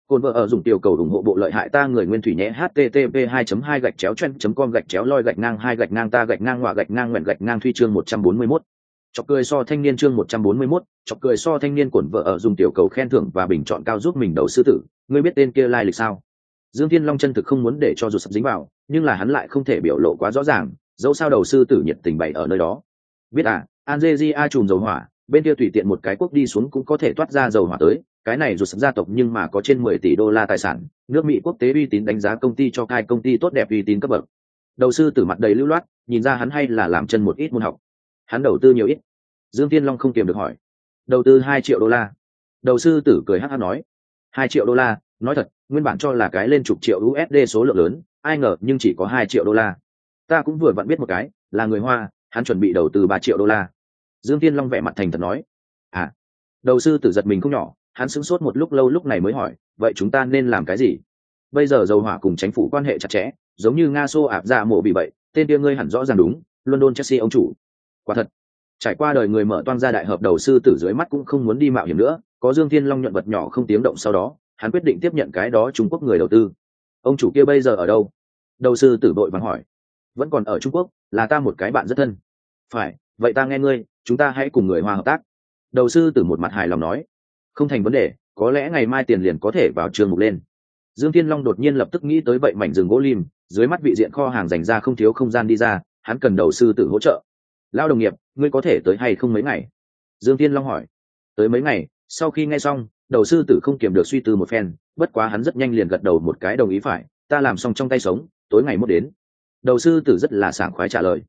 Côn vợ ở dùng tiểu cầu ủng hộ bộ lợi hại ta người nguyên thủy nhé, http 2 2 gạch chéo chen com gạch chéo loi gạch ngang hai gạch ngang ta gạch ngang họa gạch ngang nguyện gạch ngang thuy chương 141 chọc cười so thanh niên chương 141 chọc cười so thanh niên cổn vợ ở dùng tiểu cầu khen thưởng và bình chọn cao giúp mình đầu sư tử. Ngươi biết tên kia lai lịch sao? Dương thiên long chân thực không muốn để cho ruột sập dính vào, nhưng là hắn lại không thể biểu lộ quá rõ ràng, dẫu sao đầu sư tử nhiệt tình bày ở nơi đó. Biết à Angelia chùm dầu hỏa, bên kia tùy tiện một cái quốc đi xuống cũng có thể toát ra dầu hỏa tới cái này rụt sập gia tộc nhưng mà có trên mười tỷ đô la tài sản, nước mỹ quốc tế uy tín đánh giá công ty cho hai công ty tốt đẹp uy tín cấp bậc. Đầu sư tử mặt đầy lưu loát, nhìn ra hắn hay là làm chân một ít môn học. Hắn đầu tư nhiều ít. Dương tiên long không kiềm được hỏi. Đầu tư hai triệu đô la. Đầu sư tử cười hắc hắc nói. Hai triệu đô la? Nói thật, nguyên bản cho là cái lên chục triệu usd số lượng lớn, ai ngờ nhưng chỉ có hai triệu đô la. Ta cũng vừa vặn biết một cái, là người hoa, hắn chuẩn bị đầu tư ba triệu đô la. Dương tiên long vẻ mặt thành thật nói. À. Đầu sư tử giật mình không nhỏ hắn sững sốt một lúc lâu lúc này mới hỏi, vậy chúng ta nên làm cái gì? Bây giờ dầu hỏa cùng chính phủ quan hệ chặt chẽ, giống như nga xô ạp ra mộ bị vậy, tên kia ngươi hẳn rõ ràng đúng, london chelsea ông chủ. Quả thật. Trải qua đời người mở toan ra đại hợp đầu sư tử dưới mắt cũng không muốn đi mạo hiểm nữa, có dương thiên long nhuận vật nhỏ không tiếng động sau đó, hắn quyết định tiếp nhận cái đó trung quốc người đầu tư. Ông chủ kia bây giờ ở đâu? Đầu sư tử đội vắng hỏi. Vẫn còn ở trung quốc, là ta một cái bạn rất thân. Phải, vậy ta nghe ngươi, chúng ta hãy cùng người hoa hợp tác. Đầu sư tử một mặt hài lòng nói không thành vấn đề, có lẽ ngày mai tiền liền có thể vào trường mục lên. Dương thiên long đột nhiên lập tức nghĩ tới vậy mảnh rừng gỗ lim, dưới mắt vị diện kho hàng dành ra không thiếu không gian đi ra, hắn cần đầu sư tử hỗ trợ. Lao đồng nghiệp, ngươi có thể tới hay không mấy ngày? Dương Thiên long hỏi. Tới mấy ngày, sau khi nghe xong, đầu sư tử không kiềm được suy tư một phen, bất quá hắn rất nhanh liền gật đầu một cái đồng ý phải, ta làm xong trong tay sống, tối ngày mốt đến. Đầu sư tử rất là sảng khoái trả lời.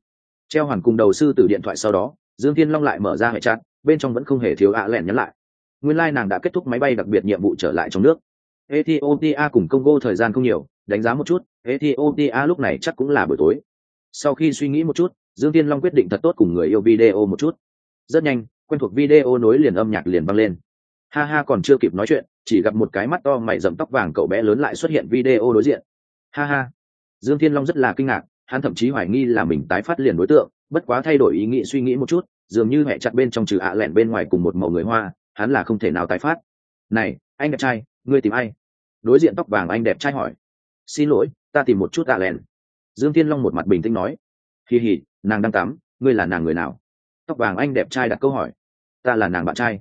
Treo hoàn cùng đầu sư tử điện thoại sau đó, dương thiên long lại mở ra hệ chat, bên trong vẫn không hề thiếu ạ lẹn nhắn lại nguyên lai nàng đã kết thúc máy bay đặc biệt nhiệm vụ trở lại trong nước. Ethiopia cùng congo thời gian không nhiều, đánh giá một chút, ethiopia lúc này chắc cũng là buổi tối. Sau khi suy nghĩ một chút, dương tiên long quyết định thật tốt cùng người yêu video một chút. Rất nhanh, quen thuộc video nối liền âm nhạc liền vang lên. Ha ha, còn chưa kịp nói chuyện, chỉ gặp một cái mắt to mày rậm tóc vàng cậu bé lớn lại xuất hiện video đối diện. Ha ha. Dương thiên long rất là kinh ngạc, hắn thậm chí hoài nghi là mình tái phát liền đối tượng, bất quá thay đổi ý nghĩ suy nghĩ một chút, dường như hẹ chặt bên trong trừ ạ lẹn bên ngoài cùng một màu người hoa hắn là không thể nào tái phát. Này, anh đẹp trai, ngươi tìm ai? Đối diện tóc vàng anh đẹp trai hỏi. Xin lỗi, ta tìm một chút ạ lẹn dương thiên long một mặt bình tĩnh nói. Kỳ hỉ nàng đang tắm, ngươi là nàng người nào? Tóc vàng anh đẹp trai đặt câu hỏi. Ta là nàng bạn trai.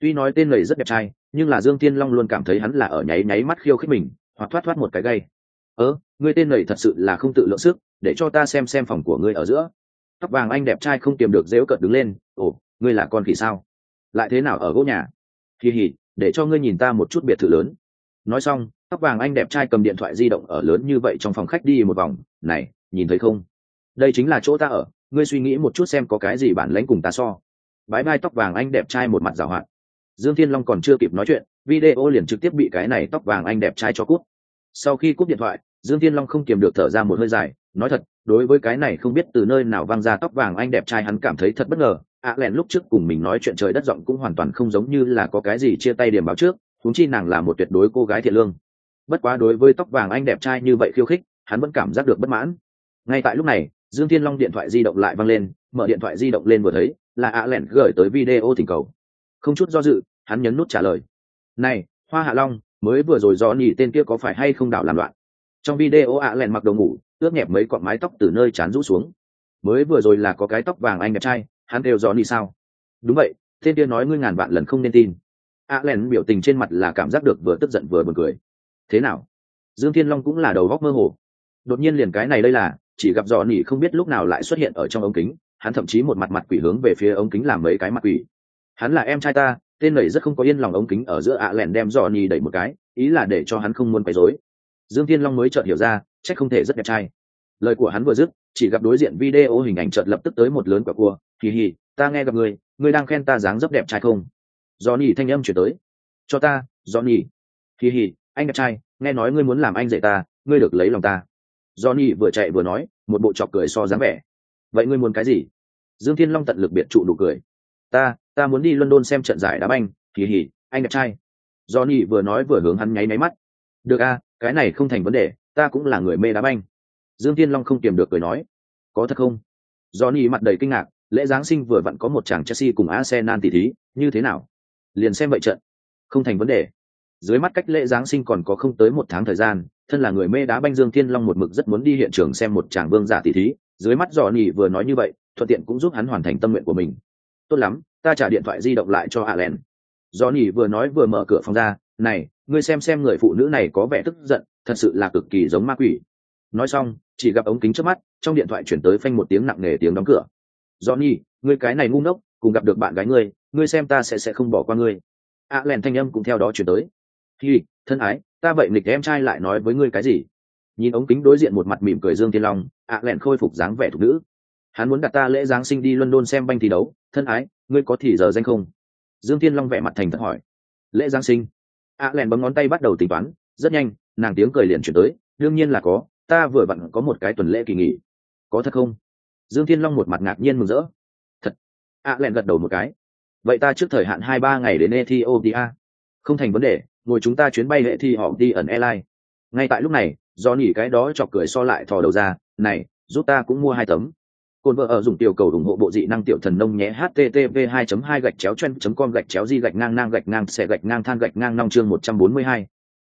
Tuy nói tên lầy rất đẹp trai, nhưng là dương thiên long luôn cảm thấy hắn là ở nháy nháy mắt khiêu khích mình, hoặc thoát thoát một cái gây ớ ngươi tên lầy thật sự là không tự lượng sức, để cho ta xem xem phòng của ngươi ở giữa. Tóc vàng anh đẹp trai không tìm được dễu cợt đứng lên. Ồ, ngươi là con khỉ sao? Lại thế nào ở gỗ nhà? Kỳ hỉ để cho ngươi nhìn ta một chút biệt thự lớn. Nói xong, tóc vàng anh đẹp trai cầm điện thoại di động ở lớn như vậy trong phòng khách đi một vòng. Này, nhìn thấy không? Đây chính là chỗ ta ở. Ngươi suy nghĩ một chút xem có cái gì bản lãnh cùng ta so. Bãi bai tóc vàng anh đẹp trai một mặt rào hoạt. Dương thiên long còn chưa kịp nói chuyện, video liền trực tiếp bị cái này tóc vàng anh đẹp trai cho cút. Sau khi cúp điện thoại, dương thiên long không kiềm được thở ra một hơi dài, nói thật, đối với cái này không biết từ nơi nào văng ra tóc vàng anh đẹp trai hắn cảm thấy thật bất ngờ ạ à lẹn lúc trước cùng mình nói chuyện trời đất giọng cũng hoàn toàn không giống như là có cái gì chia tay điểm báo trước thúng chi nàng là một tuyệt đối cô gái thiện lương. Bất quá đối với tóc vàng anh đẹp trai như vậy khiêu khích, hắn vẫn cảm giác được bất mãn. Ngay tại lúc này, dương thiên long điện thoại di động lại văng lên, mở điện thoại di động lên vừa thấy, là ạ lẹn gửi tới video thỉnh cầu. Không chút do dự, hắn nhấn nút trả lời. Này, hoa hạ long, mới vừa rồi do nhì tên kia có phải hay không đảo làm loạn? Trong video ạ lẹn mặc đồ ngủ, ướt nhẹp mấy cọn mái tóc từ nơi chán rũ xuống. Mới vừa rồi là có cái tóc vàng anh đẹp trai hắn đều do nhì sao? Đúng vậy, tên kia nói ngươi ngàn vạn lần không nên tin. A len biểu tình trên mặt là cảm giác được vừa tức giận vừa buồn cười. Thế nào? Dương thiên long cũng là đầu góc mơ hồ. Đột nhiên liền cái này đây là, chỉ gặp dò nỉ không biết lúc nào lại xuất hiện ở trong ống kính, hắn thậm chí một mặt mặt quỷ hướng về phía ống kính làm mấy cái mặt quỷ. Hắn là em trai ta, tên này rất không có yên lòng ống kính ở giữa ạ lẻn đem dò nỉ đẩy một cái, ý là để cho hắn không muốn quấy rối. Dương thiên long mới chợt hiểu ra, chắc không thể rất đẹp trai lời của hắn vừa dứt, chỉ gặp đối diện video hình ảnh chợt lập tức tới một lớn quả cua. Kỳ hì, ta nghe gặp người người đang khen ta dáng dấp đẹp trai không? Do nhỉ thanh âm chuyển tới. Cho ta do nhỉ? hì hì, anh đẹp trai, nghe nói ngươi muốn làm anh dạy ta, ngươi được lấy lòng ta. Johnny vừa chạy vừa nói, một bộ chọc cười so dáng vẻ. Vậy ngươi muốn cái gì? Dương thiên long tận lực biệt trụ nụ cười. Ta ta muốn đi london xem trận giải đá banh. Kỳ hì, anh đẹp trai. Johnny vừa nói vừa hướng hắn nháy máy mắt. Được a cái này không thành vấn đề, ta cũng là người mê đá banh dương thiên long không kiềm được cười nói có thật không? Johnny mặt đầy kinh ngạc lễ giáng sinh vừa vặn có một chàng chelsea cùng arsenal tỷ thí như thế nào? Liền xem vậy trận không thành vấn đề. Dưới mắt cách lễ giáng sinh còn có không tới một tháng thời gian thân là người mê đá banh dương thiên long một mực rất muốn đi hiện trường xem một chàng vương giả tỷ thí. Dưới mắt johnny vừa nói như vậy thuận tiện cũng giúp hắn hoàn thành tâm nguyện của mình. Tốt lắm ta trả điện thoại di động lại cho Allen. johnny vừa nói vừa mở cửa phòng ra, này, ngươi xem xem người phụ nữ này có vẻ tức giận, thật sự là cực kỳ giống ma quỷ. Nói xong, chỉ gặp ống kính trước mắt, trong điện thoại chuyển tới phanh một tiếng nặng nề tiếng đóng cửa. Johnny, ngươi cái này ngu ngốc, cùng gặp được bạn gái ngươi, ngươi xem ta sẽ sẽ không bỏ qua ngươi. Allen thanh âm cũng theo đó chuyển tới. Hi, thân ái, ta vậy nghịch em trai lại nói với ngươi cái gì nhìn ống kính đối diện một mặt mỉm cười dương thiên long ạ lẹn khôi phục dáng vẻ thục nữ hắn muốn đặt ta lễ giáng sinh đi london xem banh thi đấu thân ái ngươi có thì giờ danh không dương thiên long vẻ mặt thành thật hỏi lễ giáng sinh ạ lẹn bấm ngón tay bắt đầu tính toán rất nhanh nàng tiếng cười liền chuyển tới đương nhiên là có ta vừa vặn có một cái tuần lễ kỳ nghỉ. Có thật không? Dương thiên long một mặt ngạc nhiên mừng rỡ. Thật. Ạ lẹn gật đầu một cái. Vậy ta trước thời hạn hai ba ngày đến ethiopia. Không thành vấn đề ngồi chúng ta chuyến bay hệ thi họ đi ẩn airline ngay tại lúc này do nỉ cái đó chọc cười so lại thò đầu ra này giúp ta cũng mua hai tấm. Cồn vợ ở dùng tiểu cầu ủng hộ bộ dị năng tiểu thần nông nhé http 2 2 gạch chéo chen com gạch chéo di gạch ngang ngang gạch ngang xẻ gạch ngang than gạch ngang nong chương 142.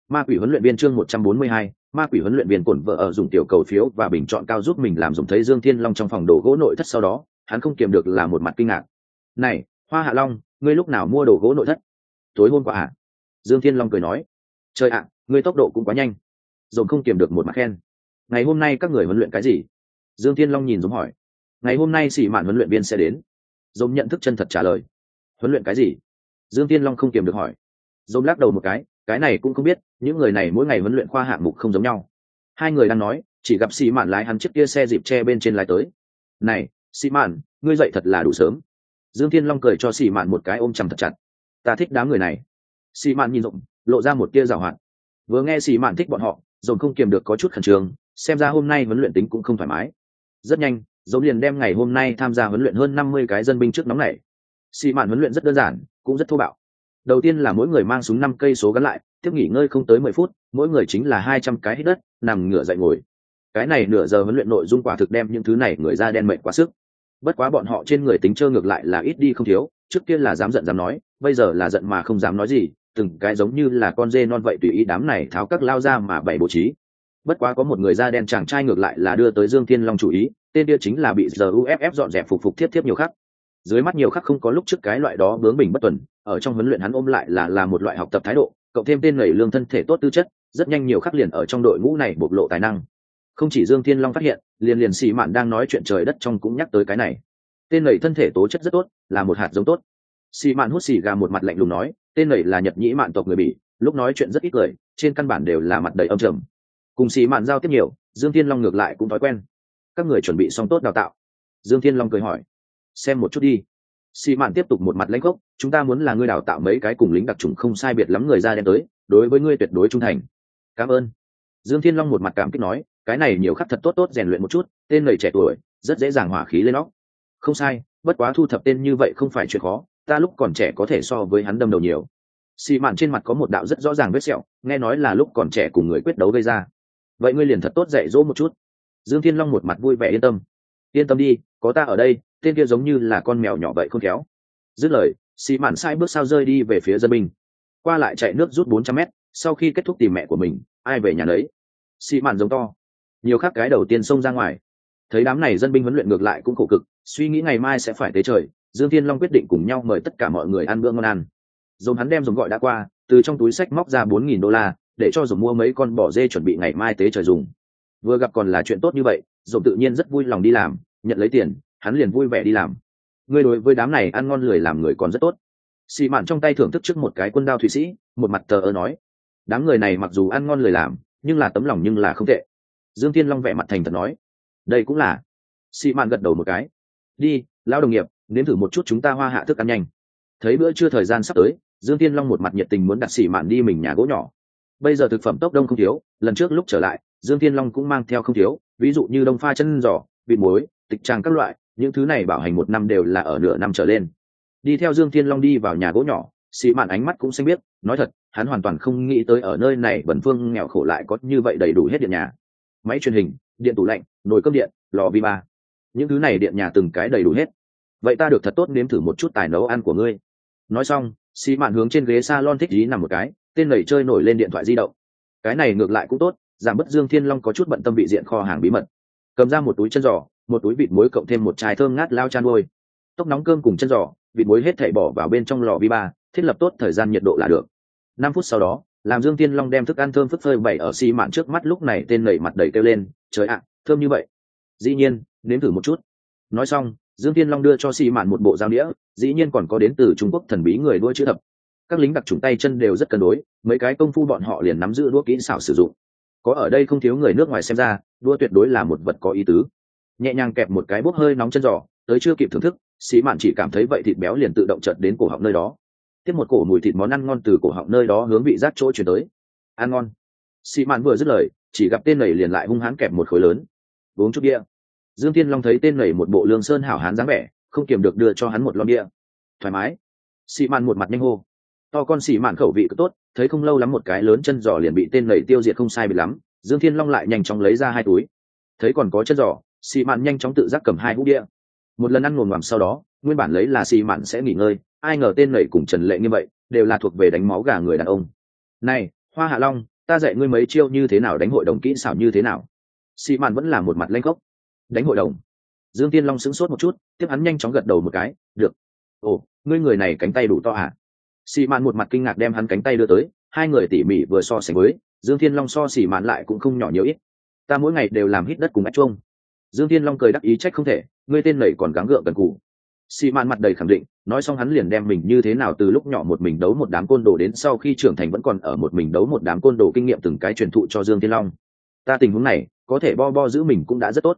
ma quỷ huấn luyện viên chương 142, ma quỷ huấn luyện viên cổn vợ ở dùng tiểu cầu phiếu và bình chọn cao giúp mình làm dùng thấy dương thiên long trong phòng đồ gỗ nội thất sau đó, hắn không kiềm được là một mặt kinh ngạc. Này, hoa hạ long, ngươi lúc nào mua đồ gỗ nội thất? Tối hôm qua à? Dương thiên long cười nói. Trời ạ, ngươi tốc độ cũng quá nhanh. Dồn không kiềm được một mặt khen. Ngày hôm nay các người huấn luyện cái gì? Dương thiên long nhìn giống hỏi. Ngày hôm nay xỉ mạn huấn luyện viên sẽ đến. Dồn nhận thức chân thật trả lời. Huấn luyện cái gì? Dương thiên long không kiềm được hỏi. Dồn lắc đầu một cái cái này cũng không biết, những người này mỗi ngày huấn luyện khoa hạng mục không giống nhau. Hai người đang nói, chỉ gặp xì mạn lái hắn chiếc kia xe dịp tre bên trên lái tới. Này xì mạn, ngươi dậy thật là đủ sớm. Dương thiên long cười cho xì mạn một cái ôm chầm thật chặt. Ta thích đám người này. Xì mạn nhìn rộng, lộ ra một tia giảo hoạt. Vừa nghe xì mạn thích bọn họ dồn không kiềm được có chút khẩn trương, xem ra hôm nay huấn luyện tính cũng không thoải mái. Rất nhanh dồn liền đem ngày hôm nay tham gia huấn luyện hơn năm mươi cái dân binh trước nóng này xì mạn huấn luyện rất đơn giản, cũng rất thô bạo đầu tiên là mỗi người mang súng năm cây số gắn lại, tiếp nghỉ ngơi không tới mười phút, mỗi người chính là hai trăm cái hít đất, nằm ngửa dậy ngồi. Cái này nửa giờ huấn luyện nội dung quả thực đem những thứ này người ra đen mệnh quá sức. Bất quá bọn họ trên người tính trơ ngược lại là ít đi không thiếu, trước kia là dám giận dám nói, bây giờ là giận mà không dám nói gì, từng cái giống như là con dê non vậy tùy ý đám này tháo các lao ra mà bày bố trí. Bất quá có một người da đen chàng trai ngược lại là đưa tới dương thiên long chủ ý, tên kia chính là bị giờ uff dọn dẹp phục phục thiết thiếp nhiều khắc. Dưới mắt nhiều khắc không có lúc trước cái loại đó bướng bình bất tuần ở trong huấn luyện hắn ôm lại là là một loại học tập thái độ, cộng thêm tên nảy lương thân thể tốt tư chất, rất nhanh nhiều khắc liền ở trong đội ngũ này bộc lộ tài năng. Không chỉ dương thiên long phát hiện, liền liền xì mạn đang nói chuyện trời đất trong cũng nhắc tới cái này. Tên nảy thân thể tố chất rất tốt, là một hạt giống tốt. Xì mạn hút xì gà một mặt lạnh lùng nói, tên này là nhật nhĩ mạn tộc người bỉ, lúc nói chuyện rất ít lời, trên căn bản đều là mặt đầy âm trầm. Cùng xì mạn giao tiếp nhiều, dương thiên long ngược lại cũng thói quen. Các người chuẩn bị xong tốt đào tạo. Dương thiên long cười hỏi, xem một chút đi. Xì mạn tiếp tục một mặt lãnh gốc chúng ta muốn là ngươi đào tạo mấy cái cùng lính đặc trùng không sai biệt lắm người ra đen tới, đối với ngươi tuyệt đối trung thành. Cảm ơn. Dương thiên long một mặt cảm kích nói, cái này nhiều khắc thật tốt tốt rèn luyện một chút, tên người trẻ tuổi, rất dễ dàng hỏa khí lên óc. Không sai, bất quá thu thập tên như vậy không phải chuyện khó, ta lúc còn trẻ có thể so với hắn đâm đầu nhiều. Xì mạn trên mặt có một đạo rất rõ ràng vết sẹo, nghe nói là lúc còn trẻ cùng người quyết đấu gây ra. Vậy ngươi liền thật tốt dạy dỗ một chút. Dương thiên long một mặt vui vẻ yên tâm. Yên tâm đi, có ta ở đây, tên kia giống như là con mèo nhỏ vậy không khéo. Dứt lời xì mạn sai bước sao rơi đi về phía dân binh. Qua lại chạy nước rút bốn trăm mét, sau khi kết thúc tìm mẹ của mình, ai về nhà lấy xì mạn giống to. Nhiều khác cái đầu tiên xông ra ngoài. Thấy đám này dân binh huấn luyện ngược lại cũng khổ cực, suy nghĩ ngày mai sẽ phải tới trời, dương thiên long quyết định cùng nhau mời tất cả mọi người ăn bữa ngon ăn. Dồn hắn đem dồn gọi đã qua, từ trong túi sách móc ra bốn nghìn đô la, để cho dồn mua mấy con bò dê chuẩn bị ngày mai tế trời dùng. Vừa gặp còn là chuyện tốt như vậy, dồn tự nhiên rất vui lòng đi làm, nhận lấy tiền, hắn liền vui vẻ đi làm ngươi đối với đám này ăn ngon lười làm người còn rất tốt. Xì mạn trong tay thưởng thức trước một cái quân đao thụy sĩ, một mặt tờ ơ nói, đám người này mặc dù ăn ngon lười làm, nhưng là tấm lòng nhưng là không tệ. Dương tiên long vẽ mặt thành thật nói, đây cũng là. Xì mạn gật đầu một cái, đi lao đồng nghiệp, nếm thử một chút chúng ta hoa hạ thức ăn nhanh. Thấy bữa trưa thời gian sắp tới, dương tiên long một mặt nhiệt tình muốn đặt xì mạn đi mình nhà gỗ nhỏ. Bây giờ thực phẩm tốc đông không thiếu, lần trước lúc trở lại, dương tiên long cũng mang theo không thiếu, ví dụ như đông pha chân giò, vịt muối, tịch tràng các loại những thứ này bảo hành một năm đều là ở nửa năm trở lên. Đi theo dương thiên long đi vào nhà gỗ nhỏ, xị mạn ánh mắt cũng xanh biết nói thật, hắn hoàn toàn không nghĩ tới ở nơi này bẩn phương nghèo khổ lại có như vậy đầy đủ hết điện nhà. Máy truyền hình, điện tủ lạnh, nồi cơm điện, lò vi ba. Những thứ này điện nhà từng cái đầy đủ hết. Vậy ta được thật tốt nếm thử một chút tài nấu ăn của ngươi. Nói xong, xị mạn hướng trên ghế s a lon thích dí nằm một cái, tên lầy chơi nổi lên điện thoại di động. Cái này ngược lại cũng tốt, giảm bớt dương thiên long có chút bận tâm vị diện kho hàng bí mật. Cầm ra một túi chân giò một túi vịt muối cộng thêm một chai thơm ngát lao chan đôi tốc nóng cơm cùng chân giò, vịt muối hết thảy bỏ vào bên trong lò vi ba, thiết lập tốt thời gian nhiệt độ là được. Năm phút sau đó, làm dương tiên long đem thức ăn thơm phức phơi bày ở xi mạn trước mắt lúc này tên nẩy mặt đầy kêu lên, trời ạ, thơm như vậy. Dĩ nhiên, nếm thử một chút. Nói xong, dương tiên long đưa cho xi mạn một bộ dao đĩa dĩ nhiên còn có đến từ trung quốc thần bí người đua chữ thập. Các lính đặc trùng tay chân đều rất cân đối, mấy cái công phu bọn họ liền nắm giữ đua kỹ xảo sử dụng. Có ở đây không thiếu người nước ngoài xem ra, đua tuyệt đối là một vật có ý tứ nhẹ nhàng kẹp một cái bốc hơi nóng chân giò, tới chưa kịp thưởng thức, sĩ mạn chỉ cảm thấy vậy thịt béo liền tự động chợt đến cổ họng nơi đó. Tiếp một cổ mùi thịt món ăn ngon từ cổ họng nơi đó hướng vị giác chỗ chuyển tới. Ăn ngon. Sĩ mạn vừa dứt lời, chỉ gặp tên nầy liền lại hung hãn kẹp một khối lớn. Uống chút bia. Dương tiên long thấy tên nầy một bộ lương sơn hảo hán dáng vẻ, không kiềm được đưa cho hắn một lon bia. Thoải mái. Sĩ mạn một mặt nhanh hô. To con sĩ mạn khẩu vị cứ tốt, thấy không lâu lắm một cái lớn chân giò liền bị tên nầy tiêu diệt không sai bị lắm. Dương thiên long lại nhanh chóng lấy ra hai túi. Thấy còn có chân giò xì mạn nhanh chóng tự giác cầm hai hũ đĩa, một lần ăn ngồn ngoằm sau đó nguyên bản lấy là xì mạn sẽ nghỉ ngơi ai ngờ tên nảy cùng trần lệ như vậy đều là thuộc về đánh máu gà người đàn ông. Này hoa hạ long ta dạy ngươi mấy chiêu như thế nào đánh hội đồng kỹ xảo như thế nào? Xì mạn vẫn là một mặt lanh gốc đánh hội đồng? Dương tiên long sững sốt một chút tiếp hắn nhanh chóng gật đầu một cái được. Ồ ngươi người này cánh tay đủ to à xì mạn một mặt kinh ngạc đem hắn cánh tay đưa tới hai người tỉ mỉ vừa so sánh với dương thiên long so xì mạn lại cũng không nhỏ nhiều ít. Ta mỗi ngày đều làm hít đất cùng ách chuông dương thiên long cười đắc ý trách không thể, ngươi tên này còn gắng gượng cần cù. Xị mạn mặt đầy khẳng định, nói xong hắn liền đem mình như thế nào từ lúc nhỏ một mình đấu một đám côn đồ đến sau khi trưởng thành vẫn còn ở một mình đấu một đám côn đồ kinh nghiệm từng cái truyền thụ cho dương thiên long. Ta tình huống này, có thể bo bo giữ mình cũng đã rất tốt.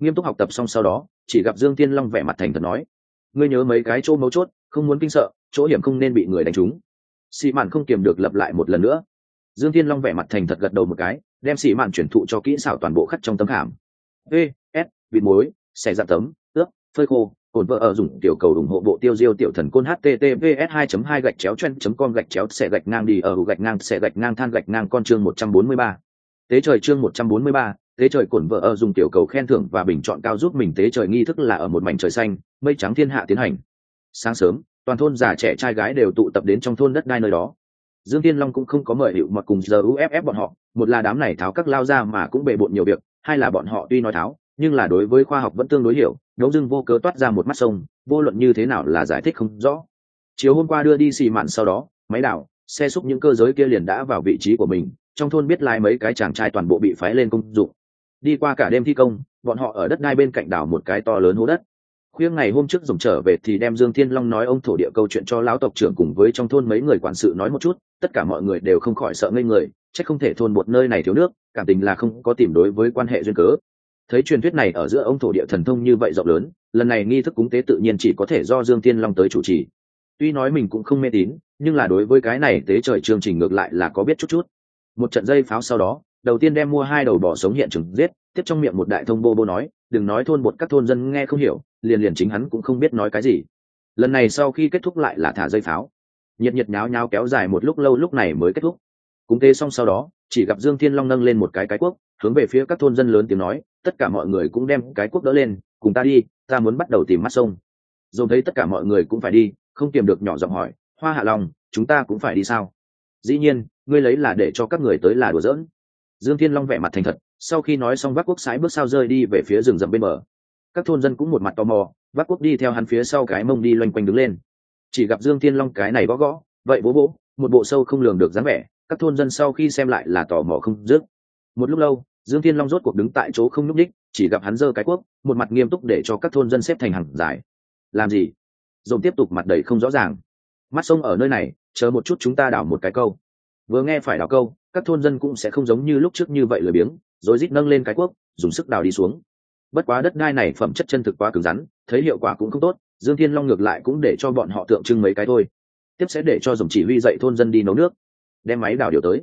Nghiêm túc học tập xong sau đó, chỉ gặp dương thiên long vẻ mặt thành thật nói, ngươi nhớ mấy cái chỗ mấu chốt, không muốn kinh sợ, chỗ hiểm không nên bị người đánh trúng. Xị mạn không kiềm được lập lại một lần nữa. Dương thiên long vẻ mặt thành thật gật đầu một cái, đem xị mạn chuyển thụ cho kỹ xảo toàn bộ khắc trong tấm khảm. Ê vịt muối xẻ dạng tấm ướp phơi khô cồn vợ ở dùng tiểu cầu ủng hộ bộ tiêu diêu tiểu thần côn https 2 2 gạch chéo chen com gạch chéo xẻ gạch ngang đi ở gạch ngang xẻ gạch ngang than gạch ngang con chương 143. tế trời chương 143, tế trời cồn vợ ở dùng tiểu cầu khen thưởng và bình chọn cao giúp mình tế trời nghi thức là ở một mảnh trời xanh mây trắng thiên hạ tiến hành sáng sớm toàn thôn già trẻ trai gái đều tụ tập đến trong thôn đất đai nơi đó dương tiên long cũng không có mời hiệu mật cùng giờ uff bọn họ một là đám này tháo các lao ra mà cũng bề bộn nhiều việc hai là bọn họ tuy nói tháo nhưng là đối với khoa học vẫn tương đối hiểu đống dưng vô cớ toát ra một mắt sông, vô luận như thế nào là giải thích không rõ. Chiều hôm qua đưa đi xì mạn sau đó, máy đảo, xe xúc những cơ giới kia liền đã vào vị trí của mình, trong thôn biết lai mấy cái chàng trai toàn bộ bị phái lên công dụng. Đi qua cả đêm thi công, bọn họ ở đất đai bên cạnh đảo một cái to lớn hố đất. Khuya ngày hôm trước dùng trở về thì đem dương thiên long nói ông thổ địa câu chuyện cho lão tộc trưởng cùng với trong thôn mấy người quản sự nói một chút, tất cả mọi người đều không khỏi sợ ngây người, chắc không thể thôn một nơi này thiếu nước, cảm tình là không có tìm đối với quan hệ duyên cớ thấy truyền thuyết này ở giữa ông thổ địa thần thông như vậy rộng lớn, lần này nghi thức cúng tế tự nhiên chỉ có thể do dương tiên long tới chủ trì. Tuy nói mình cũng không mê tín, nhưng là đối với cái này tế trời chương trình ngược lại là có biết chút chút. Một trận dây pháo sau đó, đầu tiên đem mua hai đầu bò sống hiện trường giết, tiếp trong miệng một đại thông bô bô nói, đừng nói thôn bột các thôn dân nghe không hiểu, liền liền chính hắn cũng không biết nói cái gì. Lần này sau khi kết thúc lại là thả dây pháo. Nhiệt nhiệt nháo nháo kéo dài một lúc lâu lúc này mới kết thúc. Cúng tế xong sau đó chỉ gặp dương thiên long nâng lên một cái cái quốc, hướng về phía các thôn dân lớn tiếng nói tất cả mọi người cũng đem cái quốc đỡ lên cùng ta đi ta muốn bắt đầu tìm mắt sông. Dồn thấy tất cả mọi người cũng phải đi không tìm được nhỏ giọng hỏi hoa hạ lòng chúng ta cũng phải đi sao? Dĩ nhiên ngươi lấy là để cho các người tới là đùa giỡn. Dương thiên long vẻ mặt thành thật sau khi nói xong vác quốc sái bước sao rơi đi về phía rừng rậm bên bờ. Các thôn dân cũng một mặt tò mò vác quốc đi theo hắn phía sau cái mông đi loanh quanh đứng lên. Chỉ gặp dương thiên long cái này gõ gõ vậy bố bố một bộ sâu không lường được dáng vẻ các thôn dân sau khi xem lại là tò mò không dứt. Một lúc lâu, dương thiên long rốt cuộc đứng tại chỗ không nhúc ních chỉ gặp hắn giơ cái cuốc, một mặt nghiêm túc để cho các thôn dân xếp thành hàng dài. Làm gì? Dồn tiếp tục mặt đầy không rõ ràng. Mắt sông ở nơi này, chờ một chút chúng ta đảo một cái câu. Vừa nghe phải đảo câu, các thôn dân cũng sẽ không giống như lúc trước như vậy lười biếng, rồi rít nâng lên cái cuốc, dùng sức đào đi xuống. Bất quá đất đai này phẩm chất chân thực quá cứng rắn, thấy hiệu quả cũng không tốt, dương thiên long ngược lại cũng để cho bọn họ tượng trưng mấy cái thôi. Tiếp sẽ để cho dùng chỉ huy dạy thôn dân đi nấu nước đem máy đào điều tới.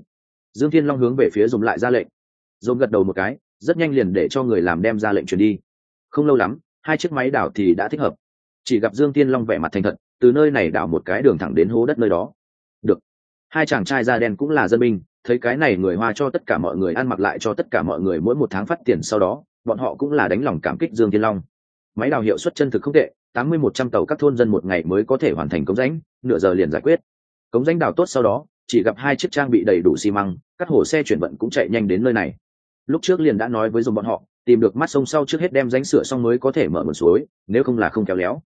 Dương thiên long hướng về phía dùng lại ra lệnh. Dồn gật đầu một cái, rất nhanh liền để cho người làm đem ra lệnh truyền đi. Không lâu lắm, hai chiếc máy đảo thì đã thích hợp. Chỉ gặp dương Thiên long vẻ mặt thành thật, từ nơi này đảo một cái đường thẳng đến hố đất nơi đó. Được. Hai chàng trai da đen cũng là dân binh, thấy cái này người hoa cho tất cả mọi người ăn mặc lại cho tất cả mọi người mỗi một tháng phát tiền sau đó, bọn họ cũng là đánh lòng cảm kích dương Thiên long. Máy đào hiệu suất chân thực không tệ, tám mươi một trăm tàu các thôn dân một ngày mới có thể hoàn thành cống rãnh, nửa giờ liền giải quyết. Cống rãnh đào tốt sau đó chỉ gặp hai chiếc trang bị đầy đủ xi măng, các hồ xe chuyển vận cũng chạy nhanh đến nơi này. Lúc trước liền đã nói với dùng bọn họ, tìm được mắt sông sau trước hết đem ránh sửa xong mới có thể mở một suối, nếu không là không kéo léo.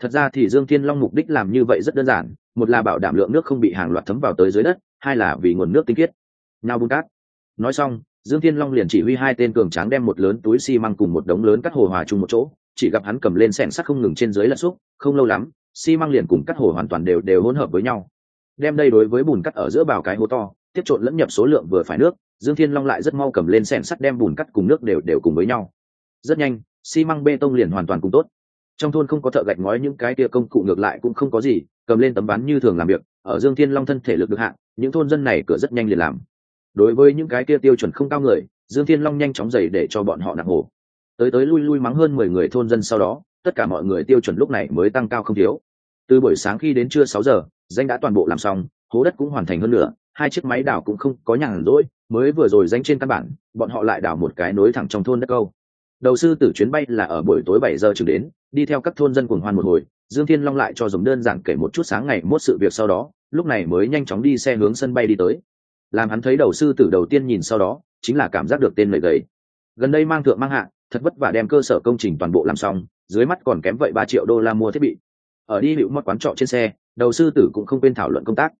Thật ra thì dương thiên long mục đích làm như vậy rất đơn giản, một là bảo đảm lượng nước không bị hàng loạt thấm vào tới dưới đất, hai là vì nguồn nước tinh khiết. Nhau bùn cát. Nói xong, dương thiên long liền chỉ huy hai tên cường tráng đem một lớn túi xi măng cùng một đống lớn cắt hồ hòa chung một chỗ, chỉ gặp hắn cầm lên sẻng sắt không ngừng trên dưới lật xúc, không lâu lắm, xi măng liền cùng cắt hồ hoàn toàn đều đều hỗn hợp với nhau đem đây đối với bùn cắt ở giữa bào cái hố to, tiếp trộn lẫn nhập số lượng vừa phải nước, dương thiên long lại rất mau cầm lên sẻn sắt đem bùn cắt cùng nước đều đều cùng với nhau. Rất nhanh, xi măng bê tông liền hoàn toàn cùng tốt. Trong thôn không có thợ gạch ngói những cái tia công cụ ngược lại cũng không có gì, cầm lên tấm ván như thường làm việc, ở dương thiên long thân thể lực được hạn những thôn dân này cửa rất nhanh liền làm. Đối với những cái tia tiêu chuẩn không cao người, dương thiên long nhanh chóng dày để cho bọn họ nặng hồ tới tới lui lui mắng hơn mười người thôn dân sau đó, tất cả mọi người tiêu chuẩn lúc này mới tăng cao không thiếu. Từ buổi sáng khi đến trưa sáu giờ danh đã toàn bộ làm xong, hố đất cũng hoàn thành hơn nữa hai chiếc máy đảo cũng không có nhàn rỗi, mới vừa rồi danh trên căn bản, bọn họ lại đảo một cái nối thẳng trong thôn đất câu. Đầu sư tử chuyến bay là ở buổi tối bảy giờ chừng đến, đi theo các thôn dân cuồng hoan một hồi, dương thiên long lại cho dùng đơn giản kể một chút sáng ngày mốt sự việc sau đó, lúc này mới nhanh chóng đi xe hướng sân bay đi tới. Làm hắn thấy đầu sư tử đầu tiên nhìn sau đó, chính là cảm giác được tên lời gầy. Gần đây mang thượng mang hạ, thật vất vả đem cơ sở công trình toàn bộ làm xong, dưới mắt còn kém vậy ba triệu đô la mua thiết bị. Ở đi hữu mất quán trọ trên xe đầu sư tử cũng không quên thảo luận công tác.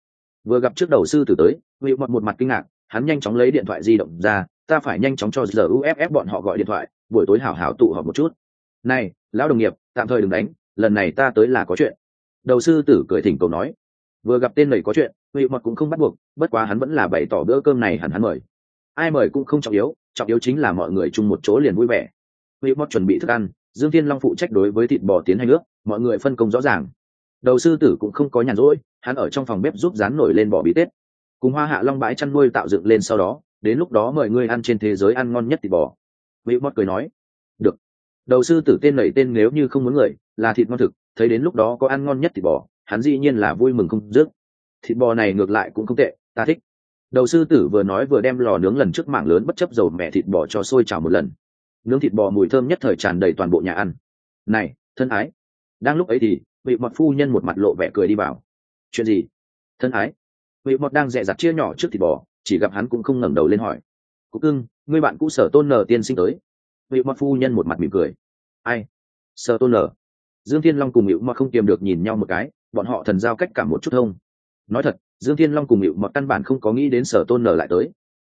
Vừa gặp trước đầu sư tử tới hữu mọt một mặt kinh ngạc, hắn nhanh chóng lấy điện thoại di động ra, ta phải nhanh chóng cho giờ uff bọn họ gọi điện thoại, buổi tối hảo hảo tụ họp một chút. Này, lão đồng nghiệp, tạm thời đừng đánh, lần này ta tới là có chuyện. Đầu sư tử cười thỉnh cầu nói. Vừa gặp tên này có chuyện hữu mọt cũng không bắt buộc, bất quá hắn vẫn là bày tỏ bữa cơm này hẳn hắn mời. Ai mời cũng không trọng yếu trọng yếu chính là mọi người chung một chỗ liền vui vẻ. Hữu mọt chuẩn bị thức ăn, dương thiên long phụ trách đối với thịt bò tiến hành nước mọi người phân công rõ ràng đầu sư tử cũng không có nhàn rỗi, hắn ở trong phòng bếp giúp rán nổi lên bò bí tết. Cùng hoa hạ long bãi chăn nuôi tạo dựng lên sau đó, đến lúc đó mời ngươi ăn trên thế giới ăn ngon nhất thịt bò. Vị mót cười nói, được. Đầu sư tử tên nảy tên nếu như không muốn người, là thịt ngon thực, thấy đến lúc đó có ăn ngon nhất thịt bò, hắn dĩ nhiên là vui mừng không dứt. Thịt bò này ngược lại cũng không tệ, ta thích. Đầu sư tử vừa nói vừa đem lò nướng lần trước mạng lớn bất chấp dầu mẹ thịt bò cho sôi trào một lần. Nướng thịt bò mùi thơm nhất thời tràn đầy toàn bộ nhà ăn. Này, thân ái. Đang lúc ấy thì vị mọt phu nhân một mặt lộ vẻ cười đi vào. Chuyện gì? Thân ái. Vị mọt đang dẹ dặt chia nhỏ trước thịt bò, chỉ gặp hắn cũng không ngẩng đầu lên hỏi. Cúc cưng, người bạn cũ sở tôn nờ tiên sinh tới. Vị mọt phu nhân một mặt mỉm cười. Ai? Sở tôn nờ. Dương thiên long cùng hữu mọt không kiềm được nhìn nhau một cái, bọn họ thần giao cách cả một chút thông. Nói thật, dương thiên long cùng hữu mọt căn bản không có nghĩ đến sở tôn nờ lại tới.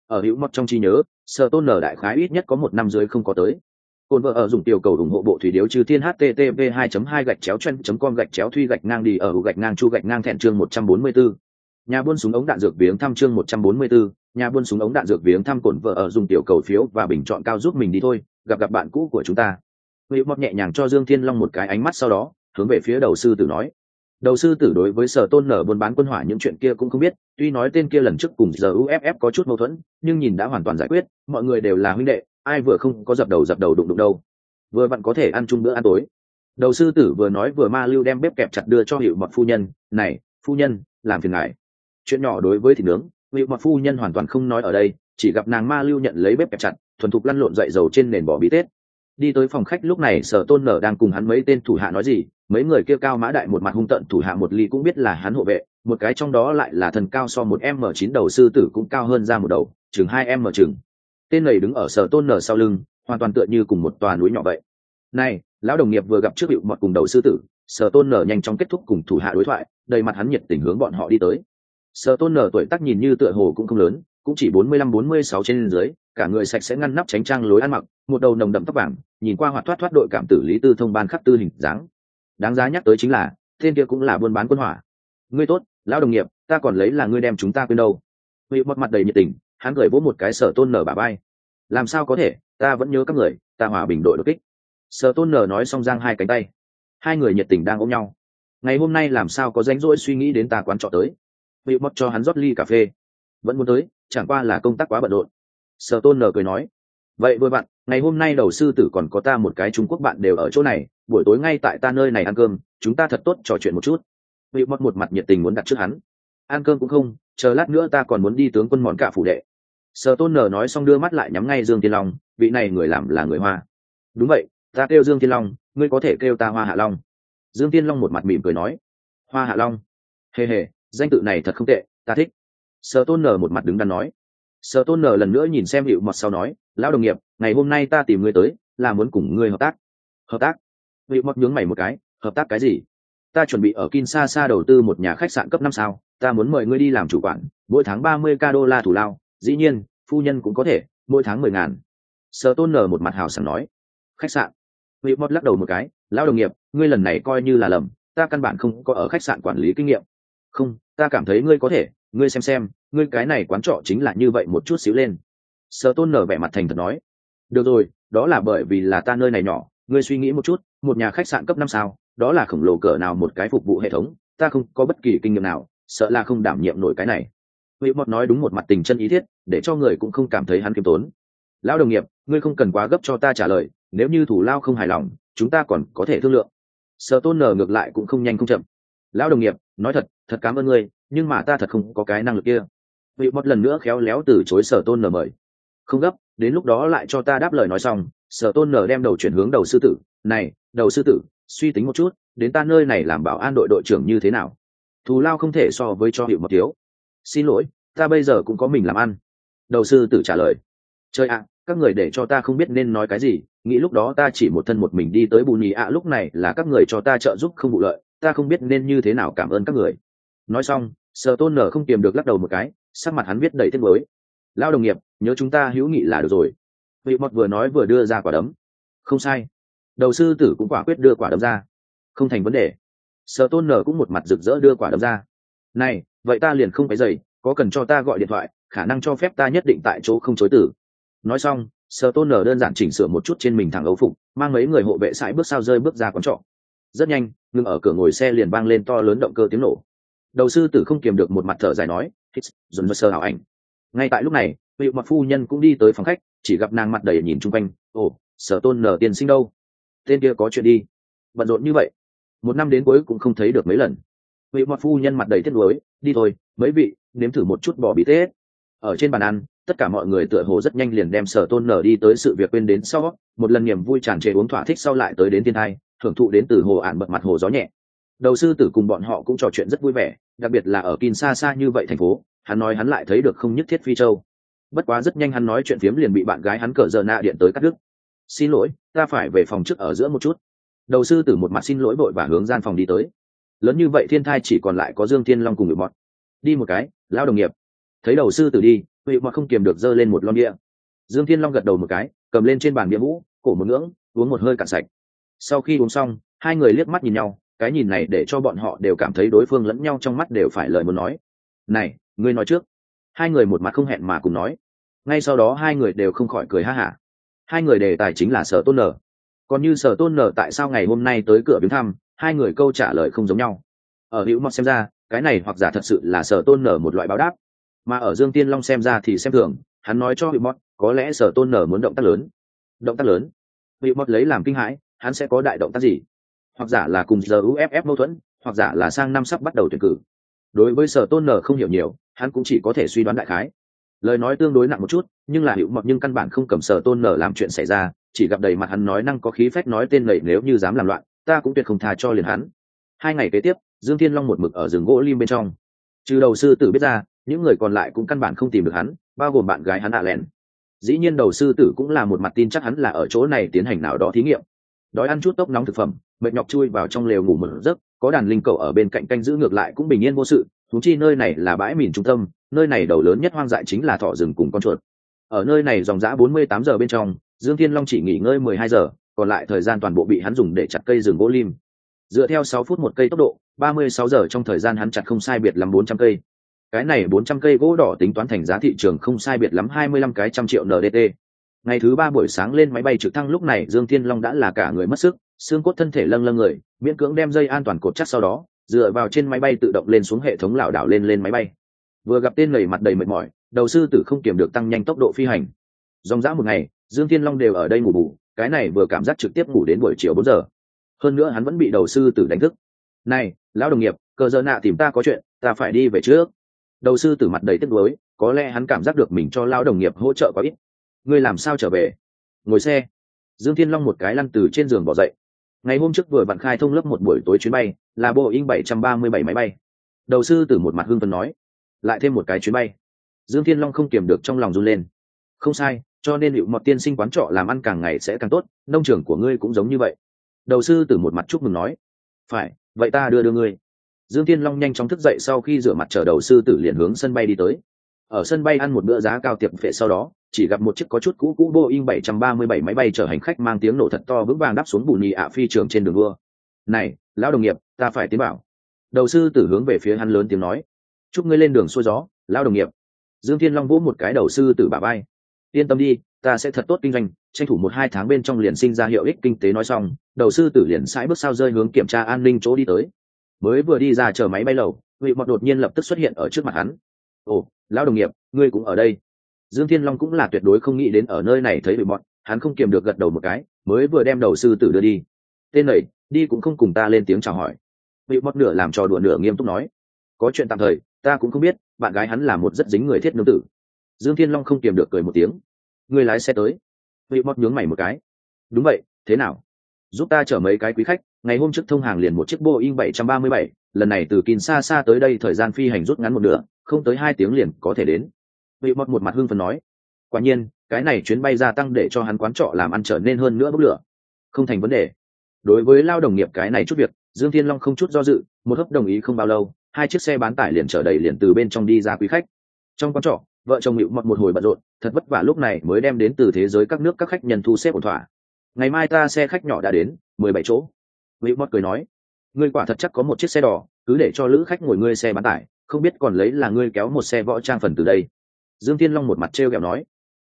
Ở hữu mọt trong trí nhớ, sở tôn nờ đại khái ít nhất có một năm dưới không có tới. Côn vợ ở dùng tiểu cầu ủng hộ bộ thủy điếu trừ thiên http 2 2 gạch chéo chen com gạch chéo thuy gạch ngang đi ở gạch ngang chu gạch ngang thẹn chương 144. Nhà buôn súng ống đạn dược viếng thăm chương 144, nhà buôn súng ống đạn dược viếng thăm cồn vợ ở dùng tiểu cầu phiếu và bình chọn cao giúp mình đi thôi, gặp gặp bạn cũ của chúng ta. Hữu Mộc nhẹ nhàng cho Dương Thiên Long một cái ánh mắt sau đó, hướng về phía đầu sư tử nói. Đầu sư tử đối với sở tôn nở buôn bán quân hỏa những chuyện kia cũng không biết, tuy nói tên kia lần trước cùng giờ UFF có chút mâu thuẫn, nhưng nhìn đã hoàn toàn giải quyết, mọi người đều là huynh đệ, ai vừa không có dập đầu dập đầu đụng đụng đâu. Vừa vặn có thể ăn chung bữa ăn tối. Đầu sư tử vừa nói vừa ma lưu đem bếp kẹp chặt đưa cho hiệu mật phu nhân, này, phu nhân, làm phiền ngài. Chuyện nhỏ đối với thịt nướng hiệu mật phu nhân hoàn toàn không nói ở đây, chỉ gặp nàng ma lưu nhận lấy bếp kẹp chặt, thuần thục lăn lộn dậy dầu trên nền bò bí tết. Đi tới phòng khách lúc này, sở tôn nở đang cùng hắn mấy tên thủ hạ nói gì, mấy người kia cao mã đại một mặt hung tận thủ hạ một ly cũng biết là hắn hộ vệ, một cái trong đó lại là thần cao so một m chín đầu sư tử cũng cao hơn ra một đầu, chừng hai m chừng tên này đứng ở sở tôn nở sau lưng, hoàn toàn tựa như cùng một tòa núi nhỏ vậy. Này, lão đồng nghiệp vừa gặp trước hiệu mọt cùng đầu sư tử, sở tôn nở nhanh chóng kết thúc cùng thủ hạ đối thoại, đầy mặt hắn nhiệt tình hướng bọn họ đi tới. Sở tôn nở tuổi tác nhìn như tựa hồ cũng không lớn, cũng chỉ bốn mươi lăm, bốn mươi sáu trên dưới, cả người sạch sẽ ngăn nắp tránh trang lối ăn mặc, một đầu nồng đậm tóc vàng, nhìn qua hoạt thoát thoát đội cảm tử lý tư thông ban khắc tư hình dáng. Đáng giá nhắc tới chính là, tên kia cũng là buôn bán quân hỏa. Ngươi tốt, lão đồng nghiệp, ta còn lấy là ngươi đem chúng ta quên đâu. Vị một mặt đầy nhiệt tình hắn gửi vỗ một cái sở tôn nở bà bay làm sao có thể? Ta vẫn nhớ các người, ta hòa bình đội đột kích. Sở tôn nở nói xong giang hai cánh tay. Hai người nhiệt tình đang ôm nhau. Ngày hôm nay làm sao có rảnh rỗi suy nghĩ đến ta quán trọ tới? Vị mất cho hắn rót ly cà phê. Vẫn muốn tới, chẳng qua là công tác quá bận rộn. Sở tôn nở cười nói. Vậy vừa bạn, ngày hôm nay đầu sư tử còn có ta một cái trung quốc bạn đều ở chỗ này, buổi tối ngay tại ta nơi này ăn cơm, chúng ta thật tốt trò chuyện một chút. Vị mất một mặt nhiệt tình muốn đặt trước hắn. Ăn cơm cũng không, chờ lát nữa ta còn muốn đi tướng quân món cả phủ đệ sở tôn nở nói xong đưa mắt lại nhắm ngay dương tiên long vị này người làm là người hoa. Đúng vậy ta kêu dương tiên long ngươi có thể kêu ta hoa hạ long. Dương tiên long một mặt mỉm cười nói. Hoa hạ long. Hề hề danh tự này thật không tệ ta thích. Sở tôn nở một mặt đứng đắn nói. Sở tôn nở lần nữa nhìn xem hiệu mặt sau nói lão đồng nghiệp ngày hôm nay ta tìm ngươi tới là muốn cùng ngươi hợp tác. Hợp tác? Hiệu mặt nhướng mày một cái hợp tác cái gì? Ta chuẩn bị ở Kinshasa đầu tư một nhà khách sạn cấp năm sao, ta muốn mời ngươi đi làm chủ quản, mỗi tháng ba mươi ca đô la thủ lao, dĩ nhiên, phu nhân cũng có thể, mỗi tháng mười ngàn. Sở Tôn nở một mặt hào sảng nói, khách sạn. Vị Mọt lắc đầu một cái, lão đồng nghiệp, ngươi lần này coi như là lầm, ta căn bản không có ở khách sạn quản lý kinh nghiệm. Không, ta cảm thấy ngươi có thể, ngươi xem xem, ngươi cái này quán trọ chính là như vậy một chút xíu lên. Sở Tôn nở vẻ mặt thành thật nói, được rồi, đó là bởi vì là ta nơi này nhỏ, ngươi suy nghĩ một chút, một nhà khách sạn cấp năm sao, đó là khổng lồ cỡ nào một cái phục vụ hệ thống ta không có bất kỳ kinh nghiệm nào sợ là không đảm nhiệm nổi cái này vị mọt nói đúng một mặt tình chân ý thiết, để cho người cũng không cảm thấy hắn kiêm tốn. Lão đồng nghiệp, ngươi không cần quá gấp cho ta trả lời, nếu như thủ lao không hài lòng, chúng ta còn có thể thương lượng. Sở tôn nở ngược lại cũng không nhanh không chậm. Lão đồng nghiệp, nói thật thật cảm ơn ngươi, nhưng mà ta thật không có cái năng lực kia. Vị Mọt lần nữa khéo léo từ chối sở tôn nở mời. Không gấp, đến lúc đó lại cho ta đáp lời nói xong. Sở tôn nở đem đầu chuyển hướng đầu sư tử. Này, đầu sư tử, suy tính một chút, đến ta nơi này làm bảo an đội đội trưởng như thế nào? Thù lao không thể so với cho hiệu một thiếu xin lỗi, ta bây giờ cũng có mình làm ăn. Đầu sư tử trả lời chơi ạ, các người để cho ta không biết nên nói cái gì, nghĩ lúc đó ta chỉ một thân một mình đi tới bù nhì ạ, lúc này là các người cho ta trợ giúp không vụ lợi, ta không biết nên như thế nào cảm ơn các người. Nói xong sợ tôn nở không tìm được lắc đầu một cái, sắc mặt hắn viết đầy tiếc mới lao đồng nghiệp, nhớ chúng ta hữu nghị là được rồi. Vị mọt vừa nói vừa đưa ra quả đấm. Không sai. Đầu sư tử cũng quả quyết đưa quả đấm ra. Không thành vấn đề. Sợ tôn nở cũng một mặt rực rỡ đưa quả đấm ra này, vậy ta liền không phải dậy có cần cho ta gọi điện thoại, khả năng cho phép ta nhất định tại chỗ không chối tử nói xong sợ tôn nở đơn giản chỉnh sửa một chút trên mình thẳng ấu phục, mang mấy người hộ vệ sải bước sao rơi bước ra quán trọ. Rất nhanh, ngừng ở cửa ngồi xe liền vang lên to lớn động cơ tiếng nổ. Đầu sư tử không kiềm được một mặt thở dài nói, hít, dồn sơ hảo ảnh. Ngay tại lúc này vị mặt phu nhân cũng đi tới phòng khách, chỉ gặp nàng mặt đầy nhìn chung quanh, ồ, sở tôn nở tiền sinh đâu? Tên kia có chuyện đi. Bận rộn như vậy, một năm đến cuối cũng không thấy được mấy lần vị mọt phu nhân mặt đầy tiếc nuối, đi thôi, mấy vị, nếm thử một chút bò bí tết. Ở trên bàn ăn, tất cả mọi người tựa hồ rất nhanh liền đem sở tôn nở đi tới sự việc quên đến sau, một lần niềm vui tràn trề uống thỏa thích sau lại tới đến thiên thai, thưởng thụ đến từ hồ ản bật mặt hồ gió nhẹ. Đầu sư tử cùng bọn họ cũng trò chuyện rất vui vẻ, đặc biệt là ở kin xa xa như vậy thành phố, hắn nói hắn lại thấy được không nhất thiết phi châu. Bất quá rất nhanh hắn nói chuyện phiếm liền bị bạn gái hắn cờ giờ nạ điện tới cắt đứt. Xin lỗi, ta phải về phòng trước ở giữa một chút. Đầu sư tử một mặt xin lỗi vội và hướng gian phòng đi tới lớn như vậy thiên thai chỉ còn lại có dương thiên long cùng người bọn đi một cái lao đồng nghiệp. Thấy đầu sư tử đi huệ mọt không kiềm được giơ lên một lon bia. Dương thiên long gật đầu một cái, cầm lên trên bàn bia mũ, cổ một ngưỡng, uống một hơi cạn sạch. Sau khi uống xong, hai người liếc mắt nhìn nhau, cái nhìn này để cho bọn họ đều cảm thấy đối phương lẫn nhau trong mắt đều phải lời muốn nói. Này, ngươi nói trước. Hai người một mặt không hẹn mà cùng nói. Ngay sau đó hai người đều không khỏi cười ha hả. Hai người đề tài chính là sở tôn nở còn như sở tôn nở tại sao ngày hôm nay tới cửa viếng thăm hai người câu trả lời không giống nhau. Ở hữu mọt xem ra, cái này hoặc giả thật sự là sở tôn nở một loại báo đáp. Mà ở dương tiên long xem ra thì xem thường, hắn nói cho hữu mọt có lẽ sở tôn nở muốn động tác lớn. Động tác lớn? Hữu mọt lấy làm kinh hãi, hắn sẽ có đại động tác gì? Hoặc giả là cùng giờ uff mâu thuẫn, hoặc giả là sang năm sắp bắt đầu tuyển cử. Đối với sở tôn nở không hiểu nhiều, hắn cũng chỉ có thể suy đoán đại khái. Lời nói tương đối nặng một chút, nhưng là hữu mọt nhưng căn bản không cầm sở tôn nở làm chuyện xảy ra, chỉ gặp đầy mặt hắn nói năng có khí phách nói tên lầy nếu như dám làm loạn ta cũng tuyệt không tha cho liền hắn. Hai ngày kế tiếp, dương thiên long một mực ở rừng gỗ lim bên trong. Trừ đầu sư tử biết ra, những người còn lại cũng căn bản không tìm được hắn, bao gồm bạn gái hắn hạ lẹn. Dĩ nhiên đầu sư tử cũng là một mặt tin chắc hắn là ở chỗ này tiến hành nào đó thí nghiệm. Đói ăn chút tốc nóng thực phẩm, mệt nhọc chui vào trong lều ngủ một giấc, có đàn linh cầu ở bên cạnh canh giữ ngược lại cũng bình yên vô sự, thú chi nơi này là bãi mìn trung tâm, nơi này đầu lớn nhất hoang dại chính là thỏ rừng cùng con chuột. Ở nơi này dòng dã 48 giờ bên trong, dương thiên long chỉ nghỉ ngơi 12 giờ còn lại thời gian toàn bộ bị hắn dùng để chặt cây rừng gỗ lim. Dựa theo 6 phút một cây tốc độ 36 giờ trong thời gian hắn chặt không sai biệt lắm 400 cây. Cái này 400 cây gỗ đỏ tính toán thành giá thị trường không sai biệt lắm 25 cái trăm triệu ndt ngày thứ ba buổi sáng lên máy bay trực thăng lúc này, dương thiên long đã là cả người mất sức, xương cốt thân thể lâng lâng người, miễn cưỡng đem dây an toàn cột chắc sau đó, dựa vào trên máy bay tự động lên xuống hệ thống lảo đảo lên lên máy bay. Vừa gặp tên lầy mặt đầy mệt mỏi, đầu sư tử không kiểm được tăng nhanh tốc độ phi hành. Dòng dã một ngày, dương thiên long đều ở đây ngủ bù cái này vừa cảm giác trực tiếp ngủ đến buổi chiều bốn giờ. Hơn nữa hắn vẫn bị đầu sư tử đánh thức. Này, lão đồng nghiệp, cờ giờ nạ tìm ta có chuyện, ta phải đi về trước. Đầu sư tử mặt đầy tiếc nuối, có lẽ hắn cảm giác được mình cho lão đồng nghiệp hỗ trợ quá ít. Ngươi làm sao trở về? Ngồi xe. Dương thiên long một cái lăn từ trên giường bỏ dậy. Ngày hôm trước vừa bạn khai thông lớp một buổi tối chuyến bay, là boeing 737 máy bay. Đầu sư tử một mặt hưng phấn nói, lại thêm một cái chuyến bay. Dương thiên long không kiềm được trong lòng run lên. Không sai cho nên liệu mọt tiên sinh quán trọ làm ăn càng ngày sẽ càng tốt, nông trường của ngươi cũng giống như vậy. Đầu sư tử một mặt chúc mừng nói. Phải, vậy ta đưa đưa ngươi. Dương thiên long nhanh chóng thức dậy sau khi rửa mặt chờ đầu sư tử liền hướng sân bay đi tới. Ở sân bay ăn một bữa giá cao tiệp phệ sau đó, chỉ gặp một chiếc có chút cũ cũ boeing 737 máy bay chở hành khách mang tiếng nổ thật to vững vàng đáp xuống bù nhì ạ phi trường trên đường đua. Này, lão đồng nghiệp, ta phải tiến bảo. Đầu sư tử hướng về phía hắn lớn tiếng nói. Chúc ngươi lên đường xuôi gió, lão đồng nghiệp. Dương thiên long vỗ một cái đầu sư tử bà bay yên tâm đi, ta sẽ thật tốt kinh doanh, tranh thủ một hai tháng bên trong liền sinh ra hiệu ích kinh tế nói xong, đầu sư tử liền sãi bước sao rơi hướng kiểm tra an ninh chỗ đi tới. Mới vừa đi ra chờ máy bay lầu, vị mọt đột nhiên lập tức xuất hiện ở trước mặt hắn. Ồ, lão đồng nghiệp, ngươi cũng ở đây. Dương thiên long cũng là tuyệt đối không nghĩ đến ở nơi này thấy vị mọt, hắn không kiềm được gật đầu một cái, mới vừa đem đầu sư tử đưa đi. Tên này, đi cũng không cùng ta lên tiếng chào hỏi. Vị mọt nửa làm trò đùa nửa nghiêm túc nói, có chuyện tạm thời, ta cũng không biết, bạn gái hắn là một rất dính người thiết nương tử dương thiên long không kiềm được cười một tiếng. Người lái xe tới. Vị mót nhướng mày một cái. Đúng vậy thế nào? Giúp ta chở mấy cái quý khách ngày hôm trước thông hàng liền một chiếc boeing 737, lần này từ kinshasa tới đây thời gian phi hành rút ngắn một nửa không tới hai tiếng liền có thể đến. Vị mót một mặt hưng phần nói. Quả nhiên cái này chuyến bay gia tăng để cho hắn quán trọ làm ăn trở nên hơn nữa bốc lửa. Không thành vấn đề. Đối với lao đồng nghiệp cái này chút việc dương thiên long không chút do dự một hấp đồng ý không bao lâu hai chiếc xe bán tải liền chở đầy liền từ bên trong đi ra quý khách. Trong quán trọ vợ chồng mịu mọt một hồi bận rộn, thật vất vả lúc này mới đem đến từ thế giới các nước các khách nhân thu xếp ổn thỏa. Ngày mai ta xe khách nhỏ đã đến, mười bảy chỗ. Mịu mọt cười nói, ngươi quả thật chắc có một chiếc xe đỏ, cứ để cho lữ khách ngồi ngươi xe bán tải, không biết còn lấy là ngươi kéo một xe võ trang phần từ đây. Dương tiên long một mặt t r kẹo nói,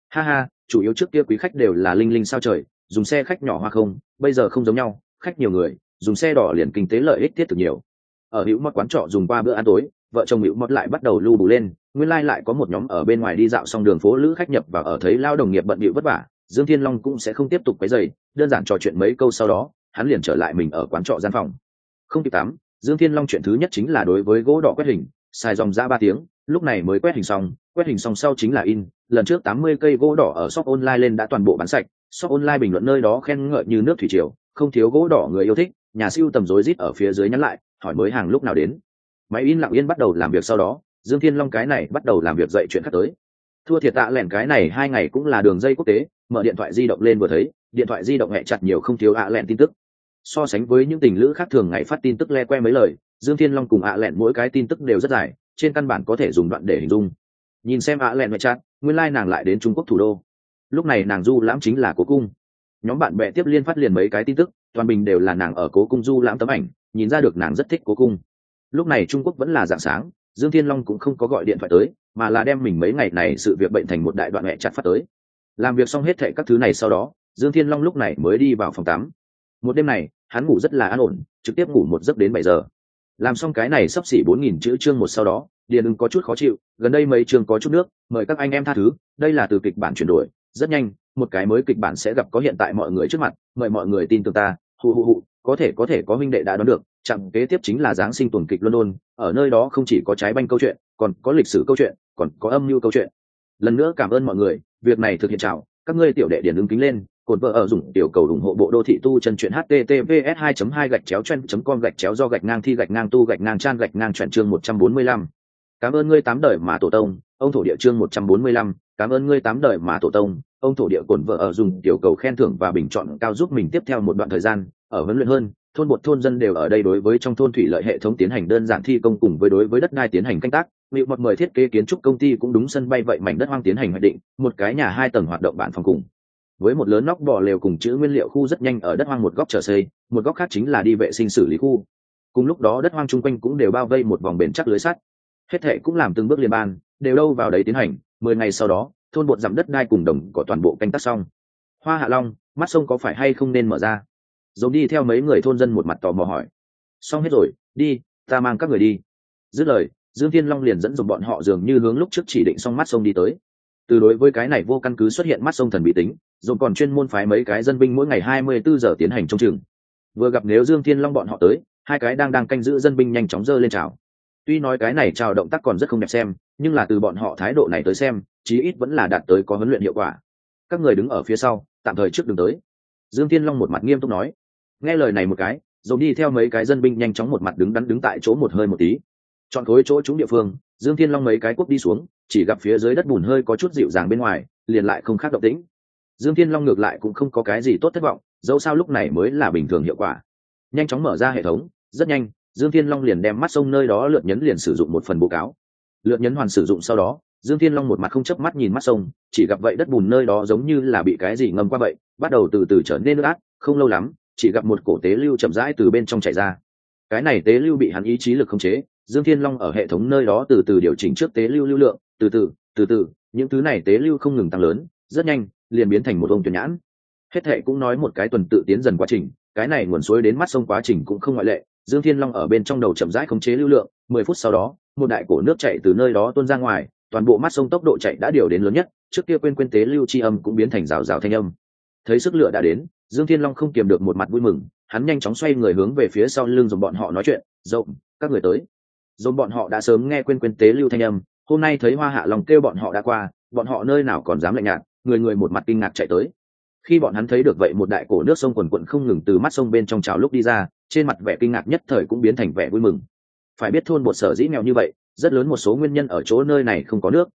ha ha, chủ yếu trước kia quý khách đều là linh linh sao trời, dùng xe khách nhỏ hoa không, bây giờ không giống nhau, khách nhiều người, dùng xe đỏ liền kinh tế lợi ích thiết thực nhiều. Ở hữu mọt quán trọ dùng qua bữa ăn tối, vợ chồng hữu mọt lại bắt đầu lưu bù lên nguyên lai lại có một nhóm ở bên ngoài đi dạo xong đường phố lữ khách nhập và ở thấy lao đồng nghiệp bận bịu vất vả, dương thiên long cũng sẽ không tiếp tục quấy dày đơn giản trò chuyện mấy câu sau đó, hắn liền trở lại mình ở quán trọ gian phòng. Không kịp tắm, dương thiên long chuyện thứ nhất chính là đối với gỗ đỏ quét hình, xài dòng ra ba tiếng, lúc này mới quét hình xong, quét hình xong sau chính là in, lần trước tám mươi cây gỗ đỏ ở shop online lên đã toàn bộ bán sạch, shop online bình luận nơi đó khen ngợi như nước thủy triều, không thiếu gỗ đỏ người yêu thích, nhà siêu tầm rối rít ở phía dưới nhắn lại, hỏi mới hàng lúc nào đến. Máy in lặng yên bắt đầu làm việc sau đó dương thiên long cái này bắt đầu làm việc dậy chuyện khác tới. Thua thiệt tạ lẻn cái này hai ngày cũng là đường dây quốc tế, mở điện thoại di động lên vừa thấy, điện thoại di động hẹ chặt nhiều không thiếu ạ à lẹn tin tức. So sánh với những tình lữ khác thường ngày phát tin tức le que mấy lời, dương thiên long cùng ạ à lẹn mỗi cái tin tức đều rất dài, trên căn bản có thể dùng đoạn để hình dung. Nhìn xem ạ à lẹn mẹ chặt, nguyên lai、like、nàng lại đến trung quốc thủ đô. Lúc này nàng du lãm chính là cố cung. Nhóm bạn bè tiếp liên phát liền mấy cái tin tức, toàn bình đều là nàng ở cố cung du lãm tấm ảnh, nhìn ra được nàng rất thích cố cung. Lúc này trung quốc vẫn là dạng sáng dương thiên long cũng không có gọi điện thoại tới, mà là đem mình mấy ngày này sự việc bệnh thành một đại đoạn mẹ chặt phát tới. Làm việc xong hết thệ các thứ này sau đó, dương thiên long lúc này mới đi vào phòng tắm. Một đêm này, hắn ngủ rất là an ổn, trực tiếp ngủ một giấc đến bảy giờ. Làm xong cái này sắp xỉ bốn nghìn chữ chương một sau đó, điền ưng có chút khó chịu, gần đây mấy chương có chút nước, mời các anh em tha thứ, đây là từ kịch bản chuyển đổi, rất nhanh, một cái mới kịch bản sẽ gặp có hiện tại mọi người trước mặt, mời mọi người tin tưởng ta hụ hụ hụ có thể có thể có huynh đệ đã đoán được chặng kế tiếp chính là giáng sinh tuần kịch london ở nơi đó không chỉ có trái banh câu chuyện còn có lịch sử câu chuyện còn có âm mưu câu chuyện. Lần nữa cảm ơn mọi người việc này thực hiện chào. Các ngươi tiểu đệ điển ứng kính lên cột vợ ở dùng tiểu cầu ủng hộ bộ đô thị tu chân truyện https 2 2 gạch chéo chen com gạch chéo do gạch ngang thi gạch ngang tu gạch ngang chan gạch ngang chuyện chương 145. cảm ơn ngươi tám đời mà tổ tông ông thổ địa chương 145, cảm ơn ngươi tám đời mà tổ tông ông thổ địa cột vợ ở dùng tiểu cầu khen thưởng và bình chọn cao giúp mình tiếp theo một đoạn thời gian ở huấn luyện hơn, thôn một thôn dân đều ở đây đối với trong thôn thủy lợi hệ thống tiến hành đơn giản thi công cùng với đối với đất đai tiến hành canh tác. Mịu một mời thiết kế kiến trúc công ty cũng đúng sân bay vậy mảnh đất hoang tiến hành hoạch định, một cái nhà hai tầng hoạt động bản phòng cùng. Với một lớn nóc bò lều cùng chữ nguyên liệu khu rất nhanh ở đất hoang một góc chờ xây, một góc khác chính là đi vệ sinh xử lý khu. Cùng lúc đó đất hoang chung quanh cũng đều bao vây một vòng bền chắc lưới sắt. Hết thệ cũng làm từng bước liên ban, đều đâu vào đấy tiến hành, mười ngày sau đó, thôn bột giảm đất đai cùng đồng có toàn bộ canh tác xong. Hoa hạ long, mắt sông có phải hay không nên mở ra? Dồn đi theo mấy người thôn dân một mặt tò mò hỏi. Xong hết rồi, đi, ta mang các người đi. Dứt lời, dương thiên long liền dẫn dùng bọn họ dường như hướng lúc trước chỉ định xong mắt sông đi tới. Từ đối với cái này vô căn cứ xuất hiện mắt sông thần bị tính dùng còn chuyên môn phái mấy cái dân binh mỗi ngày hai mươi bốn giờ tiến hành trông chừng. Vừa gặp nếu dương thiên long bọn họ tới, hai cái đang đang canh giữ dân binh nhanh chóng dơ lên chào. Tuy nói cái này chào động tác còn rất không đẹp xem, nhưng là từ bọn họ thái độ này tới xem, chí ít vẫn là đạt tới có huấn luyện hiệu quả. Các người đứng ở phía sau, tạm thời trước đường tới dương thiên long một mặt nghiêm túc nói. Nghe lời này một cái dồn đi theo mấy cái dân binh nhanh chóng một mặt đứng đắn đứng tại chỗ một hơi một tí. Chọn khối chỗ trúng địa phương, dương thiên long mấy cái cuốc đi xuống, chỉ gặp phía dưới đất bùn hơi có chút dịu dàng bên ngoài, liền lại không khác động tĩnh. Dương thiên long ngược lại cũng không có cái gì tốt thất vọng, dẫu sao lúc này mới là bình thường hiệu quả. Nhanh chóng mở ra hệ thống, rất nhanh, dương thiên long liền đem mắt sông nơi đó lượt nhấn liền sử dụng một phần bố cáo. Lượt nhấn hoàn sử dụng sau đó dương thiên long một mặt không chớp mắt nhìn mắt sông, chỉ gặp vậy đất bùn nơi đó giống như là bị cái gì ngâm qua vậy, bắt đầu từ từ trở nên nước át, không lâu lắm, chỉ gặp một cổ tế lưu chậm rãi từ bên trong chảy ra. Cái này tế lưu bị hắn ý chí lực khống chế, dương thiên long ở hệ thống nơi đó từ từ điều chỉnh trước tế lưu lưu lượng, từ từ từ từ, những thứ này tế lưu không ngừng tăng lớn, rất nhanh, liền biến thành một ông tuyển nhãn. Hết thệ cũng nói một cái tuần tự tiến dần quá trình, cái này nguồn suối đến mắt sông quá trình cũng không ngoại lệ, dương thiên long ở bên trong đầu chậm rãi khống chế lưu lượng, mười phút sau đó, một đại cổ nước chạy từ nơi đó tuôn ra ngoài toàn bộ mắt sông tốc độ chạy đã điều đến lớn nhất, trước kia quên quên tế lưu chi âm cũng biến thành rào rào thanh âm. Thấy sức lựa đã đến, dương thiên long không kiềm được một mặt vui mừng, hắn nhanh chóng xoay người hướng về phía sau lưng dùng bọn họ nói chuyện, rộng, các người tới. Dồn bọn họ đã sớm nghe quên quên tế lưu thanh âm, hôm nay thấy hoa hạ lòng kêu bọn họ đã qua, bọn họ nơi nào còn dám lạnh nhạt, người người một mặt kinh ngạc chạy tới. Khi bọn hắn thấy được vậy một đại cổ nước sông quần quận không ngừng từ mắt sông bên trong trào lúc đi ra, trên mặt vẻ kinh ngạc nhất thời cũng biến thành vẻ vui mừng. Phải biết thôn bột sở dĩ nghèo như vậy rất lớn một số nguyên nhân ở chỗ nơi này không có nước.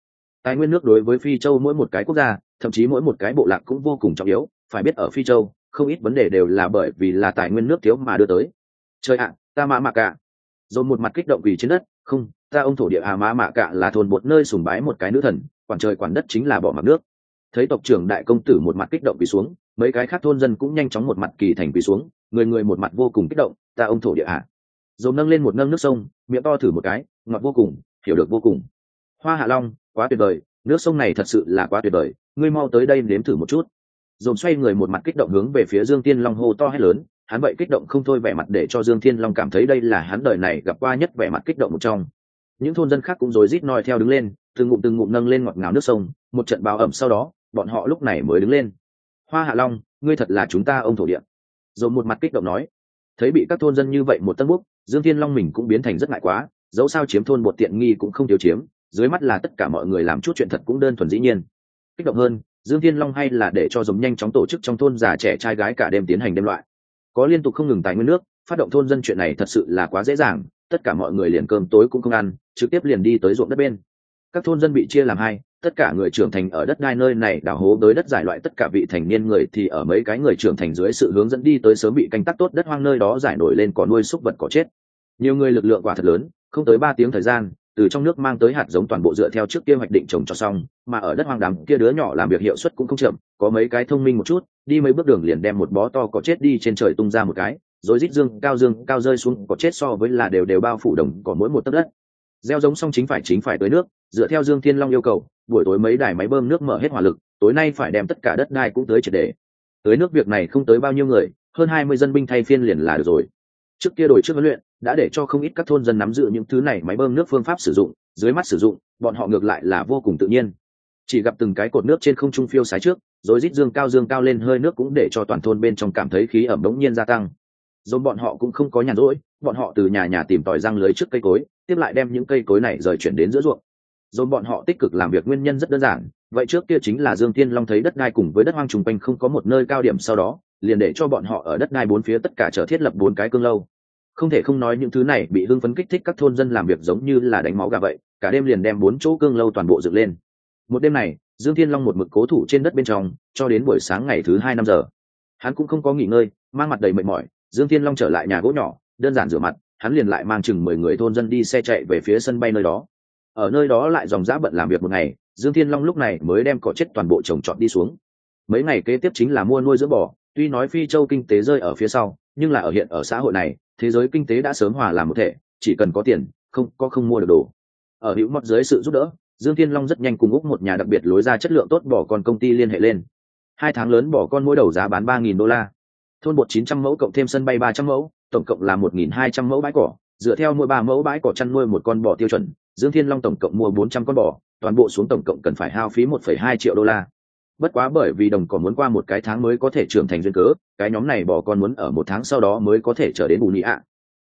Tài nguyên nước đối với phi châu mỗi một cái quốc gia, thậm chí mỗi một cái bộ lạc cũng vô cùng trọng yếu, phải biết ở phi châu, không ít vấn đề đều là bởi vì là tài nguyên nước thiếu mà đưa tới. Trời ạ, ta mã mạ cả. Rồi một mặt kích động vì trên đất, không, ta ông thổ địa hà mã mạ cả là thôn một nơi sùng bái một cái nữ thần, quản trời quản đất chính là bỏ mặt nước. Thấy tộc trưởng đại công tử một mặt kích động quỳ xuống, mấy cái khác thôn dân cũng nhanh chóng một mặt kỳ thành quỳ xuống, người người một mặt vô cùng kích động, ta ông thổ địa hạ dồn nâng lên một nâng nước sông, miệng to thử một cái, ngọt vô cùng, hiểu được vô cùng. Hoa hạ long, quá tuyệt vời, nước sông này thật sự là quá tuyệt vời, ngươi mau tới đây nếm thử một chút. Dồn xoay người một mặt kích động hướng về phía dương tiên long hô to hét lớn, hắn vậy kích động không thôi vẻ mặt để cho dương thiên long cảm thấy đây là hắn đời này gặp qua nhất vẻ mặt kích động một trong. Những thôn dân khác cũng rối rít noi theo đứng lên, từng ngụm từng ngụm nâng lên ngọt ngào nước sông, một trận bào ẩm sau đó, bọn họ lúc này mới đứng lên. Hoa hạ long, ngươi thật là chúng ta ông thổ địa. Dồn một mặt kích động nói, thấy bị các thôn dân như vậy một tân búc dương thiên long mình cũng biến thành rất ngại quá, dẫu sao chiếm thôn một tiện nghi cũng không thiếu chiếm, dưới mắt là tất cả mọi người làm chút chuyện thật cũng đơn thuần dĩ nhiên. Kích động hơn, dương thiên long hay là để cho giống nhanh chóng tổ chức trong thôn già trẻ trai gái cả đêm tiến hành đêm loại. Có liên tục không ngừng tài nguyên nước, phát động thôn dân chuyện này thật sự là quá dễ dàng, tất cả mọi người liền cơm tối cũng không ăn, trực tiếp liền đi tới ruộng đất bên. Các thôn dân bị chia làm hai tất cả người trưởng thành ở đất đai nơi này đào hố tới đất giải loại tất cả vị thành niên người thì ở mấy cái người trưởng thành dưới sự hướng dẫn đi tới sớm bị canh tác tốt đất hoang nơi đó giải nổi lên cỏ nuôi súc vật cỏ chết. Nhiều người lực lượng quả thật lớn, không tới ba tiếng thời gian, từ trong nước mang tới hạt giống toàn bộ dựa theo trước kia hoạch định trồng cho xong, mà ở đất hoang đám kia đứa nhỏ làm việc hiệu suất cũng không chậm, có mấy cái thông minh một chút, đi mấy bước đường liền đem một bó to cỏ chết đi trên trời tung ra một cái, rồi rít dương, cao dương, cao rơi xuống, cỏ chết so với là đều đều bao phủ đồng còn mỗi một tấc đất gieo giống xong chính phải chính phải tới nước, dựa theo dương thiên long yêu cầu, buổi tối mấy đài máy bơm nước mở hết hỏa lực, tối nay phải đem tất cả đất đai cũng tới triệt đề tới nước việc này không tới bao nhiêu người, hơn hai mươi dân binh thay phiên liền là được rồi. Trước kia đổi trước huấn luyện, đã để cho không ít các thôn dân nắm giữ những thứ này máy bơm nước phương pháp sử dụng, dưới mắt sử dụng, bọn họ ngược lại là vô cùng tự nhiên. Chỉ gặp từng cái cột nước trên không trung phiêu sái trước, rồi rít dương cao dương cao lên, hơi nước cũng để cho toàn thôn bên trong cảm thấy khí ẩm đống nhiên gia tăng dồn bọn họ cũng không có nhàn rỗi, bọn họ từ nhà nhà tìm tòi răng lưới trước cây cối, tiếp lại đem những cây cối này rời chuyển đến giữa ruộng. Dồn bọn họ tích cực làm việc nguyên nhân rất đơn giản, vậy trước kia chính là dương tiên long thấy đất đai cùng với đất hoang trùng quanh không có một nơi cao điểm sau đó, liền để cho bọn họ ở đất đai bốn phía tất cả trở thiết lập bốn cái cương lâu. Không thể không nói những thứ này bị hưng phấn kích thích các thôn dân làm việc giống như là đánh máu gà vậy, cả đêm liền đem bốn chỗ cương lâu toàn bộ dựng lên. Một đêm này, dương thiên long một mực cố thủ trên đất bên trong, cho đến buổi sáng ngày thứ hai năm giờ. Hắn cũng không có nghỉ ngơi, mang mặt đầy mệt mỏi dương thiên long trở lại nhà gỗ nhỏ, đơn giản rửa mặt, hắn liền lại mang chừng mười người thôn dân đi xe chạy về phía sân bay nơi đó. Ở nơi đó lại dòng giã bận làm việc một ngày, dương thiên long lúc này mới đem cỏ chết toàn bộ trồng trọt đi xuống. Mấy ngày kế tiếp chính là mua nuôi dưỡng bò, tuy nói phi châu kinh tế rơi ở phía sau, nhưng là ở hiện ở xã hội này, thế giới kinh tế đã sớm hòa làm một thể, chỉ cần có tiền, không, có không mua được đồ. Ở hữu mọt dưới sự giúp đỡ, dương thiên long rất nhanh cùng úc một nhà đặc biệt lối ra chất lượng tốt bỏ con công ty liên hệ lên. Hai tháng lớn bỏ con mỗi đầu giá bán ba nghìn đô la thôn bột chín trăm mẫu cộng thêm sân bay ba trăm mẫu, tổng cộng là một nghìn hai trăm mẫu bãi cỏ. Dựa theo mỗi ba mẫu bãi cỏ chăn nuôi một con bò tiêu chuẩn, dương thiên long tổng cộng mua bốn trăm con bò, toàn bộ xuống tổng cộng cần phải hao phí một phẩy hai triệu đô la. Bất quá bởi vì đồng còn muốn qua một cái tháng mới có thể trưởng thành duyên cớ, cái nhóm này bò con muốn ở một tháng sau đó mới có thể trở đến bù nhị ạ.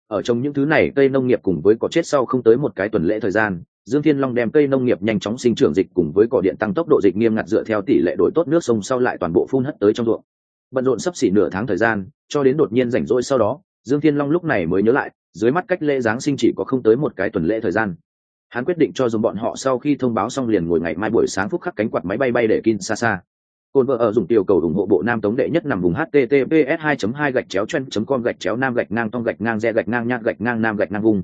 Ở trong những thứ này, cây nông nghiệp cùng với cỏ chết sau không tới một cái tuần lễ thời gian, dương thiên long đem cây nông nghiệp nhanh chóng sinh trưởng dịch cùng với cỏ điện tăng tốc độ dịch nghiêm ngặt dựa theo tỷ lệ đổi tốt nước sông sau lại toàn bộ phun hất tới trong ruộng bận rộn sắp xỉ nửa tháng thời gian, cho đến đột nhiên rảnh rỗi sau đó, dương thiên long lúc này mới nhớ lại, dưới mắt cách lễ giáng sinh chỉ có không tới một cái tuần lễ thời gian. Hắn quyết định cho dùng bọn họ sau khi thông báo xong liền ngồi ngày mai buổi sáng phúc khắc cánh quạt máy bay bay để kin xa xa cồn vợ ở dùng tiểu cầu ủng hộ bộ nam tống đệ nhất nằm vùng https 2 2 gạch chéo chen com gạch chéo nam gạch ngang tông gạch ngang re gạch ngang nhạc gạch ngang nam gạch ngang vùng.